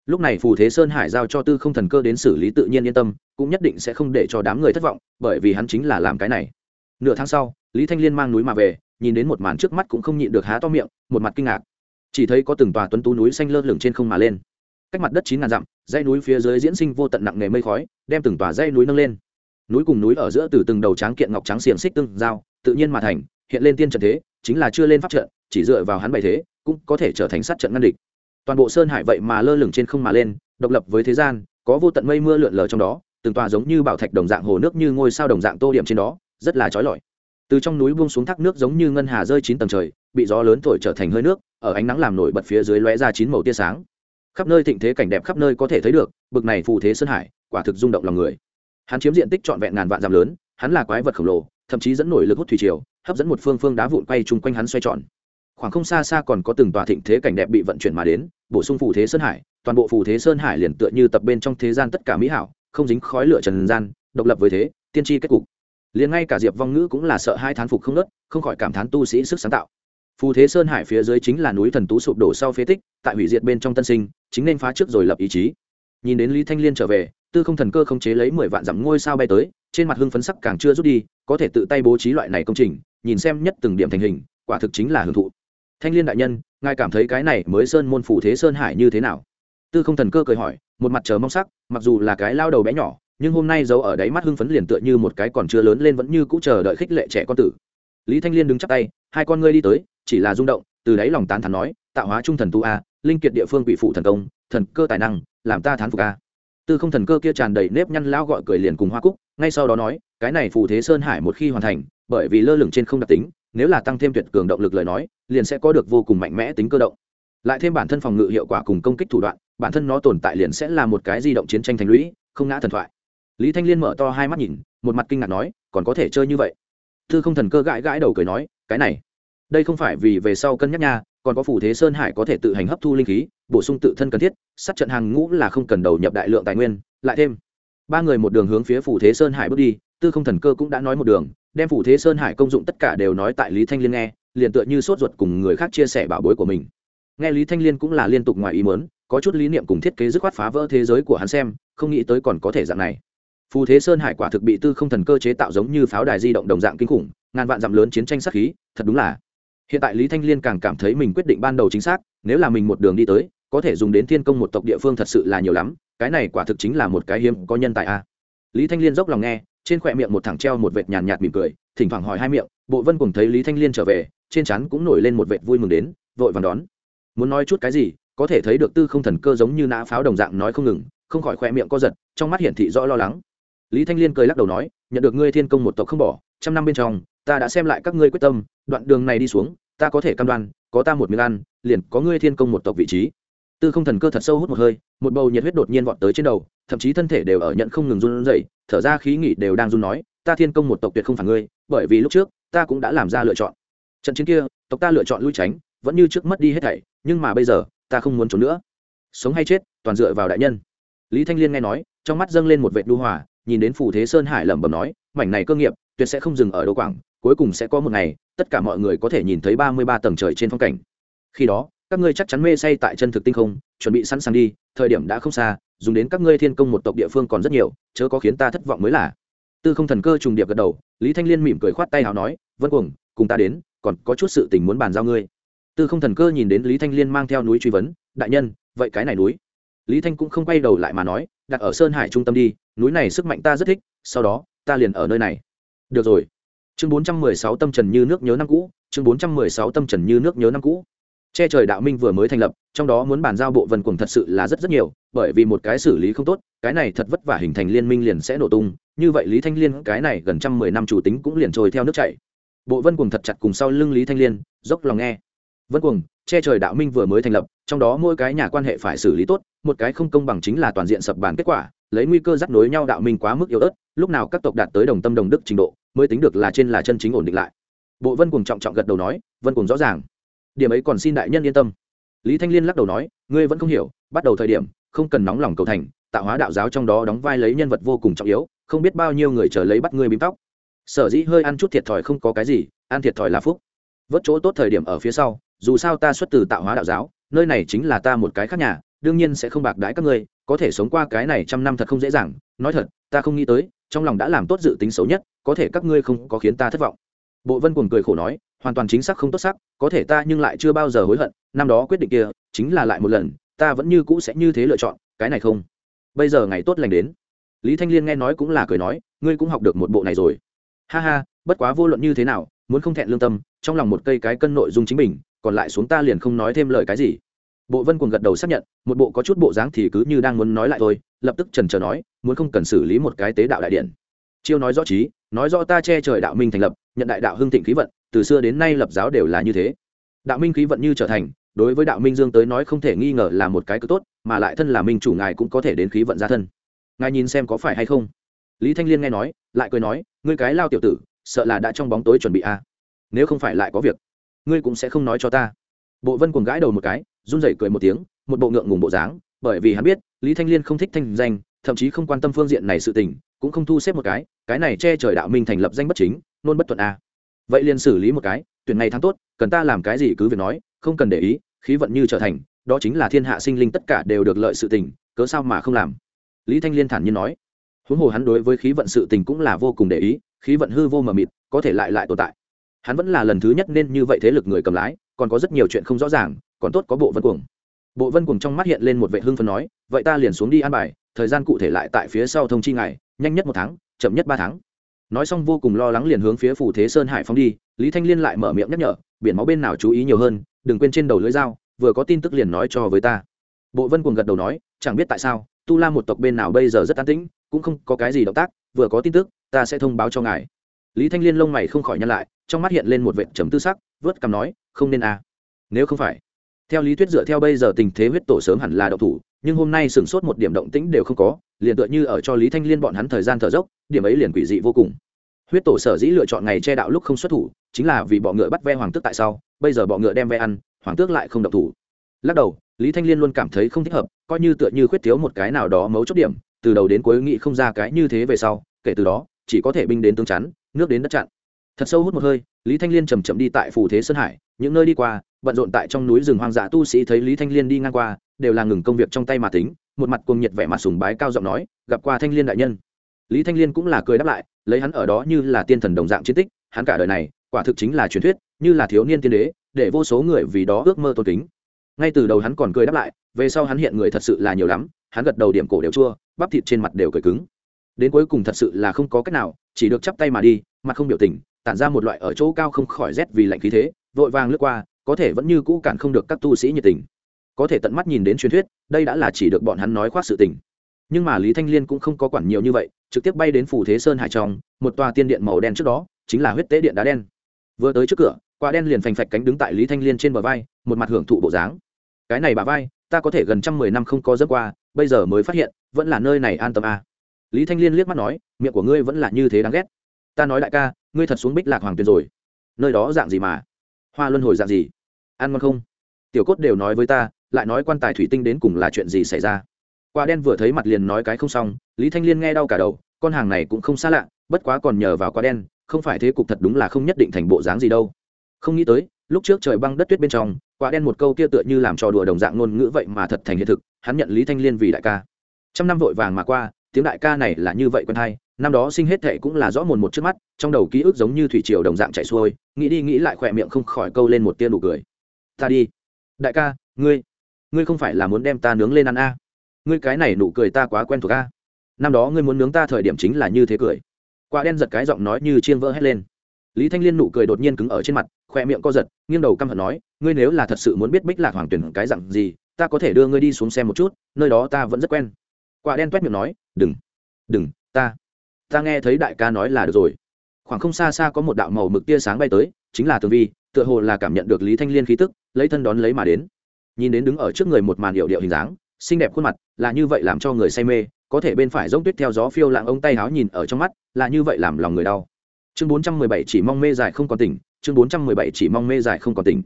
Lúc này phù thế sơn hải giao cho tư không thần cơ đến xử lý tự nhiên yên tâm, cũng nhất định sẽ không để cho đám người thất vọng, bởi vì hắn chính là làm cái này. Nửa tháng sau, lý thanh liên mang núi mà về, nhìn đến một màn trước mắt cũng không nhịn được há to miệng, một mặt kinh ngạc chỉ thấy có từng tòa tuấn tú núi xanh lơ lửng trên không mà lên. Cách mặt đất chín ngàn dặm, dãy núi phía dưới diễn sinh vô tận nặng nề mây khói, đem từng tòa dãy núi nâng lên. Núi cùng núi ở giữa từ từng đầu tráng kiện ngọc trắng xiềng xích tương giao, tự nhiên mà thành, hiện lên tiên trận thế, chính là chưa lên pháp trận, chỉ dựa vào hắn bày thế, cũng có thể trở thành sát trận ngăn địch. Toàn bộ sơn hải vậy mà lơ lửng trên không mà lên, độc lập với thế gian, có vô tận mây mưa lượn lờ trong đó, từng tòa giống như bảo thạch đồng dạng hồ nước như ngôi sao đồng dạng tô điểm trên đó, rất là trói lọi từ trong núi buông xuống thác nước giống như ngân hà rơi chín tầng trời, bị gió lớn thổi trở thành hơi nước, ở ánh nắng làm nổi bật phía dưới lóe ra chín màu tia sáng. Khắp nơi thịnh thế cảnh đẹp khắp nơi có thể thấy được, bực này phù thế sơn hải, quả thực rung động lòng người. Hắn chiếm diện tích trọn vẹn ngàn vạn dặm lớn, hắn là quái vật khổng lồ, thậm chí dẫn nổi lực hút thủy triều, hấp dẫn một phương phương đá vụn quay chung quanh hắn xoay tròn. Khoảng không xa xa còn có từng tòa thịnh thế cảnh đẹp bị vận chuyển mà đến, bổ sung phù thế sơn hải, toàn bộ phù thế sơn hải liền tựa như tập bên trong thế gian tất cả mỹ hảo, không dính khói lửa trần gian, độc lập với thế, tiên tri kết cục liền ngay cả diệp vong ngữ cũng là sợ hai thán phục không nớt, không khỏi cảm thán tu sĩ sức sáng tạo. Phù thế sơn hải phía dưới chính là núi thần tú sụp đổ sau phế tích, tại hủy diệt bên trong tân sinh, chính nên phá trước rồi lập ý chí. Nhìn đến lý thanh liên trở về, tư không thần cơ không chế lấy mười vạn dặm ngôi sao bay tới, trên mặt hưng phấn sắc càng chưa rút đi, có thể tự tay bố trí loại này công trình, nhìn xem nhất từng điểm thành hình, quả thực chính là hưởng thụ. Thanh liên đại nhân, ngài cảm thấy cái này mới sơn môn phủ thế sơn hải như thế nào? Tư không thần cơ cười hỏi, một mặt chờ mong sắc, mặc dù là cái lao đầu bé nhỏ nhưng hôm nay giấu ở đáy mắt hưng phấn liền tựa như một cái còn chưa lớn lên vẫn như cũ chờ đợi khích lệ trẻ con tử. Lý thanh liên đứng chắp tay, hai con ngươi đi tới, chỉ là rung động, từ đáy lòng tán thắn nói, tạo hóa trung thần tu a, linh kiệt địa phương bị phụ thần công, thần cơ tài năng, làm ta thán phục a. Tư không thần cơ kia tràn đầy nếp nhăn lao gọi cười liền cùng hoa cúc, ngay sau đó nói, cái này phù thế sơn hải một khi hoàn thành, bởi vì lơ lửng trên không đặc tính, nếu là tăng thêm tuyệt cường động lực lời nói, liền sẽ có được vô cùng mạnh mẽ tính cơ động. Lại thêm bản thân phòng ngự hiệu quả cùng công kích thủ đoạn, bản thân nó tồn tại liền sẽ là một cái di động chiến tranh thành lũy, không ngã thần thoại lý thanh liên mở to hai mắt nhìn, một mặt kinh ngạc nói, còn có thể chơi như vậy? Thư không thần cơ gãi gãi đầu cười nói, cái này, đây không phải vì về sau cân nhắc nha, còn có phủ thế sơn hải có thể tự hành hấp thu linh khí, bổ sung tự thân cần thiết, sát trận hàng ngũ là không cần đầu nhập đại lượng tài nguyên, lại thêm. Ba người một đường hướng phía phủ thế sơn hải bước đi tư không thần cơ cũng đã nói một đường, đem phủ thế sơn hải công dụng tất cả đều nói tại lý thanh liên nghe, liền tựa như sốt ruột cùng người khác chia sẻ bảo bối của mình. Nghe lý thanh liên cũng là liên tục ngoài ý mớn có chút lý niệm cùng thiết kế dứt khoát phá vỡ thế giới của hắn xem, không nghĩ tới còn có thể dạng này phù thế sơn hải quả thực bị tư không thần cơ chế tạo giống như pháo đài di động đồng dạng kinh khủng, ngàn vạn dặm lớn chiến tranh sát khí, thật đúng là. Hiện tại lý thanh liên càng cảm thấy mình quyết định ban đầu chính xác, nếu là mình một đường đi tới, có thể dùng đến thiên công một tộc địa phương thật sự là nhiều lắm, cái này quả thực chính là một cái hiếm có nhân tài a. Lý thanh liên dốc lòng nghe, trên khỏe miệng một thẳng treo một vệt nhàn nhạt mỉm cười, thỉnh thoảng hỏi hai miệng, bộ vân cùng thấy lý thanh liên trở về, trên chắn cũng nổi lên một vệt vui mừng đến, vội vàng đón. Muốn nói chút cái gì, có thể thấy được tư không thần cơ giống như nã pháo đồng dạng nói không ngừng, không khỏi khỏe miệng co giật, trong mắt hiển thị rõ lo lắng lý thanh liên cười lắc đầu nói, nhận được ngươi thiên công một tộc không bỏ, trăm năm bên trong, ta đã xem lại các ngươi quyết tâm, đoạn đường này đi xuống, ta có thể cam đoan, có ta một miếng ăn, liền có ngươi thiên công một tộc vị trí. Tư không thần cơ thật sâu hút một hơi, một bầu nhiệt huyết đột nhiên vọt tới trên đầu, thậm chí thân thể đều ở nhận không ngừng run rẩy, thở ra khí nghỉ đều đang run nói, ta thiên công một tộc tuyệt không phải ngươi, bởi vì lúc trước, ta cũng đã làm ra lựa chọn. Trận chiến kia, tộc ta lựa chọn lui tránh, vẫn như trước mất đi hết thảy, nhưng mà bây giờ, ta không muốn trốn nữa. Sống hay chết, toàn dựa vào đại nhân. Lý thanh liên nghe nói, trong mắt dâng lên một vệ đu hỏa nhìn đến phù thế sơn hải lẩm bẩm nói, mảnh này cơ nghiệp, tuyệt sẽ không dừng ở đô quảng, cuối cùng sẽ có một ngày, tất cả mọi người có thể nhìn thấy ba mươi ba tầng trời trên phong cảnh. Khi đó, các ngươi chắc chắn mê say tại chân thực tinh không, chuẩn bị sẵn sàng đi, thời điểm đã không xa, dùng đến các ngươi thiên công một tộc địa phương còn rất nhiều, chớ có khiến ta thất vọng mới là. Tư không thần cơ trùng điệp gật đầu, lý thanh liên mỉm cười khoát tay h à o nói, vân cuồng, cùng ta đến, còn có chút sự tình muốn bàn giao ngươi. Tư không thần cơ nhìn đến lý thanh liên mang theo núi truy vấn, đại nhân, vậy cái này núi? Lý thanh cũng không quay đầu lại mà nói, đặt ở sơn hải trung tâm đi núi này sức mạnh ta rất thích, sau đó, ta liền ở nơi này. Được rồi. Chương bốn trăm mười sáu tâm trần như nước nhớ năm cũ, chương bốn trăm mười sáu tâm trần như nước nhớ năm cũ. Che trời đạo minh vừa mới thành lập, trong đó muốn bàn giao bộ vân cuồng thật sự là rất rất nhiều, bởi vì một cái xử lý không tốt, cái này thật vất vả hình thành liên minh liền sẽ nổ tung, như vậy lý thanh liên, cái này gần trăm mười năm chủ tính cũng liền trôi theo nước chảy. Bộ vân cùng thật chặt cùng sau lưng lý thanh liên, dốc lòng nghe vân cuồng, che trời đạo minh vừa mới thành lập, trong đó mỗi cái nhà quan hệ phải xử lý tốt, một cái không công bằng chính là toàn diện sập bàn kết quả, lấy nguy cơ dắt nối nhau đạo minh quá mức yếu ớt, lúc nào các tộc đạt tới đồng tâm đồng đức trình độ, mới tính được là trên là chân chính ổn định lại. Bộ vân cuồng trọng trọng gật đầu nói, vân cuồng rõ ràng. Điểm ấy còn xin đại nhân yên tâm. Lý thanh liên lắc đầu nói, ngươi vẫn không hiểu, bắt đầu thời điểm, không cần nóng lòng cầu thành, tạo hóa đạo giáo trong đó đóng vai lấy nhân vật vô cùng trọng yếu, không biết bao nhiêu người chờ lấy bắt ngươi bím tóc. Sở dĩ hơi ăn chút thiệt thòi không có cái gì, ăn thiệt thòi là phúc. Vớt chỗ tốt thời điểm ở phía sau dù sao ta xuất từ tạo hóa đạo giáo, nơi này chính là ta một cái khác nhà, đương nhiên sẽ không bạc đãi các ngươi, có thể sống qua cái này trăm năm thật không dễ dàng. Nói thật, ta không nghĩ tới, trong lòng đã làm tốt dự tính xấu nhất, có thể các ngươi không có khiến ta thất vọng. Bộ vân cuồng cười khổ nói, hoàn toàn chính xác không tốt sắc, có thể ta nhưng lại chưa bao giờ hối hận, năm đó quyết định kia, chính là lại một lần, ta vẫn như cũ sẽ như thế lựa chọn, cái này không? Bây giờ ngày tốt lành đến. Lý thanh liên nghe nói cũng là cười nói, ngươi cũng học được một bộ này rồi. Ha ha, bất quá vô luận như thế nào, muốn không thẹn lương tâm, trong lòng một cây cái cân nội dung chính mình còn lại xuống ta liền không nói thêm lời cái gì. Bộ vân cuồng gật đầu xác nhận, một bộ có chút bộ dáng thì cứ như đang muốn nói lại thôi, lập tức trần trờ nói, muốn không cần xử lý một cái tế đạo đại điện. Chiêu nói rõ trí, nói rõ ta che trời đạo minh thành lập, nhận đại đạo hưng thịnh khí vận, từ xưa đến nay lập giáo đều là như thế. Đạo minh khí vận như trở thành, đối với đạo minh dương tới nói không thể nghi ngờ là một cái cứ tốt, mà lại thân là minh chủ ngài cũng có thể đến khí vận ra thân. Ngài nhìn xem có phải hay không? Lý thanh liên nghe nói, lại cười nói, ngươi cái lao tiểu tử, sợ là đã trong bóng tối chuẩn bị a à. nếu không phải lại có việc ngươi cũng sẽ không nói cho ta. Bộ vân cuồng gãi đầu một cái, run rẩy cười một tiếng, một bộ ngượng ngùng bộ dáng, bởi vì hắn biết, lý thanh liên không thích thanh danh, thậm chí không quan tâm phương diện này sự tình, cũng không thu xếp một cái cái này che trời đạo minh thành lập danh bất chính, nôn bất thuận a. Vậy liền xử lý một cái, tuyển ngày tháng tốt, cần ta làm cái gì cứ việc nói, không cần để ý, khí vận như trở thành, đó chính là thiên hạ sinh linh tất cả đều được lợi sự tình, cớ sao mà không làm? Lý thanh liên thản nhiên nói. Huống hồ hắn đối với khí vận sự tình cũng là vô cùng để ý, khí vận hư vô mờ mịt, có thể lại lại tồn tại hắn vẫn là lần thứ nhất nên như vậy thế lực người cầm lái, còn có rất nhiều chuyện không rõ ràng, còn tốt có bộ vân cuồng. Bộ vân cuồng trong mắt hiện lên một vệ hưng phân nói, vậy ta liền xuống đi an bài, thời gian cụ thể lại tại phía sau thông chi ngày nhanh nhất một tháng, chậm nhất ba tháng. Nói xong vô cùng lo lắng liền hướng phía phủ thế sơn hải phóng đi, lý thanh liên lại mở miệng nhắc nhở, biển máu bên nào chú ý nhiều hơn, đừng quên trên đầu lưỡi dao, vừa có tin tức liền nói cho với ta. Bộ vân cuồng gật đầu nói, chẳng biết tại sao, tu la một tộc bên nào bây giờ rất an tĩnh, cũng không có cái gì động tác, vừa có tin tức, ta sẽ thông báo cho ngài lý thanh liên lông mày không khỏi nhăn lại, trong mắt hiện lên một vệ trầm tư sắc, vớt cằm nói, không nên à. Nếu không phải. Theo lý thuyết dựa theo bây giờ tình thế huyết tổ sớm hẳn là đậu thủ, nhưng hôm nay sửng sốt một điểm động tĩnh đều không có, liền tựa như ở cho lý thanh liên bọn hắn thời gian thở dốc, điểm ấy liền quỷ dị vô cùng. Huyết tổ sở dĩ lựa chọn ngày che đạo lúc không xuất thủ, chính là vì bọ ngựa bắt ve hoàng tước tại sau, bây giờ bọ ngựa đem ve ăn, hoàng tước lại không đậu thủ. Lắc đầu, lý thanh liên luôn cảm thấy không thích hợp, coi như tựa như khuyết thiếu một cái nào đó mấu chốt điểm, từ đầu đến cuối nghĩ không ra cái như thế về sau, kể từ đó chỉ có thể binh đến tương chắn, nước đến đất chặn. Thật sâu hút một hơi, lý thanh liên chầm chậm đi tại phù thế sơn hải, những nơi đi qua, bận rộn tại trong núi rừng hoang dã tu sĩ thấy lý thanh liên đi ngang qua, đều là ngừng công việc trong tay mà tính, một mặt cuồng nhiệt vẻ mặt sùng bái cao giọng nói, gặp qua thanh liên đại nhân. Lý thanh liên cũng là cười đáp lại, lấy hắn ở đó như là tiên thần đồng dạng chiến tích, hắn cả đời này, quả thực chính là truyền thuyết, như là thiếu niên tiên đế, để vô số người vì đó ước mơ tôn kính. Ngay từ đầu hắn còn cười đáp lại, về sau hắn hiện người thật sự là nhiều lắm, hắn gật đầu điểm cổ đều chua, bắp thịt trên mặt đều cười cứng đến cuối cùng thật sự là không có cách nào, chỉ được chắp tay mà đi, mặt không biểu tình, tản ra một loại ở chỗ cao không khỏi rét vì lạnh khí thế, vội vàng lướt qua, có thể vẫn như cũ cản không được các tu sĩ nhiệt tình. Có thể tận mắt nhìn đến truyền thuyết, đây đã là chỉ được bọn hắn nói khoác sự tình. Nhưng mà lý thanh liên cũng không có quản nhiều như vậy, trực tiếp bay đến phủ thế sơn hải trong, một tòa tiên điện màu đen trước đó, chính là huyết tế điện đá đen. Vừa tới trước cửa, quả đen liền phành phạch cánh đứng tại lý thanh liên trên bờ vai, một mặt hưởng thụ bộ dáng. Cái này bà vai, ta có thể gần trăm mười năm không có dứt qua, bây giờ mới phát hiện, vẫn là nơi này an tâm à lý thanh liên liếc mắt nói, miệng của ngươi vẫn là như thế đáng ghét. Ta nói đại ca, ngươi thật xuống bích lạc hoàng tuyền rồi. Nơi đó dạng gì mà? Hoa luân hồi dạng gì? Ăn ngon không? Tiểu cốt đều nói với ta, lại nói quan tài thủy tinh đến cùng là chuyện gì xảy ra. Quả đen vừa thấy mặt liền nói cái không xong, lý thanh liên nghe đau cả đầu, con hàng này cũng không xa lạ, bất quá còn nhờ vào quả đen, không phải thế cục thật đúng là không nhất định thành bộ dáng gì đâu. Không nghĩ tới, lúc trước trời băng đất tuyết bên trong, quả đen một câu kia tựa như làm trò đùa đồng dạng ngôn ngữ vậy mà thật thành hiện thực, hắn nhận lý thanh liên vì đại ca. Trăm năm vội vàng mà qua tiếng đại ca này là như vậy quen hay, năm đó sinh hết thệ cũng là rõ mồn một trước mắt, trong đầu ký ức giống như thủy triều đồng dạng chạy xuôi, nghĩ đi nghĩ lại khỏe miệng không khỏi câu lên một tia nụ cười. Ta đi. Đại ca, ngươi ngươi không phải là muốn đem ta nướng lên ăn a? À. ngươi cái này nụ cười ta quá quen thuộc a. Năm đó ngươi muốn nướng ta thời điểm chính là như thế cười. Quả đen giật cái giọng nói như chiên vỡ hét lên. Lý thanh liên nụ cười đột nhiên cứng ở trên mặt khoe miệng co giật, nghiêng đầu căm hận nói, ngươi nếu là thật sự muốn biết bích lạc hoàng tuyển cái dặn gì, ta có thể đưa ngươi đi xuống xem một chút, nơi đó ta vẫn rất quen quả đen t miệng nói, đừng đừng, ta ta nghe thấy đại ca nói là được rồi. Khoảng không xa xa có một đạo màu mực tia sáng bay tới, chính là tường vi, tựa hồ là cảm nhận được lý thanh liên khí tức, lấy thân đón lấy mà đến. Nhìn đến đứng ở trước người một màn điệu điệu hình dáng, xinh đẹp khuôn mặt, là như vậy làm cho người say mê, có thể bên phải giống tuyết theo gió phiêu lạng ông tay háo nhìn ở trong mắt, là như vậy làm lòng người đau. Chương bốn trăm mười bảy chỉ mong mê dài không còn tỉnh, chương bốn trăm mười bảy chỉ mong mê dài không còn tỉnh.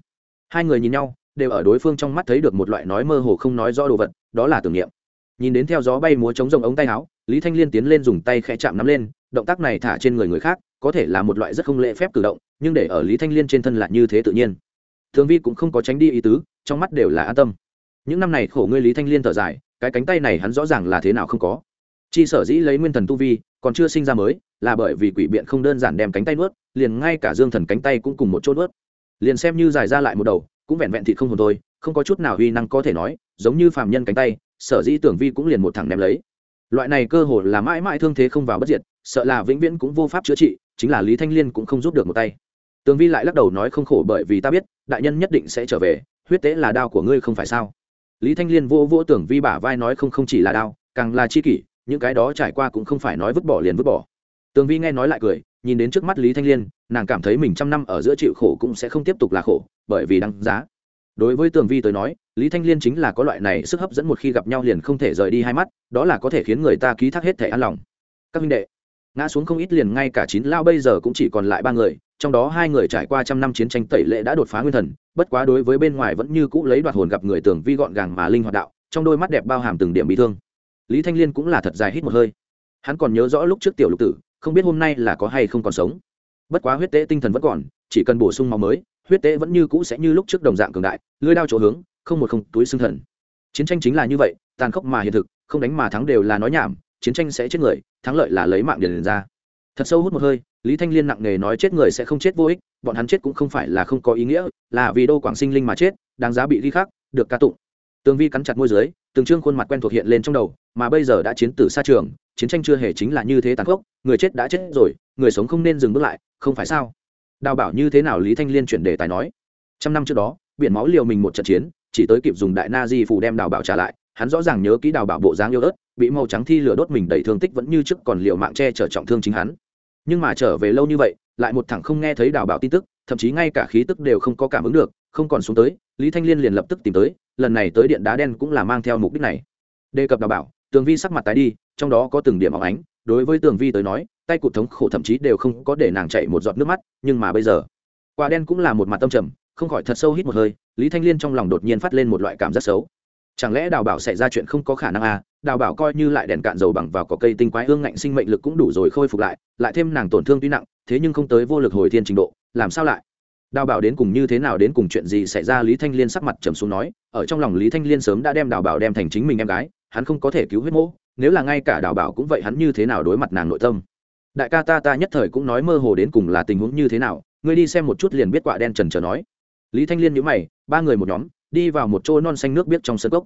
Hai người nhìn nhau, đều ở đối phương trong mắt thấy được một loại nói mơ hồ không nói rõ đồ vật, đó là tưởng niệm nhìn đến theo gió bay múa chống rồng ống tay áo, lý thanh liên tiến lên dùng tay khẽ chạm nắm lên, động tác này thả trên người người khác, có thể là một loại rất không lễ phép cử động, nhưng để ở lý thanh liên trên thân là như thế tự nhiên. Thường vi cũng không có tránh đi ý tứ, trong mắt đều là an tâm. Những năm này khổ ngươi lý thanh liên thở dài, cái cánh tay này hắn rõ ràng là thế nào không có. Chi sở dĩ lấy nguyên thần tu vi, còn chưa sinh ra mới, là bởi vì quỷ biện không đơn giản đem cánh tay nuốt, liền ngay cả dương thần cánh tay cũng cùng một chỗ nuốt. Liền xem như dài ra lại một đầu, cũng vẹn vẹn thịt không hồn thôi, không có chút nào uy năng có thể nói, giống như phàm nhân cánh tay sở dĩ tưởng vi cũng liền một thẳng ném lấy. Loại này cơ hồ là mãi mãi thương thế không vào bất diệt, sợ là vĩnh viễn cũng vô pháp chữa trị, chính là lý thanh liên cũng không giúp được một tay. Tường vi lại lắc đầu nói không khổ bởi vì ta biết, đại nhân nhất định sẽ trở về, huyết tế là đao của ngươi không phải sao? Lý thanh liên vô vô tưởng vi bả vai nói không không chỉ là đao, càng là chi kỷ, những cái đó trải qua cũng không phải nói vứt bỏ liền vứt bỏ. Tường vi nghe nói lại cười, nhìn đến trước mắt lý thanh liên, nàng cảm thấy mình trăm năm ở giữa chịu khổ cũng sẽ không tiếp tục là khổ, bởi vì đăng giá đối với tường vi tới nói, lý thanh liên chính là có loại này sức hấp dẫn một khi gặp nhau liền không thể rời đi hai mắt, đó là có thể khiến người ta ký thác hết thể an lòng. Các minh đệ, ngã xuống không ít liền ngay cả chín lao bây giờ cũng chỉ còn lại ba người, trong đó hai người trải qua trăm năm chiến tranh tẩy lệ đã đột phá nguyên thần, bất quá đối với bên ngoài vẫn như cũ lấy đoạt hồn gặp người tường vi gọn gàng mà linh hoạt đạo, trong đôi mắt đẹp bao hàm từng điểm bị thương. Lý thanh liên cũng là thật dài hít một hơi. Hắn còn nhớ rõ lúc trước tiểu lục tử, không biết hôm nay là có hay không còn sống. Bất quá huyết tế tinh thần vẫn còn, chỉ cần bổ sung máu mới huyết tế vẫn như cũ sẽ như lúc trước đồng dạng cường đại lưới đao chỗ hướng, không một không túi xương thần. Chiến tranh chính là như vậy, tàn khốc mà hiện thực, không đánh mà thắng đều là nói nhảm, chiến tranh sẽ chết người, thắng lợi là lấy mạng điền ra. Thật sâu hút một hơi, lý thanh liên nặng nề nói chết người sẽ không chết vô ích, bọn hắn chết cũng không phải là không có ý nghĩa, là vì đô quảng sinh linh mà chết, đáng giá bị ghi khắc, được ca tụng. Tường vi cắn chặt môi dưới, từng trương khuôn mặt quen thuộc hiện lên trong đầu, mà bây giờ đã chiến tử xa trường, chiến tranh chưa hề chính là như thế tàn khốc, người chết đã chết rồi, người sống không nên dừng bước lại, không phải sao? Đào bảo như thế nào lý thanh liên chuyển đề tài nói. Trăm năm trước đó, biển máu liều mình một trận chiến, chỉ tới kịp dùng đại na di phủ đem đào bảo trả lại, hắn rõ ràng nhớ kỹ đào bảo bộ dáng yêu ớt, bị màu trắng thi lửa đốt mình đầy thương tích vẫn như trước còn liều mạng che chở trọng thương chính hắn. Nhưng mà trở về lâu như vậy, lại một thằng không nghe thấy đào bảo tin tức, thậm chí ngay cả khí tức đều không có cảm ứng được, không còn xuống tới, lý thanh liên liền lập tức tìm tới, lần này tới điện đá đen cũng là mang theo mục đích này. Đề cập đào bảo, tường vi sắc mặt tái đi, trong đó có từng điểm óng ánh đối với tường vi tới nói, tay cụt thống khổ thậm chí đều không có để nàng chạy một giọt nước mắt, nhưng mà bây giờ, quả đen cũng là một mặt tâm trầm, không khỏi thật sâu hít một hơi, lý thanh liên trong lòng đột nhiên phát lên một loại cảm giác xấu. Chẳng lẽ đào bảo xảy ra chuyện không có khả năng à? Đào bảo coi như lại đèn cạn dầu bằng vào có cây tinh quái hương ngạnh sinh mệnh lực cũng đủ rồi khôi phục lại lại thêm nàng tổn thương tuy nặng, thế nhưng không tới vô lực hồi thiên trình độ, làm sao lại? Đào bảo đến cùng như thế nào, đến cùng chuyện gì xảy ra? Lý thanh liên sắc mặt trầm xuống nói, ở trong lòng lý thanh liên sớm đã đem đào bảo đem thành chính mình em gái, hắn không có thể cứu huyết mỗ nếu là ngay cả đào bảo cũng vậy hắn như thế nào đối mặt nàng nội tâm? Đại ca ta ta nhất thời cũng nói mơ hồ đến cùng là tình huống như thế nào, ngươi đi xem một chút liền biết quạ đen trần trờ nói. Lý thanh liên nhữ mày, ba người một nhóm, đi vào một chỗ non xanh nước biết trong sân cốc.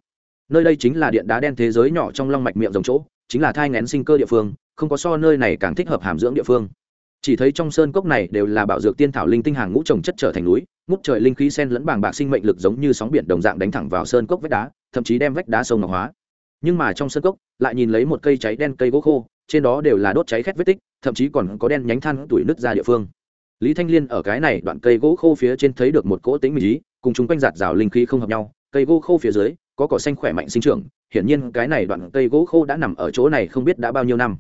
Nơi đây chính là điện đá đen thế giới nhỏ trong long mạch miệng dòng chỗ, chính là thai ngén sinh cơ địa phương, không có so nơi này càng thích hợp hàm dưỡng địa phương. Chỉ thấy trong sơn cốc này đều là bảo dược tiên thảo linh tinh hàng ngũ trồng chất trở thành núi, ngút trời linh khí sen lẫn bàng bạc sinh mệnh lực giống như sóng biển đồng dạng đánh thẳng vào sơn cốc vách đá, thậm chí đem vách đá sông ngọc hóa nhưng mà trong sân cốc, lại nhìn lấy một cây cháy đen cây gỗ khô, trên đó đều là đốt cháy khét vết tích, thậm chí còn có đen nhánh than tuổi nứt ra địa phương. Lý thanh liên ở cái này đoạn cây gỗ khô phía trên thấy được một cỗ tính mỹ cùng chúng quanh giạt rào linh khí không hợp nhau, cây gỗ khô phía dưới, có cỏ xanh khỏe mạnh sinh trưởng, hiển nhiên cái này đoạn cây gỗ khô đã nằm ở chỗ này không biết đã bao nhiêu năm.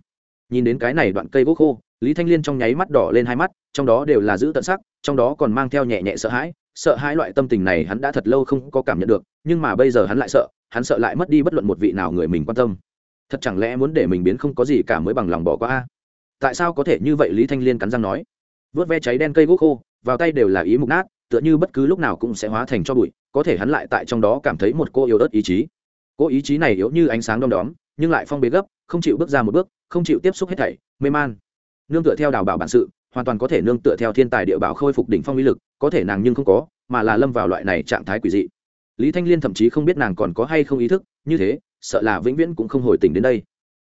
Nhìn đến cái này đoạn cây gỗ khô, lý thanh liên trong nháy mắt đỏ lên hai mắt, trong đó đều là giữ tận sắc, trong đó còn mang theo nhẹ nhẹ sợ hãi sợ hãi loại tâm tình này hắn đã thật lâu không có cảm nhận được, nhưng mà bây giờ hắn lại sợ, hắn sợ lại mất đi bất luận một vị nào người mình quan tâm. Thật chẳng lẽ muốn để mình biến không có gì cả mới bằng lòng bỏ qua a? Tại sao có thể như vậy? Lý thanh liên cắn răng nói. Vớt ve cháy đen cây gỗ khô, vào tay đều là ý mục nát, tựa như bất cứ lúc nào cũng sẽ hóa thành cho bụi, có thể hắn lại tại trong đó cảm thấy một cô yếu ớt ý chí. Cô ý chí này yếu như ánh sáng đom đóm, nhưng lại phong bế gấp, không chịu bước ra một bước, không chịu tiếp xúc hết thảy, mê man. Nương tựa theo đào bảo bản sự hoàn toàn có thể nương tựa theo thiên tài địa bảo khôi phục đỉnh phong uy lực, có thể nàng nhưng không có, mà là lâm vào loại này trạng thái quỷ dị. Lý thanh liên thậm chí không biết nàng còn có hay không ý thức, như thế, sợ là vĩnh viễn cũng không hồi tỉnh đến đây.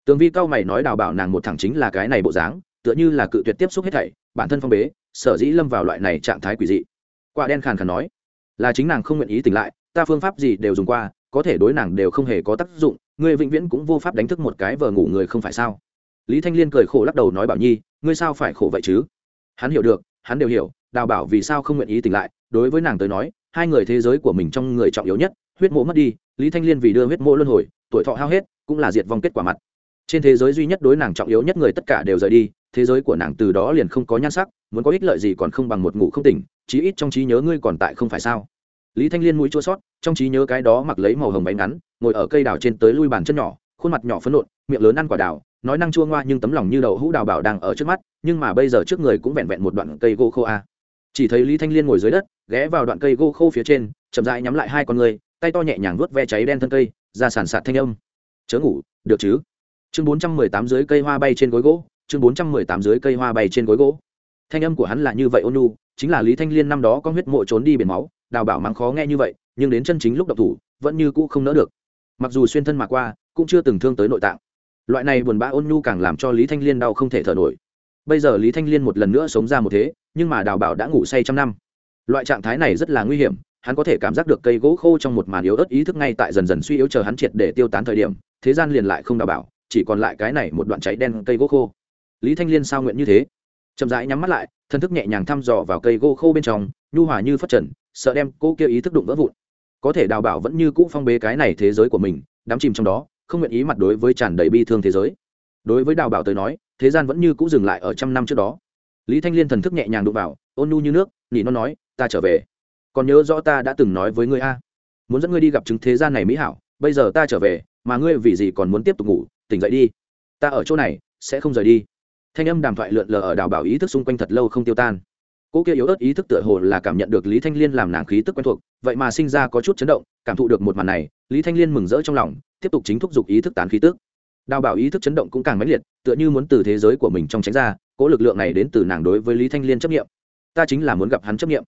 Tường vi cao mày nói đào bảo nàng một thẳng chính là cái này bộ dáng, tựa như là cự tuyệt tiếp xúc hết thảy, bản thân phong bế, sở dĩ lâm vào loại này trạng thái quỷ dị. Quả đen khàn khàn nói, là chính nàng không nguyện ý tỉnh lại, ta phương pháp gì đều dùng qua, có thể đối nàng đều không hề có tác dụng, ngươi vĩnh viễn cũng vô pháp đánh thức một cái vờ ngủ người không phải sao? Lý thanh liên cười khổ lắc đầu nói bảo nhi, ngươi sao phải khổ vậy chứ? Hắn hiểu được, hắn đều hiểu, đào bảo vì sao không nguyện ý tỉnh lại, đối với nàng tới nói, hai người thế giới của mình trong người trọng yếu nhất, huyết mộ mất đi, lý thanh liên vì đưa huyết mộ luân hồi, tuổi thọ hao hết, cũng là diệt vong kết quả mặt. Trên thế giới duy nhất đối nàng trọng yếu nhất người tất cả đều rời đi, thế giới của nàng từ đó liền không có nhan sắc, muốn có ích lợi gì còn không bằng một ngủ không tỉnh, chí ít trong trí nhớ ngươi còn tại không phải sao? Lý thanh liên mũi chua sót trong trí nhớ cái đó mặc lấy màu hồng bánh ngắn, ngồi ở cây đào trên tới lui bàn chân nhỏ, khuôn mặt nhỏ phấn nộn, miệng lớn ăn quả đào nói năng chua ngoa nhưng tấm lòng như đậu hũ đào bảo đang ở trước mắt, nhưng mà bây giờ trước người cũng vẹn vẹn một đoạn cây gỗ khô a. Chỉ thấy lý thanh liên ngồi dưới đất, ghé vào đoạn cây gỗ khô phía trên, chậm rãi nhắm lại hai con người, tay to nhẹ nhàng vuốt ve cháy đen thân cây, ra sàn sạt thanh âm. Chớ ngủ, được chứ? Chương bốn trăm mười tám dưới cây hoa bay trên gối gỗ, chương bốn trăm mười tám dưới cây hoa bay trên gối gỗ. Thanh âm của hắn là như vậy ôn nu chính là lý thanh liên năm đó có huyết mộ trốn đi biển máu, đào bảo mắng khó nghe như vậy, nhưng đến chân chính lúc độc thủ, vẫn như cũ không nỡ được. Mặc dù xuyên thân mà qua, cũng chưa từng thương tới nội tạng loại này buồn bã ôn nhu càng làm cho lý thanh liên đau không thể thở nổi. Bây giờ lý thanh liên một lần nữa sống ra một thế, nhưng mà đào bảo đã ngủ say trăm năm. Loại trạng thái này rất là nguy hiểm, hắn có thể cảm giác được cây gỗ khô trong một màn yếu ớt ý thức ngay tại dần dần suy yếu chờ hắn triệt để tiêu tán thời điểm, thế gian liền lại không đào bảo, chỉ còn lại cái này một đoạn cháy đen cây gỗ khô. Lý thanh liên sao nguyện như thế? Chậm rãi nhắm mắt lại, thân thức nhẹ nhàng thăm dò vào cây gỗ khô bên trong, nhu hòa như phất trần, sợ đem cô kia ý thức đụng vỡ vụn. Có thể đào bảo vẫn như cũ phong bế cái này thế giới của mình, đắm chìm trong đó không nguyện ý mặt đối với tràn đầy bi thương thế giới. Đối với đào bảo tới nói, thế gian vẫn như cũ dừng lại ở trăm năm trước đó. Lý thanh liên thần thức nhẹ nhàng đụng vào, ôn nu như nước nhị nó nói, ta trở về. Còn nhớ rõ ta đã từng nói với ngươi a. Muốn dẫn ngươi đi gặp chứng thế gian này mỹ hảo, bây giờ ta trở về, mà ngươi vì gì còn muốn tiếp tục ngủ, tỉnh dậy đi. Ta ở chỗ này, sẽ không rời đi. Thanh âm đàm thoại lượn lờ ở đào bảo ý thức xung quanh thật lâu không tiêu tan. Cô kia yếu ớt ý thức tựa hồ là cảm nhận được lý thanh liên làm nàng khí tức quen thuộc, vậy mà sinh ra có chút chấn động, cảm thụ được một màn này, lý thanh liên mừng rỡ trong lòng tiếp tục chính thúc giục ý thức tán khí tức. Đào bảo ý thức chấn động cũng càng mãnh liệt, tựa như muốn từ thế giới của mình trong tránh ra cỗ lực lượng này đến từ nàng đối với lý thanh liên chấp nghiệm ta chính là muốn gặp hắn chấp nghiệm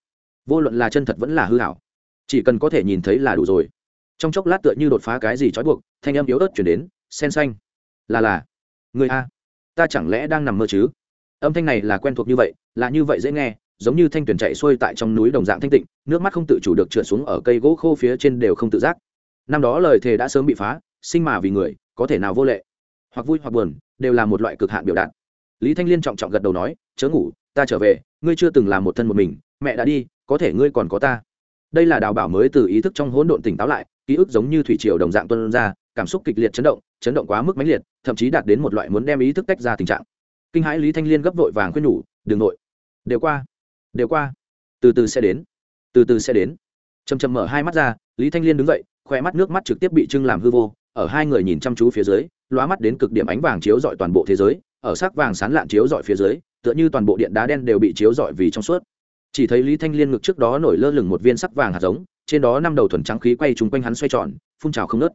vô luận là chân thật vẫn là hư hảo chỉ cần có thể nhìn thấy là đủ rồi. Trong chốc lát tựa như đột phá cái gì trói buộc, thanh âm yếu ớt chuyển đến, sen xanh. Là là, người a, ta chẳng lẽ đang nằm mơ chứ? Âm thanh này là quen thuộc như vậy, là như vậy dễ nghe, giống như thanh tuyển chạy xuôi tại trong núi đồng dạng thanh tịnh, nước mắt không tự chủ được trượt xuống ở cây gỗ khô phía trên đều không tự giác năm đó lời thề đã sớm bị phá, sinh mà vì người, có thể nào vô lệ? Hoặc vui hoặc buồn, đều là một loại cực hạn biểu đạt. Lý thanh liên trọng trọng gật đầu nói, chớ ngủ, ta trở về, ngươi chưa từng làm một thân một mình, mẹ đã đi, có thể ngươi còn có ta. Đây là đào bảo mới từ ý thức trong hỗn độn tỉnh táo lại, ký ức giống như thủy triều đồng dạng tuân ra, cảm xúc kịch liệt chấn động chấn động quá mức mãnh liệt, thậm chí đạt đến một loại muốn đem ý thức tách ra tình trạng. Kinh hãi lý thanh liên gấp vội vàng khuyên nhủ đường nội. Đều qua. Đều qua. Từ từ sẽ đến. Từ từ sẽ đến. Chầm chầm mở hai mắt ra, lý thanh liên đứng dậy khoe mắt nước mắt trực tiếp bị trưng làm hư vô, ở hai người nhìn chăm chú phía dưới, lóa mắt đến cực điểm ánh vàng chiếu dọi toàn bộ thế giới, ở sắc vàng sán lạn chiếu dọi phía dưới, tựa như toàn bộ điện đá đen đều bị chiếu dọi vì trong suốt. Chỉ thấy lý thanh liên ngực trước đó nổi lơ lửng một viên sắc vàng hạt giống, trên đó năm đầu thuần trắng khí quay chung quanh hắn xoay tròn, phun trào không nớt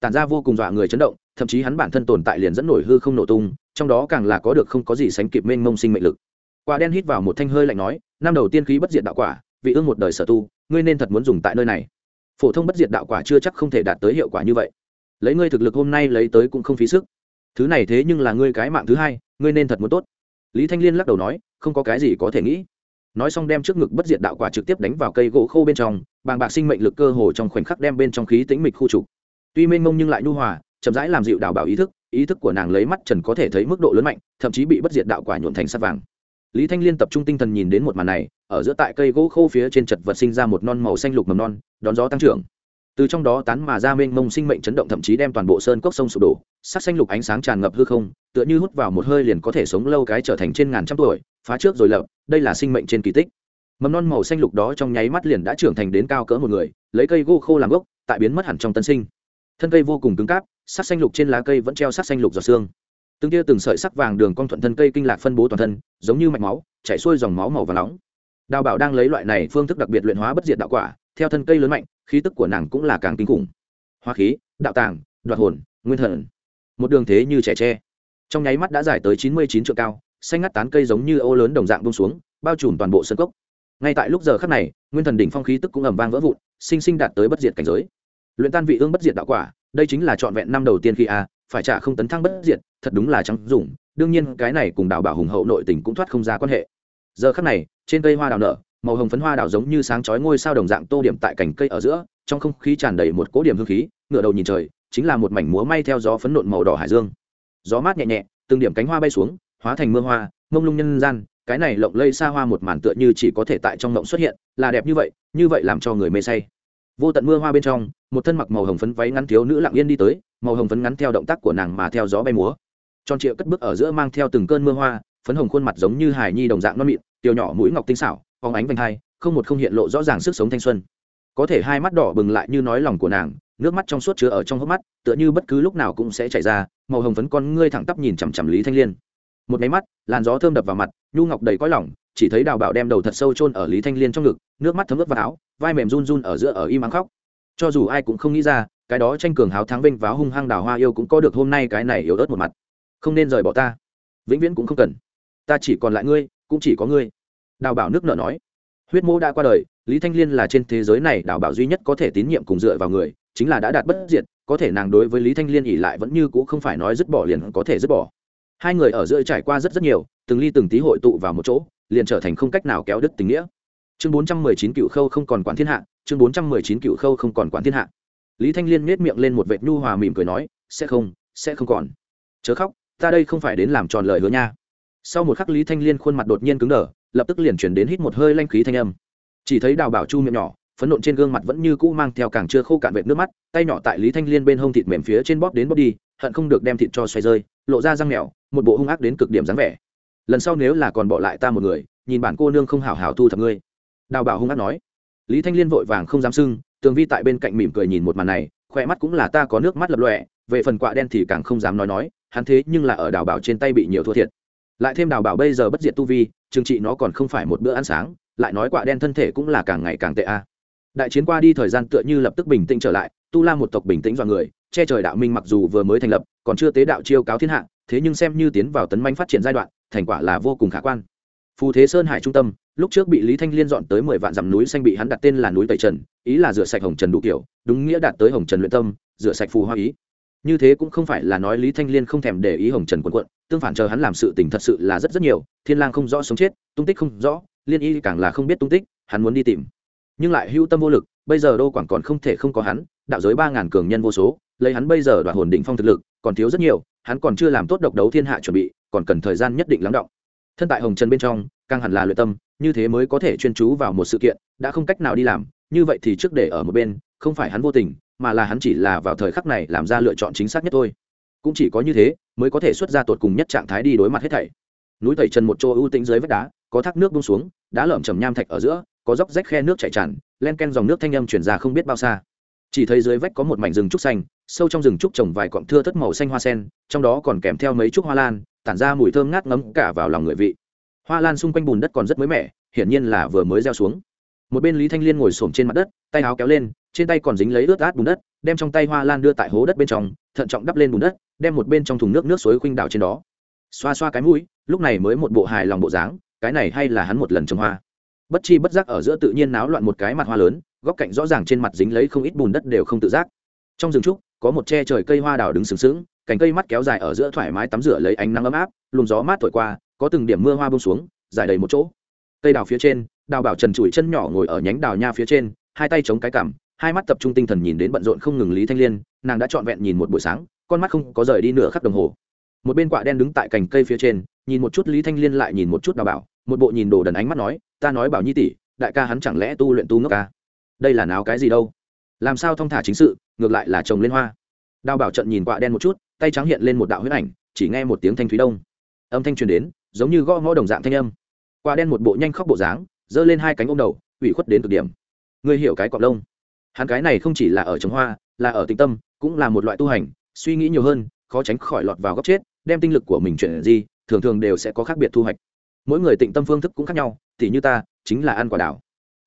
tản ra vô cùng dọa người chấn động, thậm chí hắn bản thân tồn tại liền dẫn nổi hư không nổ tung, trong đó càng là có được không có gì sánh kịp mênh mông sinh mệnh lực. Quả đen hít vào một thanh hơi lạnh nói, năm đầu tiên khí bất diệt đạo quả, vị ương một đời sở tu, ngươi nên thật muốn dùng tại nơi này phổ thông bất diệt đạo quả chưa chắc không thể đạt tới hiệu quả như vậy. Lấy ngươi thực lực hôm nay lấy tới cũng không phí sức. Thứ này thế nhưng là ngươi cái mạng thứ hai, ngươi nên thật muốn tốt. Lý thanh liên lắc đầu nói, không có cái gì có thể nghĩ. Nói xong đem trước ngực bất diệt đạo quả trực tiếp đánh vào cây gỗ khô bên trong, bàng bạc sinh mệnh lực cơ hồ trong khoảnh khắc đem bên trong khí tĩnh mịch khu trục. Tuy mênh mông nhưng lại nhu hòa, chậm rãi làm dịu đào bảo ý thức ý thức của nàng lấy mắt trần có thể thấy mức độ lớn mạnh, thậm chí bị bất diệt đạo quả nhuộn thành sắt vàng lý thanh liên tập trung tinh thần nhìn đến một màn này, ở giữa tại cây gỗ khô phía trên chật vật sinh ra một non màu xanh lục mầm non, đón gió tăng trưởng. Từ trong đó tán mà ra mênh mông sinh mệnh chấn động thậm chí đem toàn bộ sơn cốc sông sụp đổ, sắc xanh lục ánh sáng tràn ngập hư không, tựa như hút vào một hơi liền có thể sống lâu cái trở thành trên ngàn trăm tuổi, phá trước rồi lập, đây là sinh mệnh trên kỳ tích. Mầm non màu xanh lục đó trong nháy mắt liền đã trưởng thành đến cao cỡ một người, lấy cây gỗ khô làm gốc, tại biến mất hẳn trong tân sinh. Thân cây vô cùng cứng cáp, sắc xanh lục trên lá cây vẫn treo sắc xanh lục giọt xương từng tia từng sợi sắc vàng đường cong thuận thân cây kinh lạc phân bố toàn thân, giống như mạch máu, chảy xuôi dòng máu màu và nóng. Đào bảo đang lấy loại này phương thức đặc biệt luyện hóa bất diệt đạo quả, theo thân cây lớn mạnh, khí tức của nàng cũng là càng kinh khủng. Hoa khí, đạo tàng đoạt hồn, nguyên thần. Một đường thế như trẻ tre. Trong nháy mắt đã dài tới chín mươi chín triệu cao, xanh ngắt tán cây giống như ô lớn đồng dạng bông xuống, bao trùm toàn bộ sân cốc. Ngay tại lúc giờ khắc này, nguyên thần đỉnh phong khí tức cũng ầm vang vỡ vụn, sinh sinh đạt tới bất diệt cảnh giới. Luyện tan vị ương bất diệt đạo quả, đây chính là trọn vẹn năm đầu tiên khi a, phải trả không tấn thăng bất diệt thật đúng là trắng dùng, đương nhiên cái này cùng đào bảo hùng hậu nội tình cũng thoát không ra quan hệ. Giờ khắc này, trên cây hoa đào nở, màu hồng phấn hoa đào giống như sáng chói ngôi sao đồng dạng tô điểm tại cành cây ở giữa, trong không khí tràn đầy một cỗ điểm hương khí ngựa đầu nhìn trời, chính là một mảnh múa may theo gió phấn nộn màu đỏ hải dương. Gió mát nhẹ nhẹ, từng điểm cánh hoa bay xuống, hóa thành mưa hoa, mông lung nhân gian, cái này lộng lây xa hoa một màn tựa như chỉ có thể tại trong mộng xuất hiện, là đẹp như vậy như vậy làm cho người mê say. Vô tận mưa hoa bên trong, một thân mặc màu hồng phấn váy ngắn thiếu nữ lặng yên đi tới, màu hồng phấn ngắn theo động tác của nàng mà theo gió bay múa tròn trịa cất bước ở giữa mang theo từng cơn mưa hoa, phấn hồng khuôn mặt giống như hải nhi đồng dạng non mịn, tiểu nhỏ mũi ngọc tinh xảo, phóng ánh vành hai, không một không hiện lộ rõ ràng sức sống thanh xuân. Có thể hai mắt đỏ bừng lại như nói lòng của nàng, nước mắt trong suốt chứa ở trong hốc mắt, tựa như bất cứ lúc nào cũng sẽ chảy ra, màu hồng phấn con ngươi thẳng tắp nhìn chằm chằm lý thanh liên. Một máy mắt, làn gió thơm đập vào mặt, nhu ngọc đầy cõi lỏng chỉ thấy đào bảo đem đầu thật sâu chôn ở lý thanh liên trong ngực, nước mắt thấm ướt vào áo, vai mềm run run ở giữa ở im ắng khóc. Cho dù ai cũng không nghĩ ra, cái đó tranh cường háo thắng vinh váo hung hăng đào hoa yêu cũng có được hôm nay cái này yếu ớt một mặt không nên rời bỏ ta. Vĩnh viễn cũng không cần. Ta chỉ còn lại ngươi, cũng chỉ có ngươi. Đào bảo nước nợ nói. Huyết mô đã qua đời, lý thanh liên là trên thế giới này đào bảo duy nhất có thể tín nhiệm cùng dựa vào người, chính là đã đạt bất diệt, có thể nàng đối với lý thanh liên ỉ lại vẫn như c ũ không phải nói dứt bỏ liền có thể dứt bỏ. Hai người ở giữa trải qua rất rất nhiều, từng ly từng tí hội tụ vào một chỗ, liền trở thành không cách nào kéo đứt tình nghĩa. Chương bốn trăm mười chín cựu khâu không còn quản thiên hạ, chương bốn trăm mười chín cựu khâu không còn quản thiên hạ. Lý thanh liên nết miệng lên một vệt nhu hòa mỉm cười nói, sẽ không sẽ không còn. Chớ khóc ta đây không phải đến làm tròn lời hứa nha. Sau một khắc lý thanh liên khuôn mặt đột nhiên cứng đờ, lập tức liền chuyển đến hít một hơi lanh khí thanh âm. Chỉ thấy đào bảo chu miệng nhỏ, phấn nộn trên gương mặt vẫn như cũ mang theo càng chưa khô cạn vệt nước mắt, tay nhỏ tại lý thanh liên bên hông thịt mềm phía trên bóp đến bóp đi, hận không được đem thịt cho xoay rơi, lộ ra răng mèo, một bộ hung ác đến cực điểm dáng vẻ. Lần sau nếu là còn bỏ lại ta một người, nhìn bản cô nương không hảo hảo thu thập ngươi. Đào bảo hung ác nói. Lý thanh liên vội vàng không dám sưng tường vi tại bên cạnh mỉm cười nhìn một màn này, khỏe mắt cũng là ta có nước mắt lập lọe về phần quạ đen thì càng không dám nói nói hắn thế nhưng là ở đào bảo trên tay bị nhiều thua thiệt. Lại thêm đào bảo bây giờ bất diệt tu vi, trừng trị nó còn không phải một bữa ăn sáng, lại nói quả đen thân thể cũng là càng ngày càng tệ a. Đại chiến qua đi thời gian tựa như lập tức bình tĩnh trở lại, tu la một tộc bình tĩnh do người, che trời đạo minh mặc dù vừa mới thành lập, còn chưa tế đạo chiêu cáo thiên hạ, thế nhưng xem như tiến vào tấn manh phát triển giai đoạn, thành quả là vô cùng khả quan. Phù thế sơn hải trung tâm, lúc trước bị lý thanh liên dọn tới mười vạn dặm núi xanh bị hắn đặt tên là núi tây trần, ý là rửa sạch hồng trần đủ kiểu, đúng nghĩa đạt tới hồng trần luyện tâm, rửa sạch phù hoa ý như thế cũng không phải là nói lý thanh liên không thèm để ý hồng trần quần quận, tương phản chờ hắn làm sự tình thật sự là rất rất nhiều, thiên lang không rõ sống chết, tung tích không rõ, liên y càng là không biết tung tích, hắn muốn đi tìm. Nhưng lại hữu tâm vô lực, bây giờ đô quảng còn không thể không có hắn, đạo giới ba ngàn cường nhân vô số, lấy hắn bây giờ đoạt hồn định phong thực lực, còn thiếu rất nhiều, hắn còn chưa làm tốt độc đấu thiên hạ chuẩn bị, còn cần thời gian nhất định lắng động. Thân tại hồng trần bên trong, càng hẳn là luyện tâm, như thế mới có thể chuyên chú vào một sự kiện, đã không cách nào đi làm, như vậy thì trước để ở một bên, không phải hắn vô tình mà là hắn chỉ là vào thời khắc này làm ra lựa chọn chính xác nhất thôi. Cũng chỉ có như thế mới có thể xuất ra tột cùng nhất trạng thái đi đối mặt hết thảy. Núi tẩy trần một chỗ ưu tĩnh dưới vách đá, có thác nước bung xuống, đá lởm chầm nham thạch ở giữa, có dốc rách khe nước chảy tràn, len ken dòng nước thanh âm chuyển ra không biết bao xa. Chỉ thấy dưới vách có một mảnh rừng trúc xanh, sâu trong rừng trúc trồng vài cọng thưa thất màu xanh hoa sen, trong đó còn kèm theo mấy trúc hoa lan, tản ra mùi thơm ngát ngấm cả vào lòng người vị. Hoa lan xung quanh bùn đất còn rất mới mẻ, hiển nhiên là vừa mới gieo xuống. Một bên lý thanh liên ngồi xổm trên mặt đất, tay áo kéo lên trên tay còn dính lấy ướt át bùn đất, đem trong tay hoa lan đưa tại hố đất bên trong, thận trọng đắp lên bùn đất, đem một bên trong thùng nước nước suối khuynh đảo trên đó. Xoa xoa cái mũi, lúc này mới một bộ hài lòng bộ dáng, cái này hay là hắn một lần trồng hoa. Bất chi bất giác ở giữa tự nhiên náo loạn một cái mặt hoa lớn, góc cạnh rõ ràng trên mặt dính lấy không ít bùn đất đều không tự giác. Trong rừng trúc, có một che trời cây hoa đào đứng sừng sững, cành cây mắt kéo dài ở giữa thoải mái tắm rửa lấy ánh nắng ấm áp, luồng gió mát thổi qua, có từng điểm mưa hoa bông xuống, dài đầy một chỗ. Cây đào phía trên, đào bảo trần trụi chân nhỏ ngồi ở nhánh đào nha phía trên, hai tay chống cái cằm hai mắt tập trung tinh thần nhìn đến bận rộn không ngừng lý thanh liên, nàng đã trọn vẹn nhìn một buổi sáng, con mắt không có rời đi nửa khắc đồng hồ. Một bên quạ đen đứng tại cành cây phía trên, nhìn một chút lý thanh liên lại nhìn một chút đào bảo, một bộ nhìn đồ đần ánh mắt nói, ta nói bảo nhi tỷ, đại ca hắn chẳng lẽ tu luyện tu ngốc ca? Đây là náo cái gì đâu? Làm sao thong thả chính sự, ngược lại là trồng lên hoa. Đào bảo trận nhìn quạ đen một chút, tay trắng hiện lên một đạo huyết ảnh, chỉ nghe một tiếng thanh thúy đông. Âm thanh truyền đến, giống như gõ ngõ đồng dạng thanh âm. Quạ đen một bộ nhanh khóc bộ dáng, giơ lên hai cánh ôm đầu, ủy khuất đến cực điểm. Ngươi hiểu cái cọp lông hắn cái này không chỉ là ở trồng hoa, là ở tĩnh tâm, cũng là một loại tu hành, suy nghĩ nhiều hơn, khó tránh khỏi lọt vào góc chết, đem tinh lực của mình chuyển gì thường thường đều sẽ có khác biệt thu hoạch. Mỗi người tịnh tâm phương thức cũng khác nhau thì như ta, chính là ăn quả đào.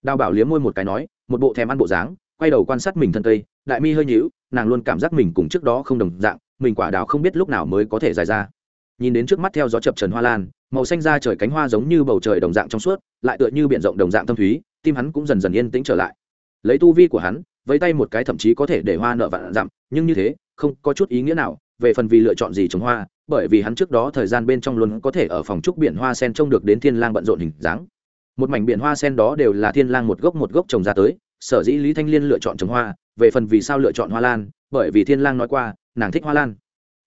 Đào bảo liếm môi một cái nói, một bộ thèm ăn bộ dáng, quay đầu quan sát mình thân cây, đại mi hơi nhíu, nàng luôn cảm giác mình cùng trước đó không đồng dạng, mình quả đào không biết lúc nào mới có thể dài ra. Nhìn đến trước mắt theo gió chập trần hoa lan, màu xanh ra trời cánh hoa giống như bầu trời đồng dạng trong suốt, lại tựa như biển rộng đồng dạng thâm thúy, tim hắn cũng dần dần yên tĩnh trở lại lấy tu vi của hắn với tay một cái thậm chí có thể để hoa nợ vạn dặm, nhưng như thế, không có chút ý nghĩa nào. Về phần vì lựa chọn gì trồng hoa, bởi vì hắn trước đó thời gian bên trong luôn có thể ở phòng trúc biển hoa sen trông được đến thiên lang bận rộn hình dáng. Một mảnh biển hoa sen đó đều là thiên lang một gốc một gốc trồng ra tới, sở dĩ lý thanh liên lựa chọn trồng hoa, về phần vì sao lựa chọn hoa lan, bởi vì thiên lang nói qua, nàng thích hoa lan.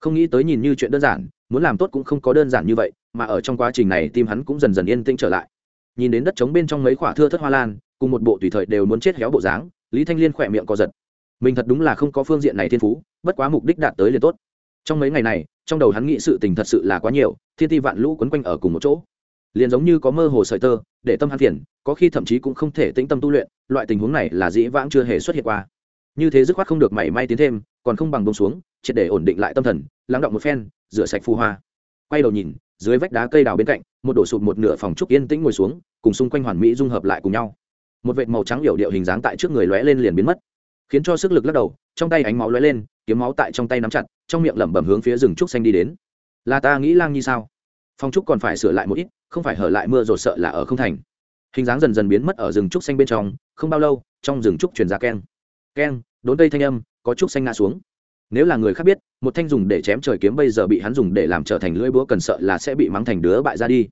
Không nghĩ tới nhìn như chuyện đơn giản, muốn làm tốt cũng không có đơn giản như vậy, mà ở trong quá trình này tim hắn cũng dần dần yên tĩnh trở lại nhìn đến đất trống bên trong mấy quả thưa thất hoa lan, cùng một bộ tùy thời đều muốn chết héo bộ dáng, lý thanh liên khỏe miệng co giật. Mình thật đúng là không có phương diện này thiên phú, bất quá mục đích đạt tới liền tốt. Trong mấy ngày này, trong đầu hắn nghĩ sự tình thật sự là quá nhiều, thiên ti vạn lũ quấn quanh ở cùng một chỗ. Liền giống như có mơ hồ sợi tơ, để tâm hắn phiền, có khi thậm chí cũng không thể tĩnh tâm tu luyện, loại tình huống này là dĩ vãng chưa hề xuất hiện qua. Như thế dứt khoát không được mảy may tiến thêm, còn không bằng bông xuống, triệt để ổn định lại tâm thần, lắng động một phen, rửa sạch phù hoa. Quay đầu nhìn, dưới vách đá cây đào bên cạnh một đổ sụt một nửa phòng trúc yên tĩnh ngồi xuống, cùng xung quanh hoàn mỹ dung hợp lại cùng nhau. Một vệt màu trắng yểu điệu hình dáng tại trước người lóe lên liền biến mất, khiến cho sức lực lắc đầu, trong tay ánh máu lóe lên, kiếm máu tại trong tay nắm chặt, trong miệng lẩm bẩm hướng phía rừng trúc xanh đi đến. Là ta nghĩ lang nhi sao? Phong trúc còn phải sửa lại một ít, không phải hở lại mưa rồi sợ là ở không thành. Hình dáng dần dần biến mất ở rừng trúc xanh bên trong, không bao lâu, trong rừng trúc truyền ra keng. Keng, đốn cây thanh âm, có trúc xanh ngã xuống. Nếu là người khác biết một thanh dùng để chém trời kiếm bây giờ bị hắn dùng để làm trở thành lưỡi búa cần sợ là sẽ bị mắng thành đứa bại ra đi.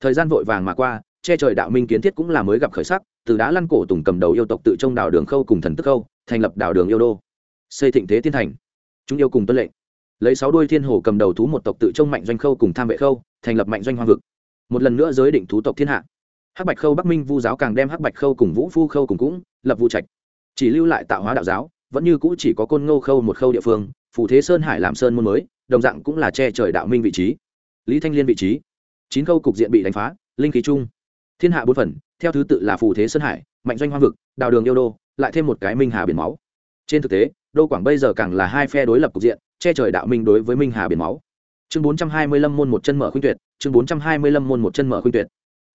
Thời gian vội vàng mà qua, che trời đạo minh kiến thiết cũng là mới gặp khởi sắc, từ đá lăn cổ tùng cầm đầu yêu tộc tự trông đảo đường khâu cùng thần tức khâu, thành lập đảo đường yêu đô. Xây thịnh thế thiên thành. Chúng yêu cùng tuân lệnh. Lấy sáu đuôi thiên hồ cầm đầu thú một tộc tự trông mạnh doanh khâu cùng tham vệ khâu, thành lập mạnh doanh hoang vực. Một lần nữa giới định thú tộc thiên hạ. Hắc bạch khâu bắc minh vu giáo càng đem hắc bạch khâu cùng vũ phu khâu cùng cũng lập vu trạch. Chỉ lưu lại tạo hóa đạo giáo, vẫn như cũ chỉ có côn ngô khâu một khâu địa phương phù thế sơn hải làm sơn môn mới, đồng dạng cũng là che trời đạo minh vị trí. Lý thanh liên vị trí, chín khâu cục diện bị đánh phá, linh khí chung. Thiên hạ bốn phần, theo thứ tự là phù thế sơn hải, mạnh doanh hoang vực, đào đường yêu đô, lại thêm một cái minh hà biển máu. Trên thực tế, đô quảng bây giờ càng là hai phe đối lập cục diện, che trời đạo minh đối với minh hà biển máu. Chương bốn trăm hai mươi lăm môn một chân mở khuynh tuyệt, chương bốn trăm hai mươi lăm môn một chân mở khuynh tuyệt.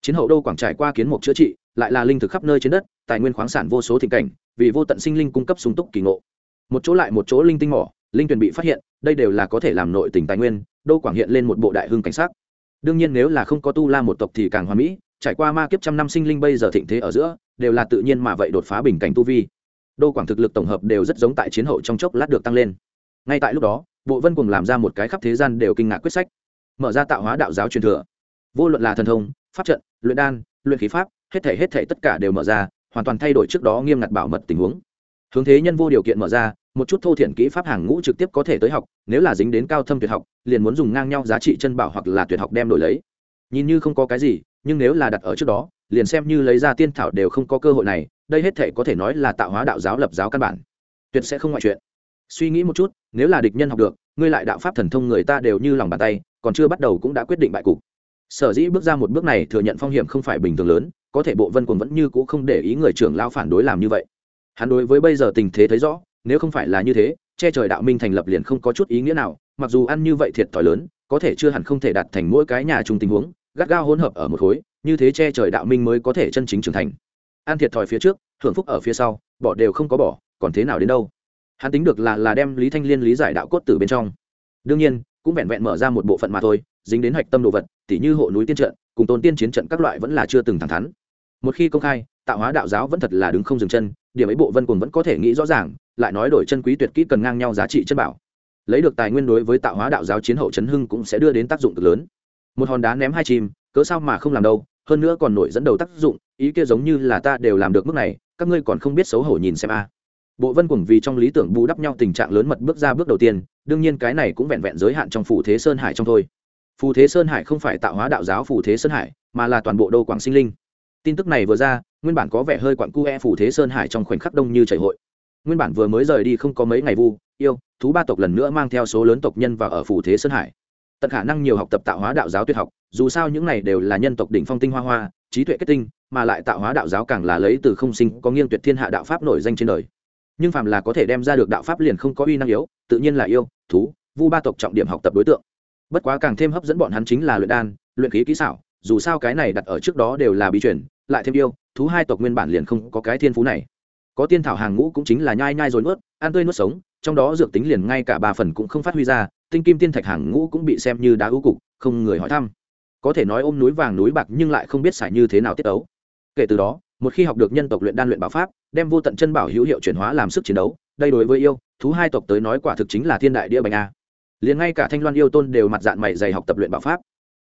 Chiến hậu đô quảng trải qua kiến mục chữa trị, lại là linh thực khắp nơi trên đất, tài nguyên khoáng sản vô số thịnh cảnh, vì vô tận sinh linh cung cấp sung túc kỳ ngộ. Một chỗ lại một chỗ linh tinh mỏ linh tuyền bị phát hiện, đây đều là có thể làm nội tình tài nguyên, đô quảng hiện lên một bộ đại hưng cảnh sát đương nhiên nếu là không có tu la một tộc thì càng hoa mỹ, trải qua ma kiếp trăm năm sinh linh bây giờ thịnh thế ở giữa, đều là tự nhiên mà vậy đột phá bình cảnh tu vi. Đô quảng thực lực tổng hợp đều rất giống tại chiến hậu trong chốc lát được tăng lên. Ngay tại lúc đó, bộ vân cùng làm ra một cái khắp thế gian đều kinh ngạc quyết sách. Mở ra tạo hóa đạo giáo truyền thừa. Vô luận là thần thông, pháp trận, luyện đan, luyện khí pháp, hết thể hết thể tất cả đều mở ra, hoàn toàn thay đổi trước đó nghiêm ngặt bảo mật tình huống hướng thế nhân vô điều kiện mở ra, một chút thô thiển kỹ pháp hàng ngũ trực tiếp có thể tới học, nếu là dính đến cao thâm tuyệt học, liền muốn dùng ngang nhau giá trị chân bảo hoặc là tuyệt học đem đổi lấy. Nhìn như không có cái gì, nhưng nếu là đặt ở trước đó, liền xem như lấy ra tiên thảo đều không có cơ hội này, đây hết thể có thể nói là tạo hóa đạo giáo lập giáo căn bản. Tuyệt sẽ không ngoại chuyện. Suy nghĩ một chút, nếu là địch nhân học được, ngươi lại đạo pháp thần thông người ta đều như lòng bàn tay, còn chưa bắt đầu cũng đã quyết định bại cục. Sở dĩ bước ra một bước này thừa nhận phong hiểm không phải bình thường lớn, có thể bộ vân quần vẫn như c ũ không để ý người trưởng lao phản đối làm như vậy hắn đối với bây giờ tình thế thấy rõ, nếu không phải là như thế, che trời đạo minh thành lập liền không có chút ý nghĩa nào, mặc dù ăn như vậy thiệt thòi lớn, có thể chưa hẳn không thể đạt thành mỗi cái nhà chung tình huống, gắt gao hỗn hợp ở một khối, như thế che trời đạo minh mới có thể chân chính trưởng thành. Ăn thiệt thòi phía trước hưởng phúc ở phía sau, bỏ đều không có bỏ, còn thế nào đến đâu? Hắn tính được là là đem lý thanh liên lý giải đạo cốt từ bên trong. Đương nhiên, cũng vẹn vẹn mở ra một bộ phận mà thôi, dính đến hạch tâm đồ vật, tỉ như hộ núi tiên trận, cùng tôn tiên chiến trận các loại vẫn là chưa từng thẳng thắn. Một khi công khai, tạo hóa đạo giáo vẫn thật là đứng không dừng chân điểm ấy bộ vân cùng vẫn có thể nghĩ rõ ràng, lại nói đổi chân quý tuyệt kỹ cần ngang nhau giá trị chân bảo. Lấy được tài nguyên đối với tạo hóa đạo giáo chiến hậu chấn hưng cũng sẽ đưa đến tác dụng cực lớn. Một hòn đá ném hai chim, cớ sao mà không làm đâu, hơn nữa còn nổi dẫn đầu tác dụng, ý kia giống như là ta đều làm được mức này, các ngươi còn không biết xấu hổ nhìn xem a. Bộ vân cùng vì trong lý tưởng bù đắp nhau tình trạng lớn mật bước ra bước đầu tiên, đương nhiên cái này cũng vẹn vẹn giới hạn trong phù thế sơn hải trong thôi. Phù thế sơn hải không phải tạo hóa đạo giáo phù thế sơn hải, mà là toàn bộ đô quảng sinh linh tin tức này vừa ra, nguyên bản có vẻ hơi quặn cu e phủ thế sơn hải trong khoảnh khắc đông như chảy hội. Nguyên bản vừa mới rời đi không có mấy ngày vu, yêu, thú ba tộc lần nữa mang theo số lớn tộc nhân vào ở phủ thế sơn hải. Tận khả năng nhiều học tập tạo hóa đạo giáo tuyệt học, dù sao những này đều là nhân tộc đỉnh phong tinh hoa hoa, trí tuệ kết tinh, mà lại tạo hóa đạo giáo càng là lấy từ không sinh, có nghiêng tuyệt thiên hạ đạo pháp nổi danh trên đời. Nhưng phàm là có thể đem ra được đạo pháp liền không có uy năng yếu, tự nhiên là yêu, thú, vu ba tộc trọng điểm học tập đối tượng. Bất quá càng thêm hấp dẫn bọn hắn chính là luyện đan, luyện khí kỹ xảo, dù sao cái này đặt ở trước đó đều là bí truyền lại thêm yêu, thú hai tộc nguyên bản liền không có cái thiên phú này. Có tiên thảo hàng ngũ cũng chính là nhai nhai rồi nuốt ăn tươi nuốt sống, trong đó dược tính liền ngay cả ba phần cũng không phát huy ra, tinh kim tiên thạch hàng ngũ cũng bị xem như đá ưu cục, không người hỏi thăm. Có thể nói ôm núi vàng núi bạc nhưng lại không biết xài như thế nào tiết ấu kể từ đó, một khi học được nhân tộc luyện đan luyện bảo pháp, đem vô tận chân bảo hữu hiệu chuyển hóa làm sức chiến đấu, đây đối với yêu, thú hai tộc tới nói quả thực chính là thiên đại địa bành a. Liền ngay cả thanh loan yêu tôn đều mặt dạng mày dày học tập luyện bảo pháp.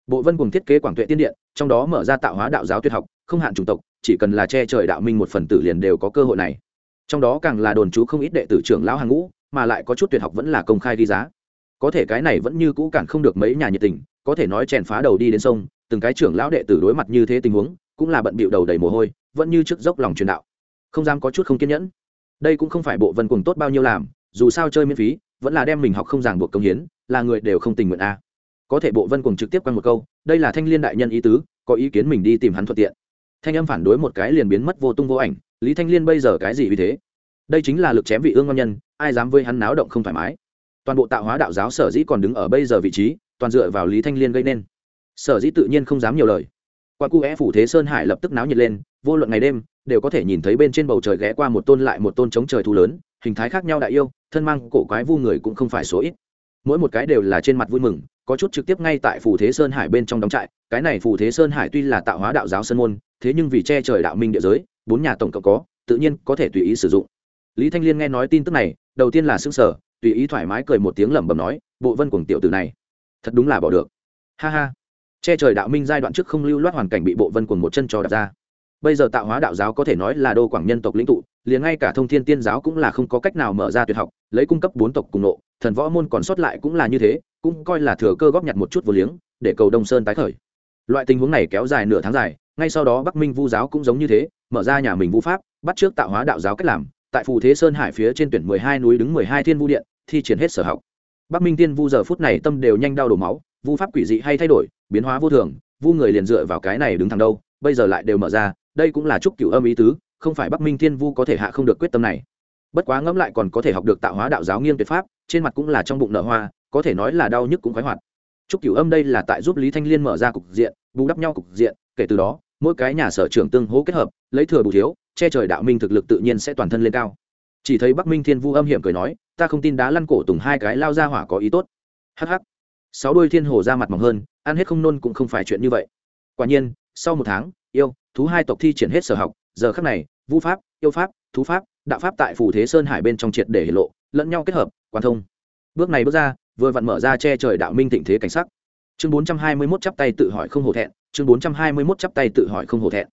Bộ vân cùng thiết kế quảng tuệ tiên điện, trong đó mở ra tạo hóa đạo giáo tuyệt học không hạn chủng tộc, chỉ cần là che trời đạo minh một phần tử liền đều có cơ hội này. Trong đó càng là đồn trú không ít đệ tử trưởng lão hàng ngũ, mà lại có chút tuyệt học vẫn là công khai ghi giá. Có thể cái này vẫn như cũ càng không được mấy nhà nhiệt tình, có thể nói chèn phá đầu đi đến sông, từng cái trưởng lão đệ tử đối mặt như thế tình huống, cũng là bận bịu đầu đầy mồ hôi, vẫn như trước dốc lòng truyền đạo. Không dám có chút không kiên nhẫn. Đây cũng không phải bộ vân cùng tốt bao nhiêu làm, dù sao chơi miễn phí, vẫn là đem mình học không ràng buộc công hiến, là người đều không tình nguyện a. Có thể bộ vân cùng trực tiếp quen một câu, đây là thanh liên đại nhân ý tứ, có ý kiến mình đi tìm hắn thuận tiện thanh âm phản đối một cái liền biến mất vô tung vô ảnh, lý thanh liên bây giờ cái gì vì thế? Đây chính là lực chém vị ương ngon nhân, ai dám với hắn náo động không thoải mái. Toàn bộ tạo hóa đạo giáo sở dĩ còn đứng ở bây giờ vị trí, toàn dựa vào lý thanh liên gây nên. Sở dĩ tự nhiên không dám nhiều lời. Qua cu é phủ thế sơn hải lập tức náo nhiệt lên, vô luận ngày đêm, đều có thể nhìn thấy bên trên bầu trời ghé qua một tôn lại một tôn chống trời thu lớn, hình thái khác nhau đại yêu, thân mang cổ quái vu người cũng không phải số ít. Mỗi một cái đều là trên mặt vui mừng, có chút trực tiếp ngay tại phủ thế sơn hải bên trong đóng trại, cái này phủ thế sơn hải tuy là tạo hóa đạo giáo sơn môn thế nhưng vì che trời đạo minh địa giới, bốn nhà tổng cộng có, tự nhiên có thể tùy ý sử dụng. Lý thanh liên nghe nói tin tức này, đầu tiên là xương sở tùy ý thoải mái cười một tiếng lẩm bẩm nói, bộ vân cuồng tiểu tử này, thật đúng là bỏ được. Ha ha. Che trời đạo minh giai đoạn trước không lưu loát hoàn cảnh bị bộ vân cuồng một chân cho đặt ra. Bây giờ tạo hóa đạo giáo có thể nói là đô quảng nhân tộc lĩnh tụ, liền ngay cả thông thiên tiên giáo cũng là không có cách nào mở ra tuyệt học, lấy cung cấp bốn tộc cùng nộ, thần võ môn còn sót lại cũng là như thế, cũng coi là thừa cơ góp nhặt một chút vô liếng, để cầu đông sơn tái khởi loại tình huống này kéo dài nửa tháng dài, ngay sau đó bắc minh vu giáo cũng giống như thế, mở ra nhà mình vu pháp, bắt trước tạo hóa đạo giáo cách làm, tại phù thế sơn hải phía trên tuyển mười hai núi đứng mười hai thiên vu điện, thi triển hết sở học. Bắc minh tiên vu giờ phút này tâm đều nhanh đau đổ máu, vu pháp quỷ dị hay thay đổi, biến hóa vô thường, vu người liền dựa vào cái này đứng thẳng đâu, bây giờ lại đều mở ra, đây cũng là chúc cửu âm ý tứ, không phải bắc minh thiên vu có thể hạ không được quyết tâm này. Bất quá ngẫm lại còn có thể học được tạo hóa đạo giáo nghiêng tuyệt pháp, trên mặt cũng là trong bụng nợ hoa, có thể nói là đau nhức cũng khoái hoạt. Chúc cửu âm đây là tại giúp lý thanh liên mở ra cục diện bù đắp nhau cục diện, kể từ đó, mỗi cái nhà sở trưởng tương hỗ kết hợp, lấy thừa bù thiếu, che trời đạo minh thực lực tự nhiên sẽ toàn thân lên cao. Chỉ thấy bắc minh thiên vu âm hiểm cười nói, ta không tin đá lăn cổ tùng hai cái lao ra hỏa có ý tốt. Hh sáu đôi thiên hồ ra mặt mỏng hơn, ăn hết không nôn cũng không phải chuyện như vậy. Quả nhiên, sau một tháng, yêu, thú hai tộc thi triển hết sở học, giờ khắc này, vu pháp, yêu pháp, thú pháp, đạo pháp tại phủ thế sơn hải bên trong triệt để hiển lộ, lẫn nhau kết hợp, quan thông. Bước này bước ra, vừa vặn mở ra che trời đạo minh thịnh thế cảnh sắc chương bốn trăm hai mươi mốt chắp tay tự hỏi không hổ thẹn, chương bốn trăm hai mươi mốt chắp tay tự hỏi không hổ thẹn.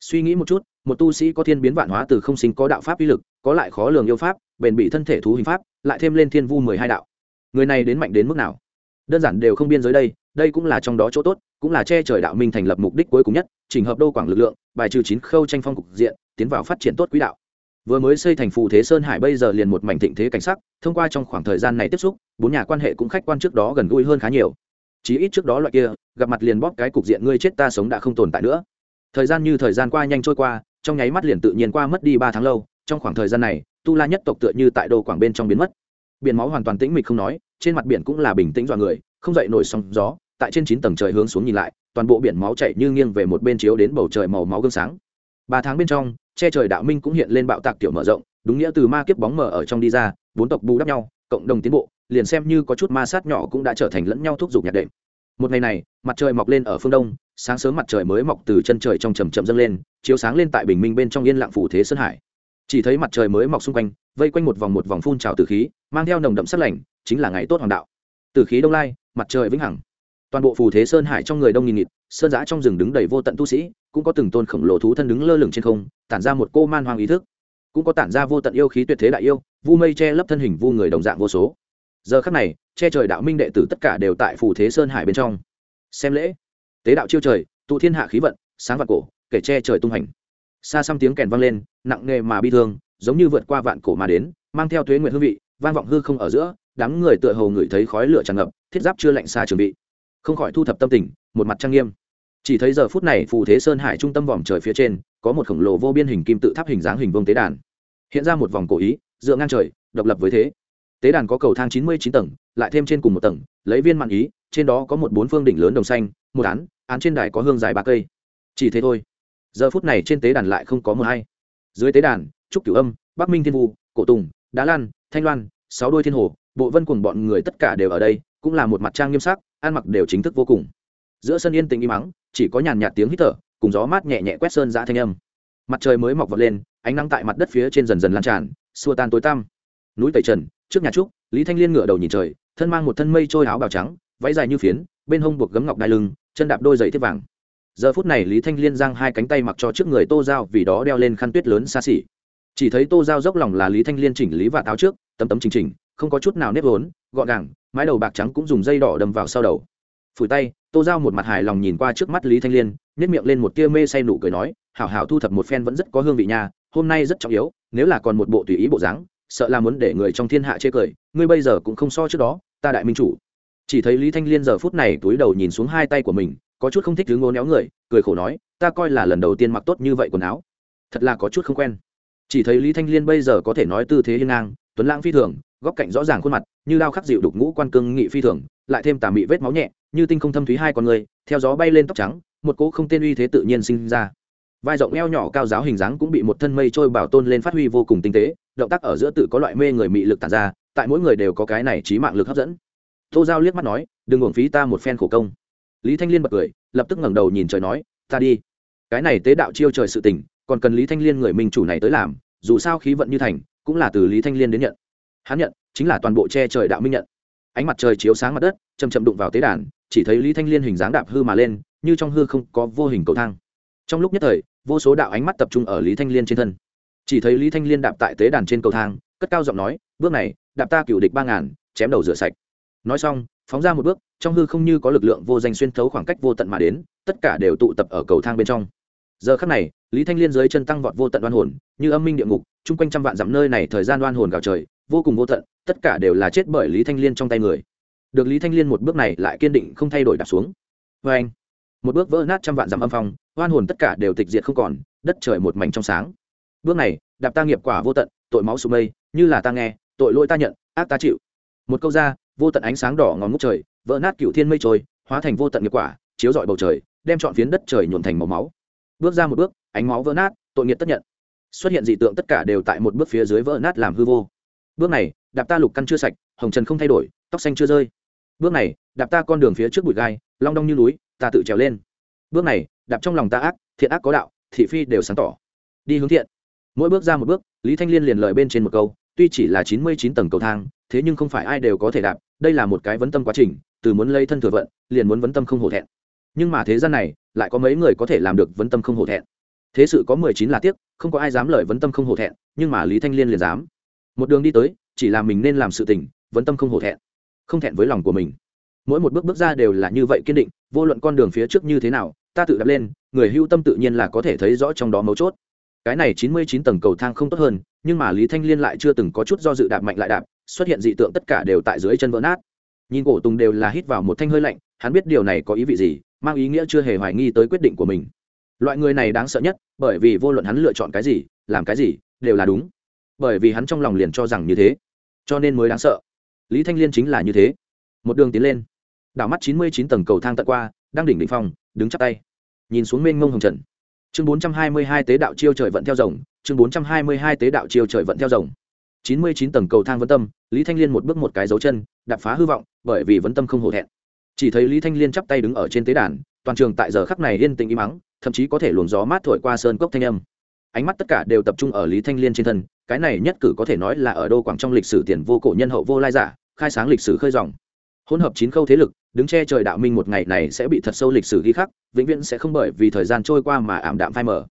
Suy nghĩ một chút, một tu sĩ có thiên biến vạn hóa từ không sinh có đạo pháp uy lực, có lại khó lường yêu pháp, bền bị thân thể thú hình pháp, lại thêm lên thiên vu mười hai đạo. Người này đến mạnh đến mức nào? Đơn giản đều không biên giới đây đây cũng là trong đó chỗ tốt, cũng là che trời đạo minh thành lập mục đích cuối cùng nhất, chỉnh hợp đô quảng lực lượng, bài trừ chín khâu tranh phong cục diện, tiến vào phát triển tốt quỹ đạo. Vừa mới xây thành phù thế sơn hải bây giờ liền một mảnh thịnh thế cảnh sắc, thông qua trong khoảng thời gian này tiếp xúc, bốn nhà quan hệ cũng khách quan trước đó gần gũi hơn khá nhiều chí ít trước đó loại kia, gặp mặt liền bóp cái cục diện ngươi chết ta sống đã không tồn tại nữa. Thời gian như thời gian qua nhanh trôi qua, trong nháy mắt liền tự nhiên qua mất đi ba tháng lâu, trong khoảng thời gian này, tu la nhất tộc tựa như tại đồ quảng bên trong biến mất. Biển máu hoàn toàn tĩnh mịch không nói, trên mặt biển cũng là bình tĩnh dọa người, không dậy nổi sóng gió, tại trên chín tầng trời hướng xuống nhìn lại, toàn bộ biển máu chạy như nghiêng về một bên chiếu đến bầu trời màu máu gương sáng. Ba tháng bên trong, che trời đạo minh cũng hiện lên bạo tạc tiểu mở rộng, đúng nghĩa từ ma kiếp bóng mở ở trong đi ra, bốn tộc bù đắp nhau, cộng đồng tiến bộ liền xem như có chút ma sát nhỏ cũng đã trở thành lẫn nhau thúc giục nhạc đệm. Một ngày này, mặt trời mọc lên ở phương đông, sáng sớm mặt trời mới mọc từ chân trời trong trầm chậm dâng lên, chiếu sáng lên tại bình minh bên trong yên lặng phủ thế sơn hải. Chỉ thấy mặt trời mới mọc xung quanh, vây quanh một vòng một vòng phun trào từ khí, mang theo nồng đậm sắt lạnh, chính là ngày tốt hoàng đạo. Từ khí đông lai, mặt trời vĩnh hằng. Toàn bộ phù thế sơn hải trong người đông nghìn nghịt, sơn giã trong rừng đứng đầy vô tận tu sĩ, cũng có từng tôn khổng lồ thú thân đứng lơ lửng trên không, tản ra một cô man hoang ý thức. Cũng có tản ra vô tận yêu khí tuyệt thế đại yêu, vu mây che lấp thân hình vu người đồng dạng vô số giờ khắc này, che trời đạo minh đệ tử tất cả đều tại phù thế sơn hải bên trong. Xem lễ. Tế đạo chiêu trời, tụ thiên hạ khí vận, sáng vạn cổ, kể che trời tung hành. Xa xăm tiếng kèn vang lên, nặng nề mà bi thương, giống như vượt qua vạn cổ mà đến, mang theo thuế nguyện hương vị, vang vọng hư không ở giữa, đám người tựa hồ ngửi thấy khói lửa tràn ngập, thiết giáp chưa lạnh xa trường bị không khỏi thu thập tâm tình, một mặt trang nghiêm. Chỉ thấy giờ phút này phù thế sơn hải trung tâm vòm trời phía trên, có một khổng lồ vô biên hình kim tự tháp hình dáng hình vông tế đàn. Hiện ra một vòng cổ ý, dựa ngang trời, độc lập với thế tế đàn có cầu thang chín mươi chín tầng, lại thêm trên cùng một tầng, lấy viên mạn ý, trên đó có một bốn phương đỉnh lớn đồng xanh, một án án trên đài có hương dài ba cây. Chỉ thế thôi. Giờ phút này trên tế đàn lại không có mờ hay. Dưới tế đàn, trúc cửu âm, bắc minh thiên vu, cổ tùng, đá lan, thanh loan, sáu đôi thiên hồ, bộ vân cùng bọn người tất cả đều ở đây, cũng là một mặt trang nghiêm sắc, ăn mặc đều chính thức vô cùng. Giữa sân yên tĩnh im mắng chỉ có nhàn nhạt tiếng hít thở, cùng gió mát nhẹ nhẹ quét sơn giã thanh âm. Mặt trời mới mọc vọt lên, ánh nắng tại mặt đất phía trên dần dần lan tràn, xua tan tối tăm. Núi tẩy trần trước nhà trúc, lý thanh liên ngửa đầu nhìn trời, thân mang một thân mây trôi áo bào trắng, váy dài như phiến, bên hông buộc gấm ngọc đai lưng, chân đạp đôi giày thiết vàng. Giờ phút này lý thanh liên giang hai cánh tay mặc cho trước người tô giao vì đó đeo lên khăn tuyết lớn xa xỉ. Chỉ thấy tô giao dốc lòng là lý thanh liên chỉnh lý và táo trước, tấm tấm chỉnh chỉnh, không có chút nào nếp vốn, gọn gàng, mái đầu bạc trắng cũng dùng dây đỏ đâm vào sau đầu. Phủi tay, tô giao một mặt hài lòng nhìn qua trước mắt lý thanh liên nhét miệng lên một tia mê say nụ cười nói, hảo hảo thu thập một phen vẫn rất có hương vị nha, hôm nay rất trọng yếu, nếu là còn một bộ tùy ý bộ dáng sợ là muốn để người trong thiên hạ chê cười, ngươi bây giờ cũng không so trước đó, ta đại minh chủ. Chỉ thấy lý thanh liên giờ phút này túi đầu nhìn xuống hai tay của mình, có chút không thích thứ ngô néo người, cười khổ nói, ta coi là lần đầu tiên mặc tốt như vậy quần áo. Thật là có chút không quen. Chỉ thấy lý thanh liên bây giờ có thể nói tư thế hiên ngang, tuấn lãng phi thường, góc cạnh rõ ràng khuôn mặt, như lao khắc dịu đục ngũ quan cương nghị phi thường, lại thêm tà mị vết máu nhẹ, như tinh không thâm thúy hai con người, theo gió bay lên tóc trắng, một cỗ không tên uy thế tự nhiên sinh ra vai rộng eo nhỏ cao giáo hình dáng cũng bị một thân mây trôi bảo tôn lên phát huy vô cùng tinh tế, động tác ở giữa tự có loại mê người mị lực tàn ra, tại mỗi người đều có cái này trí mạng lực hấp dẫn. Tô giao liếc mắt nói, đừng uổng phí ta một phen khổ công. Lý thanh liên bật cười, lập tức ngẩng đầu nhìn trời nói, ta đi. Cái này tế đạo chiêu trời sự tình, còn cần lý thanh liên người minh chủ này tới làm, dù sao khí vận như thành, cũng là từ lý thanh liên đến nhận. Hắn nhận, chính là toàn bộ che trời đạo minh nhận. Ánh mặt trời chiếu sáng mặt đất chầm chậm đụng vào tế đàn, chỉ thấy lý thanh liên hình dáng đạp hư mà lên, như trong hư không có vô hình cầu thang trong lúc nhất thời, vô số đạo ánh mắt tập trung ở lý thanh liên trên thân. Chỉ thấy lý thanh liên đạp tại tế đàn trên cầu thang, cất cao giọng nói, bước này, đạp ta cựu địch ba ngàn, chém đầu rửa sạch. Nói xong, phóng ra một bước, trong hư không như có lực lượng vô danh xuyên thấu khoảng cách vô tận mà đến, tất cả đều tụ tập ở cầu thang bên trong. Giờ khắc này, lý thanh liên dưới chân tăng vọt vô tận đoan hồn, như âm minh địa ngục, chung quanh trăm vạn dặm nơi này thời gian đoan hồn gào trời, vô cùng vô tận, tất cả đều là chết bởi lý thanh liên trong tay người. Được lý thanh liên một bước này lại kiên định không thay đổi đạp xuống. Vê anh một bước vỡ nát trăm vạn dặm âm phong oan hồn tất cả đều tịch diệt không còn, đất trời một mảnh trong sáng. Bước này, đạp ta nghiệp quả vô tận, tội máu sụp mây, như là ta nghe, tội lỗi ta nhận, ác ta chịu. Một câu ra, vô tận ánh sáng đỏ ngón ngút trời, vỡ nát cựu thiên mây trôi, hóa thành vô tận nghiệp quả, chiếu rọi bầu trời, đem trọn phiến đất trời nhuộn thành màu máu. Bước ra một bước, ánh máu vỡ nát, tội nghiệt tất nhận. Xuất hiện dị tượng tất cả đều tại một bước phía dưới vỡ nát làm hư vô. Bước này, đạp ta lục căn chưa sạch, hồng trần không thay đổi, tóc xanh chưa rơi. Bước này, đạp ta con đường phía trước bụi gai, long đong như núi, ta tự trèo lên. Bước này đạp trong lòng ta ác, thiện ác có đạo, thị phi đều sáng tỏ. Đi hướng thiện. Mỗi bước ra một bước, lý thanh liên liền lời bên trên một câu, tuy chỉ là chín mươi chín tầng cầu thang, thế nhưng không phải ai đều có thể đạp, đây là một cái vấn tâm quá trình, từ muốn lấy thân thừa vận, liền muốn vấn tâm không hổ thẹn. Nhưng mà thế gian này, lại có mấy người có thể làm được vấn tâm không hổ thẹn. Thế sự có mười chín là tiếc, không có ai dám lời vấn tâm không hổ thẹn, nhưng mà lý thanh liên liền dám. Một đường đi tới, chỉ là mình nên làm sự tình, vấn tâm không hổ thẹn, không thẹn với lòng của mình. Mỗi một bước bước ra đều là như vậy kiên định, vô luận con đường phía trước như thế nào ta tự đặt lên, người hưu tâm tự nhiên là có thể thấy rõ trong đó mấu chốt. Cái này chín mươi chín tầng cầu thang không tốt hơn, nhưng mà lý thanh liên lại chưa từng có chút do dự đạp mạnh lại đạp, xuất hiện dị tượng tất cả đều tại dưới chân vỡ nát. Nhìn cổ tùng đều là hít vào một thanh hơi lạnh, hắn biết điều này có ý vị gì, mang ý nghĩa chưa hề hoài nghi tới quyết định của mình. Loại người này đáng sợ nhất, bởi vì vô luận hắn lựa chọn cái gì, làm cái gì, đều là đúng. Bởi vì hắn trong lòng liền cho rằng như thế. Cho nên mới đáng sợ. Lý thanh liên chính là như thế. Một đường tiến lên. Đảo mắt chín mươi chín tầng cầu thang tận qua, đang đỉnh đỉnh phong đứng chắp tay. Nhìn xuống mênh mông hồng trần. Chương bốn trăm hai mươi hai tế đạo chiêu trời vận theo rồng, chương bốn trăm hai mươi hai tế đạo chiêu trời vận theo rồng. Chín mươi chín tầng cầu thang vấn tâm, lý thanh liên một bước một cái dấu chân, đạp phá hư vọng, bởi vì vấn tâm không hổ thẹn. Chỉ thấy lý thanh liên chắp tay đứng ở trên tế đàn, toàn trường tại giờ khắc này yên tĩnh im mắng thậm chí có thể luồng gió mát thổi qua sơn cốc thanh âm. Ánh mắt tất cả đều tập trung ở lý thanh liên trên thân, cái này nhất cử có thể nói là ở đô quảng trong lịch sử tiền vô cổ nhân hậu vô lai giả, khai sáng lịch sử khơi dòng hỗn hợp chín khâu thế lực, đứng che trời đạo minh một ngày này sẽ bị thật sâu lịch sử ghi khắc, vĩnh viễn sẽ không bởi vì thời gian trôi qua mà ảm đạm phai mờ.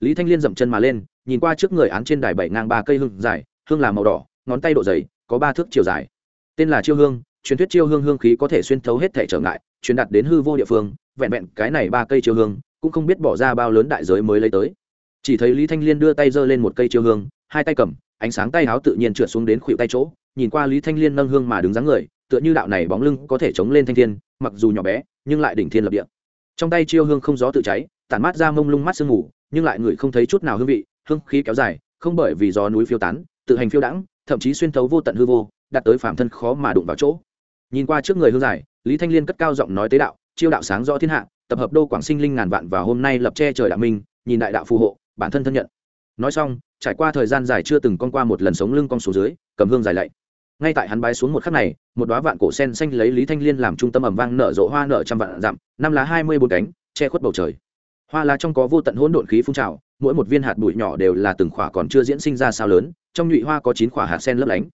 Lý thanh liên dậm chân mà lên, nhìn qua trước người án trên đài bảy ngang ba cây hương dài, hương là màu đỏ, ngón tay độ dày, có ba thước chiều dài. Tên là chiêu hương, truyền thuyết chiêu hương hương khí có thể xuyên thấu hết thể trở ngại, truyền đạt đến hư vô địa phương, vẹn vẹn cái này ba cây chiêu hương, cũng không biết bỏ ra bao lớn đại giới mới lấy tới. Chỉ thấy lý thanh liên đưa tay giơ lên một cây chiêu hương, hai tay cầm ánh sáng tay áo tự nhiên trượt xuống đến khuỷu tay chỗ, nhìn qua lý thanh liên nâng hương mà đứng dáng người, tựa như đạo này bóng lưng có thể chống lên thanh thiên, mặc dù nhỏ bé, nhưng lại đỉnh thiên lập địa. Trong tay chiêu hương không gió tự cháy, tản mát ra mông lung mắt sương mù, nhưng lại người không thấy chút nào hương vị, hương khí kéo dài, không bởi vì gió núi phiêu tán, tự hành phiêu đãng, thậm chí xuyên thấu vô tận hư vô đạt tới phạm thân khó mà đụng vào chỗ. Nhìn qua trước người hương dài lý thanh liên cất cao giọng nói tế đạo, chiêu đạo sáng rõ thiên hạ, tập hợp đô quảng sinh linh ngàn vạn và hôm nay lập che trời đạo minh, nhìn đại đạo phù hộ, bản thân thân nhận nói xong, trải qua thời gian dài chưa từng con qua một lần sống lưng con số dưới, cầm hương dài lạy. Ngay tại hắn bái xuống một khắc này, một đoá vạn cổ sen xanh lấy lý thanh liên làm trung tâm ẩm vang nở rộ hoa nở trăm vạn dặm, năm lá hai mươi bốn cánh, che khuất bầu trời. Hoa lá trong có vô tận hỗn độn khí phun trào, mỗi một viên hạt bụi nhỏ đều là từng khỏa còn chưa diễn sinh ra sao lớn, trong nhụy hoa có chín khỏa hạt sen lấp lánh.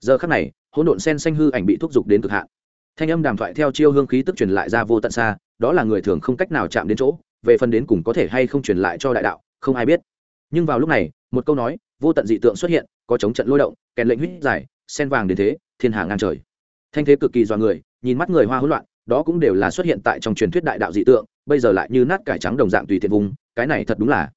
Giờ khắc này, hỗn độn sen xanh hư ảnh bị thúc giục đến cực hạn. Thanh âm đàm thoại theo chiêu hương khí tức truyền lại ra vô tận xa, đó là người thường không cách nào chạm đến chỗ, về phần đến cùng có thể hay không truyền lại cho đại đạo, không ai biết nhưng vào lúc này, một câu nói, vô tận dị tượng xuất hiện, có chống trận lôi động, kèn lệnh huyết giải, sen vàng đến thế, thiên hạ ngang trời. Thanh thế cực kỳ dọa người, nhìn mắt người hoa hỗn loạn, đó cũng đều là xuất hiện tại trong truyền thuyết đại đạo dị tượng, bây giờ lại như nát cải trắng đồng dạng tùy tiện vùng, cái này thật đúng là.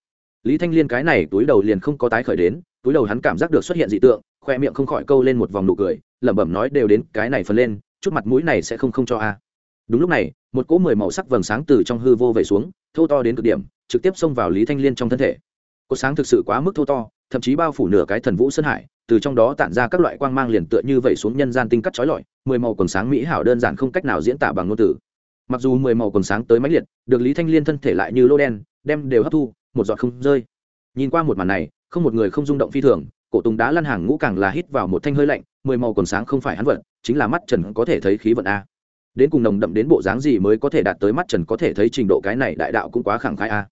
Lý thanh liên cái này túi đầu liền không có tái khởi đến, túi đầu hắn cảm giác được xuất hiện dị tượng, khoe miệng không khỏi câu lên một vòng nụ cười, lẩm bẩm nói đều đến cái này phần lên, chút mặt mũi này sẽ không không cho a. Đúng lúc này, một cỗ mười màu sắc vầng sáng từ trong hư vô về xuống, thô to đến cực điểm, trực tiếp xông vào lý thanh liên trong thân thể cột sáng thực sự quá mức thô to, thậm chí bao phủ nửa cái thần vũ sơn hải, từ trong đó tản ra các loại quang mang liền tựa như vậy xuống nhân gian tinh cắt trói lọi, mười màu quần sáng mỹ hảo đơn giản không cách nào diễn tả bằng ngôn từ. Mặc dù mười màu quần sáng tới máy liệt, được lý thanh liên thân thể lại như lô đen, đem đều hấp thu, một giọt không rơi. Nhìn qua một màn này, không một người không rung động phi thường, cổ tùng đá lăn hàng ngũ càng là hít vào một thanh hơi lạnh, mười màu quần sáng không phải hắn vận chính là mắt trần có thể thấy khí vận a. Đến cùng nồng đậm đến bộ dáng gì mới có thể đạt tới mắt trần có thể thấy trình độ cái này đại đạo cũng quá khẳng khai a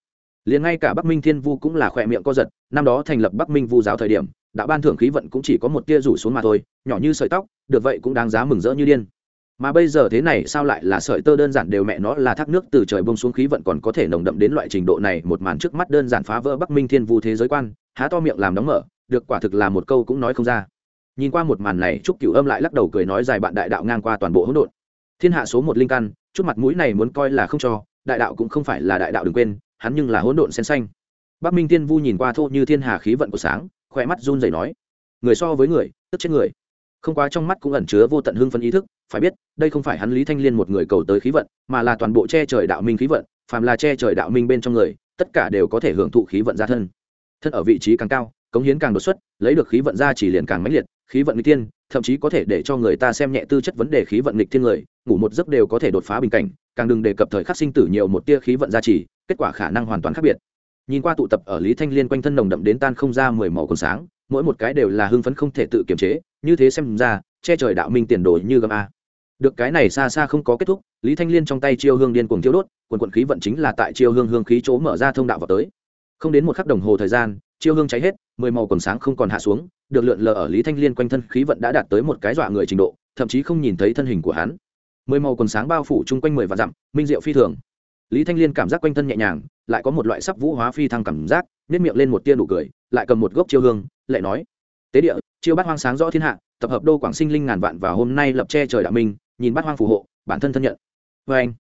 liền ngay cả bắc minh thiên vu cũng là khỏe miệng co giật, năm đó thành lập bắc minh vu giáo thời điểm, đã ban thưởng khí vận cũng chỉ có một tia rủ xuống mà thôi, nhỏ như sợi tóc, được vậy cũng đáng giá mừng rỡ như điên. Mà bây giờ thế này sao lại là sợi tơ đơn giản đều mẹ nó là thác nước từ trời bông xuống khí vận còn có thể nồng đậm đến loại trình độ này, một màn trước mắt đơn giản phá vỡ bắc minh thiên vu thế giới quan, há to miệng làm đóng mở, được quả thực là một câu cũng nói không ra. Nhìn qua một màn này, trúc cửu âm lại lắc đầu cười nói dài bạn đại đạo ngang qua toàn bộ hỗn độn. Thiên hạ số một linh căn, chút mặt mũi này muốn coi là không cho, đại đạo cũng không phải là đại đạo đừng quên hắn nhưng là hỗn độn sen xanh. Bắc minh tiên vu nhìn qua thô như thiên hà khí vận của sáng, khỏe mắt run rẩy nói, người so với người, tức chết người. Không quá trong mắt cũng ẩn chứa vô tận hưng phấn ý thức, phải biết, đây không phải hắn lý thanh liên một người cầu tới khí vận, mà là toàn bộ che trời đạo minh khí vận, phàm là che trời đạo minh bên trong người, tất cả đều có thể hưởng thụ khí vận ra thân. Thân ở vị trí càng cao, cống hiến càng đột xuất, lấy được khí vận ra chỉ liền càng mãnh liệt, khí vận n tiên thậm chí có thể để cho người ta xem nhẹ tư chất vấn đề khí vận nghịch thiên người, ngủ một giấc đều có thể đột phá bình cảnh, càng đừng đề cập thời khắc sinh tử nhiều một tia khí vận gia trì kết quả khả năng hoàn toàn khác biệt. Nhìn qua tụ tập ở lý thanh liên quanh thân nồng đậm đến tan không ra mười màu còn sáng, mỗi một cái đều là hưng phấn không thể tự kiềm chế, như thế xem ra, che trời đạo minh tiền đồ như gầm a. Được cái này xa xa không có kết thúc, lý thanh liên trong tay chiêu hương điên cuồng thiêu đốt, quần quận khí vận chính là tại chiêu hương hương khí chỗ mở ra thông đạo vào tới. Không đến một khắc đồng hồ thời gian, chiêu hương cháy hết, mười màu còn sáng không còn hạ xuống, được lượn lờ ở lý thanh liên quanh thân khí vận đã đạt tới một cái dọa người trình độ, thậm chí không nhìn thấy thân hình của hắn. Mười màu còn sáng bao phủ chung quanh mười và dặm, minh diệu phi thường lý thanh liên cảm giác quanh thân nhẹ nhàng, lại có một loại sắc vũ hóa phi thăng cảm giác nếp miệng lên một tia nụ cười, lại cầm một gốc chiêu hương, lại nói, tế địa, chiêu bát hoang sáng rõ thiên hạ, tập hợp đô quảng sinh linh ngàn vạn và hôm nay lập che trời đạo minh, nhìn bát hoang phù hộ, bản thân thân nhận. Vê anh,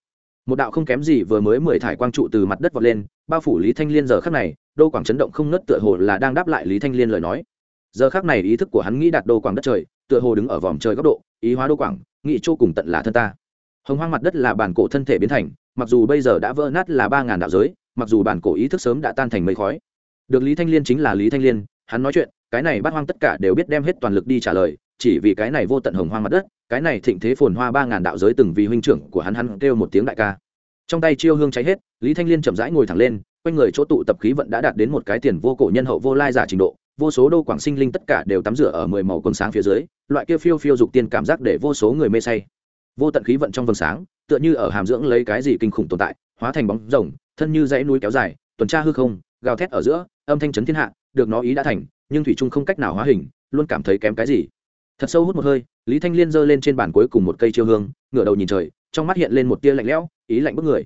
một đạo không kém gì vừa mới mười thải quang trụ từ mặt đất vọt lên, bao phủ lý thanh liên giờ khắc này, đô quảng chấn động không nớt tựa hồ là đang đáp lại lý thanh liên lời nói. Giờ khắc này ý thức của hắn nghĩ đạt đô quảng đất trời, tựa hồ đứng ở vòm trời góc độ, ý hóa đô quảng nghị chô cùng tận là thân ta. Hồng hoang mặt đất là bản cổ thân thể biến thành mặc dù bây giờ đã vỡ nát là ba ngàn đạo giới, mặc dù bản cổ ý thức sớm đã tan thành mây khói. Được lý thanh liên chính là lý thanh liên, hắn nói chuyện, cái này bắt hoang tất cả đều biết đem hết toàn lực đi trả lời, chỉ vì cái này vô tận hồng hoang mặt đất, cái này thịnh thế phồn hoa ba ngàn đạo giới từng vì huynh trưởng của hắn hắn kêu một tiếng đại ca. Trong tay chiêu hương cháy hết, lý thanh liên chậm rãi ngồi thẳng lên, quanh người chỗ tụ tập khí vận đã đạt đến một cái tiền vô cổ nhân hậu vô lai giả trình độ, vô số đô quảng sinh linh tất cả đều tắm rửa ở mười màu quần sáng phía dưới, loại kia phiêu phiêu dục tiên cảm giác để vô số người mê say. Vô tận khí vận trong vầng sáng tựa như ở hàm dưỡng lấy cái gì kinh khủng tồn tại, hóa thành bóng rồng, thân như dãy núi kéo dài, tuần tra hư không, gào thét ở giữa, âm thanh chấn thiên hạ, được nó ý đã thành, nhưng thủy trung không cách nào hóa hình, luôn cảm thấy kém cái gì. Thật sâu hút một hơi, lý thanh liên giơ lên trên bàn cuối cùng một cây chiêu hương, ngửa đầu nhìn trời, trong mắt hiện lên một tia lạnh lẽo, ý lạnh bức người.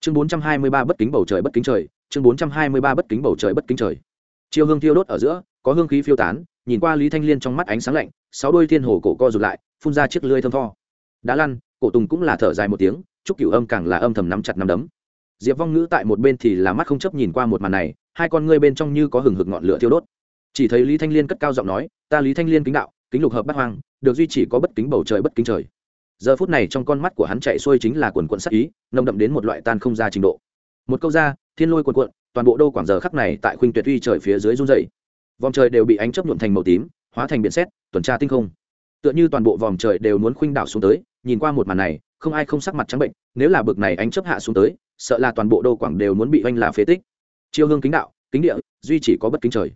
Chương bốn trăm hai mươi ba bất kính bầu trời bất kính trời, chương bốn trăm hai mươi ba bất kính bầu trời bất kính trời. Chiêu hương thiêu đốt ở giữa, có hương khí phiêu tán, nhìn qua lý thanh liên trong mắt ánh sáng lạnh, sáu đôi thiên hồ cổ co rụt lại, phun ra chiếc lưới thơm tho. Đá lăn cổ tùng cũng là thở dài một tiếng, chúc cửu âm càng là âm thầm nắm chặt nắm đấm. Diệp vong ngữ tại một bên thì là mắt không chấp nhìn qua một màn này, hai con ngươi bên trong như có hừng hực ngọn lửa thiêu đốt. Chỉ thấy lý thanh liên cất cao giọng nói, ta lý thanh liên kính đạo, kính lục hợp bắt hoang, được duy chỉ có bất kính bầu trời bất kính trời. Giờ phút này trong con mắt của hắn chạy xuôi chính là quần quận sắc ý, nồng đậm đến một loại tan không ra trình độ. Một câu ra, thiên lôi quần quận toàn bộ đô quảng giờ khắc này tại khuynh tuyệt uy trời phía dưới run dày vòng trời đều bị ánh chấp nhuộm thành màu tím, hóa thành biển xét tuần tra tinh không. Tựa như toàn bộ vòng trời đều muốn khuynh đảo xuống tới nhìn qua một màn này, không ai không sắc mặt trắng bệnh, nếu là bực này ánh chấp hạ xuống tới, sợ là toàn bộ đô quảng đều muốn bị oanh là phế tích. Chiêu hương kính đạo, kính địa, duy chỉ có bất kính trời.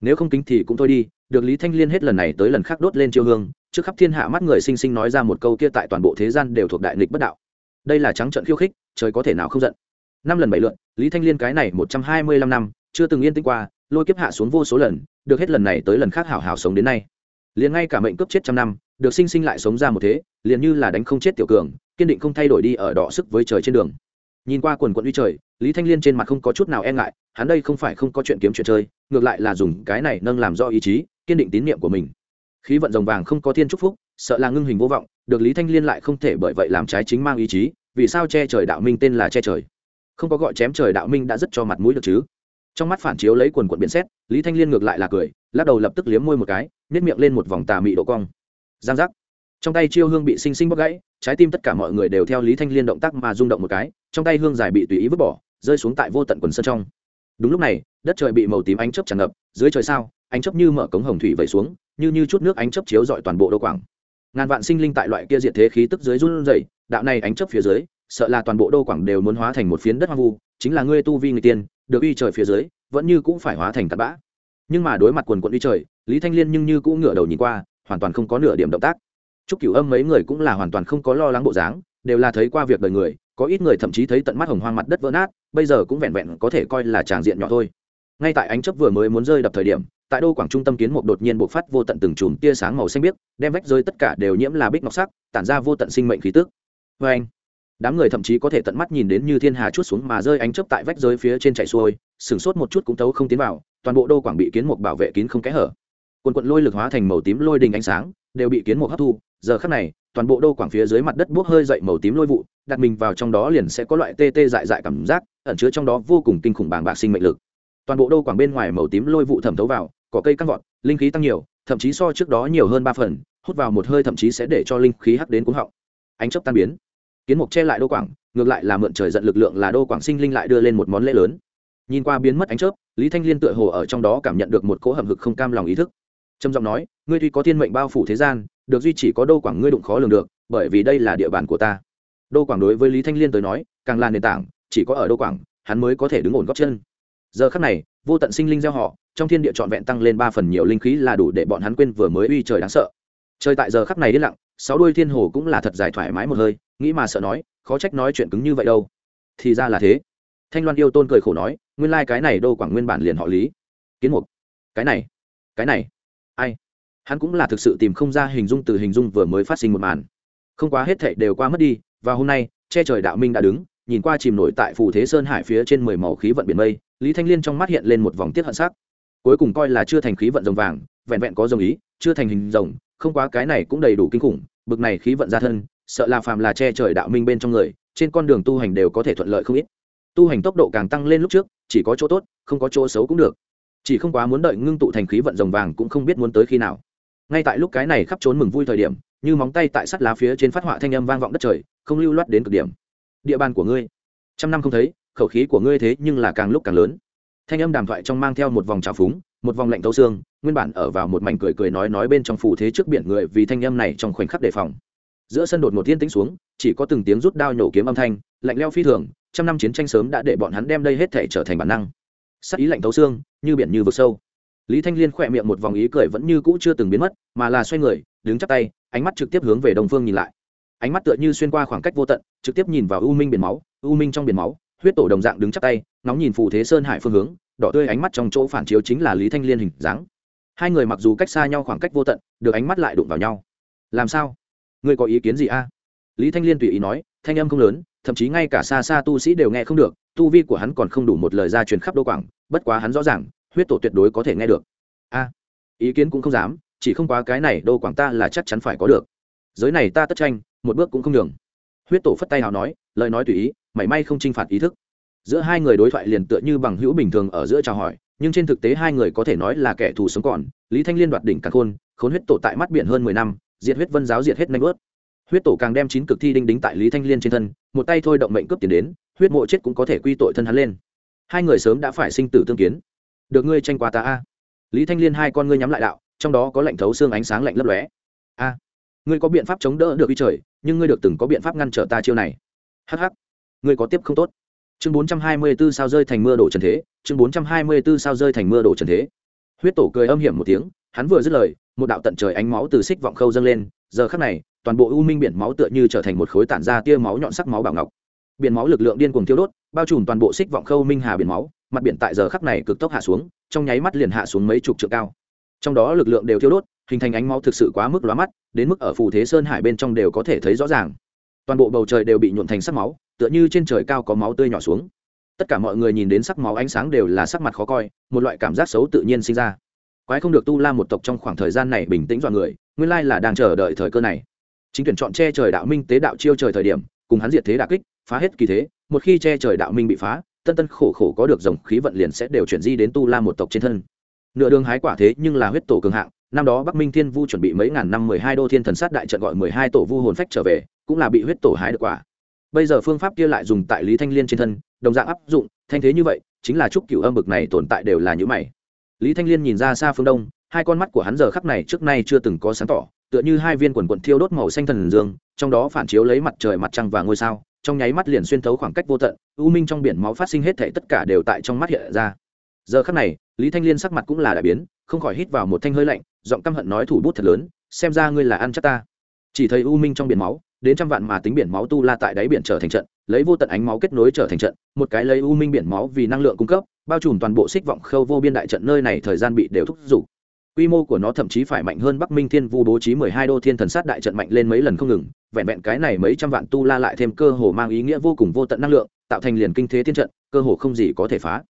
Nếu không kính thì cũng thôi đi, được lý thanh liên hết lần này tới lần khác đốt lên chiêu hương, trước khắp thiên hạ mắt người sinh sinh nói ra một câu kia tại toàn bộ thế gian đều thuộc đại nghịch bất đạo. Đây là trắng trận khiêu khích, trời có thể nào không giận. Năm lần bảy lượn lý thanh liên cái này một trăm hai mươi lăm năm, chưa từng yên tĩnh qua, lôi kiếp hạ xuống vô số lần, được hết lần này tới lần khác hảo hảo sống đến nay liền ngay cả mệnh cướp chết trăm năm, được sinh sinh lại sống ra một thế, liền như là đánh không chết tiểu cường, kiên định không thay đổi đi ở đỏ sức với trời trên đường. Nhìn qua quần quận uy trời, lý thanh liên trên mặt không có chút nào e ngại, hắn đây không phải không có chuyện kiếm chuyện chơi, ngược lại là dùng cái này nâng làm do ý chí, kiên định tín nhiệm của mình. Khí vận rồng vàng không có thiên trúc phúc, sợ là ngưng hình vô vọng, được lý thanh liên lại không thể bởi vậy làm trái chính mang ý chí, vì sao che trời đạo minh tên là che trời? Không có gọi chém trời đạo minh đã rất cho mặt mũi được chứ? Trong mắt phản chiếu lấy quần quận biển xét, lý thanh liên ngược lại là cười, lắc đầu lập tức liếm môi một cái nhét miệng lên một vòng tà mị độ cong. Giang giác. Trong tay chiêu hương bị sinh sinh bóc gãy, trái tim tất cả mọi người đều theo lý thanh liên động tác mà rung động một cái, trong tay hương dài bị tùy ý vứt bỏ, rơi xuống tại vô tận quần sân trong. Đúng lúc này, đất trời bị màu tím ánh chớp tràn ngập, dưới trời sao, ánh chớp như mở cống hồng thủy vẩy xuống, như như chút nước ánh chớp chiếu dọi toàn bộ đô quảng. Ngàn vạn sinh linh tại loại kia diện thế khí tức dưới run rẩy, đạo này ánh chớp phía dưới, sợ là toàn bộ đô quảng đều muốn hóa thành một phiến đất hoang vu, chính là ngươi tu vi người tiên, được uy trời phía dưới, vẫn như cũng phải hóa thành tạt bã. Nhưng mà đối mặt quần quận uy trời lý thanh liên nhưng như cũng ngửa đầu nhìn qua, hoàn toàn không có nửa điểm động tác. Chúc cửu âm mấy người cũng là hoàn toàn không có lo lắng bộ dáng, đều là thấy qua việc đời người, có ít người thậm chí thấy tận mắt hồng hoang mặt đất vỡ nát, bây giờ cũng vẹn vẹn có thể coi là tràng diện nhỏ thôi. Ngay tại ánh chấp vừa mới muốn rơi đập thời điểm, tại đô quảng trung tâm kiến một đột nhiên bộc phát vô tận từng chùm tia sáng màu xanh biếc, đem vách rơi tất cả đều nhiễm là bích ngọc sắc, tản ra vô tận sinh mệnh khí tức. Vê anh, đám người thậm chí có thể tận mắt nhìn đến như thiên hà chút xuống mà rơi ánh chấp tại vách rơi phía trên chạy xuôi, sửng sốt một chút cũng tấu không tiến vào, toàn bộ đô quảng bị kiến mục bảo vệ kín không kẽ hở quần quận lôi lực hóa thành màu tím lôi đình ánh sáng, đều bị kiến mục hấp thu. Giờ khắc này, toàn bộ đô quảng phía dưới mặt đất buốc hơi dậy màu tím lôi vụ, đặt mình vào trong đó liền sẽ có loại tê tê dại dại cảm giác, ẩn chứa trong đó vô cùng kinh khủng bàng bạc sinh mệnh lực. Toàn bộ đô quảng bên ngoài màu tím lôi vụ thẩm thấu vào, cỏ cây căng vọt, linh khí tăng nhiều, thậm chí so trước đó nhiều hơn ba phần, hút vào một hơi thậm chí sẽ để cho linh khí hắc đến cuống họng. Ánh chớp tan biến. Kiến mục che lại đô quảng, ngược lại là mượn trời giận lực lượng là đô quảng sinh linh lại đưa lên một món lễ lớn. Nhìn qua biến mất ánh chớp, lý thanh liên tựa hồ ở trong đó cảm nhận được một cỗ hầm hực không cam lòng ý thức trầm giọng nói, ngươi tuy có thiên mệnh bao phủ thế gian, được duy chỉ có đô quảng ngươi đụng khó lường được, bởi vì đây là địa bàn của ta. Đô quảng đối với lý thanh liên tới nói, càng là nền tảng, chỉ có ở đô quảng, hắn mới có thể đứng ổn góp chân. Giờ khắc này, vô tận sinh linh gieo họ, trong thiên địa trọn vẹn tăng lên ba phần nhiều linh khí là đủ để bọn hắn quên vừa mới uy trời đáng sợ. Trời tại giờ khắc này yên lặng, sáu đôi thiên hồ cũng là thật dài thoải mái một hơi, nghĩ mà sợ nói, khó trách nói chuyện cứng như vậy đâu. Thì ra là thế. Thanh loan yêu tôn cười khổ nói, nguyên lai、like、cái này đô quảng nguyên bản liền họ lý. Kiến mục, cái này cái này ai? Hắn cũng là thực sự tìm không ra hình dung từ hình dung vừa mới phát sinh một màn. Không quá hết thệ đều qua mất đi, và hôm nay, che trời đạo minh đã đứng, nhìn qua chìm nổi tại phù thế sơn hải phía trên mười màu khí vận biển mây, lý thanh liên trong mắt hiện lên một vòng tiết hận sắc. Cuối cùng coi là chưa thành khí vận rồng vàng, vẹn vẹn có rồng ý, chưa thành hình rồng, không quá cái này cũng đầy đủ kinh khủng, bực này khí vận ra thân, sợ là phàm là che trời đạo minh bên trong người, trên con đường tu hành đều có thể thuận lợi không ít. Tu hành tốc độ càng tăng lên lúc trước, chỉ có chỗ tốt, không có chỗ xấu cũng được chỉ không quá muốn đợi ngưng tụ thành khí vận rồng vàng cũng không biết muốn tới khi nào. Ngay tại lúc cái này khắp trốn mừng vui thời điểm, như móng tay tại sắt lá phía trên phát họa thanh âm vang vọng đất trời, không lưu loát đến cực điểm. Địa bàn của ngươi. Trăm năm không thấy, khẩu khí của ngươi thế nhưng là càng lúc càng lớn. Thanh âm đàm thoại trong mang theo một vòng trào phúng, một vòng lạnh tấu xương, nguyên bản ở vào một mảnh cười cười nói nói bên trong phủ thế trước biển người vì thanh âm này trong khoảnh khắc đề phòng. Giữa sân đột một thiên tĩnh xuống, chỉ có từng tiếng rút đao nhổ kiếm âm thanh, lạnh leo phi thường, trăm năm chiến tranh sớm đã để bọn hắn đem đây hết thể trở thành bản năng sắc ý lạnh thấu xương, như biển như vực sâu. Lý thanh liên khỏe miệng một vòng ý cười vẫn như cũ chưa từng biến mất, mà là xoay người, đứng chắp tay, ánh mắt trực tiếp hướng về đông phương nhìn lại. Ánh mắt tựa như xuyên qua khoảng cách vô tận, trực tiếp nhìn vào u minh biển máu, u minh trong biển máu, huyết tổ đồng dạng đứng chắp tay nóng nhìn phù thế sơn hải phương hướng, đỏ tươi ánh mắt trong chỗ phản chiếu chính là lý thanh liên hình dáng. Hai người mặc dù cách xa nhau khoảng cách vô tận, được ánh mắt lại đụng vào nhau. Làm sao? Ngươi có ý kiến gì a? Lý thanh liên tùy ý nói, thanh âm không lớn, thậm chí ngay cả xa xa tu sĩ đều nghe không được, tu vi của hắn còn không đủ một lời ra truyền khắp đô quảng bất quá hắn rõ ràng, huyết tổ tuyệt đối có thể nghe được. A, ý kiến cũng không dám, chỉ không quá cái này, đô quảng ta là chắc chắn phải có được. Giới này ta tất tranh, một bước cũng không đường huyết tổ phất tay hào nói, lời nói tùy ý, mảy may không t r i n h phạt ý thức. Giữa hai người đối thoại liền tựa như bằng hữu bình thường ở giữa chào hỏi, nhưng trên thực tế hai người có thể nói là kẻ thù sống còn. Lý thanh liên đoạt đỉnh càng khôn, khốn huyết tổ tại mắt biển hơn mười năm, diệt huyết vân giáo diệt hết nanh ướt huyết tổ càng đem chín cực thi đinh đính tại lý thanh liên trên thân, một tay thôi động mệnh cướp tiền đến, huyết mộ chết cũng có thể quy tội thân hắn lên hai người sớm đã phải sinh tử tương kiến. Được ngươi tranh qua ta a. Lý thanh liên hai con ngươi nhắm lại đạo, trong đó có lệnh thấu xương ánh sáng lạnh lấp lóe. A, ngươi có biện pháp chống đỡ được uy trời, nhưng ngươi được từng có biện pháp ngăn trở ta chiêu này. Hh ngươi có tiếp không tốt. Chương bốn trăm hai mươi 424 sao rơi thành mưa đổ trần thế, chương bốn trăm hai mươi 424 sao rơi thành mưa đổ trần thế. Huyết tổ cười âm hiểm một tiếng, hắn vừa dứt lời, một đạo tận trời ánh máu từ xích vọng khâu dâng lên, giờ khắc này, toàn bộ u minh biển máu tựa như trở thành một khối tản ra tia máu nhọn sắc máu bảo ngọc. Biển máu lực lượng điên cuồng thiêu đốt bao trùm toàn bộ xích vọng khâu minh hà biển máu, mặt biển tại giờ khắc này cực tốc hạ xuống, trong nháy mắt liền hạ xuống mấy chục trượng cao. Trong đó lực lượng đều thiêu đốt, hình thành ánh máu thực sự quá mức lóa mắt, đến mức ở phù thế sơn hải bên trong đều có thể thấy rõ ràng. Toàn bộ bầu trời đều bị nhuộn thành sắc máu, tựa như trên trời cao có máu tươi nhỏ xuống. Tất cả mọi người nhìn đến sắc máu ánh sáng đều là sắc mặt khó coi, một loại cảm giác xấu tự nhiên sinh ra. Quái không được tu la một tộc trong khoảng thời gian này bình tĩnh dọn người, nguyên lai là đang chờ đợi thời cơ này. Chính tuyển chọn che trời đạo minh tế đạo chiêu trời thời điểm, cùng hắn diệt thế đà kích phá hết kỳ thế, một khi che trời đạo minh bị phá, tân tân khổ khổ có được dòng khí vận liền sẽ đều chuyển di đến tu la một tộc trên thân. Nửa đường hái quả thế nhưng là huyết tổ cường hạng, năm đó bắc minh thiên vu chuẩn bị mấy ngàn năm mười hai đô thiên thần sát đại trận gọi mười hai tổ vu hồn phách trở về, cũng là bị huyết tổ hái được quả. Bây giờ phương pháp kia lại dùng tại lý thanh liên trên thân, đồng dạng áp dụng, thanh thế như vậy, chính là chúc cựu âm bực này tồn tại đều là những mày. Lý thanh liên nhìn ra xa phương đông, hai con mắt của hắn giờ khắc này trước nay chưa từng có sáng tỏ, tựa như hai viên quần quần thiêu đốt màu xanh thần dương, trong đó phản chiếu lấy mặt trời mặt trăng và ngôi sao trong nháy mắt liền xuyên thấu khoảng cách vô tận, u minh trong biển máu phát sinh hết thể tất cả đều tại trong mắt hiện ra. Giờ khắc này, lý thanh liên sắc mặt cũng là đại biến, không khỏi hít vào một thanh hơi lạnh, giọng căm hận nói thủ bút thật lớn, xem ra ngươi là ăn chắc ta. Chỉ thấy u minh trong biển máu, đến trăm vạn mà tính biển máu tu la tại đáy biển trở thành trận, lấy vô tận ánh máu kết nối trở thành trận, một cái lấy u minh biển máu vì năng lượng cung cấp, bao trùm toàn bộ xích vọng khâu vô biên đại trận nơi này thời gian bị đều thúc giục quy mô của nó thậm chí phải mạnh hơn bắc minh thiên vu bố trí mười hai đô thiên thần sát đại trận mạnh lên mấy lần không ngừng, vẹn vẹn cái này mấy trăm vạn tu la lại thêm cơ hồ mang ý nghĩa vô cùng vô tận năng lượng, tạo thành liền kinh thế thiên trận, cơ hồ không gì có thể phá.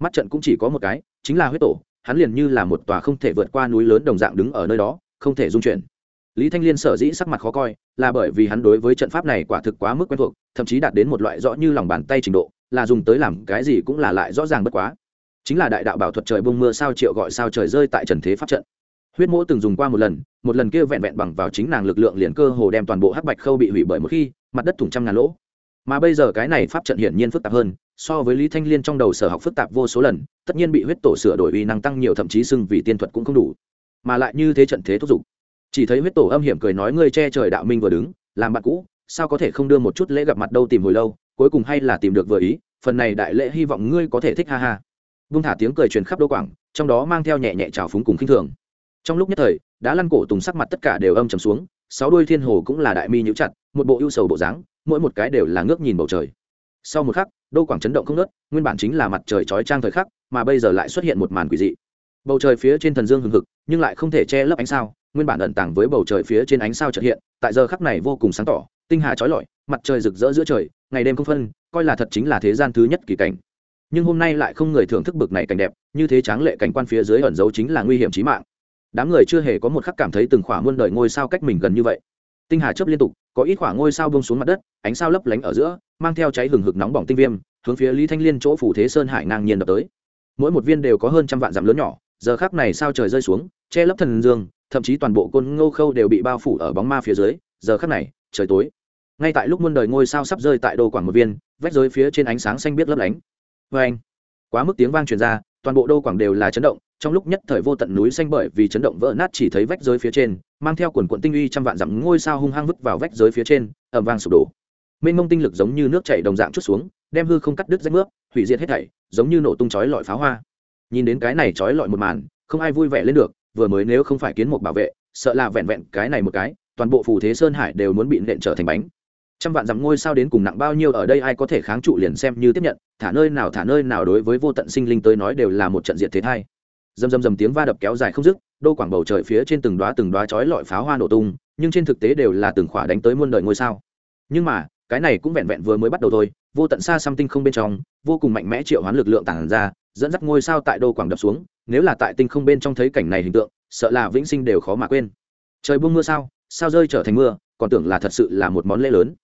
Mắt trận cũng chỉ có một cái, chính là huyết tổ, hắn liền như là một tòa không thể vượt qua núi lớn đồng dạng đứng ở nơi đó, không thể dung chuyển. Lý thanh liên sở dĩ sắc mặt khó coi, là bởi vì hắn đối với trận pháp này quả thực quá mức quen thuộc, thậm chí đạt đến một loại rõ như lòng bàn tay trình độ, là dùng tới làm cái gì cũng là lại rõ ràng bất quá chính là đại đạo bảo thuật trời bông mưa sao triệu gọi sao trời rơi tại trần thế pháp trận. Huyết mỗ từng dùng qua một lần một lần kia vẹn vẹn bằng vào chính nàng lực lượng liền cơ hồ đem toàn bộ hắc bạch khâu bị hủy bởi một khi, mặt đất thủng trăm ngàn lỗ. Mà bây giờ cái này pháp trận hiển nhiên phức tạp hơn, so với lý thanh liên trong đầu sở học phức tạp vô số lần, tất nhiên bị huyết tổ sửa đổi uy năng tăng nhiều thậm chí xưng vì tiên thuật cũng không đủ. Mà lại như thế trận thế thúc giục. Chỉ thấy huyết tổ âm hiểm cười nói ngươi che trời đạo minh vừa đứng, làm bạn cũ, sao có thể không đưa một chút lễ gặp mặt đâu tìm hồi lâu, cuối cùng hay là tìm được vừa ý, phần này đại lễ hy vọng ngươi có thể thích ha ha vung thả tiếng cười truyền khắp đô quảng, trong đó mang theo nhẹ nhẹ trào phúng cùng khinh thường. Trong lúc nhất thời, đã lăn cổ tùng sắc mặt tất cả đều âm trầm xuống, sáu đuôi thiên hồ cũng là đại mi nhũ chặt, một bộ ưu sầu bộ dáng, mỗi một cái đều là ngước nhìn bầu trời. Sau một khắc, đô quảng chấn động không nớt nguyên bản chính là mặt trời chói trang thời khắc, mà bây giờ lại xuất hiện một màn quỷ dị. Bầu trời phía trên thần dương hừng hực, nhưng lại không thể che lấp ánh sao, nguyên bản ẩn tàng với bầu trời phía trên ánh sao trật hiện, tại giờ khắc này vô cùng sáng tỏ, tinh hà trói lọi, mặt trời rực rỡ giữa trời, ngày đêm không phân, coi là thật chính là thế gian thứ nhất kỳ cảnh nhưng hôm nay lại không người thưởng thức bực này cảnh đẹp, như thế tráng lệ cảnh quan phía dưới ẩn giấu chính là nguy hiểm chí mạng. Đám người chưa hề có một khắc cảm thấy từng khỏa muôn đời ngôi sao cách mình gần như vậy. Tinh hà chớp liên tục, có ít khỏa ngôi sao bông xuống mặt đất, ánh sao lấp lánh ở giữa, mang theo cháy hừng hực nóng bỏng tinh viêm, hướng phía lý thanh liên chỗ phủ thế sơn hải ngang nhiên đập tới. Mỗi một viên đều có hơn trăm vạn dặm lớn nhỏ, giờ khắc này sao trời rơi xuống, che lấp thần dương, thậm chí toàn bộ côn ngô khâu đều bị bao phủ ở bóng ma phía dưới, giờ khắc này, trời tối. Ngay tại lúc muôn đời ngôi sao sắp rơi tại đô quảng một viên, vách giới phía trên ánh sáng xanh biết lấp lánh vê anh, quá mức tiếng vang truyền ra, toàn bộ đô quảng đều là chấn động, trong lúc nhất thời vô tận núi xanh bởi vì chấn động vỡ nát chỉ thấy vách giới phía trên, mang theo quần quận tinh uy trăm vạn dặm ngôi sao hung hăng vứt vào vách giới phía trên ẩm vang sụp đổ. Mênh mông tinh lực giống như nước chảy đồng dạng chút xuống, đem hư không cắt đứt rách nước hủy diệt hết thảy, giống như nổ tung chói lọi pháo hoa. Nhìn đến cái này chói lọi một màn, không ai vui vẻ lên được, vừa mới nếu không phải kiến một bảo vệ, sợ là vẹn vẹn cái này một cái, toàn bộ phù thế sơn hải đều muốn bị nện trở thành bánh trăm vạn dặm ngôi sao đến cùng nặng bao nhiêu ở đây ai có thể kháng trụ liền xem như tiếp nhận, thả nơi nào thả nơi nào đối với vô tận sinh linh tới nói đều là một trận diệt thế thai. Dầm dầm dầm tiếng va đập kéo dài không dứt, đô quảng bầu trời phía trên từng đoá từng đoá chói lọi pháo hoa nổ tung, nhưng trên thực tế đều là từng khỏa đánh tới muôn đời ngôi sao. Nhưng mà, cái này cũng vẹn vẹn vừa mới bắt đầu thôi, vô tận xa xăm tinh không bên trong, vô cùng mạnh mẽ triệu hoán lực lượng tản ra, dẫn dắt ngôi sao tại đô quảng đập xuống, nếu là tại tinh không bên trong thấy cảnh này hình tượng, sợ là vĩnh sinh đều khó mà quên. Trời buông mưa sao? Sao rơi trở thành mưa? Còn tưởng là thật sự là một món lễ lớn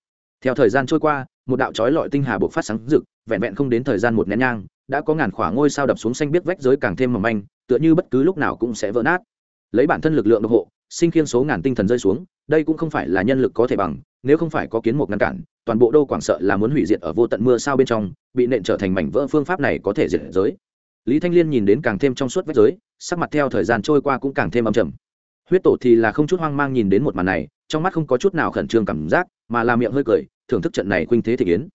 theo thời gian trôi qua, một đạo trói lọi tinh hà buộc phát sáng rực, vẹn vẹn không đến thời gian một nén nhang, đã có ngàn khỏa ngôi sao đập xuống xanh biết vách giới càng thêm mỏng manh, tựa như bất cứ lúc nào cũng sẽ vỡ nát. Lấy bản thân lực lượng độc hộ, sinh khiên số ngàn tinh thần rơi xuống, đây cũng không phải là nhân lực có thể bằng, nếu không phải có kiến một ngăn cản, toàn bộ đô quảng sợ là muốn hủy diệt ở vô tận mưa sao bên trong, bị nện trở thành mảnh vỡ phương pháp này có thể diệt giới. Lý thanh liên nhìn đến càng thêm trong suốt vách giới, sắc mặt theo thời gian trôi qua cũng càng thêm âm trầm huyết tổ thì là không chút hoang mang nhìn đến một màn này, trong mắt không có chút nào khẩn trương cảm giác, mà là miệng hơi cười, thưởng thức trận này khuynh thế thị kiến.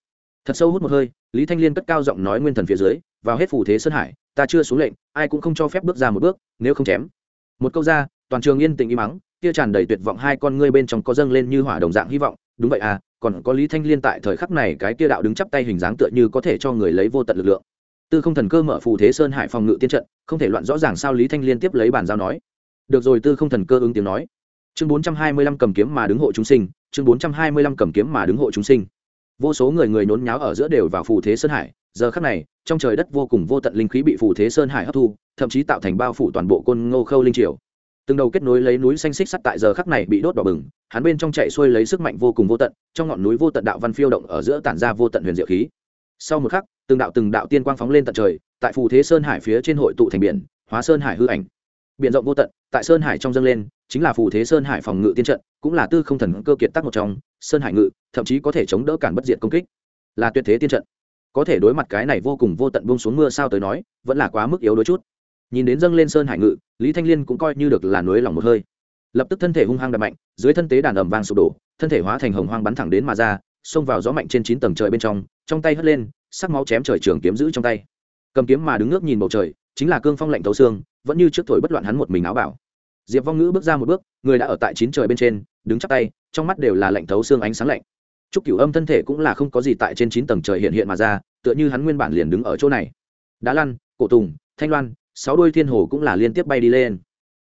Thật sâu hút một hơi, lý thanh liên cất cao giọng nói nguyên thần phía dưới, vào hết phù thế sơn hải, ta chưa xuống lệnh, ai cũng không cho phép bước ra một bước, nếu không chém. Một câu ra, toàn trường yên tĩnh im mắng, kia tràn đầy tuyệt vọng hai con ngươi bên trong có dâng lên như hỏa đồng dạng hy vọng, đúng vậy à còn có lý thanh liên tại thời khắc này cái kia đạo đứng chắp tay hình dáng tựa như có thể cho người lấy vô tận lực lượng. Tư không thần cơ mở phù thế sơn hải phòng ngự tiên trận, không thể loạn rõ ràng sao lý thanh liên tiếp lấy bàn giao nói được rồi, tư không thần cơ ứng tiếng nói. Chương bốn trăm hai mươi lăm cầm kiếm mà đứng hộ chúng sinh, chương bốn trăm hai mươi lăm cầm kiếm mà đứng hộ chúng sinh. Vô số người người nhốn nháo ở giữa đều vào phù thế sơn hải, giờ khắc này, trong trời đất vô cùng vô tận linh khí bị phù thế sơn hải hấp thu, thậm chí tạo thành bao phủ toàn bộ côn ngô khâu linh triều. Từng đầu kết nối lấy núi xanh xích sắt tại giờ khắc này bị đốt đỏ bừng, hắn bên trong chạy xuôi lấy sức mạnh vô cùng vô tận, trong ngọn núi vô tận đạo văn phiêu động ở giữa tản ra vô tận huyền diệu khí. Sau một khắc, từng đạo từng đạo tiên quang phóng lên tận trời, tại phù thế sơn hải phía trên hội tụ thành biển, hóa sơn hải hư ảnh biển rộng vô tận, tại sơn hải trong dâng lên, chính là phù thế sơn hải phòng ngự tiên trận, cũng là tư không thần cơ kiệt tác một trong, sơn hải ngự, thậm chí có thể chống đỡ cản bất diệt công kích. Là tuyệt thế tiên trận. Có thể đối mặt cái này vô cùng vô tận bông xuống mưa sao tới nói, vẫn là quá mức yếu đôi chút. Nhìn đến dâng lên sơn hải ngự, lý thanh liên cũng coi như được là nối lòng một hơi. Lập tức thân thể hung hăng đập mạnh, dưới thân tế đàn ẩm vang sụp đổ, thân thể hóa thành hồng hoang bắn thẳng đến mà ra, xông vào gió mạnh trên chín tầng trời bên trong trong tay hất lên, sắc máu chém trời trường kiếm giữ trong tay. Cầm kiếm mà đứng ngước nhìn bầu trời chính là cương phong lạnh thấu xương, vẫn như trước thổi bất loạn hắn một mình áo bảo. Diệp vong ngữ bước ra một bước, người đã ở tại chín trời bên trên, đứng chắp tay, trong mắt đều là lạnh thấu xương ánh sáng lạnh. Trúc cửu âm thân thể cũng là không có gì tại trên chín tầng trời hiện hiện mà ra, tựa như hắn nguyên bản liền đứng ở chỗ này. Đá lăn, cổ tùng, thanh loan, sáu đôi thiên hồ cũng là liên tiếp bay đi lên.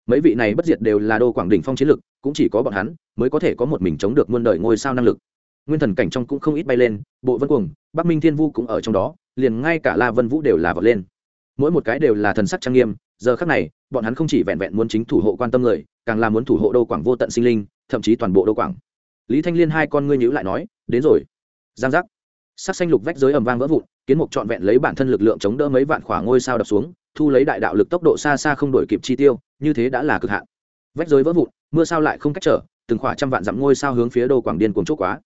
Mấy vị này bất diệt đều là đô quảng đỉnh phong chiến lực, cũng chỉ có bọn hắn mới có thể có một mình chống được muôn đời ngôi sao năng lực. Nguyên thần cảnh trong cũng không ít bay lên, bộ vân cuồng, bắc minh thiên vu cũng ở trong đó, liền ngay cả la vân vũ đều là vọt lên mỗi một cái đều là thần sắc trang nghiêm, giờ khác này, bọn hắn không chỉ vẹn vẹn muốn chính thủ hộ quan tâm người, càng là muốn thủ hộ đô quảng vô tận sinh linh, thậm chí toàn bộ đô quảng. Lý thanh liên hai con ngươi nhữ lại nói, đến rồi. Giang giác. Sắc xanh lục vách giới ầm vang vỡ vụn, kiến mục trọn vẹn lấy bản thân lực lượng chống đỡ mấy vạn khỏa ngôi sao đập xuống, thu lấy đại đạo lực tốc độ xa xa không đổi kịp chi tiêu, như thế đã là cực hạn. Vách giới vỡ vụn, mưa sao lại không cách trở, từng khỏa trăm vạn dặm ngôi sao hướng phía đô quảng điên cuồng chốt quá.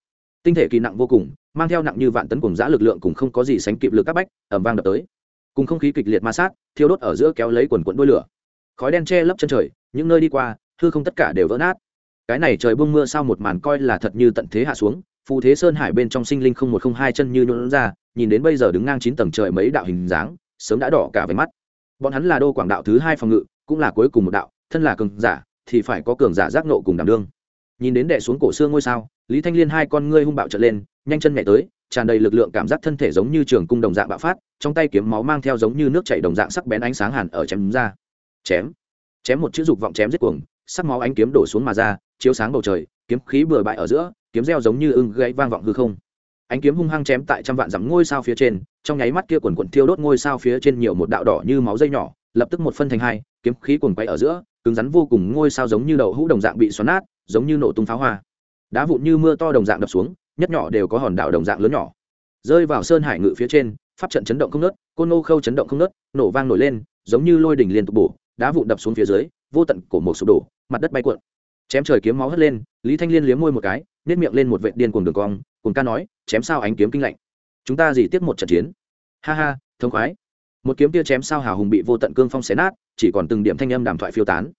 Tinh thể kỳ nặng vô cùng, mang theo nặng như vạn tấn cùng giã lực lượng cùng không có gì sánh kịp lực các bách ẩm vang đập tới cùng không khí kịch liệt ma sát, thiêu đốt ở giữa kéo lấy quần quận đuôi lửa. Khói đen che lấp chân trời, những nơi đi qua, hư không tất cả đều vỡ nát. Cái này trời bông mưa sao một màn coi là thật như tận thế hạ xuống, phù thế sơn hải bên trong sinh linh không một không hai chân như nhuộn ra, nhìn đến bây giờ đứng ngang chín tầng trời mấy đạo hình dáng, sớm đã đỏ cả váy mắt. Bọn hắn là đô quảng đạo thứ hai phòng ngự, cũng là cuối cùng một đạo, thân là cường giả, thì phải có cường giả giác nộ cùng đảm đương. Nhìn đến đệ xuống cổ xương ngôi sao, lý thanh liên hai con ngươi hung bạo trở lên, nhanh chân nhảy tới tràn đầy lực lượng cảm giác thân thể giống như trường cung đồng dạng bạo phát, trong tay kiếm máu mang theo giống như nước chảy đồng dạng sắc bén ánh sáng hàn ở chém ra. Chém. Chém một chữ dục vọng chém giết cuồng, sắc máu ánh kiếm đổ xuống mà ra, chiếu sáng bầu trời, kiếm khí bừa bãi ở giữa, kiếm reo giống như ưng gãy vang vọng hư không. Ánh kiếm hung hăng chém tại trăm vạn dặm ngôi sao phía trên, trong nháy mắt kia quần quần thiêu đốt ngôi sao phía trên nhiều một đạo đỏ như máu dây nhỏ, lập tức một phân thành hai, kiếm khí cuồng quay ở giữa, cứng rắn vô cùng ngôi sao giống như đậu hũ đồng dạng bị xoắn nát, giống như nổ tung pháo hoa. Đá vụn như mưa to đồng dạng đập xuống nhất nhỏ đều có hòn đảo đồng dạng lớn nhỏ. Rơi vào sơn hải ngự phía trên, pháp trận chấn động không nớt côn nô khâu chấn động không nớt nổ vang nổi lên, giống như lôi đỉnh liên tục bổ, đá vụn đập xuống phía dưới, vô tận cổ một sụp đổ, mặt đất bay cuộn. Chém trời kiếm máu hất lên, lý thanh liên liếm môi một cái nếp miệng lên một vệ điên cuồng đường cong, cùng ca nói, chém sao ánh kiếm kinh lạnh? Chúng ta gì tiếp một trận chiến? Ha ha, thông khoái. Một kiếm tia chém sao hào hùng bị vô tận cương phong xé nát, chỉ còn từng điểm thanh âm đàm thoại phiêu tán.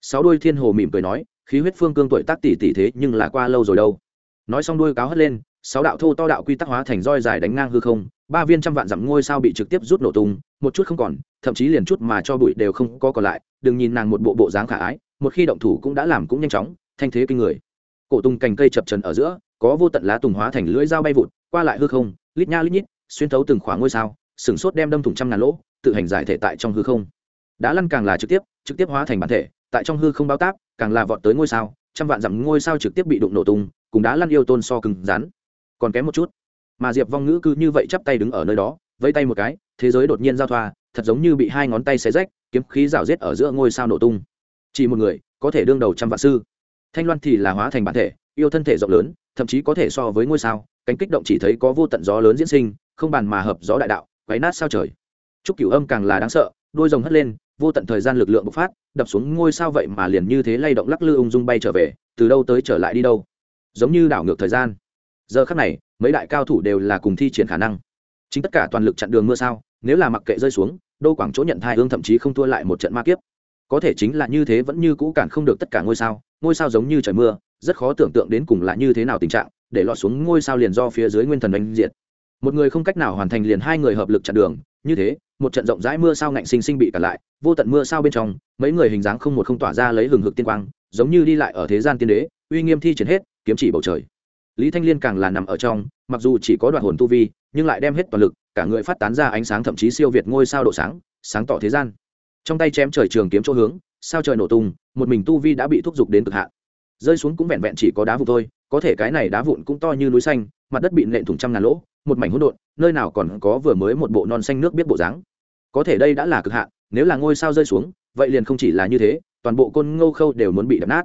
Sáu đôi thiên hồ mỉm cười nói, khí huyết phương cương tuổi tác tỷ tỷ thế nhưng là qua lâu rồi đâu nói xong đuôi cáo hất lên, sáu đạo thô to đạo quy tắc hóa thành roi dài đánh ngang hư không, ba viên trăm vạn dặm ngôi sao bị trực tiếp rút nổ tung, một chút không còn, thậm chí liền chút mà cho bụi đều không có còn lại, đừng nhìn nàng một bộ bộ dáng khả ái, một khi động thủ cũng đã làm cũng nhanh chóng, thanh thế kinh người. Cổ tung cành cây chập trần ở giữa, có vô tận lá tùng hóa thành lưỡi dao bay vụt, qua lại hư không, lít nha lít nhít, xuyên thấu từng khoảng ngôi sao, sừng sốt đem đâm thủng trăm ngàn lỗ, tự hành giải thể tại trong hư không. Đã lăn càng là trực tiếp trực tiếp hóa thành bản thể, tại trong hư không bao táp, càng là vọt tới ngôi sao, trăm vạn dặm ngôi sao trực tiếp bị đụng nổ tung cùng đá lăn yêu tôn so cứng rắn. Còn kém một chút. Mà diệp vong ngữ cứ như vậy chắp tay đứng ở nơi đó vây tay một cái, thế giới đột nhiên giao thoa, thật giống như bị hai ngón tay xé rách, kiếm khí rào rết ở giữa ngôi sao nổ tung. Chỉ một người, có thể đương đầu trăm vạn sư. Thanh loan thì là hóa thành bản thể, yêu thân thể rộng lớn, thậm chí có thể so với ngôi sao, cánh kích động chỉ thấy có vô tận gió lớn diễn sinh, không bàn mà hợp gió đại đạo, quấy nát sao trời. Chúc cửu âm càng là đáng sợ, đôi rồng hất lên, vô tận thời gian lực lượng bộc phát, đập xuống ngôi sao vậy mà liền như thế lay động lắc lư ung dung bay trở về, từ đâu tới trở lại đi đâu? Giống như đảo ngược thời gian. Giờ khắc này, mấy đại cao thủ đều là cùng thi triển khả năng. Chính tất cả toàn lực chặn đường mưa sao, nếu là mặc kệ rơi xuống, đô quảng chỗ nhận thai hương thậm chí không thua lại một trận ma kiếp. Có thể chính là như thế vẫn như cũ cản không được tất cả ngôi sao ngôi sao giống như trời mưa, rất khó tưởng tượng đến cùng là như thế nào tình trạng, để lọt xuống ngôi sao liền do phía dưới nguyên thần đánh diệt. Một người không cách nào hoàn thành liền hai người hợp lực chặn đường, như thế, một trận rộng rãi mưa sao ngạnh sinh sinh bị cản lại, vô tận mưa sao bên trong, mấy người hình dáng không một không tỏa ra lấy hừng hực tiên quang, giống như đi lại ở thế gian tiên đế, uy nghiêm thi triển hết kiếm chỉ bầu trời. Lý thanh liên càng là nằm ở trong, mặc dù chỉ có đoạn hồn tu vi, nhưng lại đem hết toàn lực, cả người phát tán ra ánh sáng thậm chí siêu việt ngôi sao độ sáng sáng tỏ thế gian. Trong tay chém trời trường kiếm chỗ hướng, sao trời nổ tung, một mình tu vi đã bị thúc giục đến cực hạn. Rơi xuống cũng vẹn vẹn chỉ có đá vụn thôi, có thể cái này đá vụn cũng to như núi xanh, mặt đất bị nện thủng trăm ngàn lỗ, một mảnh hỗn độn, nơi nào còn có vừa mới một bộ non xanh nước biết bộ dáng. Có thể đây đã là cực hạn, nếu là ngôi sao rơi xuống, vậy liền không chỉ là như thế, toàn bộ côn ngô khâu đều muốn bị đập nát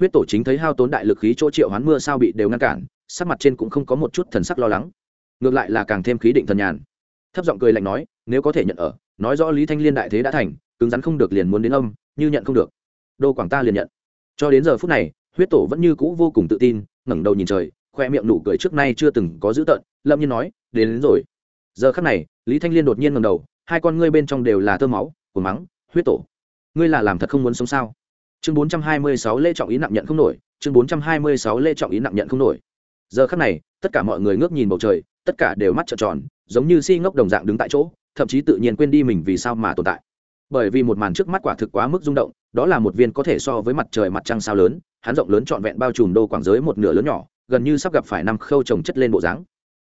huyết tổ chính thấy hao tốn đại lực khí chỗ triệu hoán mưa sao bị đều ngăn cản sắc mặt trên cũng không có một chút thần sắc lo lắng. Ngược lại là càng thêm khí định thần nhàn. Thấp giọng cười lạnh nói nếu có thể nhận ở nói rõ lý thanh liên đại thế đã thành cứng rắn không được liền muốn đến âm như nhận không được. Đô quảng ta liền nhận. Cho đến giờ phút này huyết tổ vẫn như cũ vô cùng tự tin ngẩng đầu nhìn trời khoe miệng nụ cười trước nay chưa từng có dữ tợn lâm nhiên nói đến, đến rồi. Giờ khắc này lý thanh liên đột nhiên ngẩng đầu hai con ngươi bên trong đều là tơ máu của mắng huyết tổ ngươi là làm thật không muốn sống sao? Chương bốn trăm hai mươi sáu lễ trọng ý nặng nhận không nổi, chương bốn trăm hai mươi sáu lễ trọng ý nặng nhận không nổi. Giờ khắc này, tất cả mọi người ngước nhìn bầu trời, tất cả đều mắt trợn tròn, giống như si ngốc đồng dạng đứng tại chỗ, thậm chí tự nhiên quên đi mình vì sao mà tồn tại. Bởi vì một màn trước mắt quả thực quá mức rung động, đó là một viên có thể so với mặt trời mặt trăng sao lớn, hắn rộng lớn trọn vẹn bao trùm đô quảng giới một nửa lớn nhỏ, gần như sắp gặp phải năm khâu trồng chất lên bộ dáng.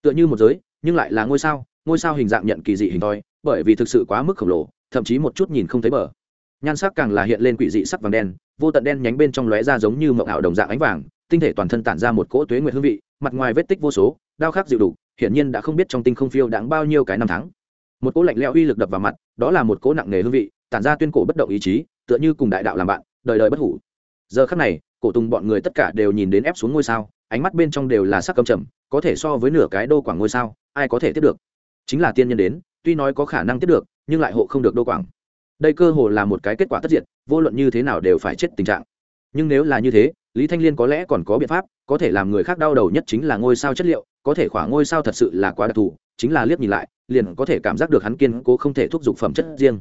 Tựa như một giới, nhưng lại là ngôi sao ngôi sao hình dạng nhận kỳ dị hình thoi, bởi vì thực sự quá mức khổng lồ, thậm chí một chút nhìn không thấy bờ nhan sắc càng là hiện lên quỷ dị sắc vàng đen, vô tận đen nhánh bên trong lóe ra giống như mộng ảo đồng dạng ánh vàng, tinh thể toàn thân tản ra một cỗ tuế nguyệt hương vị, mặt ngoài vết tích vô số, đao khắc dịu đủ, hiển nhiên đã không biết trong tinh không phiêu đáng bao nhiêu cái năm tháng. Một cỗ lạnh lẽo uy lực đập vào mặt, đó là một cỗ nặng nề hương vị, tản ra tuyên cổ bất động ý chí, tựa như cùng đại đạo làm bạn, đời đời bất hủ. Giờ khắc này, cổ tùng bọn người tất cả đều nhìn đến ép xuống ngôi sao, ánh mắt bên trong đều là sắc cầm trầm, có thể so với nửa cái đô quảng ngôi sao, ai có thể tiếp được? Chính là tiên nhân đến, tuy nói có khả năng tiếp được, nhưng lại hộ không được đô quảng đây cơ hồ là một cái kết quả tất diệt, vô luận như thế nào đều phải chết tình trạng. Nhưng nếu là như thế, lý thanh liên có lẽ còn có biện pháp, có thể làm người khác đau đầu nhất chính là ngôi sao chất liệu, có thể khỏa ngôi sao thật sự là quá đặc thù, chính là liếc nhìn lại, liền có thể cảm giác được hắn kiên cố không thể thúc giục phẩm chất riêng.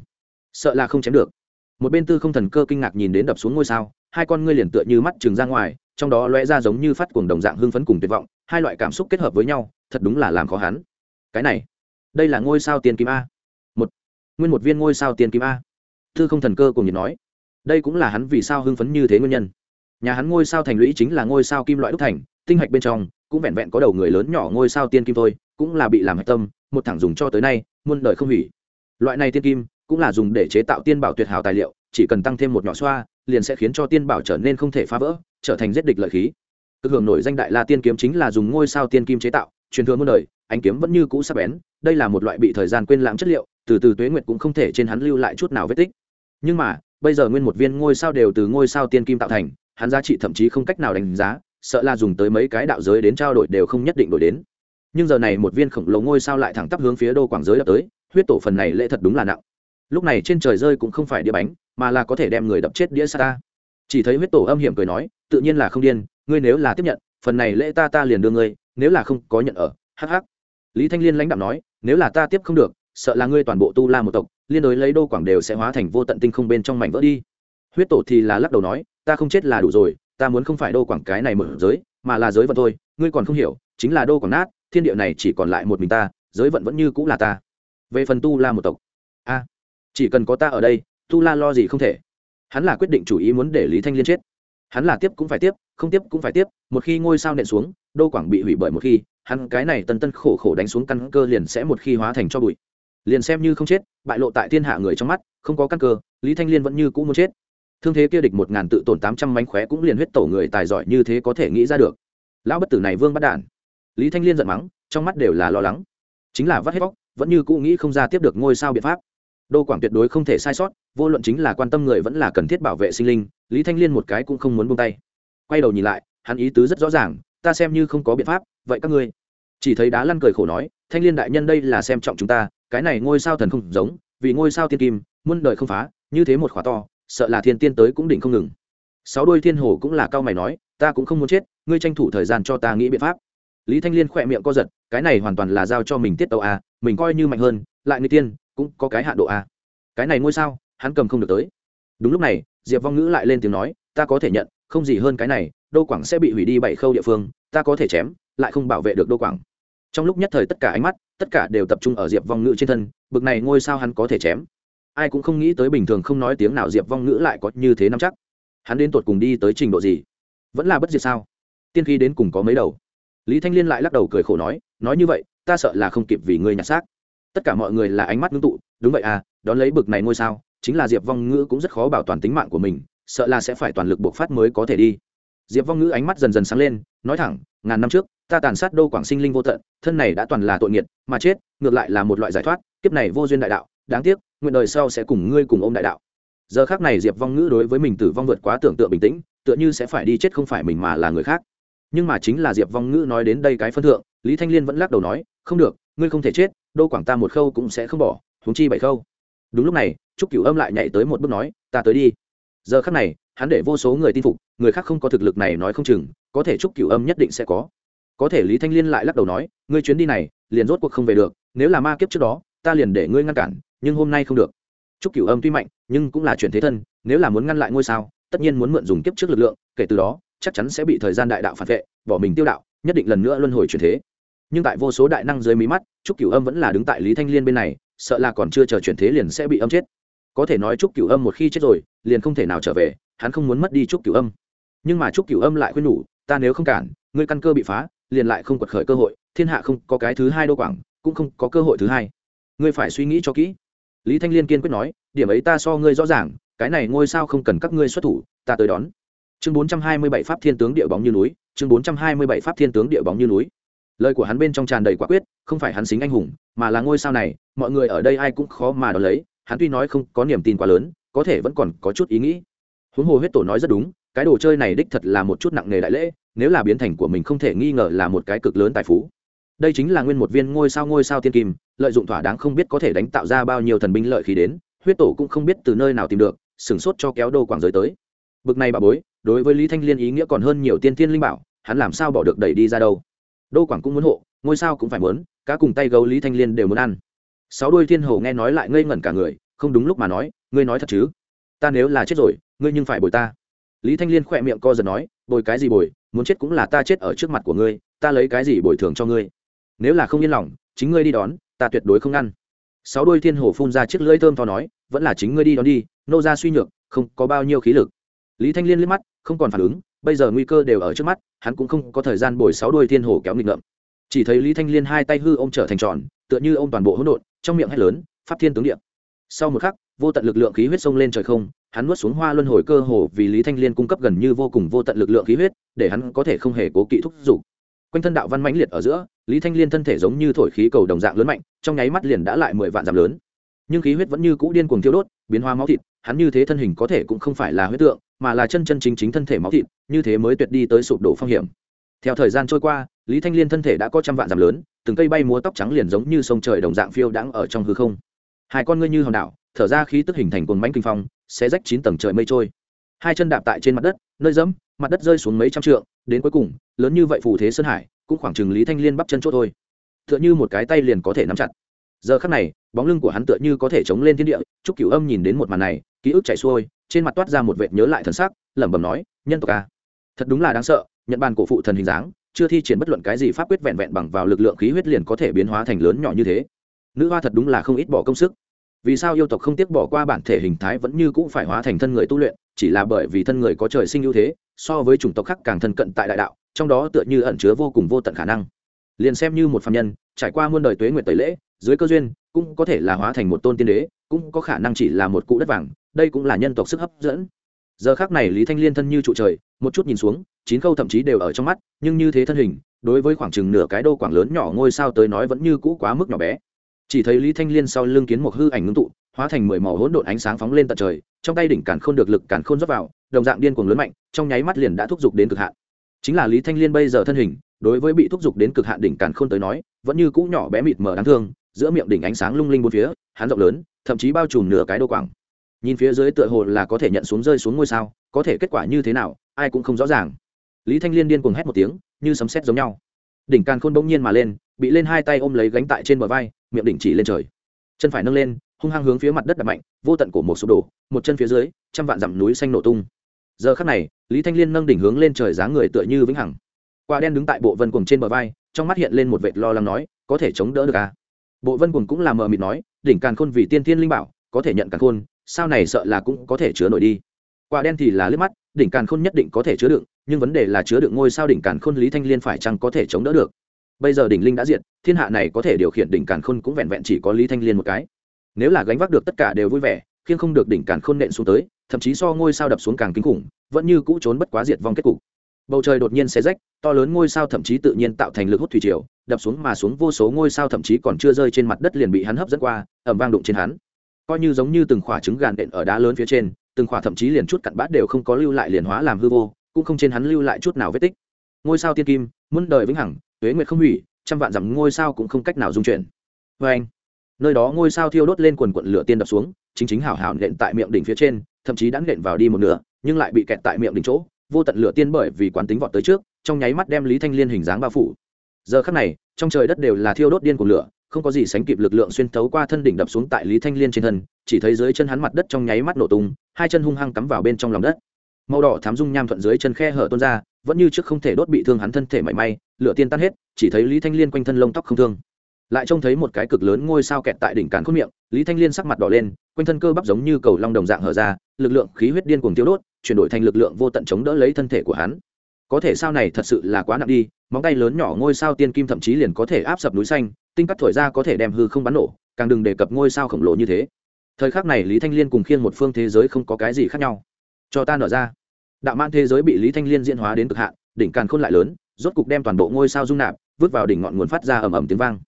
Sợ là không chém được. Một bên tư không thần cơ kinh ngạc nhìn đến đập xuống ngôi sao, hai con ngươi liền tựa như mắt trừng ra ngoài, trong đó lóe ra giống như phát cuồng đồng dạng hưng phấn cùng tuyệt vọng, hai loại cảm xúc kết hợp với nhau, thật đúng là làm khó hắn. Cái này, đây là ngôi sao tiền kim a. Một, nguyên một viên ngôi sao tiền kim a thư không thần cơ cùng nhiệt nói, đây cũng là hắn vì sao hưng phấn như thế nguyên nhân. Nhà hắn ngôi sao thành lũy chính là ngôi sao kim loại đúc thành, tinh hạch bên trong, cũng vẹn vẹn có đầu người lớn nhỏ ngôi sao tiên kim thôi, cũng là bị làm hạch tâm, một thẳng dùng cho tới nay, muôn đời không hủy. Loại này tiên kim, cũng là dùng để chế tạo tiên bảo tuyệt hảo tài liệu, chỉ cần tăng thêm một nhỏ xoa, liền sẽ khiến cho tiên bảo trở nên không thể phá vỡ, trở thành giết địch lợi khí. Cực hưởng nổi danh đại la tiên kiếm chính là dùng ngôi sao tiên kim chế tạo, truyền thừa muôn đời, ánh kiếm vẫn như cũ sắc bén, đây là một loại bị thời gian quên lãng chất liệu từ từ tuế nguyệt cũng không thể trên hắn lưu lại chút nào vết tích. Nhưng mà, bây giờ nguyên một viên ngôi sao đều từ ngôi sao tiên kim tạo thành, hắn giá trị thậm chí không cách nào đánh giá, sợ là dùng tới mấy cái đạo giới đến trao đổi đều không nhất định đổi đến. Nhưng giờ này một viên khổng lồ ngôi sao lại thẳng tắp hướng phía đô quảng giới đập tới, huyết tổ phần này lễ thật đúng là nặng. Lúc này trên trời rơi cũng không phải đĩa bánh, mà là có thể đem người đập chết đĩa xa ta. Chỉ thấy huyết tổ âm hiểm cười nói, tự nhiên là không điên, ngươi nếu là tiếp nhận, phần này lễ ta ta liền đưa ngươi, nếu là không có nhận ở hh lý thanh liên lãnh đạo nói, nếu là ta tiếp không được sợ là ngươi toàn bộ tu la một tộc, liên đối lấy đô quảng đều sẽ hóa thành vô tận tinh không bên trong mảnh vỡ đi. Huyết tổ thì là lắc đầu nói, ta không chết là đủ rồi, ta muốn không phải đô quảng cái này mở giới, mà là giới vận thôi, ngươi còn không hiểu, chính là đô quảng nát, thiên địa này chỉ còn lại một mình ta, giới vận vẫn như cũng là ta. Về phần tu la một tộc, a, chỉ cần có ta ở đây, tu la lo gì không thể. Hắn là quyết định chủ ý muốn để lý thanh liên chết. Hắn là tiếp cũng phải tiếp, không tiếp cũng phải tiếp, một khi ngôi sao nện xuống, đô quảng bị hủy bởi một khi, hắn cái này tân tân khổ khổ đánh xuống căn cơ liền sẽ một khi hóa thành cho bụi liền xem như không chết, bại lộ tại thiên hạ người trong mắt, không có căn cơ, lý thanh liên vẫn như cũ muốn chết. Thương thế kia địch một ngàn tự tổn tám trăm mánh khóe cũng liền huyết tổ người tài giỏi như thế có thể nghĩ ra được. Lão bất tử này vương bắt đản. Lý thanh liên giận mắng, trong mắt đều là lo lắng. Chính là vắt hết bóc vẫn như cũ nghĩ không ra tiếp được ngôi sao biện pháp. Đô quảng tuyệt đối không thể sai sót, vô luận chính là quan tâm người vẫn là cần thiết bảo vệ sinh linh, lý thanh liên một cái cũng không muốn buông tay. Quay đầu nhìn lại, hắn ý tứ rất rõ ràng, ta xem như không có biện pháp, vậy các ngươi. Chỉ thấy đá lăn cười khổ nói, thanh liên đại nhân đây là xem trọng chúng ta cái này ngôi sao thần không giống, vì ngôi sao tiên kim, muôn đời không phá, như thế một khóa to, sợ là thiên tiên tới cũng đỉnh không ngừng. Sáu đôi thiên hồ cũng là cao mày nói, ta cũng không muốn chết, ngươi tranh thủ thời gian cho ta nghĩ biện pháp. Lý thanh liên khỏe miệng co giật, cái này hoàn toàn là giao cho mình tiết tàu a, mình coi như mạnh hơn, lại người tiên, cũng có cái hạ độ a. Cái này ngôi sao, hắn cầm không được tới. Đúng lúc này, diệp vong ngữ lại lên tiếng nói, ta có thể nhận, không gì hơn cái này, đô quảng sẽ bị hủy đi bảy khâu địa phương, ta có thể chém, lại không bảo vệ được đô quảng trong lúc nhất thời tất cả ánh mắt, tất cả đều tập trung ở diệp vong ngữ trên thân, bực này ngôi sao hắn có thể chém? Ai cũng không nghĩ tới bình thường không nói tiếng nào diệp vong ngữ lại có như thế nắm chắc. Hắn đến tột cùng đi tới trình độ gì? Vẫn là bất diệt sao? Tiên khí đến cùng có mấy đầu? Lý thanh liên lại lắc đầu cười khổ nói nói như vậy, ta sợ là không kịp vì ngươi nhặt xác. Tất cả mọi người là ánh mắt ngưng tụ, đúng vậy à đón lấy bực này ngôi sao, chính là diệp vong ngữ cũng rất khó bảo toàn tính mạng của mình, sợ là sẽ phải toàn lực buộc phát mới có thể đi. Diệp vong ngữ ánh mắt dần dần sáng lên, nói thẳng ngàn năm trước, ta tàn sát đô quảng sinh linh vô tận, thân này đã toàn là tội nghiệt, mà chết, ngược lại là một loại giải thoát, kiếp này vô duyên đại đạo, đáng tiếc, nguyện đời sau sẽ cùng ngươi cùng ôm đại đạo. Giờ khác này diệp vong ngữ đối với mình tử vong vượt quá tưởng tượng bình tĩnh, tựa như sẽ phải đi chết không phải mình mà là người khác. Nhưng mà chính là diệp vong ngữ nói đến đây cái phân thượng, lý thanh liên vẫn lắc đầu nói, không được, ngươi không thể chết, đô quảng ta một khâu cũng sẽ không bỏ, huống chi bảy khâu. Đúng lúc này, trúc cửu âm lại nhảy tới một bước nói, ta tới đi giờ khắc này, hắn để vô số người tin phục, người khác không có thực lực này nói không chừng, có thể trúc cửu âm nhất định sẽ có. Có thể lý thanh liên lại lắc đầu nói, ngươi chuyến đi này, liền rốt cuộc không về được, nếu là ma kiếp trước đó, ta liền để ngươi ngăn cản, nhưng hôm nay không được. Trúc cửu âm tuy mạnh, nhưng cũng là chuyển thế thân, nếu là muốn ngăn lại ngôi sao, tất nhiên muốn mượn dùng kiếp trước lực lượng, kể từ đó, chắc chắn sẽ bị thời gian đại đạo phản vệ, bỏ mình tiêu đạo, nhất định lần nữa luân hồi chuyển thế. Nhưng tại vô số đại năng dưới mí mắt trúc cửu âm vẫn là đứng tại lý thanh liên bên này, sợ là còn chưa chờ chuyển thế liền sẽ bị âm chết có thể nói trúc cửu âm một khi chết rồi, liền không thể nào trở về, hắn không muốn mất đi trúc cửu âm. Nhưng mà trúc cửu âm lại khuyên nhủ, ta nếu không cản, ngươi căn cơ bị phá, liền lại không quật khởi cơ hội, thiên hạ không có cái thứ hai đô quảng, cũng không có cơ hội thứ hai. Ngươi phải suy nghĩ cho kỹ. Lý thanh liên kiên quyết nói, điểm ấy ta so ngươi rõ ràng, cái này ngôi sao không cần các ngươi xuất thủ, ta tới đón. Chương bốn trăm hai mươi bảy pháp thiên tướng địa bóng như núi, chương bốn trăm hai mươi bảy pháp thiên tướng địa bóng như núi. Lời của hắn bên trong tràn đầy quả quyết, không phải hắn xính anh hùng, mà là ngôi sao này, mọi người ở đây ai cũng khó mà đón lấy hắn tuy nói không có niềm tin quá lớn, có thể vẫn còn có chút ý nghĩ. Huống hồ huyết tổ nói rất đúng, cái đồ chơi này đích thật là một chút nặng nề đại lễ, nếu là biến thành của mình không thể nghi ngờ là một cái cực lớn tài phú. Đây chính là nguyên một viên ngôi sao ngôi sao tiên kim, lợi dụng thỏa đáng không biết có thể đánh tạo ra bao nhiêu thần binh lợi khí đến, huyết tổ cũng không biết từ nơi nào tìm được, sửng sốt cho kéo đô quảng giới tới. Bực này bà bối, đối với lý thanh liên ý nghĩa còn hơn nhiều tiên thiên linh bảo, hắn làm sao bỏ được đẩy đi ra đâu? Đô quảng cũng muốn hộ, ngôi sao cũng phải muốn, cá cùng tay gấu lý thanh liên đều muốn ăn sáu đôi thiên hồ nghe nói lại ngây ngẩn cả người, không đúng lúc mà nói, ngươi nói thật chứ? Ta nếu là chết rồi, ngươi nhưng phải bồi ta. Lý thanh liên khỏe miệng co giật nói, bồi cái gì bồi, muốn chết cũng là ta chết ở trước mặt của ngươi, ta lấy cái gì bồi thường cho ngươi? Nếu là không yên lòng, chính ngươi đi đón, ta tuyệt đối không ngăn. Sáu đôi thiên hồ phun ra chiếc lưỡi thơm to nói, vẫn là chính ngươi đi đón đi, nô ra suy nhược, không có bao nhiêu khí lực. Lý thanh liên liếc mắt, không còn phản ứng, bây giờ nguy cơ đều ở trước mắt, hắn cũng không có thời gian bồi sáu đôi thiên hồ kéo nghịch ngợm. Chỉ thấy lý thanh liên hai tay hư ô m trở thành tròn, tựa như ô m toàn bộ hỗn độn trong miệng hét lớn, pháp thiên tướng điện sau một khắc, vô tận lực lượng khí huyết sông lên trời không, hắn nuốt xuống hoa luân hồi cơ hồ vì lý thanh liên cung cấp gần như vô cùng vô tận lực lượng khí huyết, để hắn có thể không hề cố kỵ thúc giục. Quanh thân đạo văn mãnh liệt ở giữa, lý thanh liên thân thể giống như thổi khí cầu đồng dạng lớn mạnh, trong nháy mắt liền đã lại mười vạn giảm lớn. Nhưng khí huyết vẫn như cũ điên cuồng thiêu đốt, biến hóa máu thịt, hắn như thế thân hình có thể cũng không phải là huyết tượng, mà là chân chân chính chính thân thể máu thịt, như thế mới tuyệt đi tới sụp đổ phong hiểm. Theo thời gian trôi qua lý thanh liên thân thể đã có trăm vạn dặm lớn, từng cây bay múa tóc trắng liền giống như sông trời đồng dạng phiêu đãng ở trong hư không. Hai con ngươi như hòn đảo, thở ra khí tức hình thành cồn bánh kinh phong sẽ rách chín tầng trời mây trôi. Hai chân đạp tại trên mặt đất, nơi dẫm, mặt đất rơi xuống mấy trăm trượng, đến cuối cùng, lớn như vậy phù thế sơn hải, cũng khoảng chừng lý thanh liên bắp chân chỗ thôi. Tựa như một cái tay liền có thể nắm chặt. Giờ khắc này, bóng lưng của hắn tựa như có thể chống lên thiên địa chúc cửu âm nhìn đến một màn này, ký ức chảy xuôi, trên mặt toát ra một vệt nhớ lại thần sắc, lẩm bẩm nói, nhân tộc a thật đúng là đáng sợ nhận bàn cổ phụ thần hình dáng chưa thi triển bất luận cái gì pháp quyết vẹn vẹn bằng vào lực lượng khí huyết liền có thể biến hóa thành lớn nhỏ như thế. Nữ hoa thật đúng là không ít bỏ công sức. Vì sao yêu tộc không tiếc bỏ qua bản thể hình thái vẫn như cũng phải hóa thành thân người tu luyện, chỉ là bởi vì thân người có trời sinh ưu thế, so với chủng tộc khác càng thân cận tại đại đạo, trong đó tựa như ẩn chứa vô cùng vô tận khả năng. Liền xem như một phạm nhân, trải qua muôn đời tuế nguyệt tẩy lễ, dưới cơ duyên, cũng có thể là hóa thành một tôn tiên đế, cũng có khả năng chỉ là một cụ đất vàng, đây cũng là nhân tộc sức hấp dẫn giờ khác này lý thanh liên thân như trụ trời, một chút nhìn xuống, chín khâu thậm chí đều ở trong mắt, nhưng như thế thân hình, đối với khoảng chừng nửa cái đô quảng lớn nhỏ ngôi sao tới nói vẫn như cũ quá mức nhỏ bé. Chỉ thấy lý thanh liên sau lưng kiến một hư ảnh ngưng tụ, hóa thành mười màu hỗn độn ánh sáng phóng lên tận trời, trong tay đỉnh càn khôn được lực càn khôn dốc vào, đồng dạng điên cuồng lớn mạnh, trong nháy mắt liền đã thúc giục đến cực hạn. Chính là lý thanh liên bây giờ thân hình, đối với bị thúc giục đến cực hạn đỉnh càn khôn tới nói, vẫn như cũ nhỏ bé mịt mờ đáng thương, giữa miệng đỉnh ánh sáng lung linh bốn phía, hắn rộng lớn, thậm chí bao trùm nửa cái đô quảng nhìn phía dưới tựa hồ là có thể nhận xuống rơi xuống ngôi sao, có thể kết quả như thế nào, ai cũng không rõ ràng. Lý thanh liên điên cuồng hét một tiếng, như sấm sét giống nhau. Đỉnh càn khôn bỗng nhiên mà lên, bị lên hai tay ôm lấy gánh tại trên bờ vai, miệng đỉnh chỉ lên trời. Chân phải nâng lên, hung hăng hướng phía mặt đất đập mạnh, vô tận cổ một sụp đổ, một chân phía dưới, trăm vạn dặm núi xanh nổ tung. Giờ khắc này, lý thanh liên nâng đỉnh hướng lên trời dáng người tựa như vĩnh hằng. Quả đen đứng tại bộ vân cùng trên bờ vai, trong mắt hiện lên một vệt lo lắng nói, có thể chống đỡ được à? Bộ vân cùng cũng là mờ mịt nói, đỉnh càn khôn vì tiên thiên linh bảo, có thể nhận càn khôn sao này sợ là cũng có thể chứa nổi đi. Quả đen thì là liếc mắt, đỉnh càn khôn nhất định có thể chứa đựng, nhưng vấn đề là chứa đựng ngôi sao đỉnh càn khôn lý thanh liên phải chăng có thể chống đỡ được? Bây giờ đỉnh linh đã diệt, thiên hạ này có thể điều khiển đỉnh càn khôn cũng vẹn vẹn chỉ có lý thanh liên một cái. Nếu là gánh vác được tất cả đều vui vẻ, khiêng không được đỉnh càn khôn nện xuống tới, thậm chí so ngôi sao đập xuống càng kinh khủng, vẫn như cũ trốn bất quá diệt vong kết cục. Bầu trời đột nhiên xé rách, to lớn ngôi sao thậm chí tự nhiên tạo thành lực hút thủy triều, đập xuống mà xuống vô số ngôi sao thậm chí còn chưa rơi trên mặt đất liền bị hắn hấp dẫn qua ẩm vang đụng trên hắn coi như giống như từng khỏa trứng gàn đện ở đá lớn phía trên, từng khỏa thậm chí liền chút cặn bát đều không có lưu lại liền hóa làm hư vô, cũng không trên hắn lưu lại chút nào vết tích. Ngôi sao tiên kim, muôn đời vĩnh hằng, tuế nguyệt không hủy, trăm vạn dặm ngôi sao cũng không cách nào dung chuyển. Vê anh, nơi đó ngôi sao thiêu đốt lên quần quận lửa tiên đập xuống, chính chính hảo hảo nện tại miệng đỉnh phía trên, thậm chí đã nện vào đi một nửa, nhưng lại bị kẹt tại miệng đỉnh chỗ, vô tận lửa tiên bởi vì quán tính vọt tới trước, trong nháy mắt đem lý thanh liên hình dáng bao phủ. Giờ khắc này, trong trời đất đều là thiêu đốt điên của lửa không có gì sánh kịp lực lượng xuyên thấu qua thân đỉnh đập xuống tại lý thanh liên trên thân, chỉ thấy dưới chân hắn mặt đất trong nháy mắt nổ tung, hai chân hung hăng cắm vào bên trong lòng đất. Màu đỏ thám dung nham thuận dưới chân khe hở tuôn ra, vẫn như trước không thể đốt bị thương hắn thân thể mảy may, lửa tiên tan hết, chỉ thấy lý thanh liên quanh thân lông tóc không thương. Lại trông thấy một cái cực lớn ngôi sao kẹt tại đỉnh càn khôn miệng, lý thanh liên sắc mặt đỏ lên, quanh thân cơ bắp giống như cầu long đồng dạng hở ra, lực lượng khí huyết điên cuồng tiêu đốt, chuyển đổi thành lực lượng vô tận chống đỡ lấy thân thể của hắn. Có thể sao này thật sự là quá nặng đi, móng tay lớn nhỏ ngôi sao tiên kim thậm chí liền có thể áp sập núi xanh tinh cắt thổi ra có thể đem hư không bắn nổ, càng đừng đề cập ngôi sao khổng lồ như thế. Thời khắc này lý thanh liên cùng khiên một phương thế giới không có cái gì khác nhau. Cho ta nở ra. Đạo man thế giới bị lý thanh liên diễn hóa đến cực hạn, đỉnh càn khôn lại lớn, rốt cục đem toàn bộ ngôi sao dung nạp, vứt vào đỉnh ngọn nguồn phát ra ầm ầm tiếng vang.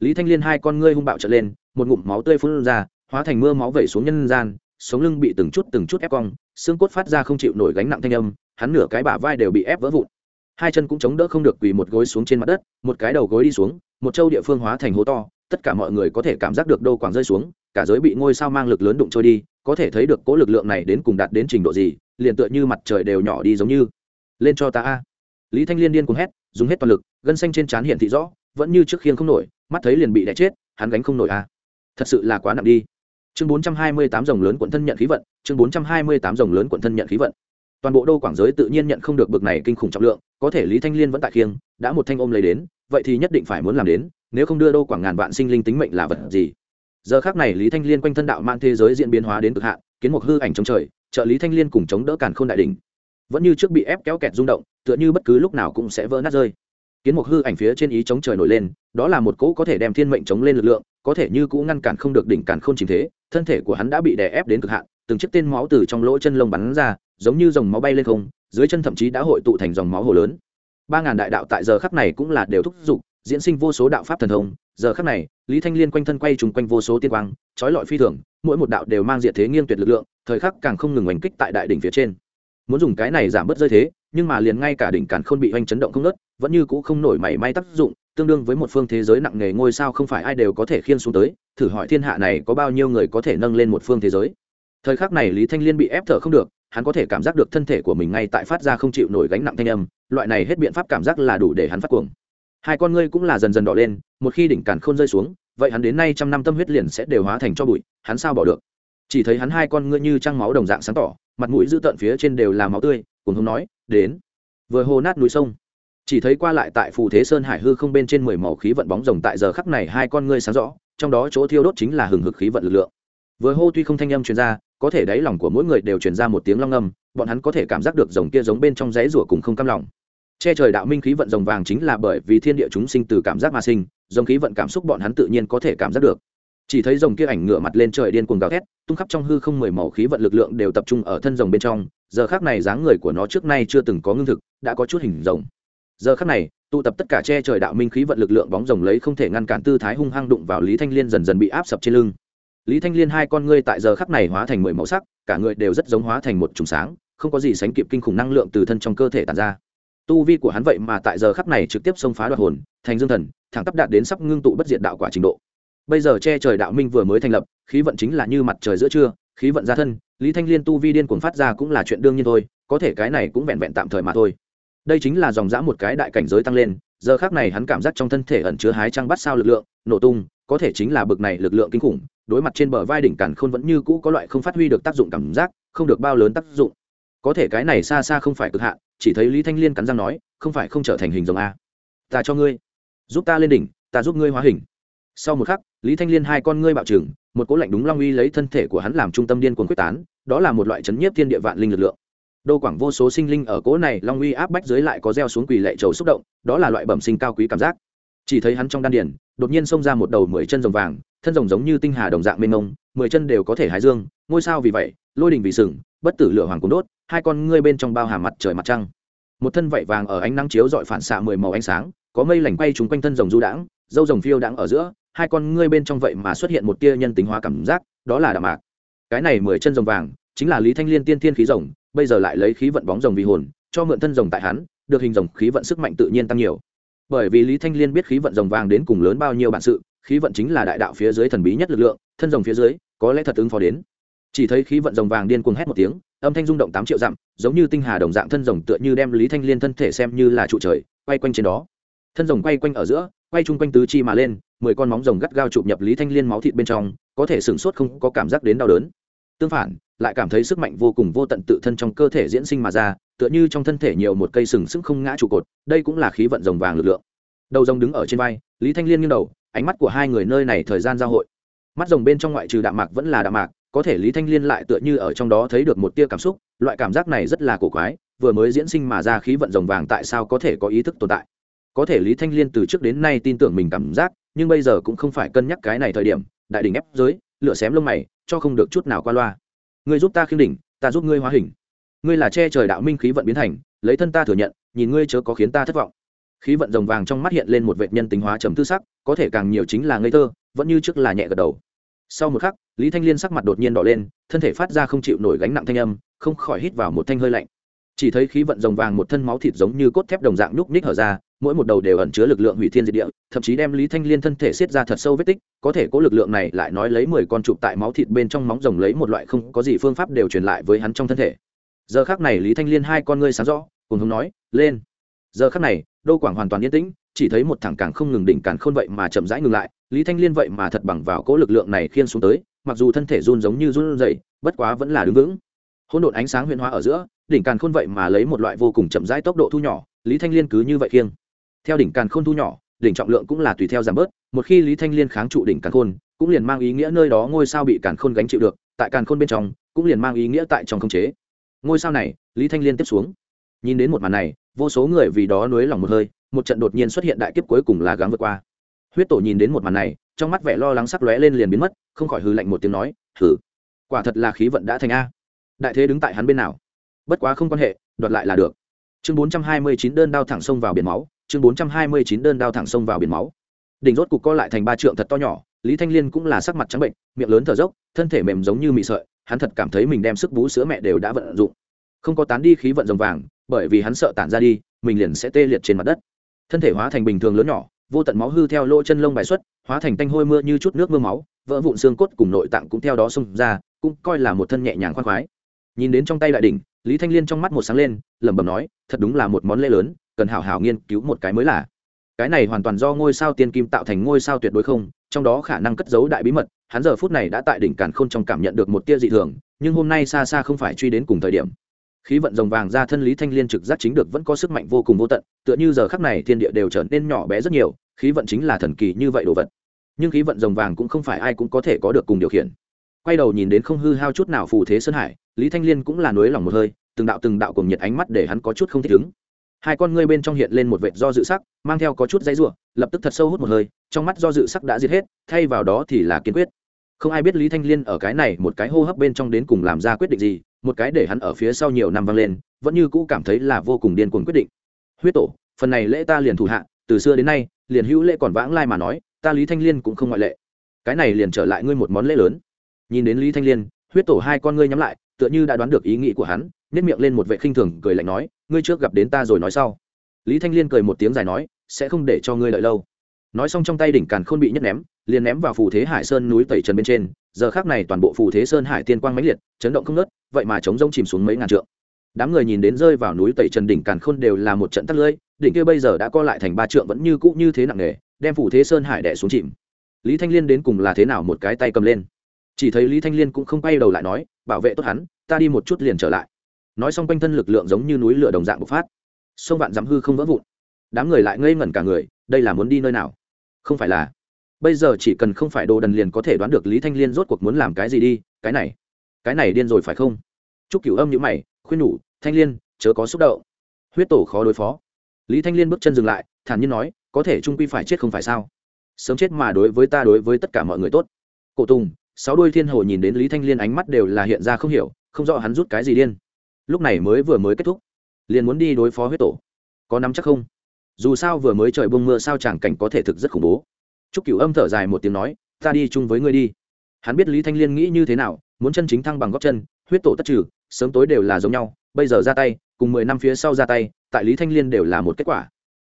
Lý thanh liên hai con ngươi hung bạo trở lên, một ngụm máu tươi phun ra, hóa thành mưa máu vẩy xuống nhân gian, sống lưng bị từng chút từng chút ép cong, xương cốt phát ra không chịu nổi gánh nặng thanh âm, hắn nửa cái bả vai đều bị ép vỡ vụn. Hai chân cũng chống đỡ không được quỳ một gối xuống trên mặt đất, một cái đầu gối đi xuống một châu địa phương hóa thành hố to, tất cả mọi người có thể cảm giác được đô quảng rơi xuống, cả giới bị ngôi sao mang lực lớn đụng trôi đi, có thể thấy được cố lực lượng này đến cùng đạt đến trình độ gì, liền tựa như mặt trời đều nhỏ đi giống như. Lên cho ta a. Lý thanh liên điên cuồng hét, dùng hết toàn lực, gân xanh trên trán hiện thị rõ, vẫn như trước khiêng không nổi, mắt thấy liền bị đẻ chết, hắn gánh không nổi a. Thật sự là quá nặng đi. Chương bốn trăm hai mươi tám dòng lớn quận thân nhận khí vận, chương bốn trăm hai mươi tám dòng lớn quận thân nhận khí vận. Toàn bộ đô quảng giới tự nhiên nhận không được bực này kinh khủng trọng lượng có thể lý thanh liên vẫn tại khiêng, đã một thanh ôm lấy đến, vậy thì nhất định phải muốn làm đến, nếu không đưa đô quảng ngàn vạn sinh linh tính mệnh là vật gì? Giờ khác này lý thanh liên quanh thân đạo mang thế giới diễn biến hóa đến cực hạn, kiến một hư ảnh trong trời, trợ lý thanh liên cùng chống đỡ càn k h ô n đại đình vẫn như trước bị ép kéo kẹt rung động, tựa như bất cứ lúc nào cũng sẽ vỡ nát rơi. Kiến một hư ảnh phía trên ý chống trời nổi lên, đó là một cỗ có thể đem thiên mệnh chống lên lực lượng, có thể như cũ ngăn cản không được đỉnh cản n chính thế, thân thể của hắn đã bị đè ép đến cực hạn, từng chiếc tên máu từ trong lỗ chân lông bắn ra, giống như dòng máu bay lên không dưới chân thậm chí đã hội tụ thành dòng máu hồ lớn. Ba ngàn đại đạo tại giờ khắc này cũng là đều thúc giục, diễn sinh vô số đạo pháp thần thông. Giờ khắc này, lý thanh liên quanh thân quay trùng quanh vô số tiên quang, trói lọi phi thường, mỗi một đạo đều mang diện thế nghiêng tuyệt lực lượng, thời khắc càng không ngừng oanh kích tại đại đỉnh phía trên. Muốn dùng cái này giảm bớt rơi thế, nhưng mà liền ngay cả đỉnh càn khôn bị oanh chấn động không nớt vẫn như cũ không nổi mảy may tác dụng, tương đương với một phương thế giới nặng nề ngôi sao không phải ai đều có thể khiên xuống tới, thử hỏi thiên hạ này có bao nhiêu người có thể nâng lên một phương thế giới. Thời khắc này lý thanh liên bị ép thở không được hắn có thể cảm giác được thân thể của mình ngay tại phát ra không chịu nổi gánh nặng thanh âm, loại này hết biện pháp cảm giác là đủ để hắn phát cuồng. Hai con ngươi cũng là dần dần đỏ lên, một khi đỉnh càn khôn rơi xuống, vậy hắn đến nay trăm năm tâm huyết liền sẽ đều hóa thành cho bụi, hắn sao bỏ được? Chỉ thấy hắn hai con ngươi như trăng máu đồng dạng sáng tỏ, mặt mũi dữ tợn phía trên đều là máu tươi cùng không nói, đến. Vừa hồ nát núi sông, chỉ thấy qua lại tại phù thế sơn hải hư không bên trên mười màu khí vận bóng rồng tại giờ khắc này hai con ngươi sáng rõ, trong đó chỗ thiêu đốt chính là hừng hực khí vận lực lượng. Vừa hô tuy không thanh âm truyền ra có thể đáy lòng của mỗi người đều truyền ra một tiếng long âm, bọn hắn có thể cảm giác được rồng kia giống bên trong giấy rủa cùng không cam lòng. Che trời đạo minh khí vận rồng vàng chính là bởi vì thiên địa chúng sinh từ cảm giác mà sinh, rồng khí vận cảm xúc bọn hắn tự nhiên có thể cảm giác được. Chỉ thấy rồng kia ảnh ngửa mặt lên trời điên cuồng gào thét, tung khắp trong hư không mười màu khí vận lực lượng đều tập trung ở thân rồng bên trong, giờ khác này dáng người của nó trước nay chưa từng có ngưng thực, đã có chút hình rồng. Giờ khác này, tụ tập tất cả che trời đạo minh khí vận lực lượng bóng rồng lấy không thể ngăn cản tư thái hung hăng đụng vào lý thanh liên dần dần bị áp sập trên lưng lý thanh liên hai con ngươi tại giờ khắc này hóa thành mười màu sắc, cả người đều rất giống hóa thành một trùng sáng, không có gì sánh kịp kinh khủng năng lượng từ thân trong cơ thể tàn ra. Tu vi của hắn vậy mà tại giờ khắc này trực tiếp xông phá đoạt hồn, thành dương thần, thẳng tắp đạt đến sắp ngưng tụ bất diệt đạo quả trình độ. Bây giờ che trời đạo minh vừa mới thành lập, khí vận chính là như mặt trời giữa trưa, khí vận ra thân, lý thanh liên tu vi điên cuồng phát ra cũng là chuyện đương nhiên thôi, có thể cái này cũng vẹn vẹn tạm thời mà thôi. Đây chính là dòng dã một cái đại cảnh giới tăng lên, giờ khác này hắn cảm giác trong thân thể ẩn chứa hái trăng bắt sao lực lượng, nổ tung, có thể chính là bực này lực lượng kinh khủng đối mặt trên bờ vai đỉnh cản khôn vẫn như cũ có loại không phát huy được tác dụng cảm giác, không được bao lớn tác dụng. Có thể cái này xa xa không phải cực hạn, chỉ thấy lý thanh liên cắn răng nói, không phải không trở thành hình rồng a. Ta cho ngươi. Giúp ta lên đỉnh, ta giúp ngươi hóa hình. Sau một khắc, lý thanh liên hai con ngươi bạo trừng, một cỗ lạnh đúng long uy lấy thân thể của hắn làm trung tâm điên cuồng quyết tán, đó là một loại chấn nhiếp thiên địa vạn linh lực lượng. Đô quảng vô số sinh linh ở cỗ này long uy áp bách dưới lại có gieo xuống quỳ lệ trầu xúc động, đó là loại bẩm sinh cao quý cảm giác. Chỉ thấy hắn trong đan điển đột nhiên xông ra một đầu mười chân rồng vàng thân rồng giống như tinh hà đồng dạng mênh mông, mười chân đều có thể hái dương, ngôi sao vì vậy, lôi đình vì sừng, bất tử lửa hoàng cuốn đốt, hai con ngươi bên trong bao hà mặt trời mặt trăng. Một thân vảy vàng ở ánh nắng chiếu dọi phản xạ mười màu ánh sáng, có mây lành quay trúng quanh thân rồng du đãng, dâu rồng phiêu đãng ở giữa, hai con ngươi bên trong vậy mà xuất hiện một tia nhân tính hóa cảm giác, đó là đạm mạc. Cái này mười chân rồng vàng, chính là lý thanh liên tiên thiên khí rồng, bây giờ lại lấy khí vận bóng rồng vì hồn, cho mượn thân rồng tại hắn, được hình rồng khí vận sức mạnh tự nhiên tăng nhiều. Bởi vì lý thanh liên biết khí vận rồng vàng đến cùng lớn bao nhiêu bản sự khí vận chính là đại đạo phía dưới thần bí nhất lực lượng, thân rồng phía dưới, có lẽ thật ứng phó đến. Chỉ thấy khí vận rồng vàng điên cuồng hét một tiếng, âm thanh rung động tám triệu dặm, giống như tinh hà đồng dạng thân rồng tựa như đem lý thanh liên thân thể xem như là trụ trời, quay quanh trên đó. Thân rồng quay quanh ở giữa, quay chung quanh tứ chi mà lên, mười con móng rồng gắt gao chụp nhập lý thanh liên máu thịt bên trong, có thể sửng sốt không có cảm giác đến đau đớn. Tương phản, lại cảm thấy sức mạnh vô cùng vô tận tự thân trong cơ thể diễn sinh mà ra, tựa như trong thân thể nhiều một cây sừng sững không ngã trụ cột, đây cũng là khí vận rồng vàng lực lượng. Đầu rồng đứng ở trên vai, lý thanh liên nghiêng đầu ánh mắt của hai người nơi này thời gian giao hội. Mắt rồng bên trong ngoại trừ đạm mạc vẫn là đạm mạc, có thể lý thanh liên lại tựa như ở trong đó thấy được một tia cảm xúc, loại cảm giác này rất là cổ quái, vừa mới diễn sinh mà ra khí vận rồng vàng tại sao có thể có ý thức tồn tại? Có thể lý thanh liên từ trước đến nay tin tưởng mình cảm giác, nhưng bây giờ cũng không phải cân nhắc cái này thời điểm, đại đỉnh ép giới, lửa xém lông mày, cho không được chút nào qua loa. Ngươi giúp ta khiêm đỉnh, ta giúp ngươi hóa hình. Ngươi là che trời đạo minh khí vận biến thành, lấy thân ta thừa nhận, nhìn ngươi chớ có khiến ta thất vọng khí vận rồng vàng trong mắt hiện lên một vệ nhân tính hóa trầm tư sắc, có thể càng nhiều chính là ngây thơ, vẫn như trước là nhẹ gật đầu. Sau một khắc, lý thanh liên sắc mặt đột nhiên đỏ lên, thân thể phát ra không chịu nổi gánh nặng thanh âm, không khỏi hít vào một thanh hơi lạnh. Chỉ thấy khí vận rồng vàng một thân máu thịt giống như cốt thép đồng dạng nhúc nhích hở ra, mỗi một đầu đều ẩn chứa lực lượng hủy thiên diệt địa, thậm chí đem lý thanh liên thân thể xiết ra thật sâu vết tích, có thể có lực lượng này lại nói lấy mười con chụp tại máu thịt bên trong móng rồng lấy một loại không có gì phương pháp đều truyền lại với hắn trong thân thể. Giờ khác này lý thanh liên hai con ngươi sáng rõ, cùng hùng nói, lên. Giờ khác này đô quảng hoàn toàn yên tĩnh, chỉ thấy một thẳng càng không ngừng đỉnh càng khôn vậy mà chậm rãi ngừng lại, lý thanh liên vậy mà thật bằng vào cỗ lực lượng này khiên xuống tới, mặc dù thân thể run giống như run dậy bất quá vẫn là đứng vững. Hỗn độn ánh sáng huyền hóa ở giữa, đỉnh càn khôn vậy mà lấy một loại vô cùng chậm rãi tốc độ thu nhỏ, lý thanh liên cứ như vậy khiêng. Theo đỉnh càn khôn thu nhỏ, đỉnh trọng lượng cũng là tùy theo giảm bớt, một khi lý thanh liên kháng trụ đỉnh càn khôn, cũng liền mang ý nghĩa nơi đó ngôi sao bị càn khôn gánh chịu được, tại càn khôn bên trong, cũng liền mang ý nghĩa tại trong khống chế. Ngôi sao này, lý thanh liên tiếp xuống. Nhìn đến một màn này vô số người vì đó nuối lòng một hơi, một trận đột nhiên xuất hiện đại kiếp cuối cùng là gắng vượt qua. Huyết tổ nhìn đến một màn này, trong mắt vẻ lo lắng sắc lóe lên liền biến mất, không khỏi hư lạnh một tiếng nói hử quả thật là khí vận đã thành a. Đại thế đứng tại hắn bên nào? Bất quá không quan hệ, đoạt lại là được. Chương bốn trăm hai mươi chín đơn đao thẳng sông vào biển máu, chương bốn trăm hai mươi chín đơn đao thẳng sông vào biển máu. Đỉnh rốt cục co lại thành ba trượng thật to nhỏ, lý thanh liên cũng là sắc mặt trắng bệnh, miệng lớn thở dốc, thân thể mềm giống như mị sợi, hắn thật cảm thấy mình đem sức bú sữa mẹ đều đã vận dụng. Không có tán đi khí vận rồng vàng bởi vì hắn sợ tản ra đi, mình liền sẽ tê liệt trên mặt đất. Thân thể hóa thành bình thường lớn nhỏ, vô tận máu hư theo lỗ chân lông bài xuất, hóa thành tanh hôi mưa như chút nước mưa máu, vỡ vụn xương cốt cùng nội tạng cũng theo đó xông ra, cũng coi là một thân nhẹ nhàng khoan khoái. Nhìn đến trong tay đại đỉnh, lý thanh liên trong mắt một sáng lên, lẩm bẩm nói, thật đúng là một món lễ lớn, cần hảo hảo nghiên cứu một cái mới là. Cái này hoàn toàn do ngôi sao tiên kim tạo thành ngôi sao tuyệt đối không, trong đó khả năng cất giấu đại bí mật, hắn giờ phút này đã tại đỉnh càn khôn trong cảm nhận được một tia dị thường, nhưng hôm nay xa xa không phải truy đến cùng thời điểm khí vận rồng vàng ra thân lý thanh liên trực giác chính được vẫn có sức mạnh vô cùng vô tận, tựa như giờ khắc này thiên địa đều trở nên nhỏ bé rất nhiều, khí vận chính là thần kỳ như vậy đồ vật. Nhưng khí vận rồng vàng cũng không phải ai cũng có thể có được cùng điều khiển. Quay đầu nhìn đến không hư hao chút nào phù thế sơn hải, lý thanh liên cũng là nối lòng một hơi, từng đạo từng đạo cùng nhiệt ánh mắt để hắn có chút không thích ứng. Hai con ngươi bên trong hiện lên một vệt do dự sắc, mang theo có chút dãy ruộng lập tức thật sâu hút một hơi, trong mắt do dự sắc đã giết hết, thay vào đó thì là kiên quyết không ai biết lý thanh liên ở cái này một cái hô hấp bên trong đến cùng làm ra quyết định gì, một cái để hắn ở phía sau nhiều năm vang lên, vẫn như cũ cảm thấy là vô cùng điên cuồng quyết định. Huyết tổ, phần này lễ ta liền thủ hạ, từ xưa đến nay, liền hữu lễ còn vãng lai mà nói, ta lý thanh liên cũng không ngoại lệ. Cái này liền trở lại ngươi một món lễ lớn. Nhìn đến lý thanh liên, huyết tổ hai con ngươi nhắm lại, tựa như đã đoán được ý nghĩ của hắn nếp miệng lên một vệ khinh thường, cười lạnh nói, ngươi trước gặp đến ta rồi nói sau. Lý thanh liên cười một tiếng dài nói, sẽ không để cho ngươi lợi lâu nói xong trong tay đỉnh càn khôn bị nhất ném, liền ném vào phù thế hải sơn núi tẩy trần bên trên. Giờ khác này toàn bộ phù thế sơn hải tiên quang mãnh liệt, chấn động không nớt vậy mà chống rông chìm xuống mấy ngàn trượng. Đám người nhìn đến rơi vào núi tẩy trần đỉnh càn khôn đều là một trận tắt lưỡi, đỉnh kia bây giờ đã co lại thành ba trượng vẫn như cũ như thế nặng nề, đem phù thế sơn hải đẻ xuống chìm. Lý thanh liên đến cùng là thế nào một cái tay cầm lên? Chỉ thấy lý thanh liên cũng không quay đầu lại nói, bảo vệ tốt hắn, ta đi một chút liền trở lại. Nói xong quanh thân lực lượng giống như núi lửa đồng dạng bộc phát. Sông vạn dám hư không vỡ vụn. Đám người lại ngây ngẩn cả người, đây là muốn đi nơi nào? Không phải là. Bây giờ chỉ cần không phải đồ đần liền có thể đoán được lý thanh liên rốt cuộc muốn làm cái gì đi, cái này cái này điên rồi phải không? Chúc cửu âm nhữ mày, khuyên nhủ, thanh liên, chớ có xúc động. Huyết tổ khó đối phó. Lý thanh liên bước chân dừng lại, thản nhiên nói, có thể trung quy phải chết không phải sao? Sớm chết mà đối với ta đối với tất cả mọi người tốt. Cổ tùng, sáu đôi thiên hồ nhìn đến lý thanh liên ánh mắt đều là hiện ra không hiểu, không rõ hắn rút cái gì điên. Lúc này mới vừa mới kết thúc, liền muốn đi đối phó huyết tổ. Có nắm chắc không? Dù sao vừa mới trời bông mưa sao chẳng cảnh có thể thực rất khủng bố. T r ú c cửu âm thở dài một tiếng nói, ta đi chung với ngươi đi. Hắn biết lý thanh liên nghĩ như thế nào, muốn chân chính thăng bằng góc chân, huyết tổ tất trừ, sớm tối đều là giống nhau, bây giờ ra tay, cùng mười năm phía sau ra tay, tại lý thanh liên đều là một kết quả.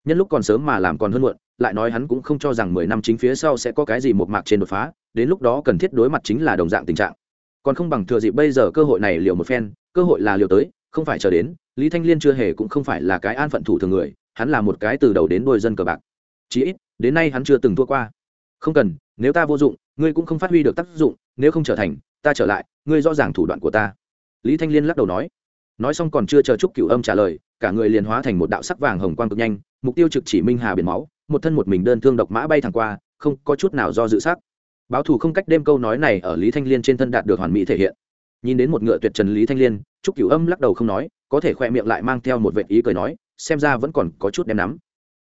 Nhân lúc còn sớm mà làm còn hơn muộn, lại nói hắn cũng không cho rằng mười năm chính phía sau sẽ có cái gì một mạc trên đột phá, đến lúc đó cần thiết đối mặt chính là đồng dạng tình trạng. Còn không bằng thừa dịp bây giờ cơ hội này liều một phen, cơ hội là liều tới, không phải chờ đến, lý thanh liên chưa hề cũng không phải là cái an phận thủ thường người hắn là một cái từ đầu đến đôi dân cờ bạc. Chí ít, đến nay hắn chưa từng thua qua. Không cần, nếu ta vô dụng, ngươi cũng không phát huy được tác dụng, nếu không trở thành, ta trở lại, ngươi rõ ràng thủ đoạn của ta. Lý thanh liên lắc đầu nói. Nói xong còn chưa chờ chúc cửu âm trả lời, cả người liền hóa thành một đạo sắc vàng hồng quang cực nhanh, mục tiêu trực chỉ minh hà biển máu, một thân một mình đơn thương độc mã bay thẳng qua, không có chút nào do dự sắc. Báo thù không cách đêm câu nói này ở lý thanh liên trên thân đạt được hoàn mỹ thể hiện. Nhìn đến một ngựa tuyệt trần lý thanh liên, trúc cửu âm lắc đầu không nói, có thể khoe miệng lại mang theo một vệ ý cười nói xem ra vẫn còn có chút đem nắm.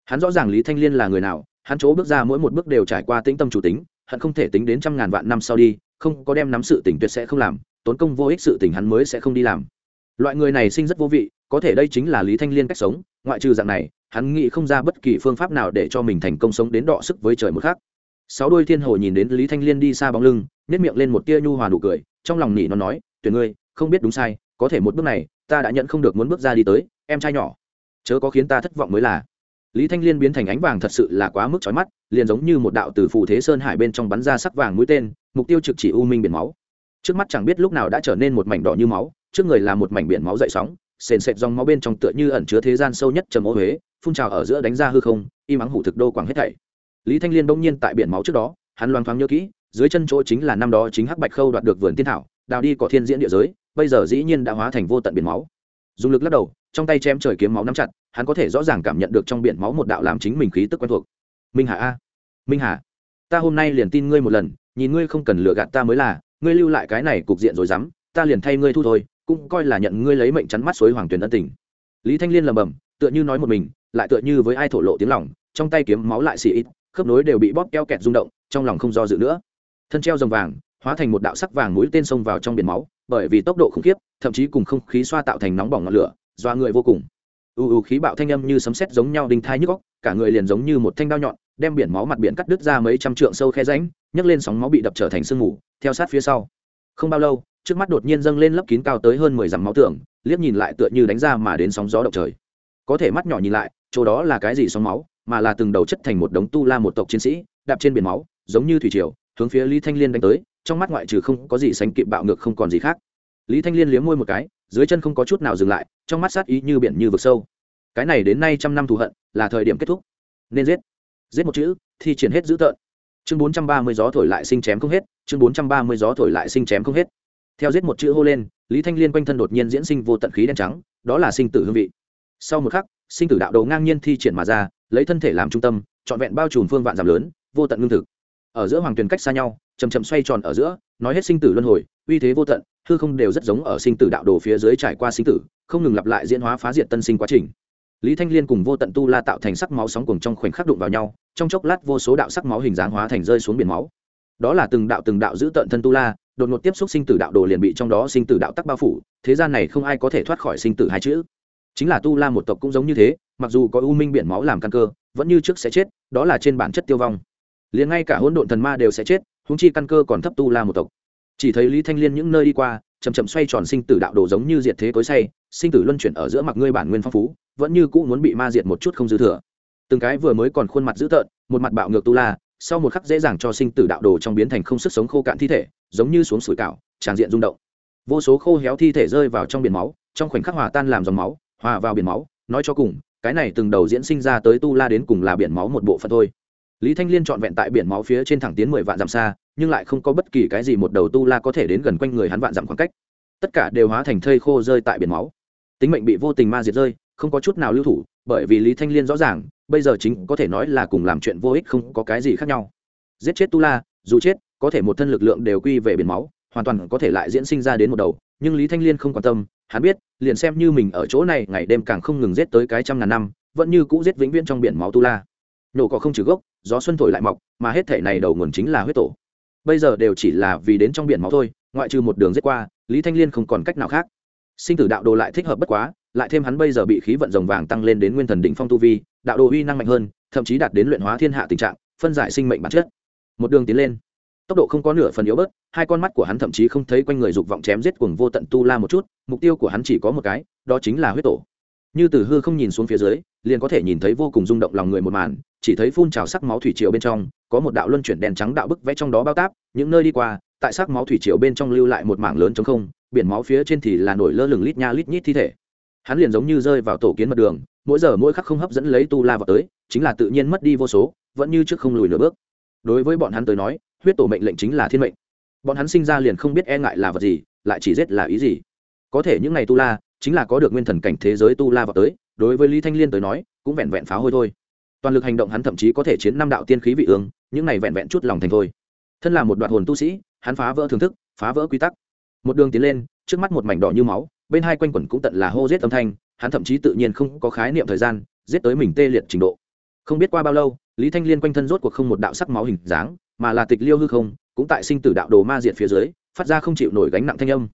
Hắn rõ ràng lý thanh liên là người nào, hắn chỗ bước ra mỗi một bước đều trải qua tĩnh tâm chủ tính, hắn không thể tính đến trăm ngàn vạn năm sau đi, không có đem nắm sự tỉnh tuyệt sẽ không làm, tốn công vô ích sự tỉnh hắn mới sẽ không đi làm. Loại người này sinh rất vô vị, có thể đây chính là lý thanh liên cách sống, ngoại trừ dạng này, hắn nghĩ không ra bất kỳ phương pháp nào để cho mình thành công sống đến đọ sức với trời một khác sáu đôi thiên hồ nhìn đến lý thanh liên đi xa bóng lưng nếp miệng lên một tia nhu hòa nụ cười, trong lòng nỉ nó nói, tuyển ngươi, không biết đúng sai, có thể một bước này, ta đã nhận không được muốn bước ra đi tới, em trai nhỏ chớ có khiến ta thất vọng mới là. Lý thanh liên biến thành ánh vàng thật sự là quá mức trói mắt, liền giống như một đạo từ phù thế sơn hải bên trong bắn ra sắc vàng mũi tên, mục tiêu trực chỉ u minh biển máu. Trước mắt chẳng biết lúc nào đã trở nên một mảnh đỏ như máu, trước người là một mảnh biển máu dậy sóng, sền sệt dòng máu bên trong tựa như ẩn chứa thế gian sâu nhất trầm ô huế, phun trào ở giữa đánh ra hư không im ắng hủ thực đô quảng hết thảy. Lý thanh liên bỗng nhiên tại biển máu trước đó, hắn loang thoáng nhớ kỹ, dưới chân chỗ chính là năm đó chính hắc bạch khâu đoạt được vườn tiên thảo, đào đi cỏ thiên diễn địa giới, bây giờ dĩ nhiên đã hóa thành vô tận biển máu. Dùng lực lắc đầu trong tay chém trời kiếm máu nắm chặt, hắn có thể rõ ràng cảm nhận được trong biển máu một đạo làm chính mình khí tức quen thuộc. Minh hà a. Minh hà, ta hôm nay liền tin ngươi một lần, nhìn ngươi không cần lừa gạt ta mới là, ngươi lưu lại cái này cục diện rồi dám, ta liền thay ngươi thu thôi, cũng coi là nhận ngươi lấy mệnh chắn mắt suối hoàng tuyền ân tình. Lý thanh liên lầm bầm tựa như nói một mình, lại tựa như với ai thổ lộ tiếng lòng, trong tay kiếm máu lại xì ít, khớp nối đều bị bóp keo kẹt rung động, trong lòng không do dự nữa. Thân treo rồng vàng, hóa thành một đạo sắc vàng mũi tên xông vào trong biển máu, bởi vì tốc độ khủng khiếp, thậm chí cùng không khí xoa tạo thành nóng bỏng ngọn lửa doa người vô cùng. U u khí bạo thanh âm như sấm sét giống nhau đinh thai nhức góc cả người liền giống như một thanh đao nhọn, đem biển máu mặt biển cắt đứt ra mấy trăm trượng sâu khe ránh nhấc lên sóng máu bị đập trở thành sương mù, theo sát phía sau. Không bao lâu, trước mắt đột nhiên dâng lên lấp kín cao tới hơn mười dặm máu tưởng liếc nhìn lại tựa như đánh ra mà đến sóng gió động trời. Có thể mắt nhỏ nhìn lại, chỗ đó là cái gì sóng máu, mà là từng đầu chất thành một đống tu la một tộc chiến sĩ, đạp trên biển máu, giống như thủy triều, hướng phía lý thanh liên đánh tới, trong mắt ngoại trừ không có gì sánh kịp bạo ngược không còn gì khác. Lý thanh liên liếm môi một cái dưới chân không có chút nào dừng lại, trong mắt sát ý như biển như vực sâu. Cái này đến nay trăm năm thù hận, là thời điểm kết thúc. Nên giết. Giết một chữ thì triển hết dữ tợn. Chương bốn trăm ba mươi gió thổi lại sinh chém không hết, chương bốn trăm ba mươi gió thổi lại sinh chém không hết. Theo giết một chữ hô lên, lý thanh liên quanh thân đột nhiên diễn sinh vô tận khí đen trắng, đó là sinh tử hương vị. Sau một khắc, sinh tử đạo đầu ngang nhiên thi triển mà ra, lấy thân thể làm trung tâm, trọn vẹn bao trùm phương vạn giảm lớn, vô tận ngưng thực. Ở giữa hoàng tuyền cách xa nhau chầm chậm xoay tròn ở giữa, nói hết sinh tử luân hồi, uy thế vô tận, hư không đều rất giống ở sinh tử đạo đồ phía dưới trải qua sinh tử, không ngừng lặp lại diễn hóa phá diệt tân sinh quá trình. Lý thanh liên cùng vô tận tu la tạo thành sắc máu sóng cùng trong khoảnh khắc đụng vào nhau, trong chốc lát vô số đạo sắc máu hình dáng hóa thành rơi xuống biển máu. Đó là từng đạo từng đạo giữ tận thân tu la, đột ngột tiếp xúc sinh tử đạo đồ liền bị trong đó sinh tử đạo tắc bao phủ, thế gian này không ai có thể thoát khỏi sinh tử hai chữ. Chính là tu la một tộc cũng giống như thế, mặc dù có u minh biển máu làm căn cơ, vẫn như trước sẽ chết, đó là trên bản chất tiêu vong. Liền ngay cả hỗn độn thần ma đều sẽ chết huống chi căn cơ còn thấp tu la một tộc. Chỉ thấy lý thanh liên những nơi đi qua chầm chậm xoay tròn sinh tử đạo đồ giống như diệt thế cối say, sinh tử luân chuyển ở giữa mặc ngươi bản nguyên phong phú, vẫn như cũ muốn bị ma diệt một chút không dư thừa. Từng cái vừa mới còn khuôn mặt dữ tợn, một mặt bạo ngược tu la, sau một khắc dễ dàng cho sinh tử đạo đồ trong biến thành không sức sống khô cạn thi thể, giống như xuống sủi cảo, tràn diện rung động. Vô số khô héo thi thể rơi vào trong biển máu, trong khoảnh khắc hòa tan làm dòng máu, hòa vào biển máu, nói cho cùng, cái này từng đầu diễn sinh ra tới tu la đến cùng là biển máu một bộ phận thôi lý thanh liên trọn vẹn tại biển máu phía trên thẳng tiến mười vạn dặm xa, nhưng lại không có bất kỳ cái gì một đầu tu la có thể đến gần quanh người hắn vạn dặm khoảng cách. Tất cả đều hóa thành thây khô rơi tại biển máu. Tính mệnh bị vô tình ma diệt rơi, không có chút nào lưu thủ, bởi vì lý thanh liên rõ ràng, bây giờ chính có thể nói là cùng làm chuyện vô ích không có cái gì khác nhau. Giết chết tu la, dù chết, có thể một thân lực lượng đều quy về biển máu, hoàn toàn có thể lại diễn sinh ra đến một đầu, nhưng lý thanh liên không quan tâm, hắn biết, liền xem như mình ở chỗ này, ngày đêm càng không ngừng giết tới cái trăm ngàn năm, vẫn như cũ giết vĩnh viễn trong biển máu tu la nổ cỏ không trừ gốc, gió xuân thổi lại mọc, mà hết thể này đầu nguồn chính là huyết tổ. Bây giờ đều chỉ là vì đến trong biển máu thôi, ngoại trừ một đường giết qua, lý thanh liên không còn cách nào khác. Sinh tử đạo đồ lại thích hợp bất quá, lại thêm hắn bây giờ bị khí vận rồng vàng tăng lên đến nguyên thần đỉnh phong tu vi, đạo đồ uy năng mạnh hơn, thậm chí đạt đến luyện hóa thiên hạ tình trạng, phân giải sinh mệnh bản chất. Một đường tiến lên, tốc độ không có nửa phần yếu bớt, hai con mắt của hắn thậm chí không thấy quanh người dục vọng chém giết cuồng vô tận tu la một chút, mục tiêu của hắn chỉ có một cái, đó chính là huyết tổ. Như từ hư không nhìn xuống phía dưới liền có thể nhìn thấy vô cùng rung động lòng người một màn, chỉ thấy phun trào sắc máu thủy triều bên trong, có một đạo luân chuyển đèn trắng đạo bức vẽ trong đó bao táp, những nơi đi qua, tại sắc máu thủy triều bên trong lưu lại một mảng lớn trống không, biển máu phía trên thì là nổi lơ lửng lít nha lít nhít thi thể. Hắn liền giống như rơi vào tổ kiến mật đường, mỗi giờ mỗi khắc không hấp dẫn lấy tu la vào tới, chính là tự nhiên mất đi vô số, vẫn như trước không lùi nửa bước. Đối với bọn hắn tới nói, huyết tổ mệnh lệnh chính là thiên mệnh. Bọn hắn sinh ra liền không biết e ngại là vật gì, lại chỉ giết là ý gì. Có thể những ngày tu la, chính là có được nguyên thần cảnh thế giới tu la vào tới đối với lý thanh liên tới nói, cũng vẹn vẹn pháo hôi thôi. Toàn lực hành động hắn thậm chí có thể chiến năm đạo tiên khí vị ương, những này vẹn vẹn chút lòng thành thôi. Thân là một đoạn hồn tu sĩ, hắn phá vỡ thưởng thức, phá vỡ quy tắc. Một đường tiến lên, trước mắt một mảnh đỏ như máu, bên hai quanh quẩn cũng tận là hô giết âm thanh, hắn thậm chí tự nhiên không có khái niệm thời gian, giết tới mình tê liệt trình độ. Không biết qua bao lâu, lý thanh liên quanh thân rốt cuộc không một đạo sắc máu hình dáng, mà là tịch liêu hư không, cũng tại sinh tử đạo đồ ma diện phía dưới, phát ra không chịu nổi gánh nặng thanh âm.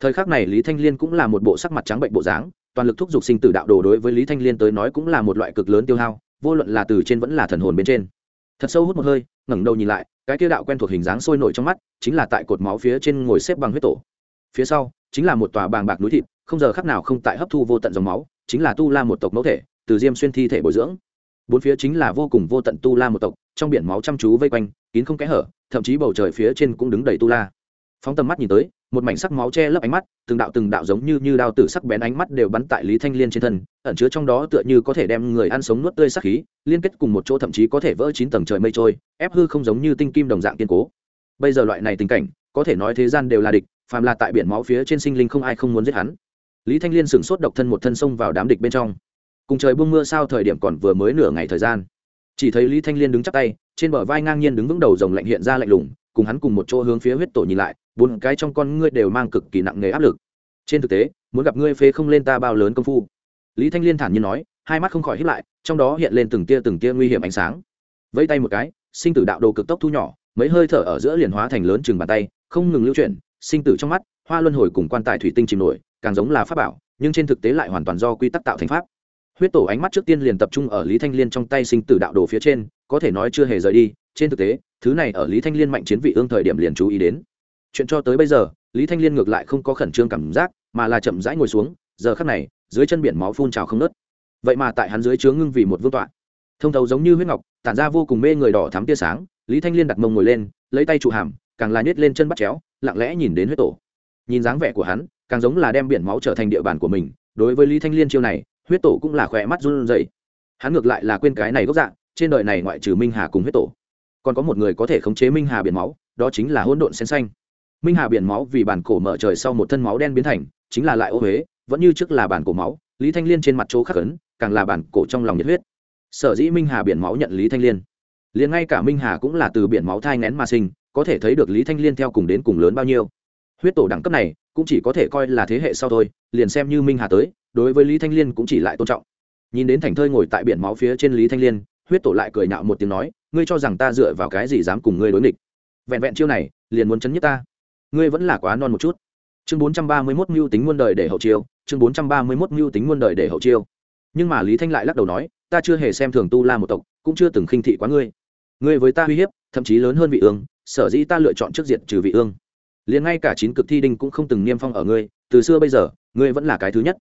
Thời khắc này lý thanh liên cũng là một bộ sắc mặt trắng bệnh bộ dáng toàn lực thúc giục sinh tử đạo đồ đối với lý thanh liên tới nói cũng là một loại cực lớn tiêu hao, vô luận là từ trên vẫn là thần hồn bên trên. Thật sâu hút một hơi, ngẩng đầu nhìn lại, cái tiêu đạo quen thuộc hình dáng sôi nổi trong mắt, chính là tại cột máu phía trên ngồi xếp bằng huyết tổ. Phía sau, chính là một tòa bàng bạc núi thịt, không giờ khắc nào không tại hấp thu vô tận dòng máu, chính là tu la một tộc mẫu thể, từ diêm xuyên thi thể bồi dưỡng. Bốn phía chính là vô cùng vô tận tu la một tộc, trong biển máu chăm chú vây quanh, kín không kẽ hở, thậm chí bầu trời phía trên cũng đứng đầy tu la. Phóng tầm mắt nhìn tới một mảnh sắc máu che lấp ánh mắt, từng đạo từng đạo giống như như đao tử sắc bén ánh mắt đều bắn tại lý thanh liên trên thân, ẩn chứa trong đó tựa như có thể đem người ăn sống nuốt tươi sắc khí, liên kết cùng một chỗ thậm chí có thể vỡ chín tầng trời mây trôi, ép hư không giống như tinh kim đồng dạng kiên cố. Bây giờ loại này tình cảnh, có thể nói thế gian đều là địch, phàm là tại biển máu phía trên sinh linh không ai không muốn giết hắn. Lý thanh liên sửng sốt độc thân một thân xông vào đám địch bên trong. Cùng trời buông mưa sao thời điểm còn vừa mới nửa ngày thời gian. Chỉ thấy lý thanh liên đứng chắc tay, trên bờ vai ngang nhiên đứng vững đầu rồng lạnh hiện ra lạnh lùng, cùng hắn cùng một chỗ hướng phía huyết tổ nhìn lại bốn cái trong con ngươi đều mang cực kỳ nặng nề áp lực. Trên thực tế, muốn gặp ngươi phế không lên ta bao lớn công phu. Lý thanh liên thản nhiên nói, hai mắt không khỏi hít lại, trong đó hiện lên từng tia từng tia nguy hiểm ánh sáng. Vẫy tay một cái, sinh tử đạo đồ cực tốc thu nhỏ, mấy hơi thở ở giữa liền hóa thành lớn chừng bàn tay, không ngừng lưu chuyển, sinh tử trong mắt, hoa luân hồi cùng quan tài thủy tinh chìm nổi, càng giống là pháp bảo, nhưng trên thực tế lại hoàn toàn do quy tắc tạo thành pháp. Huyết tổ ánh mắt trước tiên liền tập trung ở lý thanh liên trong tay sinh tử đạo đồ phía trên, có thể nói chưa hề rời đi, trên thực tế, thứ này ở lý thanh liên mạnh chiến vị ương thời điểm liền chú ý đến chuyện cho tới bây giờ, lý thanh liên ngược lại không có khẩn trương cảm giác, mà là chậm rãi ngồi xuống, giờ khắc này, dưới chân biển máu phun trào không nớt vậy mà tại hắn dưới chướng ngưng vì một vương tọa. Thông thấu giống như huyết ngọc, tản ra vô cùng mê người đỏ thắm tia sáng, lý thanh liên đặt mông ngồi lên, lấy tay trụ hàm, càng là nhét lên chân bắt chéo, lặng lẽ nhìn đến huyết tổ. Nhìn dáng vẻ của hắn, càng giống là đem biển máu trở thành địa bàn của mình, đối với lý thanh liên chiêu này, huyết tổ cũng là khỏe mắt run rẩy. Hắn ngược lại là quên cái này gốc dạng, trên đời này ngoại trừ minh hà cùng huyết tổ. Còn có một người có thể khống chế minh hà biển máu, đó chính là hỗn độn sen xanh minh hà biển máu vì bản cổ mở trời sau một thân máu đen biến thành, chính là lại ô huế, vẫn như trước là bản cổ máu, lý thanh liên trên mặt chỗ khắc ấn, càng là bản cổ trong lòng nhiệt huyết. Sở dĩ minh hà biển máu nhận lý thanh liên. Liền ngay cả minh hà cũng là từ biển máu thai ngén mà sinh, có thể thấy được lý thanh liên theo cùng đến cùng lớn bao nhiêu. Huyết tổ đẳng cấp này, cũng chỉ có thể coi là thế hệ sau thôi, liền xem như minh hà tới, đối với lý thanh liên cũng chỉ lại tôn trọng. Nhìn đến thành thơi ngồi tại biển máu phía trên lý thanh liên, huyết tổ lại cười nhạo một tiếng nói, ngươi cho rằng ta dựa vào cái gì dám cùng ngươi đối nghịch? Vẹn vẹn chiêu này, liền muốn chấn nhất ta ngươi vẫn là quá non một chút. Chương bốn trăm ba mươi mốt mưu tính muôn đời để hậu chiêu, chương bốn trăm ba mươi mốt mưu tính muôn đời để hậu chiêu. Nhưng mà lý thanh lại lắc đầu nói, ta chưa hề xem thường tu la một tộc, cũng chưa từng khinh thị quá ngươi. Ngươi với ta uy hiếp, thậm chí lớn hơn vị ương, sở dĩ ta lựa chọn trước diện trừ vị ương. Liền ngay cả chín cực thi đinh cũng không từng niêm phong ở ngươi, từ xưa bây giờ, ngươi vẫn là cái thứ nhất.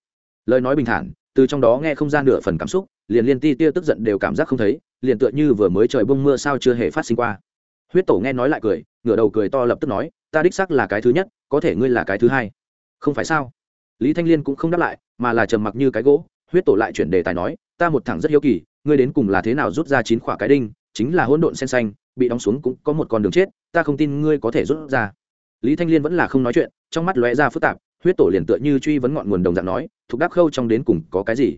Lời nói bình thản, từ trong đó nghe không gian nửa phần cảm xúc, liền liên ti tia tức giận đều cảm giác không thấy, liền tựa như vừa mới trời bông mưa sao chưa hề phát sinh qua. Huyết tổ nghe nói lại cười ngửa đầu cười to lập tức nói, ta đích xác là cái thứ nhất, có thể ngươi là cái thứ hai. Không phải sao? Lý thanh liên cũng không đáp lại, mà là trầm mặc như cái gỗ, huyết tổ lại chuyển đề tài nói, ta một thẳng rất hiếu kỳ, ngươi đến cùng là thế nào rút ra chín khỏa cái đinh, chính là hỗn độn sen xanh, bị đóng xuống cũng có một con đường chết, ta không tin ngươi có thể rút ra. Lý thanh liên vẫn là không nói chuyện, trong mắt lóe ra phức tạp, huyết tổ liền tựa như truy vấn ngọn nguồn đồng dạng nói, thuộc đắc khâu trong đến cùng có cái gì?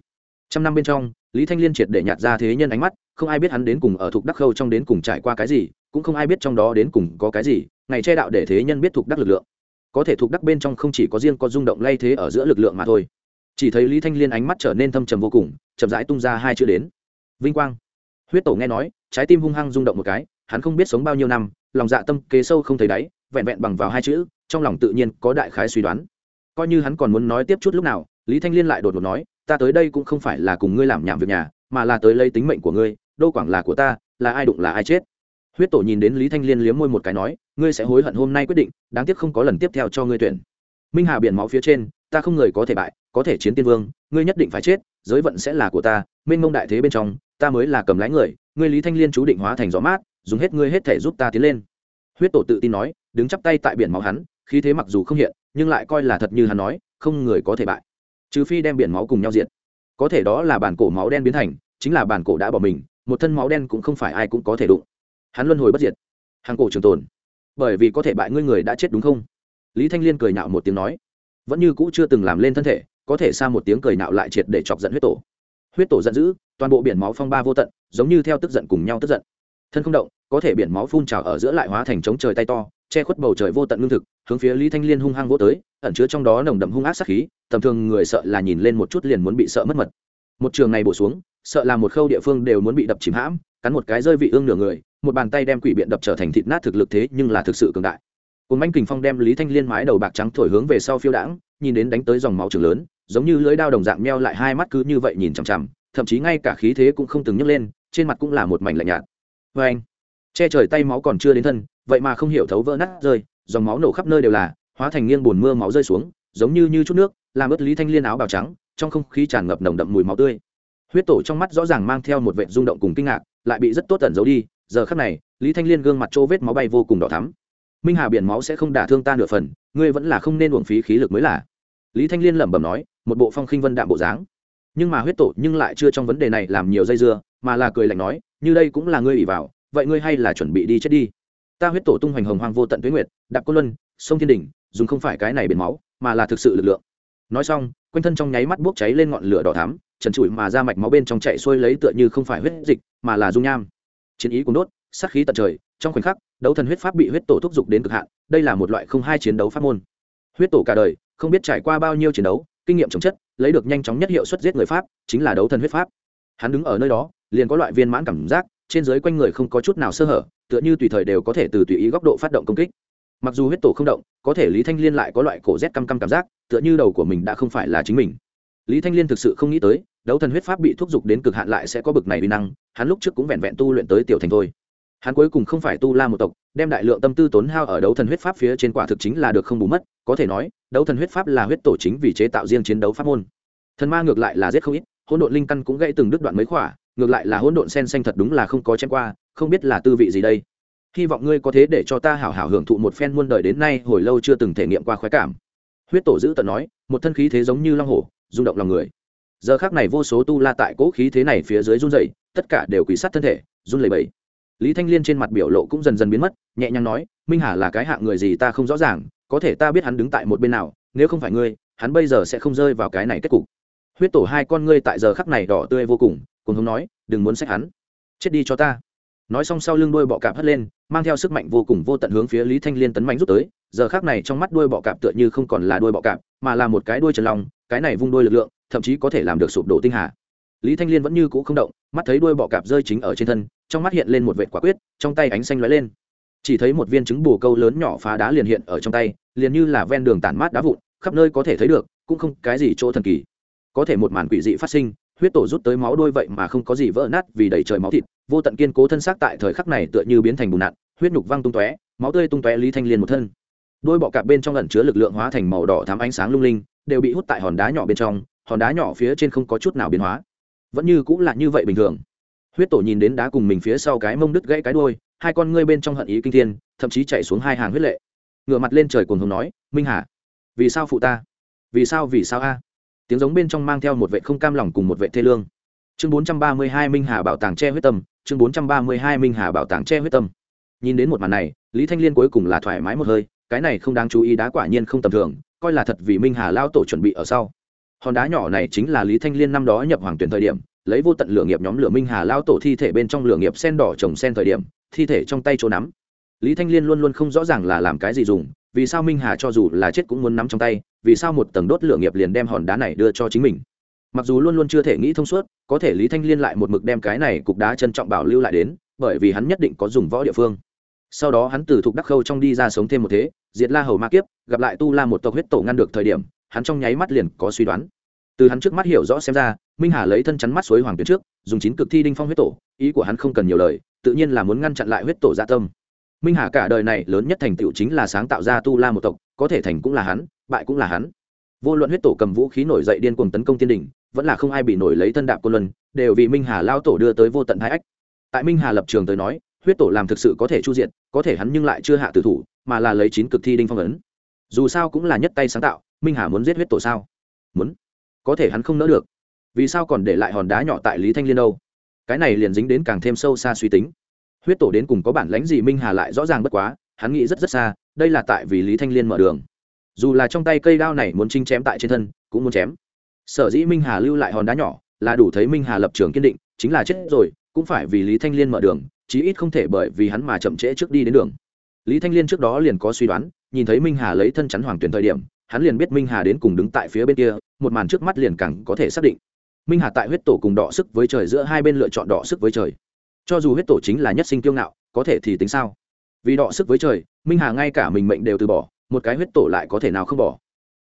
Trăm năm bên trong, lý thanh liên triệt để nhạt ra thế nhân ánh mắt, không ai biết hắn đến cùng ở thuộc đắc khâu trong đến cùng trải qua cái gì cũng không ai biết trong đó đến cùng có cái gì, ngày che đạo để thế nhân biết thuộc đắc lực lượng. Có thể thuộc đắc bên trong không chỉ có riêng có rung động lay thế ở giữa lực lượng mà thôi. Chỉ thấy lý thanh liên ánh mắt trở nên thâm trầm vô cùng, chậm rãi tung ra hai chữ đến. Vinh quang. Huyết tổ nghe nói, trái tim hung hăng rung động một cái, hắn không biết sống bao nhiêu năm, lòng dạ tâm kế sâu không thấy đáy, vẹn vẹn bằng vào hai chữ, trong lòng tự nhiên có đại khái suy đoán. Coi như hắn còn muốn nói tiếp chút lúc nào, lý thanh liên lại đột ngột nói, ta tới đây cũng không phải là cùng ngươi làm nhảm việc nhà, mà là tới lấy tính mệnh của ngươi đô quảng là của ta, là ai đụng là ai chết huyết tổ nhìn đến lý thanh liên liếm môi một cái nói, ngươi sẽ hối hận hôm nay quyết định, đáng tiếc không có lần tiếp theo cho ngươi tuyển. Minh hà biển máu phía trên, ta không người có thể bại, có thể chiến tiên vương, ngươi nhất định phải chết, giới vận sẽ là của ta minh mông đại thế bên trong, ta mới là cầm lái người, ngươi lý thanh liên chú định hóa thành gió mát, dùng hết ngươi hết thể giúp ta tiến lên. Huyết tổ tự tin nói, đứng chắp tay tại biển máu hắn, khí thế mặc dù không hiện, nhưng lại coi là thật như hắn nói, không người có thể bại. Trừ phi đem biển máu cùng nhau diệt. Có thể đó là bản cổ máu đen biến thành, chính là bản cổ đã bỏ mình, một thân máu đen cũng không phải ai cũng có thể đụng hắn luân hồi bất diệt. Hàng cổ trường tồn. Bởi vì có thể bại ngươi người đã chết đúng không? Lý thanh liên cười nạo một tiếng nói. Vẫn như cũ chưa từng làm lên thân thể, có thể xa một tiếng cười nạo lại triệt để chọc giận huyết tổ. Huyết tổ giận dữ, toàn bộ biển máu phong ba vô tận, giống như theo tức giận cùng nhau tức giận. Thân không động, có thể biển máu phun trào ở giữa lại hóa thành trống trời tay to, che khuất bầu trời vô tận lương thực, hướng phía lý thanh liên hung hăng vô tới, ẩn chứa trong đó nồng đậm hung ác sát khí, tầm thường người sợ là nhìn lên một chút liền muốn bị sợ mất mật. Một trường này bổ xuống, sợ là một khâu địa phương đều muốn bị đập chìm hãm, cắn một cái rơi vị ương nửa người một bàn tay đem quỷ biện đập trở thành thịt nát thực lực thế nhưng là thực sự cường đại. Cồn manh kình phong đem lý thanh liên mái đầu bạc trắng thổi hướng về sau phiêu đãng, nhìn đến đánh tới dòng máu trường lớn, giống như lưỡi đao đồng dạng meo lại hai mắt cứ như vậy nhìn chằm chằm, thậm chí ngay cả khí thế cũng không từng nhấc lên, trên mặt cũng là một mảnh lạnh nhạt. Vê anh, che trời tay máu còn chưa đến thân, vậy mà không hiểu thấu vỡ nát rơi, dòng máu nổ khắp nơi đều là, hóa thành nghiêng bùn mưa máu rơi xuống, giống như như chút nước, làm ướt lý thanh liên áo bào trắng, trong không khí tràn ngập nồng đậm mùi máu tươi. Huyết tổ trong mắt rõ ràng mang theo một vệ rung động cùng kinh ngạc, lại bị rất tốt tẩn giấu đi giờ khắc này, lý thanh liên gương mặt chỗ vết máu bay vô cùng đỏ thắm. Minh hà biển máu sẽ không đả thương ta nửa phần, ngươi vẫn là không nên uổng phí khí lực mới là. Lý thanh liên lẩm bẩm nói, một bộ phong khinh vân đạm bộ dáng. Nhưng mà huyết tổ nhưng lại chưa trong vấn đề này làm nhiều dây dưa, mà là cười lạnh nói, như đây cũng là ngươi ủy vào, vậy ngươi hay là chuẩn bị đi chết đi. Ta huyết tổ tung hoành hồng hoang vô tận tuyến nguyệt, đạp cô luân, sông thiên đình dùng không phải cái này biển máu, mà là thực sự lực lượng. Nói xong, quanh thân trong nháy mắt bốc cháy lên ngọn lửa đỏ thắm, trần trụi mà ra mạch máu bên trong chạy xuôi lấy tựa như không phải huyết dịch, mà là dung nham chiến ý cũng đốt, sát khí tận trời, trong khoảnh khắc, đấu thần huyết pháp bị huyết tổ thúc giục đến cực hạn, đây là một loại không hai chiến đấu pháp môn. Huyết tổ cả đời, không biết trải qua bao nhiêu chiến đấu, kinh nghiệm chống chất, lấy được nhanh chóng nhất hiệu suất giết người pháp, chính là đấu thần huyết pháp. Hắn đứng ở nơi đó, liền có loại viên mãn cảm giác, trên dưới quanh người không có chút nào sơ hở, tựa như tùy thời đều có thể từ tùy ý góc độ phát động công kích. Mặc dù huyết tổ không động, có thể lý thanh liên lại có loại cổ rét căm căm cảm giác, tựa như đầu của mình đã không phải là chính mình. Lý thanh liên thực sự không nghĩ tới đấu thần huyết pháp bị thúc giục đến cực hạn lại sẽ có bực này uy năng, hắn lúc trước cũng vẹn vẹn tu luyện tới tiểu thành thôi. Hắn cuối cùng không phải tu la một tộc, đem đại lượng tâm tư tốn hao ở đấu thần huyết pháp phía trên quả thực chính là được không bù mất, có thể nói, đấu thần huyết pháp là huyết tổ chính vì chế tạo riêng chiến đấu pháp môn. Thần ma ngược lại là giết không ít, hỗn độn linh căn cũng gãy từng đứt đoạn mấy khỏa, ngược lại là hỗn độn sen xanh thật đúng là không có chém qua, không biết là tư vị gì đây. Hy vọng ngươi có thế để cho ta hảo hảo hưởng thụ một phen muôn đời đến nay hồi lâu chưa từng thể nghiệm qua khoái cảm. Huyết tổ giữ tận nói, một thân khí thế giống như long hổ, rung động lòng người giờ khác này vô số tu la tại cỗ khí thế này phía dưới run dậy tất cả đều quỳ sát thân thể, run lẩy bẩy. Lý thanh liên trên mặt biểu lộ cũng dần dần biến mất, nhẹ nhàng nói, minh hà là cái hạng người gì ta không rõ ràng, có thể ta biết hắn đứng tại một bên nào, nếu không phải ngươi, hắn bây giờ sẽ không rơi vào cái này kết cục. Huyết tổ hai con ngươi tại giờ khắc này đỏ tươi vô cùng cùng hông nói, đừng muốn sách hắn. Chết đi cho ta. Nói xong sau lưng đuôi bọ cạp hất lên, mang theo sức mạnh vô cùng vô tận hướng phía lý thanh liên tấn mạnh rút tới, giờ khác này trong mắt đuôi bọ cạp tựa như không còn là đuôi bọ cạp, mà là một cái đuôi trần lòng cái này vung đuôi lực lượng thậm chí có thể làm được sụp đổ tinh hà. Lý thanh liên vẫn như cũ không động, mắt thấy đuôi bọ cạp rơi chính ở trên thân, trong mắt hiện lên một vẻ quả quyết, trong tay ánh xanh lóe lên. Chỉ thấy một viên trứng bù câu lớn nhỏ phá đá liền hiện ở trong tay, liền như là ven đường tản mát đá vụn, khắp nơi có thể thấy được, cũng không cái gì chỗ thần kỳ. Có thể một màn quỷ dị phát sinh, huyết tổ rút tới máu đôi vậy mà không có gì vỡ nát vì đầy trời máu thịt, vô tận kiên cố thân xác tại thời khắc này tựa như biến thành bùn nặn, huyết nhục văng tung tóe, máu tươi tung tóe lý thanh liên một thân. Đôi bọ cạp bên trong ẩn chứa lực lượng hóa thành màu đỏ thám ánh sáng lung linh, đều bị hút tại hòn đá nhỏ bên trong hòn đá nhỏ phía trên không có chút nào biến hóa. Vẫn như cũng là như vậy bình thường. Huyết tổ nhìn đến đá cùng mình phía sau cái mông đứt gãy cái đôi hai con ngươi bên trong hận ý kinh thiên, thậm chí chạy xuống hai hàng huyết lệ. Ngửa mặt lên trời cùng hùng nói, minh hà, vì sao phụ ta? Vì sao vì sao a? Tiếng giống bên trong mang theo một vệ không cam lòng cùng một vệ thê lương. Chương bốn trăm ba mươi hai minh hà bảo tàng che huyết tâm, chương bốn trăm ba mươi hai minh hà bảo tàng che huyết tâm. Nhìn đến một màn này, lý thanh liên cuối cùng là thoải mái một hơi, cái này không đáng chú ý đá quả nhiên không tầm thường, coi là thật vì minh hà lao tổ chuẩn bị ở sau hòn đá nhỏ này chính là lý thanh liên năm đó nhập hoàng tuyển thời điểm, lấy vô tận lửa nghiệp nhóm lửa minh hà lao tổ thi thể bên trong lửa nghiệp sen đỏ trồng sen thời điểm, thi thể trong tay chỗ nắm. Lý thanh liên luôn luôn không rõ ràng là làm cái gì dùng, vì sao minh hà cho dù là chết cũng muốn nắm trong tay, vì sao một tầng đốt lửa nghiệp liền đem hòn đá này đưa cho chính mình. Mặc dù luôn luôn chưa thể nghĩ thông suốt, có thể lý thanh liên lại một mực đem cái này cục đá trân trọng bảo lưu lại đến, bởi vì hắn nhất định có dùng võ địa phương. Sau đó hắn từ thục đắc khâu trong đi ra sống thêm một thế, diệt la hầu ma kiếp, gặp lại tu la một tộc huyết tổ ngăn được thời điểm hắn trong nháy mắt liền có suy đoán. Từ hắn trước mắt hiểu rõ xem ra, minh hà lấy thân chắn mắt suối hoàng tuyến trước, dùng chín cực thi đinh phong huyết tổ, ý của hắn không cần nhiều lời, tự nhiên là muốn ngăn chặn lại huyết tổ gia tâm. Minh hà cả đời này lớn nhất thành tựu chính là sáng tạo ra tu la một tộc, có thể thành cũng là hắn, bại cũng là hắn. Vô luận huyết tổ cầm vũ khí nổi dậy điên cuồng tấn công tiên đình vẫn là không ai bị nổi lấy thân đạp côn luân, đều vì minh hà lao tổ đưa tới vô tận hai ách. Tại minh hà lập trường tới nói, huyết tổ làm thực sự có thể chu diện có thể hắn nhưng lại chưa hạ tử thủ, mà là lấy chín cực thi đinh phong ấn. Dù sao cũng là nhất tay sáng tạo minh hà muốn giết huyết tổ sao? Muốn. Có thể hắn không nỡ được. Vì sao còn để lại hòn đá nhỏ tại lý thanh liên đâu? Cái này liền dính đến càng thêm sâu xa suy tính. Huyết tổ đến cùng có bản lãnh gì minh hà lại rõ ràng bất quá, hắn nghĩ rất rất xa, đây là tại vì lý thanh liên mở đường. Dù là trong tay cây đao này muốn chinh chém tại trên thân, cũng muốn chém. Sở dĩ minh hà lưu lại hòn đá nhỏ, là đủ thấy minh hà lập trường kiên định, chính là chết rồi, cũng phải vì lý thanh liên mở đường, chí ít không thể bởi vì hắn mà chậm trễ trước đi đến đường. Lý thanh liên trước đó liền có suy đoán, nhìn thấy minh hà lấy thân chắn hoàng tuyển thời điểm hắn liền biết minh hà đến cùng đứng tại phía bên kia, một màn trước mắt liền càng có thể xác định. Minh hà tại huyết tổ cùng đọ sức với trời giữa hai bên lựa chọn đọ sức với trời. Cho dù huyết tổ chính là nhất sinh kiêu ngạo, có thể thì tính sao? Vì đọ sức với trời, minh hà ngay cả mình mệnh đều từ bỏ, một cái huyết tổ lại có thể nào không bỏ?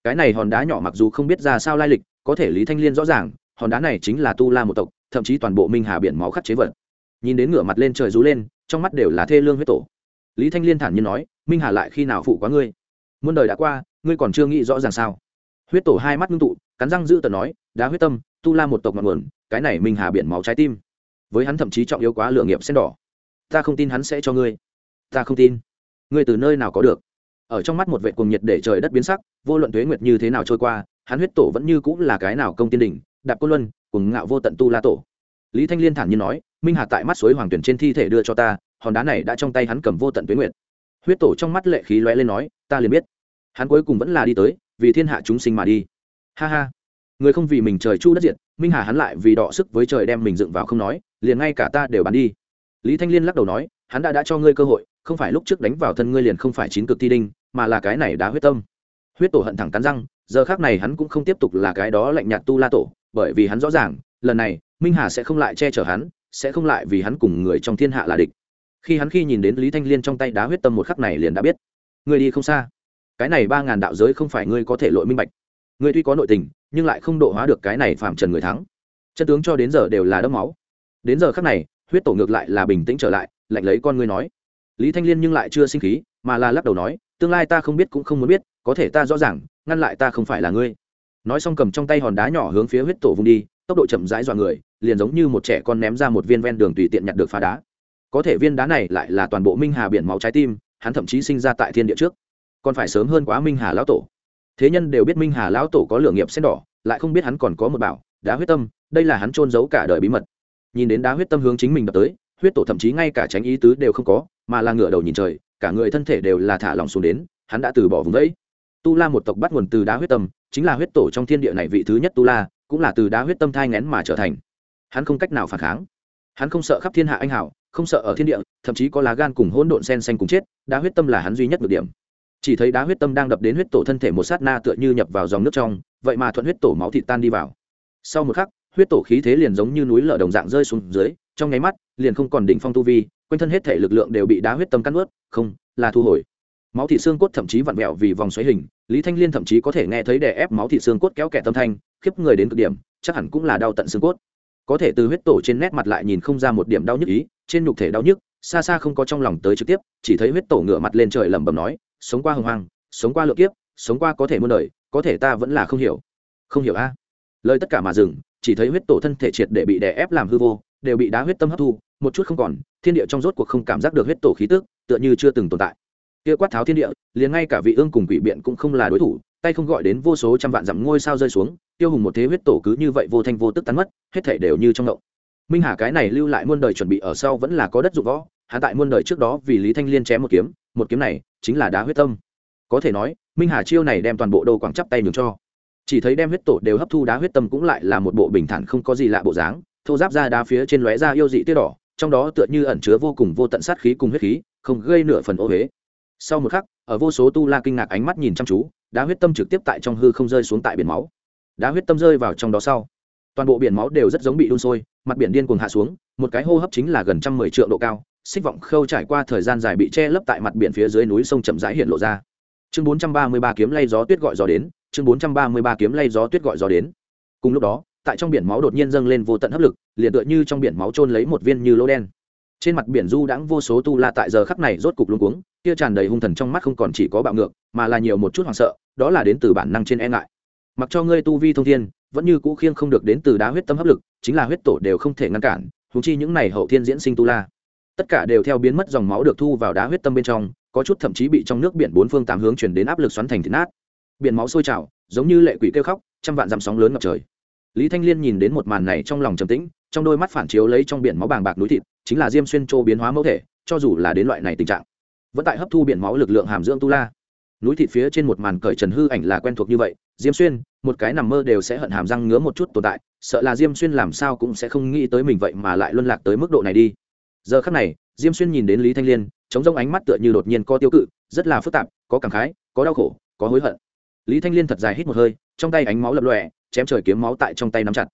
Cái này hòn đá nhỏ mặc dù không biết ra sao lai lịch, có thể lý thanh liên rõ ràng, hòn đá này chính là tu la một tộc, thậm chí toàn bộ minh hà biển máu khắc chế vật. Nhìn đến ngửa mặt lên trời rú lên, trong mắt đều là thê lương huyết tổ. Lý thanh liên thản nhiên nói, minh hà lại khi nào phụ quá ngươi? Muôn đời đã qua ngươi còn chưa nghĩ rõ ràng sao? Huyết tổ hai mắt ngưng tụ, cắn răng giữ tờ nói, đá huyết tâm, tu la một tộc ngọn nguồn, cái này minh hà biển máu trái tim. Với hắn thậm chí trọng yếu quá lựa nghiệp sen đỏ. Ta không tin hắn sẽ cho ngươi. Ta không tin. Ngươi từ nơi nào có được? Ở trong mắt một vệ cuồng nhiệt để trời đất biến sắc, vô luận tuế nguyệt như thế nào trôi qua, hắn huyết tổ vẫn như cũng là cái nào công tiên đỉnh, đạp côn luân cùng ngạo vô tận tu la tổ. Lý thanh liên thản nhiên nói, minh hà tại mắt suối hoàng tuyển trên thi thể đưa cho ta, hòn đá này đã trong tay hắn cầm vô tận tuế nguyệt. Huyết tổ trong mắt lệ khí lóe lên nói, ta liền biết hắn cuối cùng vẫn là đi tới, vì thiên hạ chúng sinh mà đi. Ha ha. Người không vì mình trời chu đất diệt, minh hà hắn lại vì đọ sức với trời đem mình dựng vào không nói, liền ngay cả ta đều bán đi. Lý thanh liên lắc đầu nói, hắn đã đã cho ngươi cơ hội, không phải lúc trước đánh vào thân ngươi liền không phải chín cực thi đinh, mà là cái này đã huyết tâm. Huyết tổ hận thẳng cắn răng, giờ khác này hắn cũng không tiếp tục là cái đó lạnh nhạt tu la tổ, bởi vì hắn rõ ràng, lần này, minh hà sẽ không lại che chở hắn, sẽ không lại vì hắn cùng người trong thiên hạ là địch. Khi hắn khi nhìn đến lý thanh liên trong tay đá huyết tâm một khắc này liền đã biết. Người đi không xa cái này ba ngàn đạo giới không phải ngươi có thể lội minh bạch. Ngươi tuy có nội tình, nhưng lại không độ hóa được cái này phạm trần người thắng. Chân tướng cho đến giờ đều là đẫm máu. Đến giờ khắc này, huyết tổ ngược lại là bình tĩnh trở lại, lạnh lấy con ngươi nói. Lý thanh liên nhưng lại chưa sinh khí, mà là lắc đầu nói, tương lai ta không biết cũng không muốn biết, có thể ta rõ ràng, ngăn lại ta không phải là ngươi. Nói xong cầm trong tay hòn đá nhỏ hướng phía huyết tổ vung đi, tốc độ chậm rãi dọa người, liền giống như một trẻ con ném ra một viên ven đường tùy tiện nhặt được phá đá. Có thể viên đá này lại là toàn bộ minh hà biển máu trái tim, hắn thậm chí sinh ra tại thiên địa trước còn phải sớm hơn quá minh hà lão tổ. Thế nhân đều biết minh hà lão tổ có lửa nghiệp sen đỏ, lại không biết hắn còn có một bảo, đá huyết tâm, đây là hắn trôn giấu cả đời bí mật. Nhìn đến đá huyết tâm hướng chính mình đập tới, huyết tổ thậm chí ngay cả tránh ý tứ đều không có, mà là ngửa đầu nhìn trời, cả người thân thể đều là thả lòng xuống đến, hắn đã từ bỏ vùng vẫy. Tu la một tộc bắt nguồn từ đá huyết tâm, chính là huyết tổ trong thiên địa này vị thứ nhất tu la, cũng là từ đá huyết tâm thai ngén mà trở thành. Hắn không cách nào phản kháng. Hắn không sợ khắp thiên hạ anh hảo, không sợ ở thiên địa, thậm chí có lá gan cùng hỗn độn sen xanh cùng chết, đá huyết tâm là hắn duy nhất được điểm chỉ thấy đá huyết tâm đang đập đến huyết tổ thân thể một sát na tựa như nhập vào dòng nước trong, vậy mà thuận huyết tổ máu thịt tan đi vào. Sau một khắc, huyết tổ khí thế liền giống như núi lở đồng dạng rơi xuống dưới, trong nháy mắt, liền không còn đỉnh phong tu vi, quanh thân hết thể lực lượng đều bị đá huyết tâm cắt ướt không, là thu hồi. Máu thịt xương cốt thậm chí vặn vẹo vì vòng xoáy hình, lý thanh liên thậm chí có thể nghe thấy đè ép máu thịt xương cốt kéo kẻ tâm thanh, khiếp người đến cực điểm, chắc hẳn cũng là đau tận xương cốt. Có thể từ huyết tổ trên nét mặt lại nhìn không ra một điểm đau nhức ý, trên nhục thể đau nhức, xa xa không có trong lòng tới trực tiếp, chỉ thấy huyết tổ ngửa mặt lên trời lẩm bẩm nói sống qua hồng hoang, sống qua lượt kiếp, sống qua có thể muôn đời, có thể ta vẫn là không hiểu. Không hiểu a. Lời tất cả mà dừng, chỉ thấy huyết tổ thân thể triệt để bị đè ép làm hư vô, đều bị đá huyết tâm hấp thu, một chút không còn, thiên địa trong rốt cuộc không cảm giác được huyết tổ khí tức, tựa như chưa từng tồn tại. Kia quát tháo thiên địa, liền ngay cả vị ương cùng quỷ biện cũng không là đối thủ, tay không gọi đến vô số trăm vạn dặm ngôi sao rơi xuống, tiêu hùng một thế huyết tổ cứ như vậy vô thanh vô tức tán mất, hết thể đều như trong động. Minh hà cái này lưu lại muôn đời chuẩn bị ở sau vẫn là có đất dụng võ hạ tại muôn đời trước đó vì lý thanh liên chém một kiếm một kiếm này chính là đá huyết tâm. Có thể nói, minh hà chiêu này đem toàn bộ đô quảng chắp tay nhường cho. Chỉ thấy đem huyết tổ đều hấp thu đá huyết tâm cũng lại là một bộ bình thản không có gì lạ bộ dáng, thô giáp ra đá phía trên lóe ra yêu dị tiết đỏ, trong đó tựa như ẩn chứa vô cùng vô tận sát khí cùng huyết khí, không gây nửa phần ô huế sau một khắc, ở vô số tu la kinh ngạc ánh mắt nhìn chăm chú, đá huyết tâm trực tiếp tại trong hư không rơi xuống tại biển máu. Đá huyết tâm rơi vào trong đó sau, toàn bộ biển máu đều rất giống bị đun sôi, mặt biển điên cuồng hạ xuống, một cái hô hấp chính là gần trăm mười triệu độ cao xích vọng khâu trải qua thời gian dài bị che lấp tại mặt biển phía dưới núi sông chậm rãi hiện lộ ra. Chương bốn trăm ba mươi ba kiếm lay gió tuyết gọi gió đến, chương bốn trăm ba mươi ba kiếm lay gió tuyết gọi gió đến. Cùng lúc đó, tại trong biển máu đột nhiên dâng lên vô tận hấp lực, liền tựa như trong biển máu trôn lấy một viên như lỗ đen. Trên mặt biển du đãng vô số tu la tại giờ khắc này rốt cục luống cuống, kia tràn đầy hung thần trong mắt không còn chỉ có bạo ngược, mà là nhiều một chút hoảng sợ, đó là đến từ bản năng trên e ngại. Mặc cho ngươi tu vi thông thiên, vẫn như cũ khiêng không được đến từ đá huyết tâm hấp lực, chính là huyết tổ đều không thể ngăn cản húng chi những này hậu thiên diễn sinh tu la tất cả đều theo biến mất dòng máu được thu vào đá huyết tâm bên trong, có chút thậm chí bị trong nước biển bốn phương tám hướng chuyển đến áp lực xoắn thành thịt nát. Biển máu sôi trào, giống như lệ quỷ kêu khóc, trăm vạn dặm sóng lớn ngập trời. Lý thanh liên nhìn đến một màn này trong lòng trầm tĩnh, trong đôi mắt phản chiếu lấy trong biển máu bàng bạc núi thịt, chính là diêm xuyên châu biến hóa mẫu thể, cho dù là đến loại này tình trạng, vẫn tại hấp thu biển máu lực lượng hàm dưỡng tu la. Núi thịt phía trên một màn cởi trần hư ảnh là quen thuộc như vậy, diêm xuyên, một cái nằm mơ đều sẽ hận hàm răng ngứa một chút tồn tại, sợ là diêm xuyên làm sao cũng sẽ không nghĩ tới mình vậy mà lại luân lạc tới mức độ này đi giờ khắc này, diêm xuyên nhìn đến lý thanh liên chống rông ánh mắt tựa như đột nhiên có tiêu cự, rất là phức tạp, có cảm khái, có đau khổ, có hối hận. Lý thanh liên thật dài hít một hơi, trong tay ánh máu lập lòe, chém trời kiếm máu tại trong tay nắm chặt.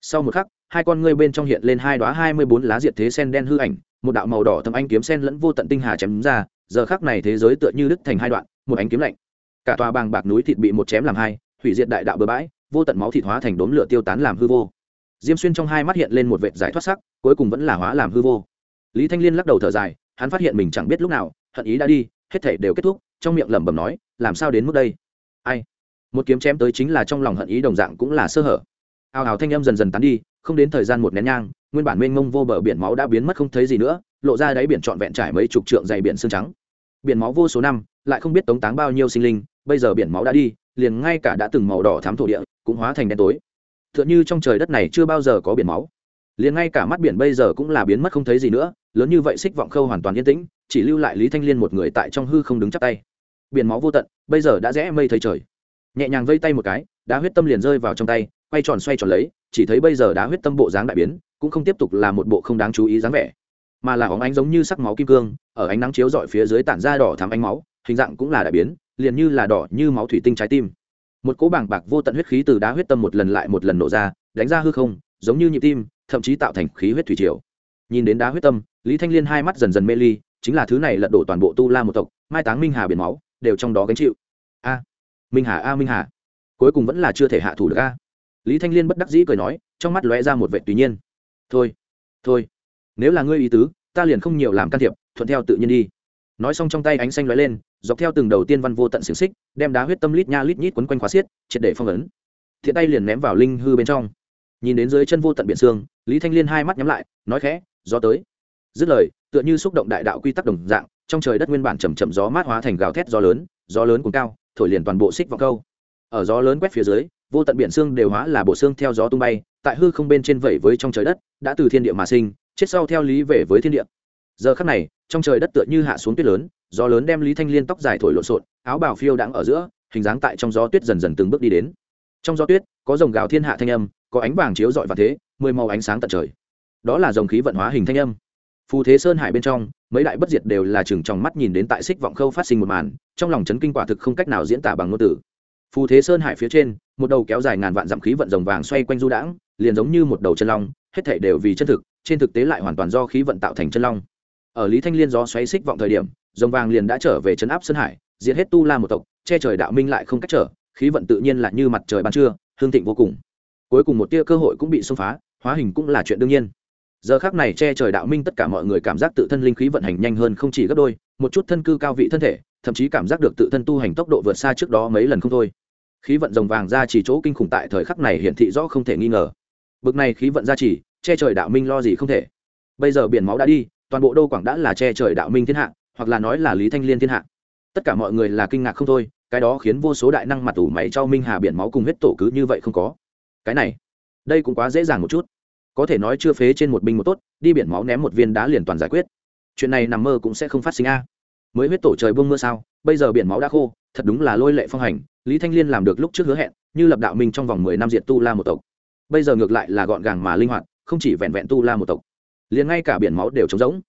Sau một khắc, hai con ngươi bên trong hiện lên hai đoá hai mươi bốn lá diệt thế sen đen hư ảnh, một đạo màu đỏ thâm anh kiếm sen lẫn vô tận tinh hà chém ra, giờ khắc này thế giới tựa như đứt thành hai đoạn, một ánh kiếm lạnh. Cả tòa bàng bạc núi thịt bị một chém làm hai, hủy diệt đại đạo bừa bãi, vô tận máu thịt hóa thành đốm lửa tiêu tán làm hư vô. Diêm xuyên trong hai mắt hiện lên một vệt giải thoát sắc, cuối cùng vẫn là hóa làm hư vô lý thanh liên lắc đầu thở dài, hắn phát hiện mình chẳng biết lúc nào, hận ý đã đi, hết thể đều kết thúc, trong miệng lẩm bẩm nói, làm sao đến mức đây? Ai? Một kiếm chém tới chính là trong lòng hận ý đồng dạng cũng là sơ hở. Ào ào thanh âm dần dần tán đi, không đến thời gian một nén nhang, nguyên bản mênh mông vô bờ biển máu đã biến mất không thấy gì nữa, lộ ra đáy biển trọn vẹn trải mấy chục trượng dày biển xương trắng. Biển máu vô số năm, lại không biết tống táng bao nhiêu sinh linh, bây giờ biển máu đã đi, liền ngay cả đã từng màu đỏ thám thổ địa, cũng hóa thành đen tối. T h ư ợ n h ư trong trời đất này chưa bao giờ có biển máu. Liền ngay cả mắt biển bây giờ cũng là biến mất không thấy gì nữa lớn như vậy xích vọng khâu hoàn toàn yên tĩnh, chỉ lưu lại lý thanh liên một người tại trong hư không đứng chắp tay. Biển máu vô tận, bây giờ đã rẽ mây thấy trời. Nhẹ nhàng vây tay một cái, đá huyết tâm liền rơi vào trong tay, quay tròn xoay tròn lấy, chỉ thấy bây giờ đá huyết tâm bộ dáng đại biến, cũng không tiếp tục là một bộ không đáng chú ý dáng vẻ, mà là óng ánh giống như sắc máu kim cương, ở ánh nắng chiếu rọi phía dưới tản ra đỏ thắm ánh máu, hình dạng cũng là đại biến, liền như là đỏ như máu thủy tinh trái tim. Một cỗ bảng bạc vô tận huyết khí từ đá huyết tâm một lần lại một lần nổ ra, đánh ra hư không, giống như nhịp tim, thậm chí tạo thành khí huyết thủy triều nhìn đến đá huyết tâm, lý thanh liên hai mắt dần dần mê ly, chính là thứ này lật đổ toàn bộ tu la một tộc, mai táng minh hà biển máu, đều trong đó gánh chịu. A, minh hà, a, minh hà. Cuối cùng vẫn là chưa thể hạ thủ được, a. Lý thanh liên bất đắc dĩ cười nói, trong mắt lóe ra một vệ tùy nhiên. Thôi thôi, nếu là ngươi ý tứ, ta liền không nhiều làm can thiệp, thuận theo tự nhiên đi. Nói xong trong tay ánh xanh lóe lên, dọc theo từng đầu tiên văn vô tận xiềng xích, đem đá huyết tâm lít nha lít nhít quấn quanh khóa xiết, triệt để phong ấn. Thiện tay liền ném vào linh hư bên trong. Nhìn đến dưới chân vô tận biển xương, lý thanh liên hai mắt nhắm lại, nói khẽ gió tới. Dứt lời, tựa như xúc động đại đạo quy tắc đồng dạng, trong trời đất nguyên bản chầm chậm gió mát hóa thành gào thét gió lớn gió lớn cùng cao, thổi liền toàn bộ xích vào câu. Ở gió lớn quét phía dưới, vô tận biển xương đều hóa là bộ xương theo gió tung bay, tại hư không bên trên vẩy với trong trời đất, đã từ thiên địa mà sinh, chết sau theo lý về với thiên địa. Giờ khắc này, trong trời đất tựa như hạ xuống tuyết lớn, gió lớn đem lý thanh liên tóc dài thổi lộn xộn, áo bào phiêu đãng ở giữa, hình dáng tại trong gió tuyết dần dần từng bước đi đến. Trong gió tuyết, có dòng gào thiên hạ thanh âm, có ánh vàng chiếu rọi và thế, mười màu ánh sáng tận trời đó là dòng khí vận hóa hình thanh âm. Phù thế sơn hải bên trong, mấy đại bất diệt đều là chừng trong mắt nhìn đến tại xích vọng khâu phát sinh một màn, trong lòng chấn kinh quả thực không cách nào diễn tả bằng ngôn từ. Phù thế sơn hải phía trên, một đầu kéo dài ngàn vạn dặm khí vận rồng vàng xoay quanh du đãng, liền giống như một đầu chân long, hết thảy đều vì chân thực, trên thực tế lại hoàn toàn do khí vận tạo thành chân long. Ở lý thanh liên gió xoáy xích vọng thời điểm, rồng vàng liền đã trở về chấn áp sơn hải, diệt hết tu la một tộc, che trời đạo minh lại không cách trở, khí vận tự nhiên là như mặt trời ban trưa, hương thịnh vô cùng. Cuối cùng một tia cơ hội cũng bị xông phá, hóa hình cũng là chuyện đương nhiên giờ khác này che trời đạo minh tất cả mọi người cảm giác tự thân linh khí vận hành nhanh hơn không chỉ gấp đôi, một chút thân cư cao vị thân thể, thậm chí cảm giác được tự thân tu hành tốc độ vượt xa trước đó mấy lần không thôi. Khí vận rồng vàng ra chỉ chỗ kinh khủng tại thời khắc này hiển thị rõ không thể nghi ngờ. Bực này khí vận ra chỉ, che trời đạo minh lo gì không thể. Bây giờ biển máu đã đi, toàn bộ đô quảng đã là che trời đạo minh thiên hạ, hoặc là nói là lý thanh liên thiên hạ. Tất cả mọi người là kinh ngạc không thôi, cái đó khiến vô số đại năng mặt ủ máy cho minh hà biển máu cùng huyết tổ cứ như vậy không có. Cái này, đây cũng quá dễ dàng một chút có thể nói chưa phế trên một binh một tốt, đi biển máu ném một viên đá liền toàn giải quyết. Chuyện này nằm mơ cũng sẽ không phát sinh a. Mới huyết tổ trời bông mưa sao, bây giờ biển máu đã khô, thật đúng là lôi lệ phong hành, lý thanh liên làm được lúc trước hứa hẹn, như lập đạo minh trong vòng mười năm diệt tu la một tộc. Bây giờ ngược lại là gọn gàng mà linh hoạt, không chỉ vẹn vẹn tu la một tộc, liền ngay cả biển máu đều trống rỗng.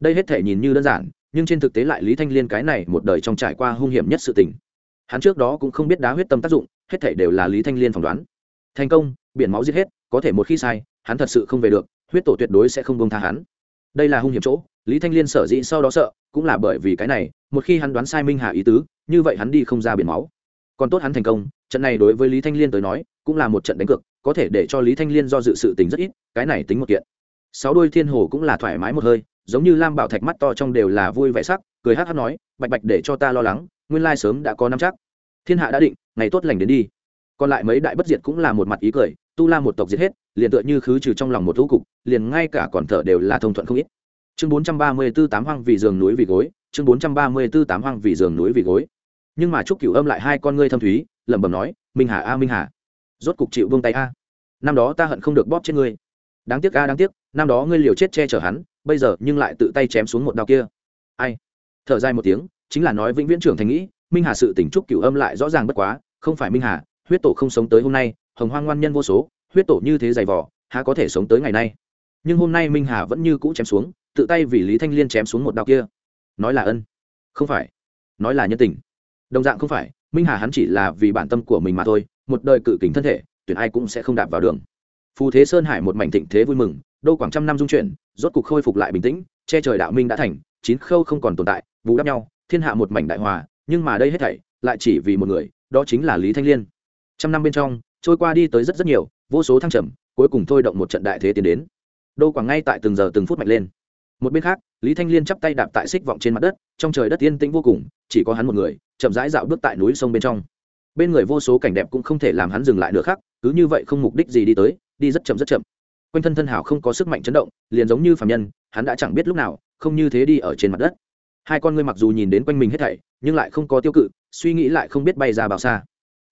Đây hết thể nhìn như đơn giản, nhưng trên thực tế lại lý thanh liên cái này một đời trong trải qua hung hiểm nhất sự tình. Hắn trước đó cũng không biết đá huyết tâm tác dụng, hết thể đều là lý thanh liên phỏng đoán. Thành công, biển máu giết hết, có thể một khi sai hắn thật sự không về được, huyết tổ tuyệt đối sẽ không bông tha hắn. Đây là hung hiểm chỗ, lý thanh liên sở dĩ sau đó sợ, cũng là bởi vì cái này, một khi hắn đoán sai minh hà ý tứ, như vậy hắn đi không ra biển máu. Còn tốt hắn thành công, trận này đối với lý thanh liên tới nói, cũng là một trận đánh cược, có thể để cho lý thanh liên do dự sự tính rất ít, cái này tính một kiện. Sáu đôi thiên hồ cũng là thoải mái một hơi, giống như lam bảo thạch mắt to trong đều là vui vẻ sắc, cười hát hát nói, bạch bạch để cho ta lo lắng, nguyên lai sớm đã có năm chắc. Thiên hạ đã định, ngày tốt lành đến đi. Còn lại mấy đại bất diệt cũng là một mặt ý cười tu la một tộc diệt hết, liền tựa như khứ trừ trong lòng một thú cục, liền ngay cả còn thở đều là thông thuận không ít. Chương bốn trăm ba mươi b ố tám hoang vì giường núi vì gối, chương bốn trăm ba mươi b ố tám hoang vì giường núi vì gối. Nhưng mà trúc cửu âm lại hai con ngươi thâm thúy, lẩm bẩm nói, minh hà a, minh hà, rốt cục chịu vương tay a. Năm đó ta hận không được bóp chết ngươi. Đáng tiếc a, đáng tiếc, năm đó ngươi liều chết che chở hắn, bây giờ nhưng lại tự tay chém xuống một đao kia. Ai? Thở dài một tiếng, chính là nói vĩnh viễn trưởng thành nghĩ, minh hà sự tỉnh trúc cửu âm lại rõ ràng bất quá, không phải minh hà, huyết tổ không sống tới hôm nay hồng hoang ngoan nhân vô số, huyết tổ như thế dày vỏ há có thể sống tới ngày nay? Nhưng hôm nay minh hà vẫn như cũ chém xuống, tự tay vì lý thanh liên chém xuống một đạo kia. Nói là ân, không phải. Nói là nhân tình. Đồng dạng không phải, minh hà hắn chỉ là vì bản tâm của mình mà thôi, một đời cự kính thân thể tuyển ai cũng sẽ không đạp vào đường. Phù thế sơn hải một mảnh thịnh thế vui mừng, đô quảng trăm năm dung chuyển, rốt cục khôi phục lại bình tĩnh, che trời đạo minh đã thành, chín khâu không còn tồn tại, bù đắp nhau, thiên hạ một mảnh đại hòa, nhưng mà đây hết thảy, lại chỉ vì một người, đó chính là lý thanh liên. Trăm năm bên trong trôi qua đi tới rất rất nhiều, vô số thăng trầm, cuối cùng thôi động một trận đại thế tiến đến. Đô quảng ngay tại từng giờ từng phút mạnh lên. Một bên khác, lý thanh liên chắp tay đạp tại xích vọng trên mặt đất, trong trời đất yên tĩnh vô cùng, chỉ có hắn một người, chậm rãi dạo bước tại núi sông bên trong. Bên người vô số cảnh đẹp cũng không thể làm hắn dừng lại được khác, cứ như vậy không mục đích gì đi tới, đi rất chậm rất chậm. Quanh thân thân hảo không có sức mạnh chấn động, liền giống như phạm nhân, hắn đã chẳng biết lúc nào, không như thế đi ở trên mặt đất. Hai con ngươi mặc dù nhìn đến quanh mình hết thảy, nhưng lại không có tiêu cự, suy nghĩ lại không biết bay ra bao xa.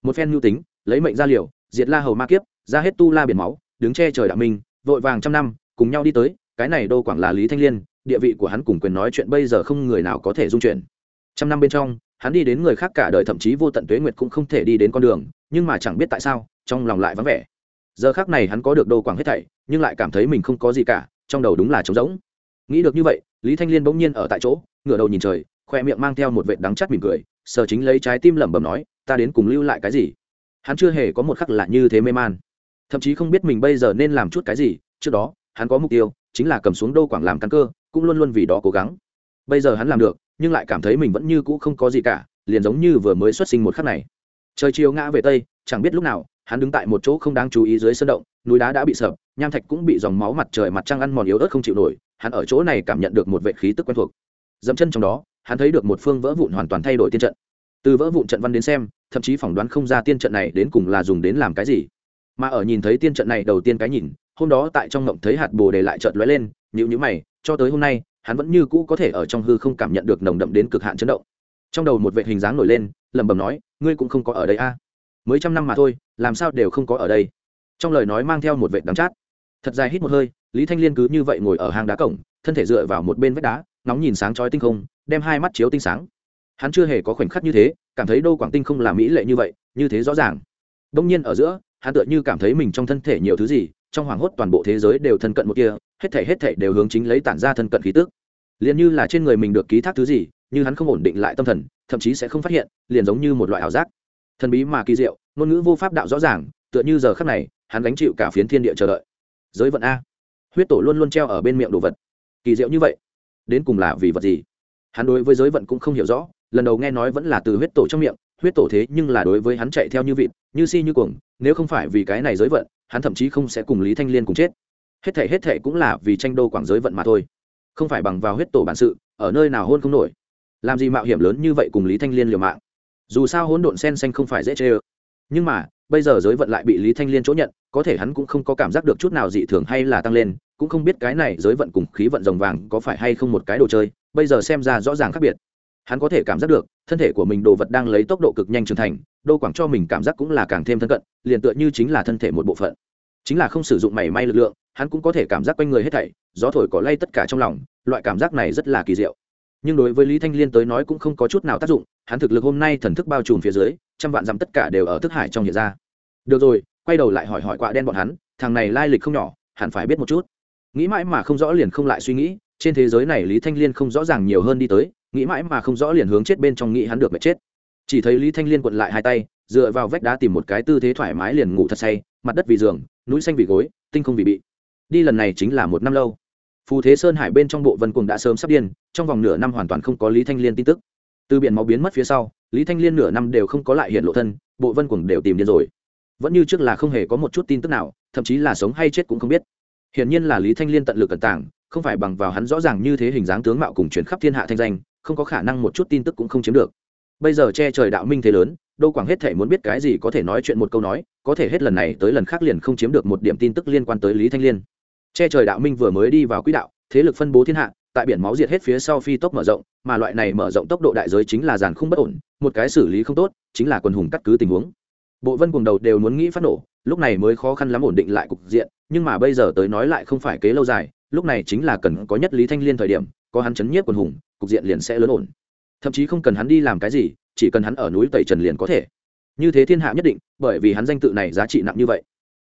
Một phen mưu tính, lấy mệnh ra liều diệt la hầu ma kiếp, ra hết tu la biển máu, đứng che trời đạo minh, vội vàng trăm năm, cùng nhau đi tới, cái này đô quảng là lý thanh liên, địa vị của hắn cùng quyền nói chuyện bây giờ không người nào có thể dung chuyển. Trăm năm bên trong, hắn đi đến người khác cả đời thậm chí vô tận tuế nguyệt cũng không thể đi đến con đường, nhưng mà chẳng biết tại sao, trong lòng lại vắng vẻ. Giờ khác này hắn có được đô quảng hết thảy, nhưng lại cảm thấy mình không có gì cả, trong đầu đúng là trống rỗng. Nghĩ được như vậy, lý thanh liên bỗng nhiên ở tại chỗ, ngửa đầu nhìn trời, khoe miệng mang theo một vệt đắng chắt mỉm cười sở chính lấy trái tim lẩm bẩm nói, ta đến cùng lưu lại cái gì? Hắn chưa hề có một khắc là như thế mê man. Thậm chí không biết mình bây giờ nên làm chút cái gì, trước đó, hắn có mục tiêu, chính là cầm xuống đô quảng làm căn cơ, cũng luôn luôn vì đó cố gắng. Bây giờ hắn làm được, nhưng lại cảm thấy mình vẫn như cũ không có gì cả, liền giống như vừa mới xuất sinh một khắc này. Trời chiều ngã về tây, chẳng biết lúc nào, hắn đứng tại một chỗ không đáng chú ý dưới sân động, núi đá đã bị sập, nham thạch cũng bị dòng máu mặt trời mặt trăng ăn mòn yếu ớt không chịu nổi, hắn ở chỗ này cảm nhận được một vệ khí tức quen thuộc. Dẫm chân trong đó, hắn thấy được một phương vỡ vụn hoàn toàn thay đổi tiên trận từ vỡ vụn trận văn đến xem, thậm chí phỏng đoán không ra tiên trận này đến cùng là dùng đến làm cái gì. Mà ở nhìn thấy tiên trận này đầu tiên cái nhìn, hôm đó tại trong ngộng thấy hạt bồ đề lại chợt lóe lên nhịu nhữ mày, cho tới hôm nay, hắn vẫn như cũ có thể ở trong hư không cảm nhận được nồng đậm đến cực hạn chấn động. Trong đầu một vệ hình dáng nổi lên, lẩm bẩm nói, ngươi cũng không có ở đây a? Mới trăm năm mà thôi, làm sao đều không có ở đây? Trong lời nói mang theo một vệ đắng chát. Thật dài hít một hơi, lý thanh liên cứ như vậy ngồi ở hang đá cổng, thân thể dựa vào một bên vách đá nóng nhìn sáng chói tinh không, đem hai mắt chiếu tinh sáng hắn chưa hề có khoảnh khắc như thế, cảm thấy đô quảng tinh không làm mỹ lệ như vậy, như thế rõ ràng. Đông nhiên ở giữa, hắn tựa như cảm thấy mình trong thân thể nhiều thứ gì, trong hoảng hốt toàn bộ thế giới đều thân cận một kia, hết thể hết thể đều hướng chính lấy tản ra thân cận khí tức. Liền như là trên người mình được ký thác thứ gì, như hắn không ổn định lại tâm thần, thậm chí sẽ không phát hiện, liền giống như một loại ảo giác. Thần bí mà kỳ diệu, ngôn ngữ vô pháp đạo rõ ràng, tựa như giờ khắc này, hắn gánh chịu cả phiến thiên địa chờ đợi. Giới vận a. Huyết tổ luôn luôn treo ở bên miệng đồ vật. Kỳ diệu như vậy. Đến cùng là vì vật gì? Hắn đối với giới vận cũng không hiểu rõ lần đầu nghe nói vẫn là từ huyết tổ trong miệng, huyết tổ thế nhưng là đối với hắn chạy theo như vịt, như si như cuồng, nếu không phải vì cái này giới vận, hắn thậm chí không sẽ cùng lý thanh liên cùng chết. Hết thể hết thể cũng là vì tranh đô quảng giới vận mà thôi. Không phải bằng vào huyết tổ bản sự, ở nơi nào hôn không nổi. Làm gì mạo hiểm lớn như vậy cùng lý thanh liên liều mạng. Dù sao hỗn độn sen xanh không phải dễ chê ơ. Nhưng mà, bây giờ giới vận lại bị lý thanh liên chỗ nhận, có thể hắn cũng không có cảm giác được chút nào dị thường hay là tăng lên, cũng không biết cái này giới vận cùng khí vận rồng vàng có phải hay không một cái đồ chơi, bây giờ xem ra rõ ràng khác biệt hắn có thể cảm giác được, thân thể của mình đồ vật đang lấy tốc độ cực nhanh trưởng thành, đô quảng cho mình cảm giác cũng là càng thêm thân cận, liền tựa như chính là thân thể một bộ phận. Chính là không sử dụng mảy may lực lượng, hắn cũng có thể cảm giác quanh người hết thảy, gió thổi có lay tất cả trong lòng, loại cảm giác này rất là kỳ diệu. Nhưng đối với lý thanh liên tới nói cũng không có chút nào tác dụng, hắn thực lực hôm nay thần thức bao trùm phía dưới, trăm vạn dặm tất cả đều ở thức hải trong hiện ra. Được rồi, quay đầu lại hỏi hỏi quạ đen bọn hắn, thằng này lai lịch không nhỏ, hẳn phải biết một chút. Nghĩ mãi mà không rõ liền không lại suy nghĩ, trên thế giới này lý thanh liên không rõ ràng nhiều hơn đi tới nghĩ mãi mà không rõ liền hướng chết bên trong nghĩ hắn được mệt chết. Chỉ thấy lý thanh liên quật lại hai tay, dựa vào vách đá tìm một cái tư thế thoải mái liền ngủ thật say, mặt đất vì giường, núi xanh vì gối, tinh không vì bị. Đi lần này chính là một năm lâu. Phù thế sơn hải bên trong bộ vân cuồng đã sớm sắp điên, trong vòng nửa năm hoàn toàn không có lý thanh liên tin tức. Từ biển máu biến mất phía sau, lý thanh liên nửa năm đều không có lại hiện lộ thân, bộ vân cuồng đều tìm điên rồi. Vẫn như trước là không hề có một chút tin tức nào, thậm chí là sống hay chết cũng không biết. Hiển nhiên là lý thanh liên tận lực cẩn tàng không phải bằng vào hắn rõ ràng như thế hình dáng tướng mạo cùng chuyển khắp thiên hạ thanh danh không có khả năng một chút tin tức cũng không chiếm được. Bây giờ che trời đạo minh thế lớn, đô quảng hết thể muốn biết cái gì có thể nói chuyện một câu nói, có thể hết lần này tới lần khác liền không chiếm được một điểm tin tức liên quan tới lý thanh liên. Che trời đạo minh vừa mới đi vào quỹ đạo, thế lực phân bố thiên hạ, tại biển máu diệt hết phía sau phi tốc mở rộng, mà loại này mở rộng tốc độ đại giới chính là giàn không bất ổn, một cái xử lý không tốt, chính là quần hùng cắt cứ tình huống. Bộ vân cùng đầu đều muốn nghĩ phát nổ, lúc này mới khó khăn lắm ổn định lại cục diện, nhưng mà bây giờ tới nói lại không phải kế lâu dài, lúc này chính là cần có nhất lý thanh liên thời điểm có hắn chấn nhiếp quần hùng, cục diện liền sẽ lớn ổn. Thậm chí không cần hắn đi làm cái gì, chỉ cần hắn ở núi tẩy trần liền có thể. Như thế thiên hạ nhất định, bởi vì hắn danh tự này giá trị nặng như vậy.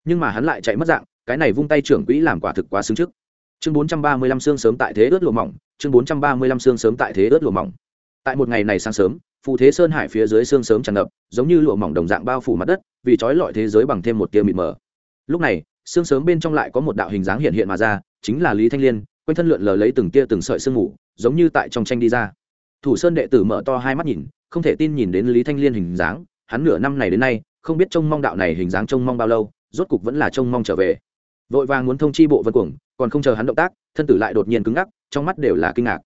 Nhưng mà hắn lại chạy mất dạng, cái này vung tay trưởng quỹ làm quả thực quá xứng trước. Chương bốn trăm ba mươi lăm xương sớm tại thế ướt lụa mỏng, chương bốn trăm ba mươi lăm xương sớm tại thế ướt lụa mỏng. Tại một ngày này sáng sớm, phù thế sơn hải phía dưới xương sớm tràn ngập, giống như lụa mỏng đồng dạng bao phủ mặt đất, vì trói lọi thế giới bằng thêm một tia mịt mờ. Lúc này xương sớm bên trong lại có một đạo hình dáng hiện hiện mà ra, chính là lý thanh liên quanh thân lượn lờ lấy từng tia từng sợi sương mù, giống như tại trong tranh đi ra. Thủ sơn đệ tử mở to hai mắt nhìn, không thể tin nhìn đến lý thanh liên hình dáng, hắn nửa năm này đến nay, không biết trông mong đạo này hình dáng trông mong bao lâu, rốt cục vẫn là trông mong trở về. Vội vàng muốn thông chi bộ vân cuồng, còn không chờ hắn động tác, thân tử lại đột nhiên cứng ngắc, trong mắt đều là kinh ngạc.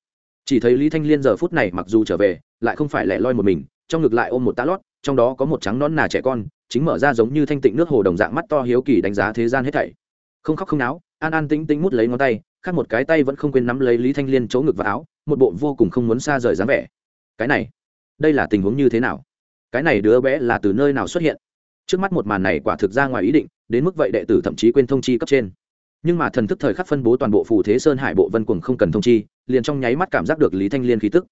Chỉ thấy lý thanh liên giờ phút này mặc dù trở về, lại không phải lẻ loi một mình, trong ngực lại ôm một tá lót, trong đó có một trắng nón nà trẻ con, chính mở ra giống như thanh tịnh nước hồ đồng dạng mắt to hiếu kỳ đánh giá thế gian hết thảy. Không khóc không náo, an an tĩnh tĩnh mút lấy ngón tay khác một cái tay vẫn không quên nắm lấy lý thanh liên chỗ ngực và áo, một bộ vô cùng không muốn xa rời dáng vẻ. Cái này, đây là tình huống như thế nào? Cái này đứa bé là từ nơi nào xuất hiện? Trước mắt một màn này quả thực ra ngoài ý định, đến mức vậy đệ tử thậm chí quên thông chi cấp trên. Nhưng mà thần thức thời khắc phân bố toàn bộ phù thế sơn hải bộ vân quần không cần thông chi, liền trong nháy mắt cảm giác được lý thanh liên khí tức.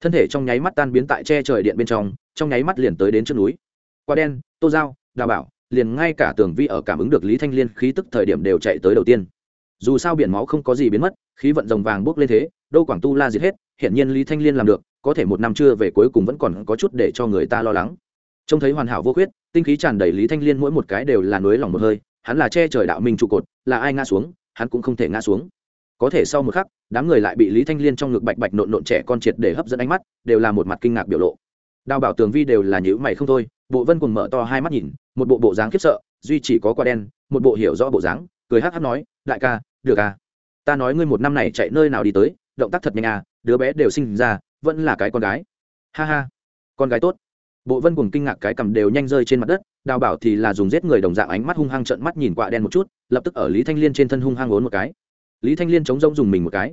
Thân thể trong nháy mắt tan biến tại che trời điện bên trong trong nháy mắt liền tới đến trước núi. Qua đen, tô dao, đào bảo, liền ngay cả tường vi ở cảm ứng được lý thanh liên khí tức thời điểm đều chạy tới đầu tiên dù sao biển máu không có gì biến mất, khí vận rồng vàng bốc lên thế, đô quảng tu la diệt hết hiện nhiên lý thanh liên làm được, có thể một năm chưa về cuối cùng vẫn còn có chút để cho người ta lo lắng. Trông thấy hoàn hảo vô khuyết, tinh khí tràn đầy lý thanh liên mỗi một cái đều là nối lòng một hơi, hắn là che trời đạo minh trụ cột, là ai ngã xuống, hắn cũng không thể ngã xuống. Có thể sau một khắc, đám người lại bị lý thanh liên trong ngực bạch bạch nộn nộn trẻ con triệt để hấp dẫn ánh mắt, đều là một mặt kinh ngạc biểu lộ. Đào bảo tường vi đều là nhữ mày không thôi, bộ vân cùng mở to hai mắt nhìn, một bộ bộ dáng khiếp sợ, duy chỉ có quả đen, một bộ hiểu rõ bộ dáng, cười hắc hắc nói, đại ca được à? Ta nói ngươi một năm này chạy nơi nào đi tới, động tác thật nhanh à đứa bé đều sinh ra, vẫn là cái con gái. Ha ha. Con gái tốt. Bộ vân cùng kinh ngạc cái cầm đều nhanh rơi trên mặt đất, đào bảo thì là dùng giết người đồng dạng ánh mắt hung hăng trận mắt nhìn quạ đen một chút, lập tức ở lý thanh liên trên thân hung hăng ốn một cái. Lý thanh liên chống rông dùng mình một cái.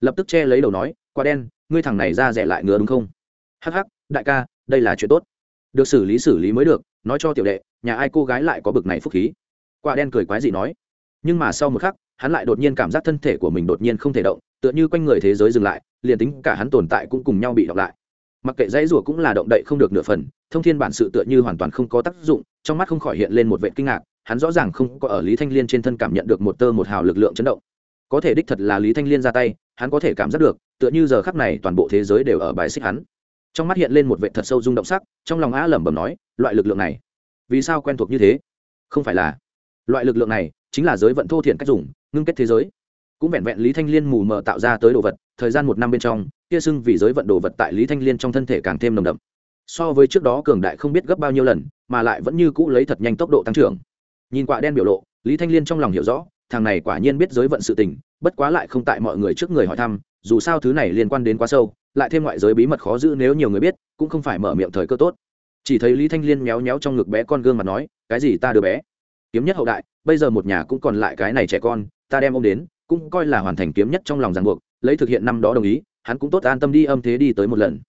Lập tức che lấy đầu nói, quạ đen, ngươi thằng này ra rẻ lại ngứa đúng không? Hắc hắc, đại ca, đây là chuyện tốt. Được xử lý xử lý mới được, nói cho tiểu đệ, nhà ai cô gái lại có bực này phúc khí? Quạ đen cười quái gì nói. Nhưng mà sau một khắc hắn lại đột nhiên cảm giác thân thể của mình đột nhiên không thể động, tựa như quanh người thế giới dừng lại, liền tính cả hắn tồn tại cũng cùng nhau bị đọc lại. Mặc kệ dãy rủa cũng là động đậy không được nửa phần, thông thiên bản sự tựa như hoàn toàn không có tác dụng, trong mắt không khỏi hiện lên một vệ kinh ngạc, hắn rõ ràng không có ở lý thanh liên trên thân cảm nhận được một tơ một hào lực lượng chấn động. Có thể đích thật là lý thanh liên ra tay, hắn có thể cảm giác được, tựa như giờ khắc này toàn bộ thế giới đều ở bài xích hắn. Trong mắt hiện lên một vệ thật sâu rung động sắc, trong lòng á lẩm bẩm nói, loại lực lượng này, vì sao quen thuộc như thế? Không phải là loại lực lượng này chính là giới vận thô thiện cách dùng, ngưng kết thế giới. Cũng vẹn vẹn lý thanh liên mù mờ tạo ra tới đồ vật, thời gian một năm bên trong, kia sưng vì giới vận đồ vật tại lý thanh liên trong thân thể càng thêm nồng đậm. So với trước đó cường đại không biết gấp bao nhiêu lần, mà lại vẫn như cũ lấy thật nhanh tốc độ tăng trưởng. Nhìn quả đen biểu lộ, lý thanh liên trong lòng hiểu rõ, thằng này quả nhiên biết giới vận sự tình, bất quá lại không tại mọi người trước người hỏi thăm, dù sao thứ này liên quan đến quá sâu, lại thêm ngoại giới bí mật khó giữ nếu nhiều người biết, cũng không phải mở miệng thời cơ tốt. Chỉ thấy lý thanh liên méo méo trong ngực bé con gương mà nói, cái gì ta đứa bé? Kiếm nhất hậu đại, bây giờ một nhà cũng còn lại cái này trẻ con, ta đem ông đến, cũng coi là hoàn thành kiếm nhất trong lòng ràng buộc, lấy thực hiện năm đó đồng ý, hắn cũng tốt an tâm đi âm thế đi tới một lần.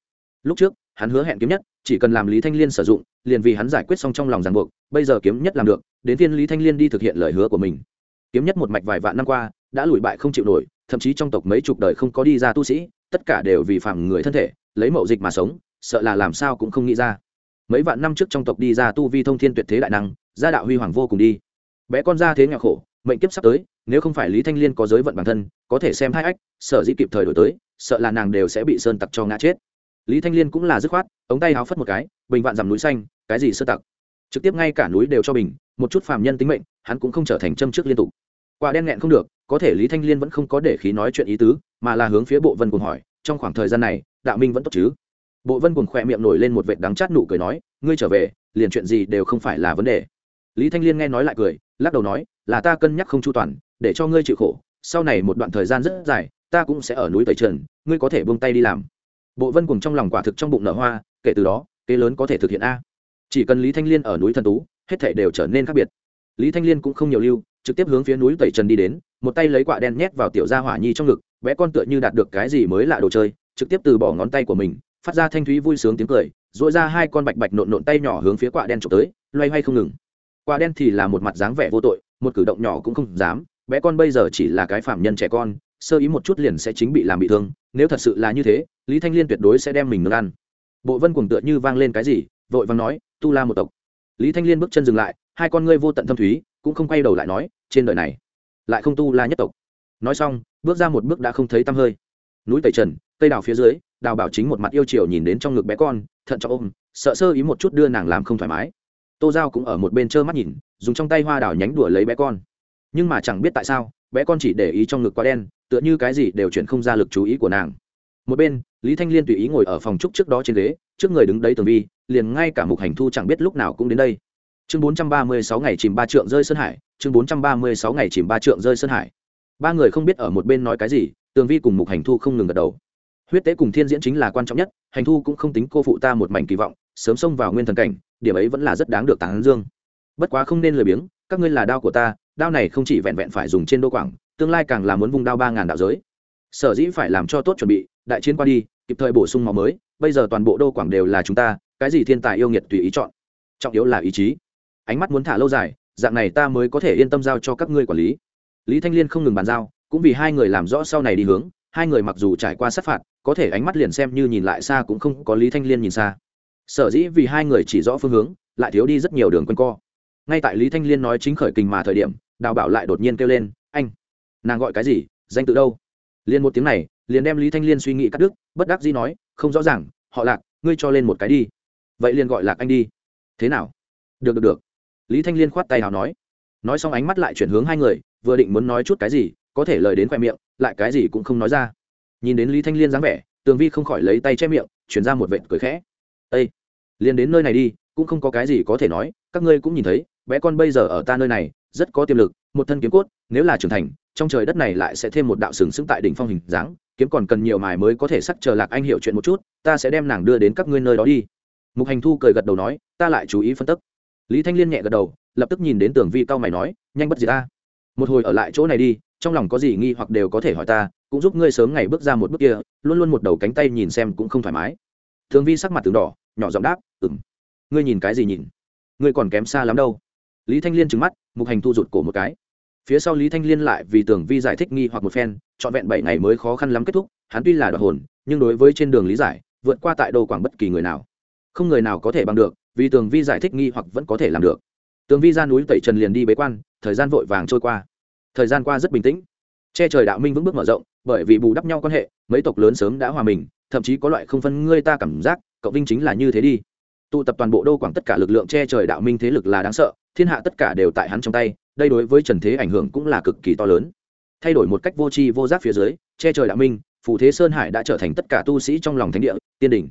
Lúc trước, hắn hứa hẹn kiếm nhất, chỉ cần làm lý thanh liên sử dụng, liền vì hắn giải quyết xong trong lòng ràng buộc, bây giờ kiếm nhất làm được, đến thiên lý thanh liên đi thực hiện lời hứa của mình. Kiếm nhất một mạch vài vạn năm qua, đã lùi bại không chịu nổi, thậm chí trong tộc mấy chục đời không có đi ra tu sĩ, tất cả đều vì phạm người thân thể, lấy mậu dịch mà sống, sợ là làm sao cũng không nghĩ ra. Mấy vạn năm trước trong tộc đi ra tu vi thông thiên tuyệt thế đại năng gia đạo huy hoàng vô cùng đi. Bé con ra thế nhà khổ, mệnh kiếp sắp tới, nếu không phải lý thanh liên có giới vận bản thân, có thể xem hai ách, sở dĩ kịp thời đổi tới, sợ là nàng đều sẽ bị sơn tặc cho ngã chết. Lý thanh liên cũng là dứt khoát, ống tay háo phất một cái, bình vạn dằm núi xanh, cái gì sơ tặc. Trực tiếp ngay cả núi đều cho bình, một chút phàm nhân tính mệnh, hắn cũng không trở thành châm trước liên tục. Quả đen nghẹn không được, có thể lý thanh liên vẫn không có để khí nói chuyện ý tứ, mà là hướng phía bộ vân cùng hỏi, trong khoảng thời gian này, đạo minh vẫn tốt chứ? Bộ vân cùng khỏe miệng nổi lên một vệt đắng chát nụ cười nói, ngươi trở về, liền chuyện gì đều không phải là vấn đề lý thanh liên nghe nói lại cười, lắc đầu nói, là ta cân nhắc không chu toàn, để cho ngươi chịu khổ, sau này một đoạn thời gian rất dài, ta cũng sẽ ở núi tẩy trần, ngươi có thể buông tay đi làm. Bộ vân cùng trong lòng quả thực trong bụng nở hoa, kể từ đó, kế lớn có thể thực hiện a. Chỉ cần lý thanh liên ở núi thần tú, hết thể đều trở nên khác biệt. Lý thanh liên cũng không nhiều lưu, trực tiếp hướng phía núi tẩy trần đi đến, một tay lấy quạ đen nhét vào tiểu gia hỏa nhi trong ngực, bé con tựa như đạt được cái gì mới lạ đồ chơi, trực tiếp từ bỏ ngón tay của mình, phát ra thanh thúy vui sướng tiếng cười dội ra hai con bạch bạch nộn nộn tay nhỏ hướng phía quạ đen trộm tới, loay hoay không ngừng quả đen thì là một mặt dáng vẻ vô tội, một cử động nhỏ cũng không dám, bé con bây giờ chỉ là cái phạm nhân trẻ con, sơ ý một chút liền sẽ chính bị làm bị thương, nếu thật sự là như thế, lý thanh liên tuyệt đối sẽ đem mình nướng ăn. Bộ vân cuồng tựa như vang lên cái gì, vội vàng nói, tu la một tộc. Lý thanh liên bước chân dừng lại, hai con ngươi vô tận thâm thúy, cũng không quay đầu lại nói, trên đời này, lại không tu la nhất tộc. Nói xong, bước ra một bước đã không thấy tăm hơi. Núi tẩy trần, cây đào phía dưới, đào bảo chính một mặt yêu chiều nhìn đến trong ngực bé con, thận trọng ôm, sợ sơ ý một chút đưa nàng làm không thoải mái tô giao cũng ở một bên trơ mắt nhìn, dùng trong tay hoa đào nhánh đùa lấy bé con. Nhưng mà chẳng biết tại sao, bé con chỉ để ý trong ngực quá đen, tựa như cái gì đều chuyển không ra lực chú ý của nàng. Một bên, lý thanh liên tùy ý ngồi ở phòng trúc trước đó trên ghế, trước người đứng đấy tường vi, liền ngay cả mục hành thu chẳng biết lúc nào cũng đến đây. Chương bốn trăm ba mươi sáu ngày chìm ba trượng rơi sơn hải, chương bốn trăm ba mươi sáu ngày chìm ba trượng rơi sơn hải. Ba người không biết ở một bên nói cái gì, tường vi cùng mục hành thu không ngừng gật đầu. Huyết tế cùng thiên diễn chính là quan trọng nhất, hành thu cũng không tính cô phụ ta một mảnh kỳ vọng, sớm xông vào nguyên thần cảnh điểm ấy vẫn là rất đáng được tán dương. Bất quá không nên lười biếng, các ngươi là đao của ta, đao này không chỉ vẹn vẹn phải dùng trên đô quảng, tương lai càng là muốn vung đao ba ngàn đạo giới. Sở dĩ phải làm cho tốt chuẩn bị, đại chiến qua đi, kịp thời bổ sung máu mới, bây giờ toàn bộ đô quảng đều là chúng ta, cái gì thiên tài yêu nghiệt tùy ý chọn. Trọng yếu là ý chí. Ánh mắt muốn thả lâu dài, dạng này ta mới có thể yên tâm giao cho các ngươi quản lý. Lý thanh liên không ngừng bàn giao, cũng vì hai người làm rõ sau này đi hướng, hai người mặc dù trải qua sát phạt, có thể ánh mắt liền xem như nhìn lại xa cũng không có lý thanh liên nhìn xa sở dĩ vì hai người chỉ rõ phương hướng, lại thiếu đi rất nhiều đường quanh co. Ngay tại lý thanh liên nói chính khởi kình mà thời điểm, đào bảo lại đột nhiên kêu lên, anh, nàng gọi cái gì? Danh tự đâu? Liền một tiếng này, liền đem lý thanh liên suy nghĩ cắt đứt, bất đắc dĩ nói, không rõ ràng, họ lạc, ngươi cho lên một cái đi. Vậy liền gọi lạc anh đi. Thế nào? Được được được. Lý thanh liên khoát tay nào nói. Nói xong ánh mắt lại chuyển hướng hai người, vừa định muốn nói chút cái gì, có thể lời đến khoe miệng, lại cái gì cũng không nói ra. Nhìn đến lý thanh liên dáng vẻ, tường vi không khỏi lấy tay che miệng, chuyển ra một vệt cười khẽ ây liền đến nơi này đi, cũng không có cái gì có thể nói, các ngươi cũng nhìn thấy, bé con bây giờ ở ta nơi này, rất có tiềm lực, một thân kiếm cốt, nếu là trưởng thành, trong trời đất này lại sẽ thêm một đạo sừng sững tại đỉnh phong hình dáng, kiếm còn cần nhiều mài mới có thể sắc chờ lạc anh hiểu chuyện một chút, ta sẽ đem nàng đưa đến các ngươi nơi đó đi. Mục hành thu cười gật đầu nói, ta lại chú ý phân tích lý thanh liên nhẹ gật đầu, lập tức nhìn đến tưởng vi cao mày nói, nhanh bất gì ta. Một hồi ở lại chỗ này đi, trong lòng có gì nghi hoặc đều có thể hỏi ta, cũng giúp ngươi sớm ngày bước ra một bước kia, luôn luôn một đầu cánh tay nhìn xem cũng không thoải mái thường vi sắc mặt từng đỏ, nhỏ giọng đáp ừng ngươi nhìn cái gì nhìn? Ngươi còn kém xa lắm đâu. Lý thanh liên trứng mắt, mục hành thu rụt cổ một cái. Phía sau lý thanh liên lại vì tưởng vi giải thích nghi hoặc một phen, trọn vẹn bảy ngày mới khó khăn lắm kết thúc, hắn tuy là đoạt hồn, nhưng đối với trên đường lý giải, vượt qua tại đô quảng bất kỳ người nào. Không người nào có thể bằng được, vì tường vi giải thích nghi hoặc vẫn có thể làm được. Tường vi ra núi tẩy trần liền đi bế quan, thời gian vội vàng trôi qua. Thời gian qua rất bình tĩnh. Che trời đạo minh vững bước mở rộng, bởi vì bù đắp nhau quan hệ, mấy tộc lớn sớm đã hòa mình thậm chí có loại không phân ngươi ta cảm giác, cậu vinh chính là như thế đi. Tụ tập toàn bộ đô quảng tất cả lực lượng che trời đạo minh thế lực là đáng sợ, thiên hạ tất cả đều tại hắn trong tay, đây đối với trần thế ảnh hưởng cũng là cực kỳ to lớn. Thay đổi một cách vô tri vô giác phía dưới, che trời đạo minh, phù thế sơn hải đã trở thành tất cả tu sĩ trong lòng thánh địa, tiên đình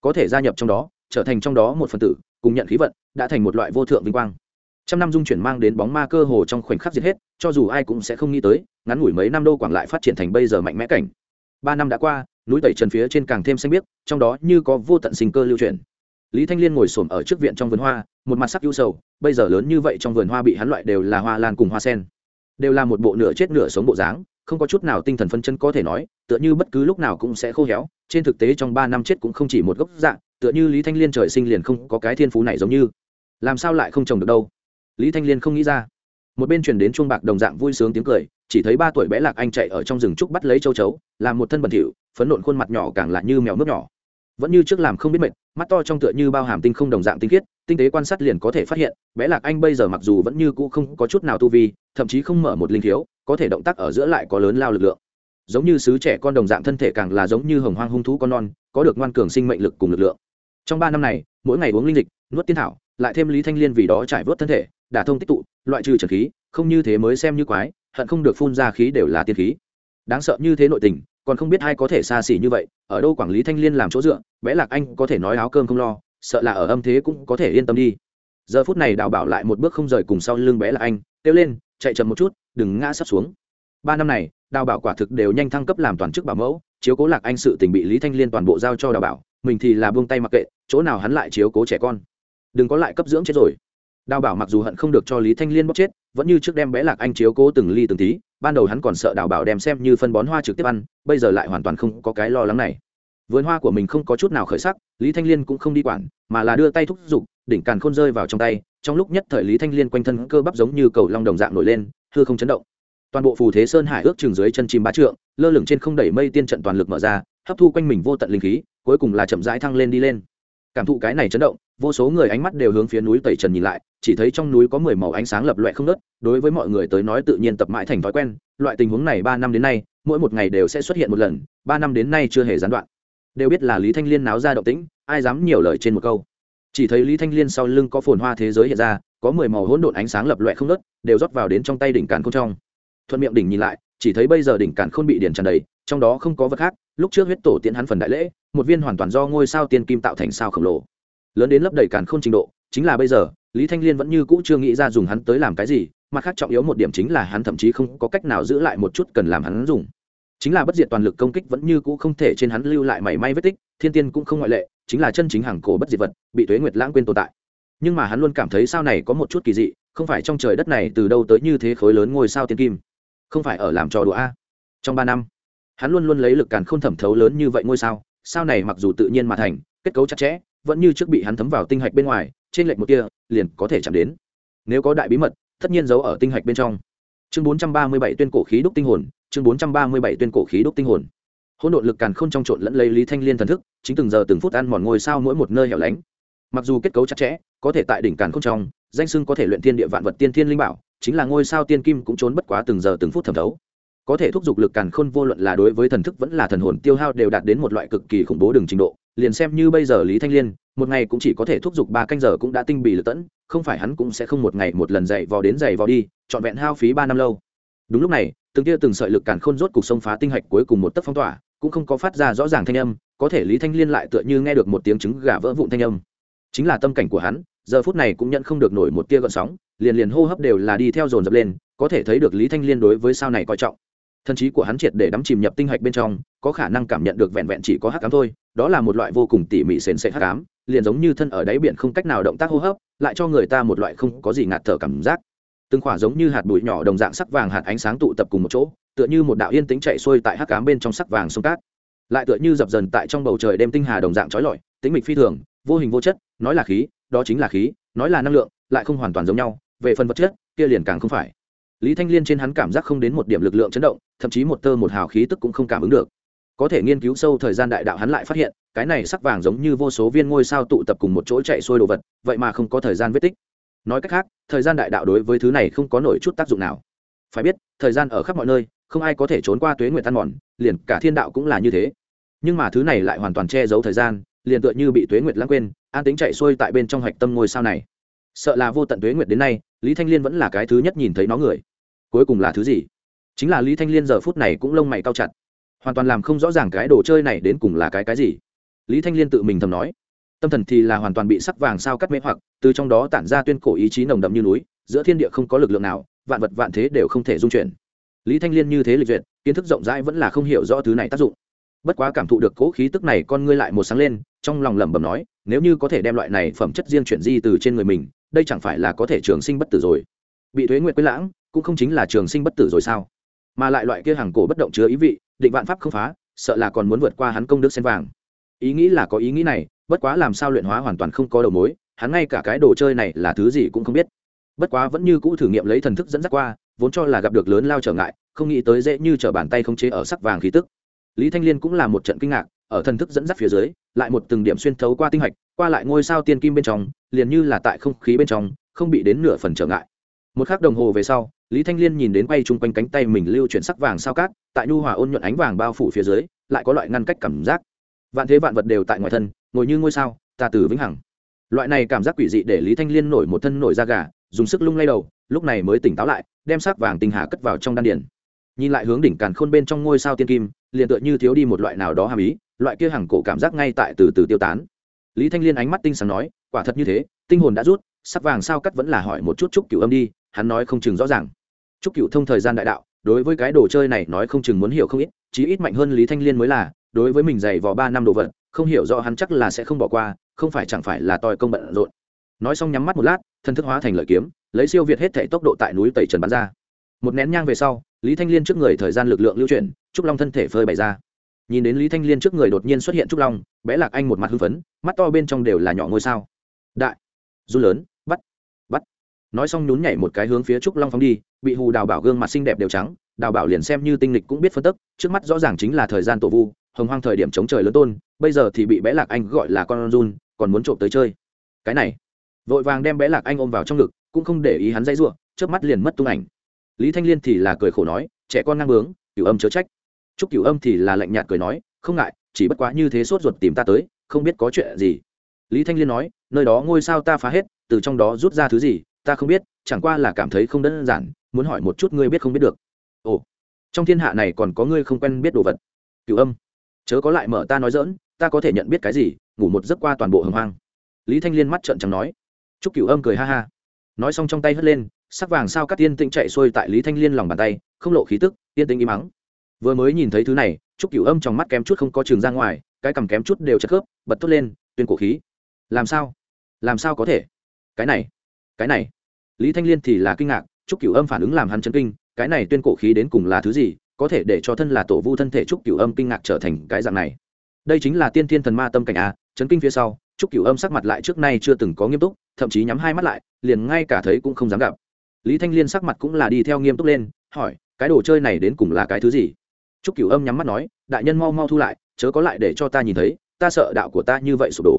có thể gia nhập trong đó, trở thành trong đó một phần tử, cùng nhận khí vận, đã thành một loại vô thượng vinh quang. Trăm năm dung chuyển mang đến bóng ma cơ hồ trong khoảnh khắc diệt hết, cho dù ai cũng sẽ không nghĩ tới, ngắn ngủi mấy năm đô quảng lại phát triển thành bây giờ mạnh mẽ cảnh. Ba năm đã qua núi tẩy trần phía trên càng thêm xanh biếc, trong đó như có vô tận sinh cơ lưu truyền lý thanh liên ngồi xổm ở trước viện trong vườn hoa, một mặt sắc ưu sầu, bây giờ lớn như vậy trong vườn hoa bị hắn loại đều là hoa lan cùng hoa sen. Đều là một bộ nửa chết nửa sống bộ dáng, không có chút nào tinh thần phân chân có thể nói, tựa như bất cứ lúc nào cũng sẽ khô héo, trên thực tế trong ba năm chết cũng không chỉ một gốc dạng, tựa như lý thanh liên trời sinh liền không có cái thiên phú này giống như. Làm sao lại không trồng được đâu? Lý thanh liên không nghĩ ra. Một bên truyền đến chuông bạc đồng dạng vui sướng tiếng cười chỉ thấy ba tuổi bé lạc anh chạy ở trong rừng trúc bắt lấy châu chấu làm một thân bẩn thỉu, phấn nộn khuôn mặt nhỏ càng lạ như mèo nước nhỏ. Vẫn như trước làm không biết mệt, mắt to trong tựa như bao hàm tinh không đồng dạng tinh khiết, tinh tế quan sát liền có thể phát hiện, bé lạc anh bây giờ mặc dù vẫn như cũ không có chút nào tu vi, thậm chí không mở một linh thiếu có thể động tác ở giữa lại có lớn lao lực lượng. Giống như sứ trẻ con đồng dạng thân thể càng là giống như hồng hoang hung thú con non, có được ngoan cường sinh mệnh lực cùng lực lượng. Trong ba năm này, mỗi ngày uống linh dịch, nuốt tiên thảo, lại thêm lý thanh liên vì đó trải vớt thân thể, đả thông tích tụ, loại trừ trần khí, không như thế mới xem như quái hận không được phun ra khí đều là tiên khí. Đáng sợ như thế nội tình, còn không biết ai có thể xa xỉ như vậy, ở đâu quản lý thanh liên làm chỗ dựa, bé lạc anh có thể nói áo cơm không lo, sợ là ở âm thế cũng có thể yên tâm đi. Giờ phút này đào bảo lại một bước không rời cùng sau lưng bé lạc anh, kêu lên, chạy chậm một chút, đừng ngã sắp xuống. Ba năm này, đào bảo quả thực đều nhanh thăng cấp làm toàn chức bảo mẫu, chiếu cố lạc anh sự tình bị lý thanh liên toàn bộ giao cho đào bảo, mình thì là buông tay mặc kệ, chỗ nào hắn lại chiếu cố trẻ con. Đừng có lại cấp dưỡng chết rồi đào bảo mặc dù hận không được cho lý thanh liên bóc chết, vẫn như trước đem bé lạc anh chiếu cố từng ly từng tí, ban đầu hắn còn sợ đào bảo đem xem như phân bón hoa trực tiếp ăn, bây giờ lại hoàn toàn không có cái lo lắng này. Vườn hoa của mình không có chút nào khởi sắc, lý thanh liên cũng không đi quản, mà là đưa tay thúc giục, đỉnh càn khôn rơi vào trong tay, trong lúc nhất thời lý thanh liên quanh thân cơ bắp giống như cầu long đồng dạng nổi lên, hư không chấn động. Toàn bộ phù thế sơn hải ước chừng dưới chân chim bá trượng, lơ lửng trên không đẩy mây tiên trận toàn lực mở ra, hấp thu quanh mình vô tận linh khí, cuối cùng là chậm rãi thăng lên đi lên. Cảm thụ cái này chấn động vô số người ánh mắt đều hướng phía núi tẩy trần nhìn lại, chỉ thấy trong núi có mười màu ánh sáng lập loại không nớt đối với mọi người tới nói tự nhiên tập mãi thành thói quen. Loại tình huống này ba năm đến nay, mỗi một ngày đều sẽ xuất hiện một lần, ba năm đến nay chưa hề gián đoạn. Đều biết là lý thanh liên náo ra động tĩnh, ai dám nhiều lời trên một câu. Chỉ thấy lý thanh liên sau lưng có phồn hoa thế giới hiện ra, có mười màu hỗn độn ánh sáng lập loại không nớt đều rót vào đến trong tay đỉnh càn không trong. Thuận miệng đỉnh nhìn lại, chỉ thấy bây giờ đỉnh càn khôn bị điển tràn đầy, trong đó không có vật khác, lúc trước huyết tổ tiễn hắn phần đại lễ, một viên hoàn toàn do ngôi sao tiên kim tạo thành sao khổng lồ lớn đến lấp đầy càn khôn trình độ, chính là bây giờ, lý thanh liên vẫn như cũ chưa nghĩ ra dùng hắn tới làm cái gì, mặt khác trọng yếu một điểm chính là hắn thậm chí không có cách nào giữ lại một chút cần làm hắn dùng. Chính là bất diệt toàn lực công kích vẫn như cũ không thể trên hắn lưu lại mảy may vết tích, thiên tiên cũng không ngoại lệ, chính là chân chính hàng cổ bất diệt vật, bị tuế nguyệt lãng quên tồn tại. Nhưng mà hắn luôn cảm thấy sao này có một chút kỳ dị, không phải trong trời đất này từ đâu tới như thế khối lớn ngôi sao tiên kim. Không phải ở làm trò đùa a. Trong ba năm, hắn luôn luôn lấy lực càn không thẩm thấu lớn như vậy ngôi sao sao này mặc dù tự nhiên mà thành, kết cấu chặt chẽ vẫn như trước bị hắn thấm vào tinh hạch bên ngoài, trên lệch một kia liền có thể chạm đến. Nếu có đại bí mật, tất nhiên giấu ở tinh hạch bên trong. Chương bốn trăm ba mươi bảy tuyên cổ khí đúc tinh hồn, chương bốn trăm ba mươi bảy tuyên cổ khí đúc tinh hồn. Hỗn độn lực càn không trong trộn lẫn lấy lý thanh liên thần thức, chính từng giờ từng phút ăn mòn ngôi sao mỗi một nơi hẻo lánh. Mặc dù kết cấu chặt chẽ, có thể tại đỉnh càn không trong, danh sưng có thể luyện thiên địa vạn vật tiên thiên linh bảo, chính là ngôi sao tiên kim cũng trốn bất quá từng giờ từng phút thẩm thấu có thể thúc giục lực càn khôn vô luận là đối với thần thức vẫn là thần hồn tiêu hao đều đạt đến một loại cực kỳ khủng bố đường trình độ. Liền xem như bây giờ lý thanh liên, một ngày cũng chỉ có thể thúc giục ba canh giờ cũng đã tinh bị lựa tẫn, không phải hắn cũng sẽ không một ngày một lần dậy vò đến dậy vò đi, trọn vẹn hao phí ba năm lâu. Đúng lúc này, từng tia từng sợi lực càn khôn rốt cục sông phá tinh hạch cuối cùng một tấc phong tỏa, cũng không có phát ra rõ ràng thanh âm, có thể lý thanh liên lại tựa như nghe được một tiếng trứng gà vỡ vụn thanh âm. Chính là tâm cảnh của hắn, giờ phút này cũng nhận không được nổi một tia gợn sóng, liền liền hô hấp đều là đi theo dồn dập lên, có thể thấy được lý thanh liên đối với sao này coi trọng thần trí của hắn triệt để đắm chìm nhập tinh hạch bên trong, có khả năng cảm nhận được vẹn vẹn chỉ có hắc cám thôi, đó là một loại vô cùng tỉ mỉ sền sệt hắc cám liền giống như thân ở đáy biển không cách nào động tác hô hấp, lại cho người ta một loại không có gì ngạt thở cảm giác. Từng khỏa giống như hạt bụi nhỏ đồng dạng sắc vàng hạt ánh sáng tụ tập cùng một chỗ, tựa như một đạo yên tĩnh chạy xuôi tại hắc cám bên trong sắc vàng sông cát. Lại tựa như dập dần tại trong bầu trời đêm tinh hà đồng dạng trói lọi tính mịch phi thường, vô hình vô chất, nói là khí, đó chính là khí, nói là năng lượng, lại không hoàn toàn giống nhau, về phần vật chất, kia liền càng không phải lý thanh liên trên hắn cảm giác không đến một điểm lực lượng chấn động, thậm chí một tơ một hào khí tức cũng không cảm ứng được. Có thể nghiên cứu sâu thời gian đại đạo hắn lại phát hiện, cái này sắc vàng giống như vô số viên ngôi sao tụ tập cùng một chỗ chạy xuôi đồ vật, vậy mà không có thời gian vết tích. Nói cách khác, thời gian đại đạo đối với thứ này không có nổi chút tác dụng nào. Phải biết, thời gian ở khắp mọi nơi, không ai có thể trốn qua tuế nguyện tan mòn, liền cả thiên đạo cũng là như thế. Nhưng mà thứ này lại hoàn toàn che giấu thời gian, liền tựa như bị tuế nguyệt lãng quên, an tính chạy xuôi tại bên trong hạch tâm ngôi sao này. Sợ là vô tận tuế nguyệt đến nay lý thanh liên vẫn là cái thứ nhất nhìn thấy nó người. Cuối cùng là thứ gì? Chính là lý thanh liên giờ phút này cũng lông mày cao chặt. Hoàn toàn làm không rõ ràng cái đồ chơi này đến cùng là cái cái gì. Lý thanh liên tự mình thầm nói. Tâm thần thì là hoàn toàn bị sắc vàng sao cắt mê hoặc, từ trong đó tản ra tuyên cổ ý chí nồng đậm như núi, giữa thiên địa không có lực lượng nào, vạn vật vạn thế đều không thể dung chuyển. Lý thanh liên như thế lịch duyệt, kiến thức rộng rãi vẫn là không hiểu rõ thứ này tác dụng. Bất quá cảm thụ được cố khí tức này con ngươi lại một sáng lên, trong lòng lẩm bẩm nói, nếu như có thể đem loại này phẩm chất riêng chuyển di từ trên người mình đây chẳng phải là có thể trường sinh bất tử rồi. Bị thuế nguyệt quyết lãng, cũng không chính là trường sinh bất tử rồi sao? Mà lại loại kia hàng cổ bất động chứa ý vị, định vạn pháp không phá, sợ là còn muốn vượt qua hắn công đức sen vàng. Ý nghĩ là có ý nghĩ này, bất quá làm sao luyện hóa hoàn toàn không có đầu mối, hắn ngay cả cái đồ chơi này là thứ gì cũng không biết. Bất quá vẫn như cũ thử nghiệm lấy thần thức dẫn dắt qua, vốn cho là gặp được lớn lao trở ngại, không nghĩ tới dễ như t r ở bàn tay không chế ở sắc vàng khí tức. Lý thanh liên cũng là một trận kinh ngạc ở thần thức dẫn dắt phía dưới, lại một từng điểm xuyên thấu qua tinh hạch, qua lại ngôi sao tiên kim bên trong, liền như là tại không khí bên trong, không bị đến nửa phần trở ngại. Một k h ắ c đồng hồ về sau, lý thanh liên nhìn đến quay chung quanh cánh tay mình lưu chuyển sắc vàng sao cát, tại nhu hòa ôn nhuận ánh vàng bao phủ phía dưới, lại có loại ngăn cách cảm giác. Vạn thế vạn vật đều tại ngoài thân, ngồi như ngôi sao, ta từ vĩnh hằng. Loại này cảm giác quỷ dị để lý thanh liên nổi một thân nổi da gà, dùng sức lung lay đầu, lúc này mới tỉnh táo lại, đem sắc vàng tinh hà cất vào trong đan điển nhìn lại hướng đỉnh càn khôn bên trong ngôi sao tiên kim, liền tựa như thiếu đi một loại nào đó hàm ý, loại kia hàng cổ cảm giác ngay tại từ từ tiêu tán. Lý thanh liên ánh mắt tinh sáng nói, quả thật như thế, tinh hồn đã rút, sắc vàng sao cắt vẫn là hỏi một chút chúc cửu âm đi, hắn nói không chừng rõ ràng. Chúc cửu thông thời gian đại đạo, đối với cái đồ chơi này nói không chừng muốn hiểu không ít, chí ít mạnh hơn lý thanh liên mới là, đối với mình dày vò ba năm đồ vật, không hiểu rõ hắn chắc là sẽ không bỏ qua, không phải chẳng phải là tòi công bận rộn. Nói xong nhắm mắt một lát thân thức hóa thành lợi kiếm, lấy siêu việt hết thể tốc độ tại núi tẩy trần bắn ra một nén nhang về sau, lý thanh liên trước người thời gian lực lượng lưu chuyển, trúc long thân thể phơi bày ra. Nhìn đến lý thanh liên trước người đột nhiên xuất hiện trúc long, bé lạc anh một mặt hưng phấn, mắt to bên trong đều là nhỏ ngôi sao. Đại, du lớn, bắt bắt. Nói xong nhún nhảy một cái hướng phía trúc long phóng đi, bị hù đào bảo gương mặt xinh đẹp đều trắng, đào bảo liền xem như tinh lịch cũng biết phân tức, trước mắt rõ ràng chính là thời gian tổ vu, hồng hoang thời điểm chống trời lớn tôn, bây giờ thì bị bé lạc anh gọi là con run, còn muốn trộm tới chơi. Cái này, vội vàng đem bé lạc anh ôm vào trong ngực, cũng không để ý hắn dây ruộng trước mắt liền mất tung ảnh lý thanh liên thì là cười khổ nói, trẻ con ngang bướng, cửu âm chớ trách. Chúc cửu âm thì là lạnh nhạt cười nói, không ngại, chỉ bất quá như thế sốt ruột tìm ta tới, không biết có chuyện gì. Lý thanh liên nói, nơi đó ngôi sao ta phá hết, từ trong đó rút ra thứ gì, ta không biết, chẳng qua là cảm thấy không đơn giản, muốn hỏi một chút ngươi biết không biết được. Ồ, trong thiên hạ này còn có ngươi không quen biết đồ vật. Cửu âm, chớ có lại mở ta nói dỡn ta có thể nhận biết cái gì, ngủ một giấc qua toàn bộ hồng hoang. Lý thanh liên mắt trợn trắng nói, chúc cửu âm cười ha ha. Nói xong trong tay hất lên sắc vàng sao các tiên tĩnh chạy xuôi tại lý thanh liên lòng bàn tay, không lộ khí tức tiên tĩnh im mắng vừa mới nhìn thấy thứ này chúc cửu âm trong mắt kém chút không có trường ra ngoài, cái cầm kém chút đều chất khớp, bật thốt lên, tuyên cổ khí. Làm sao? Làm sao có thể? Cái này cái này. Lý thanh liên thì là kinh ngạc chúc cửu âm phản ứng làm hắn chân kinh, cái này tuyên cổ khí đến cùng là thứ gì, có thể để cho thân là tổ vu thân thể chúc cửu âm kinh ngạc trở thành cái dạng này. Đây chính là tiên thiên thần ma tâm cảnh a, chấn kinh phía sau chúc cửu âm sắc mặt lại trước nay chưa từng có nghiêm túc, thậm chí nhắm hai mắt lại, liền ngay cả thấy cũng không dám gặp lý thanh liên sắc mặt cũng là đi theo nghiêm túc lên, hỏi, cái đồ chơi này đến cùng là cái thứ gì? T r ú c cửu âm nhắm mắt nói, đại nhân mau mau thu lại, chớ có lại để cho ta nhìn thấy, ta sợ đạo của ta như vậy sụp đổ.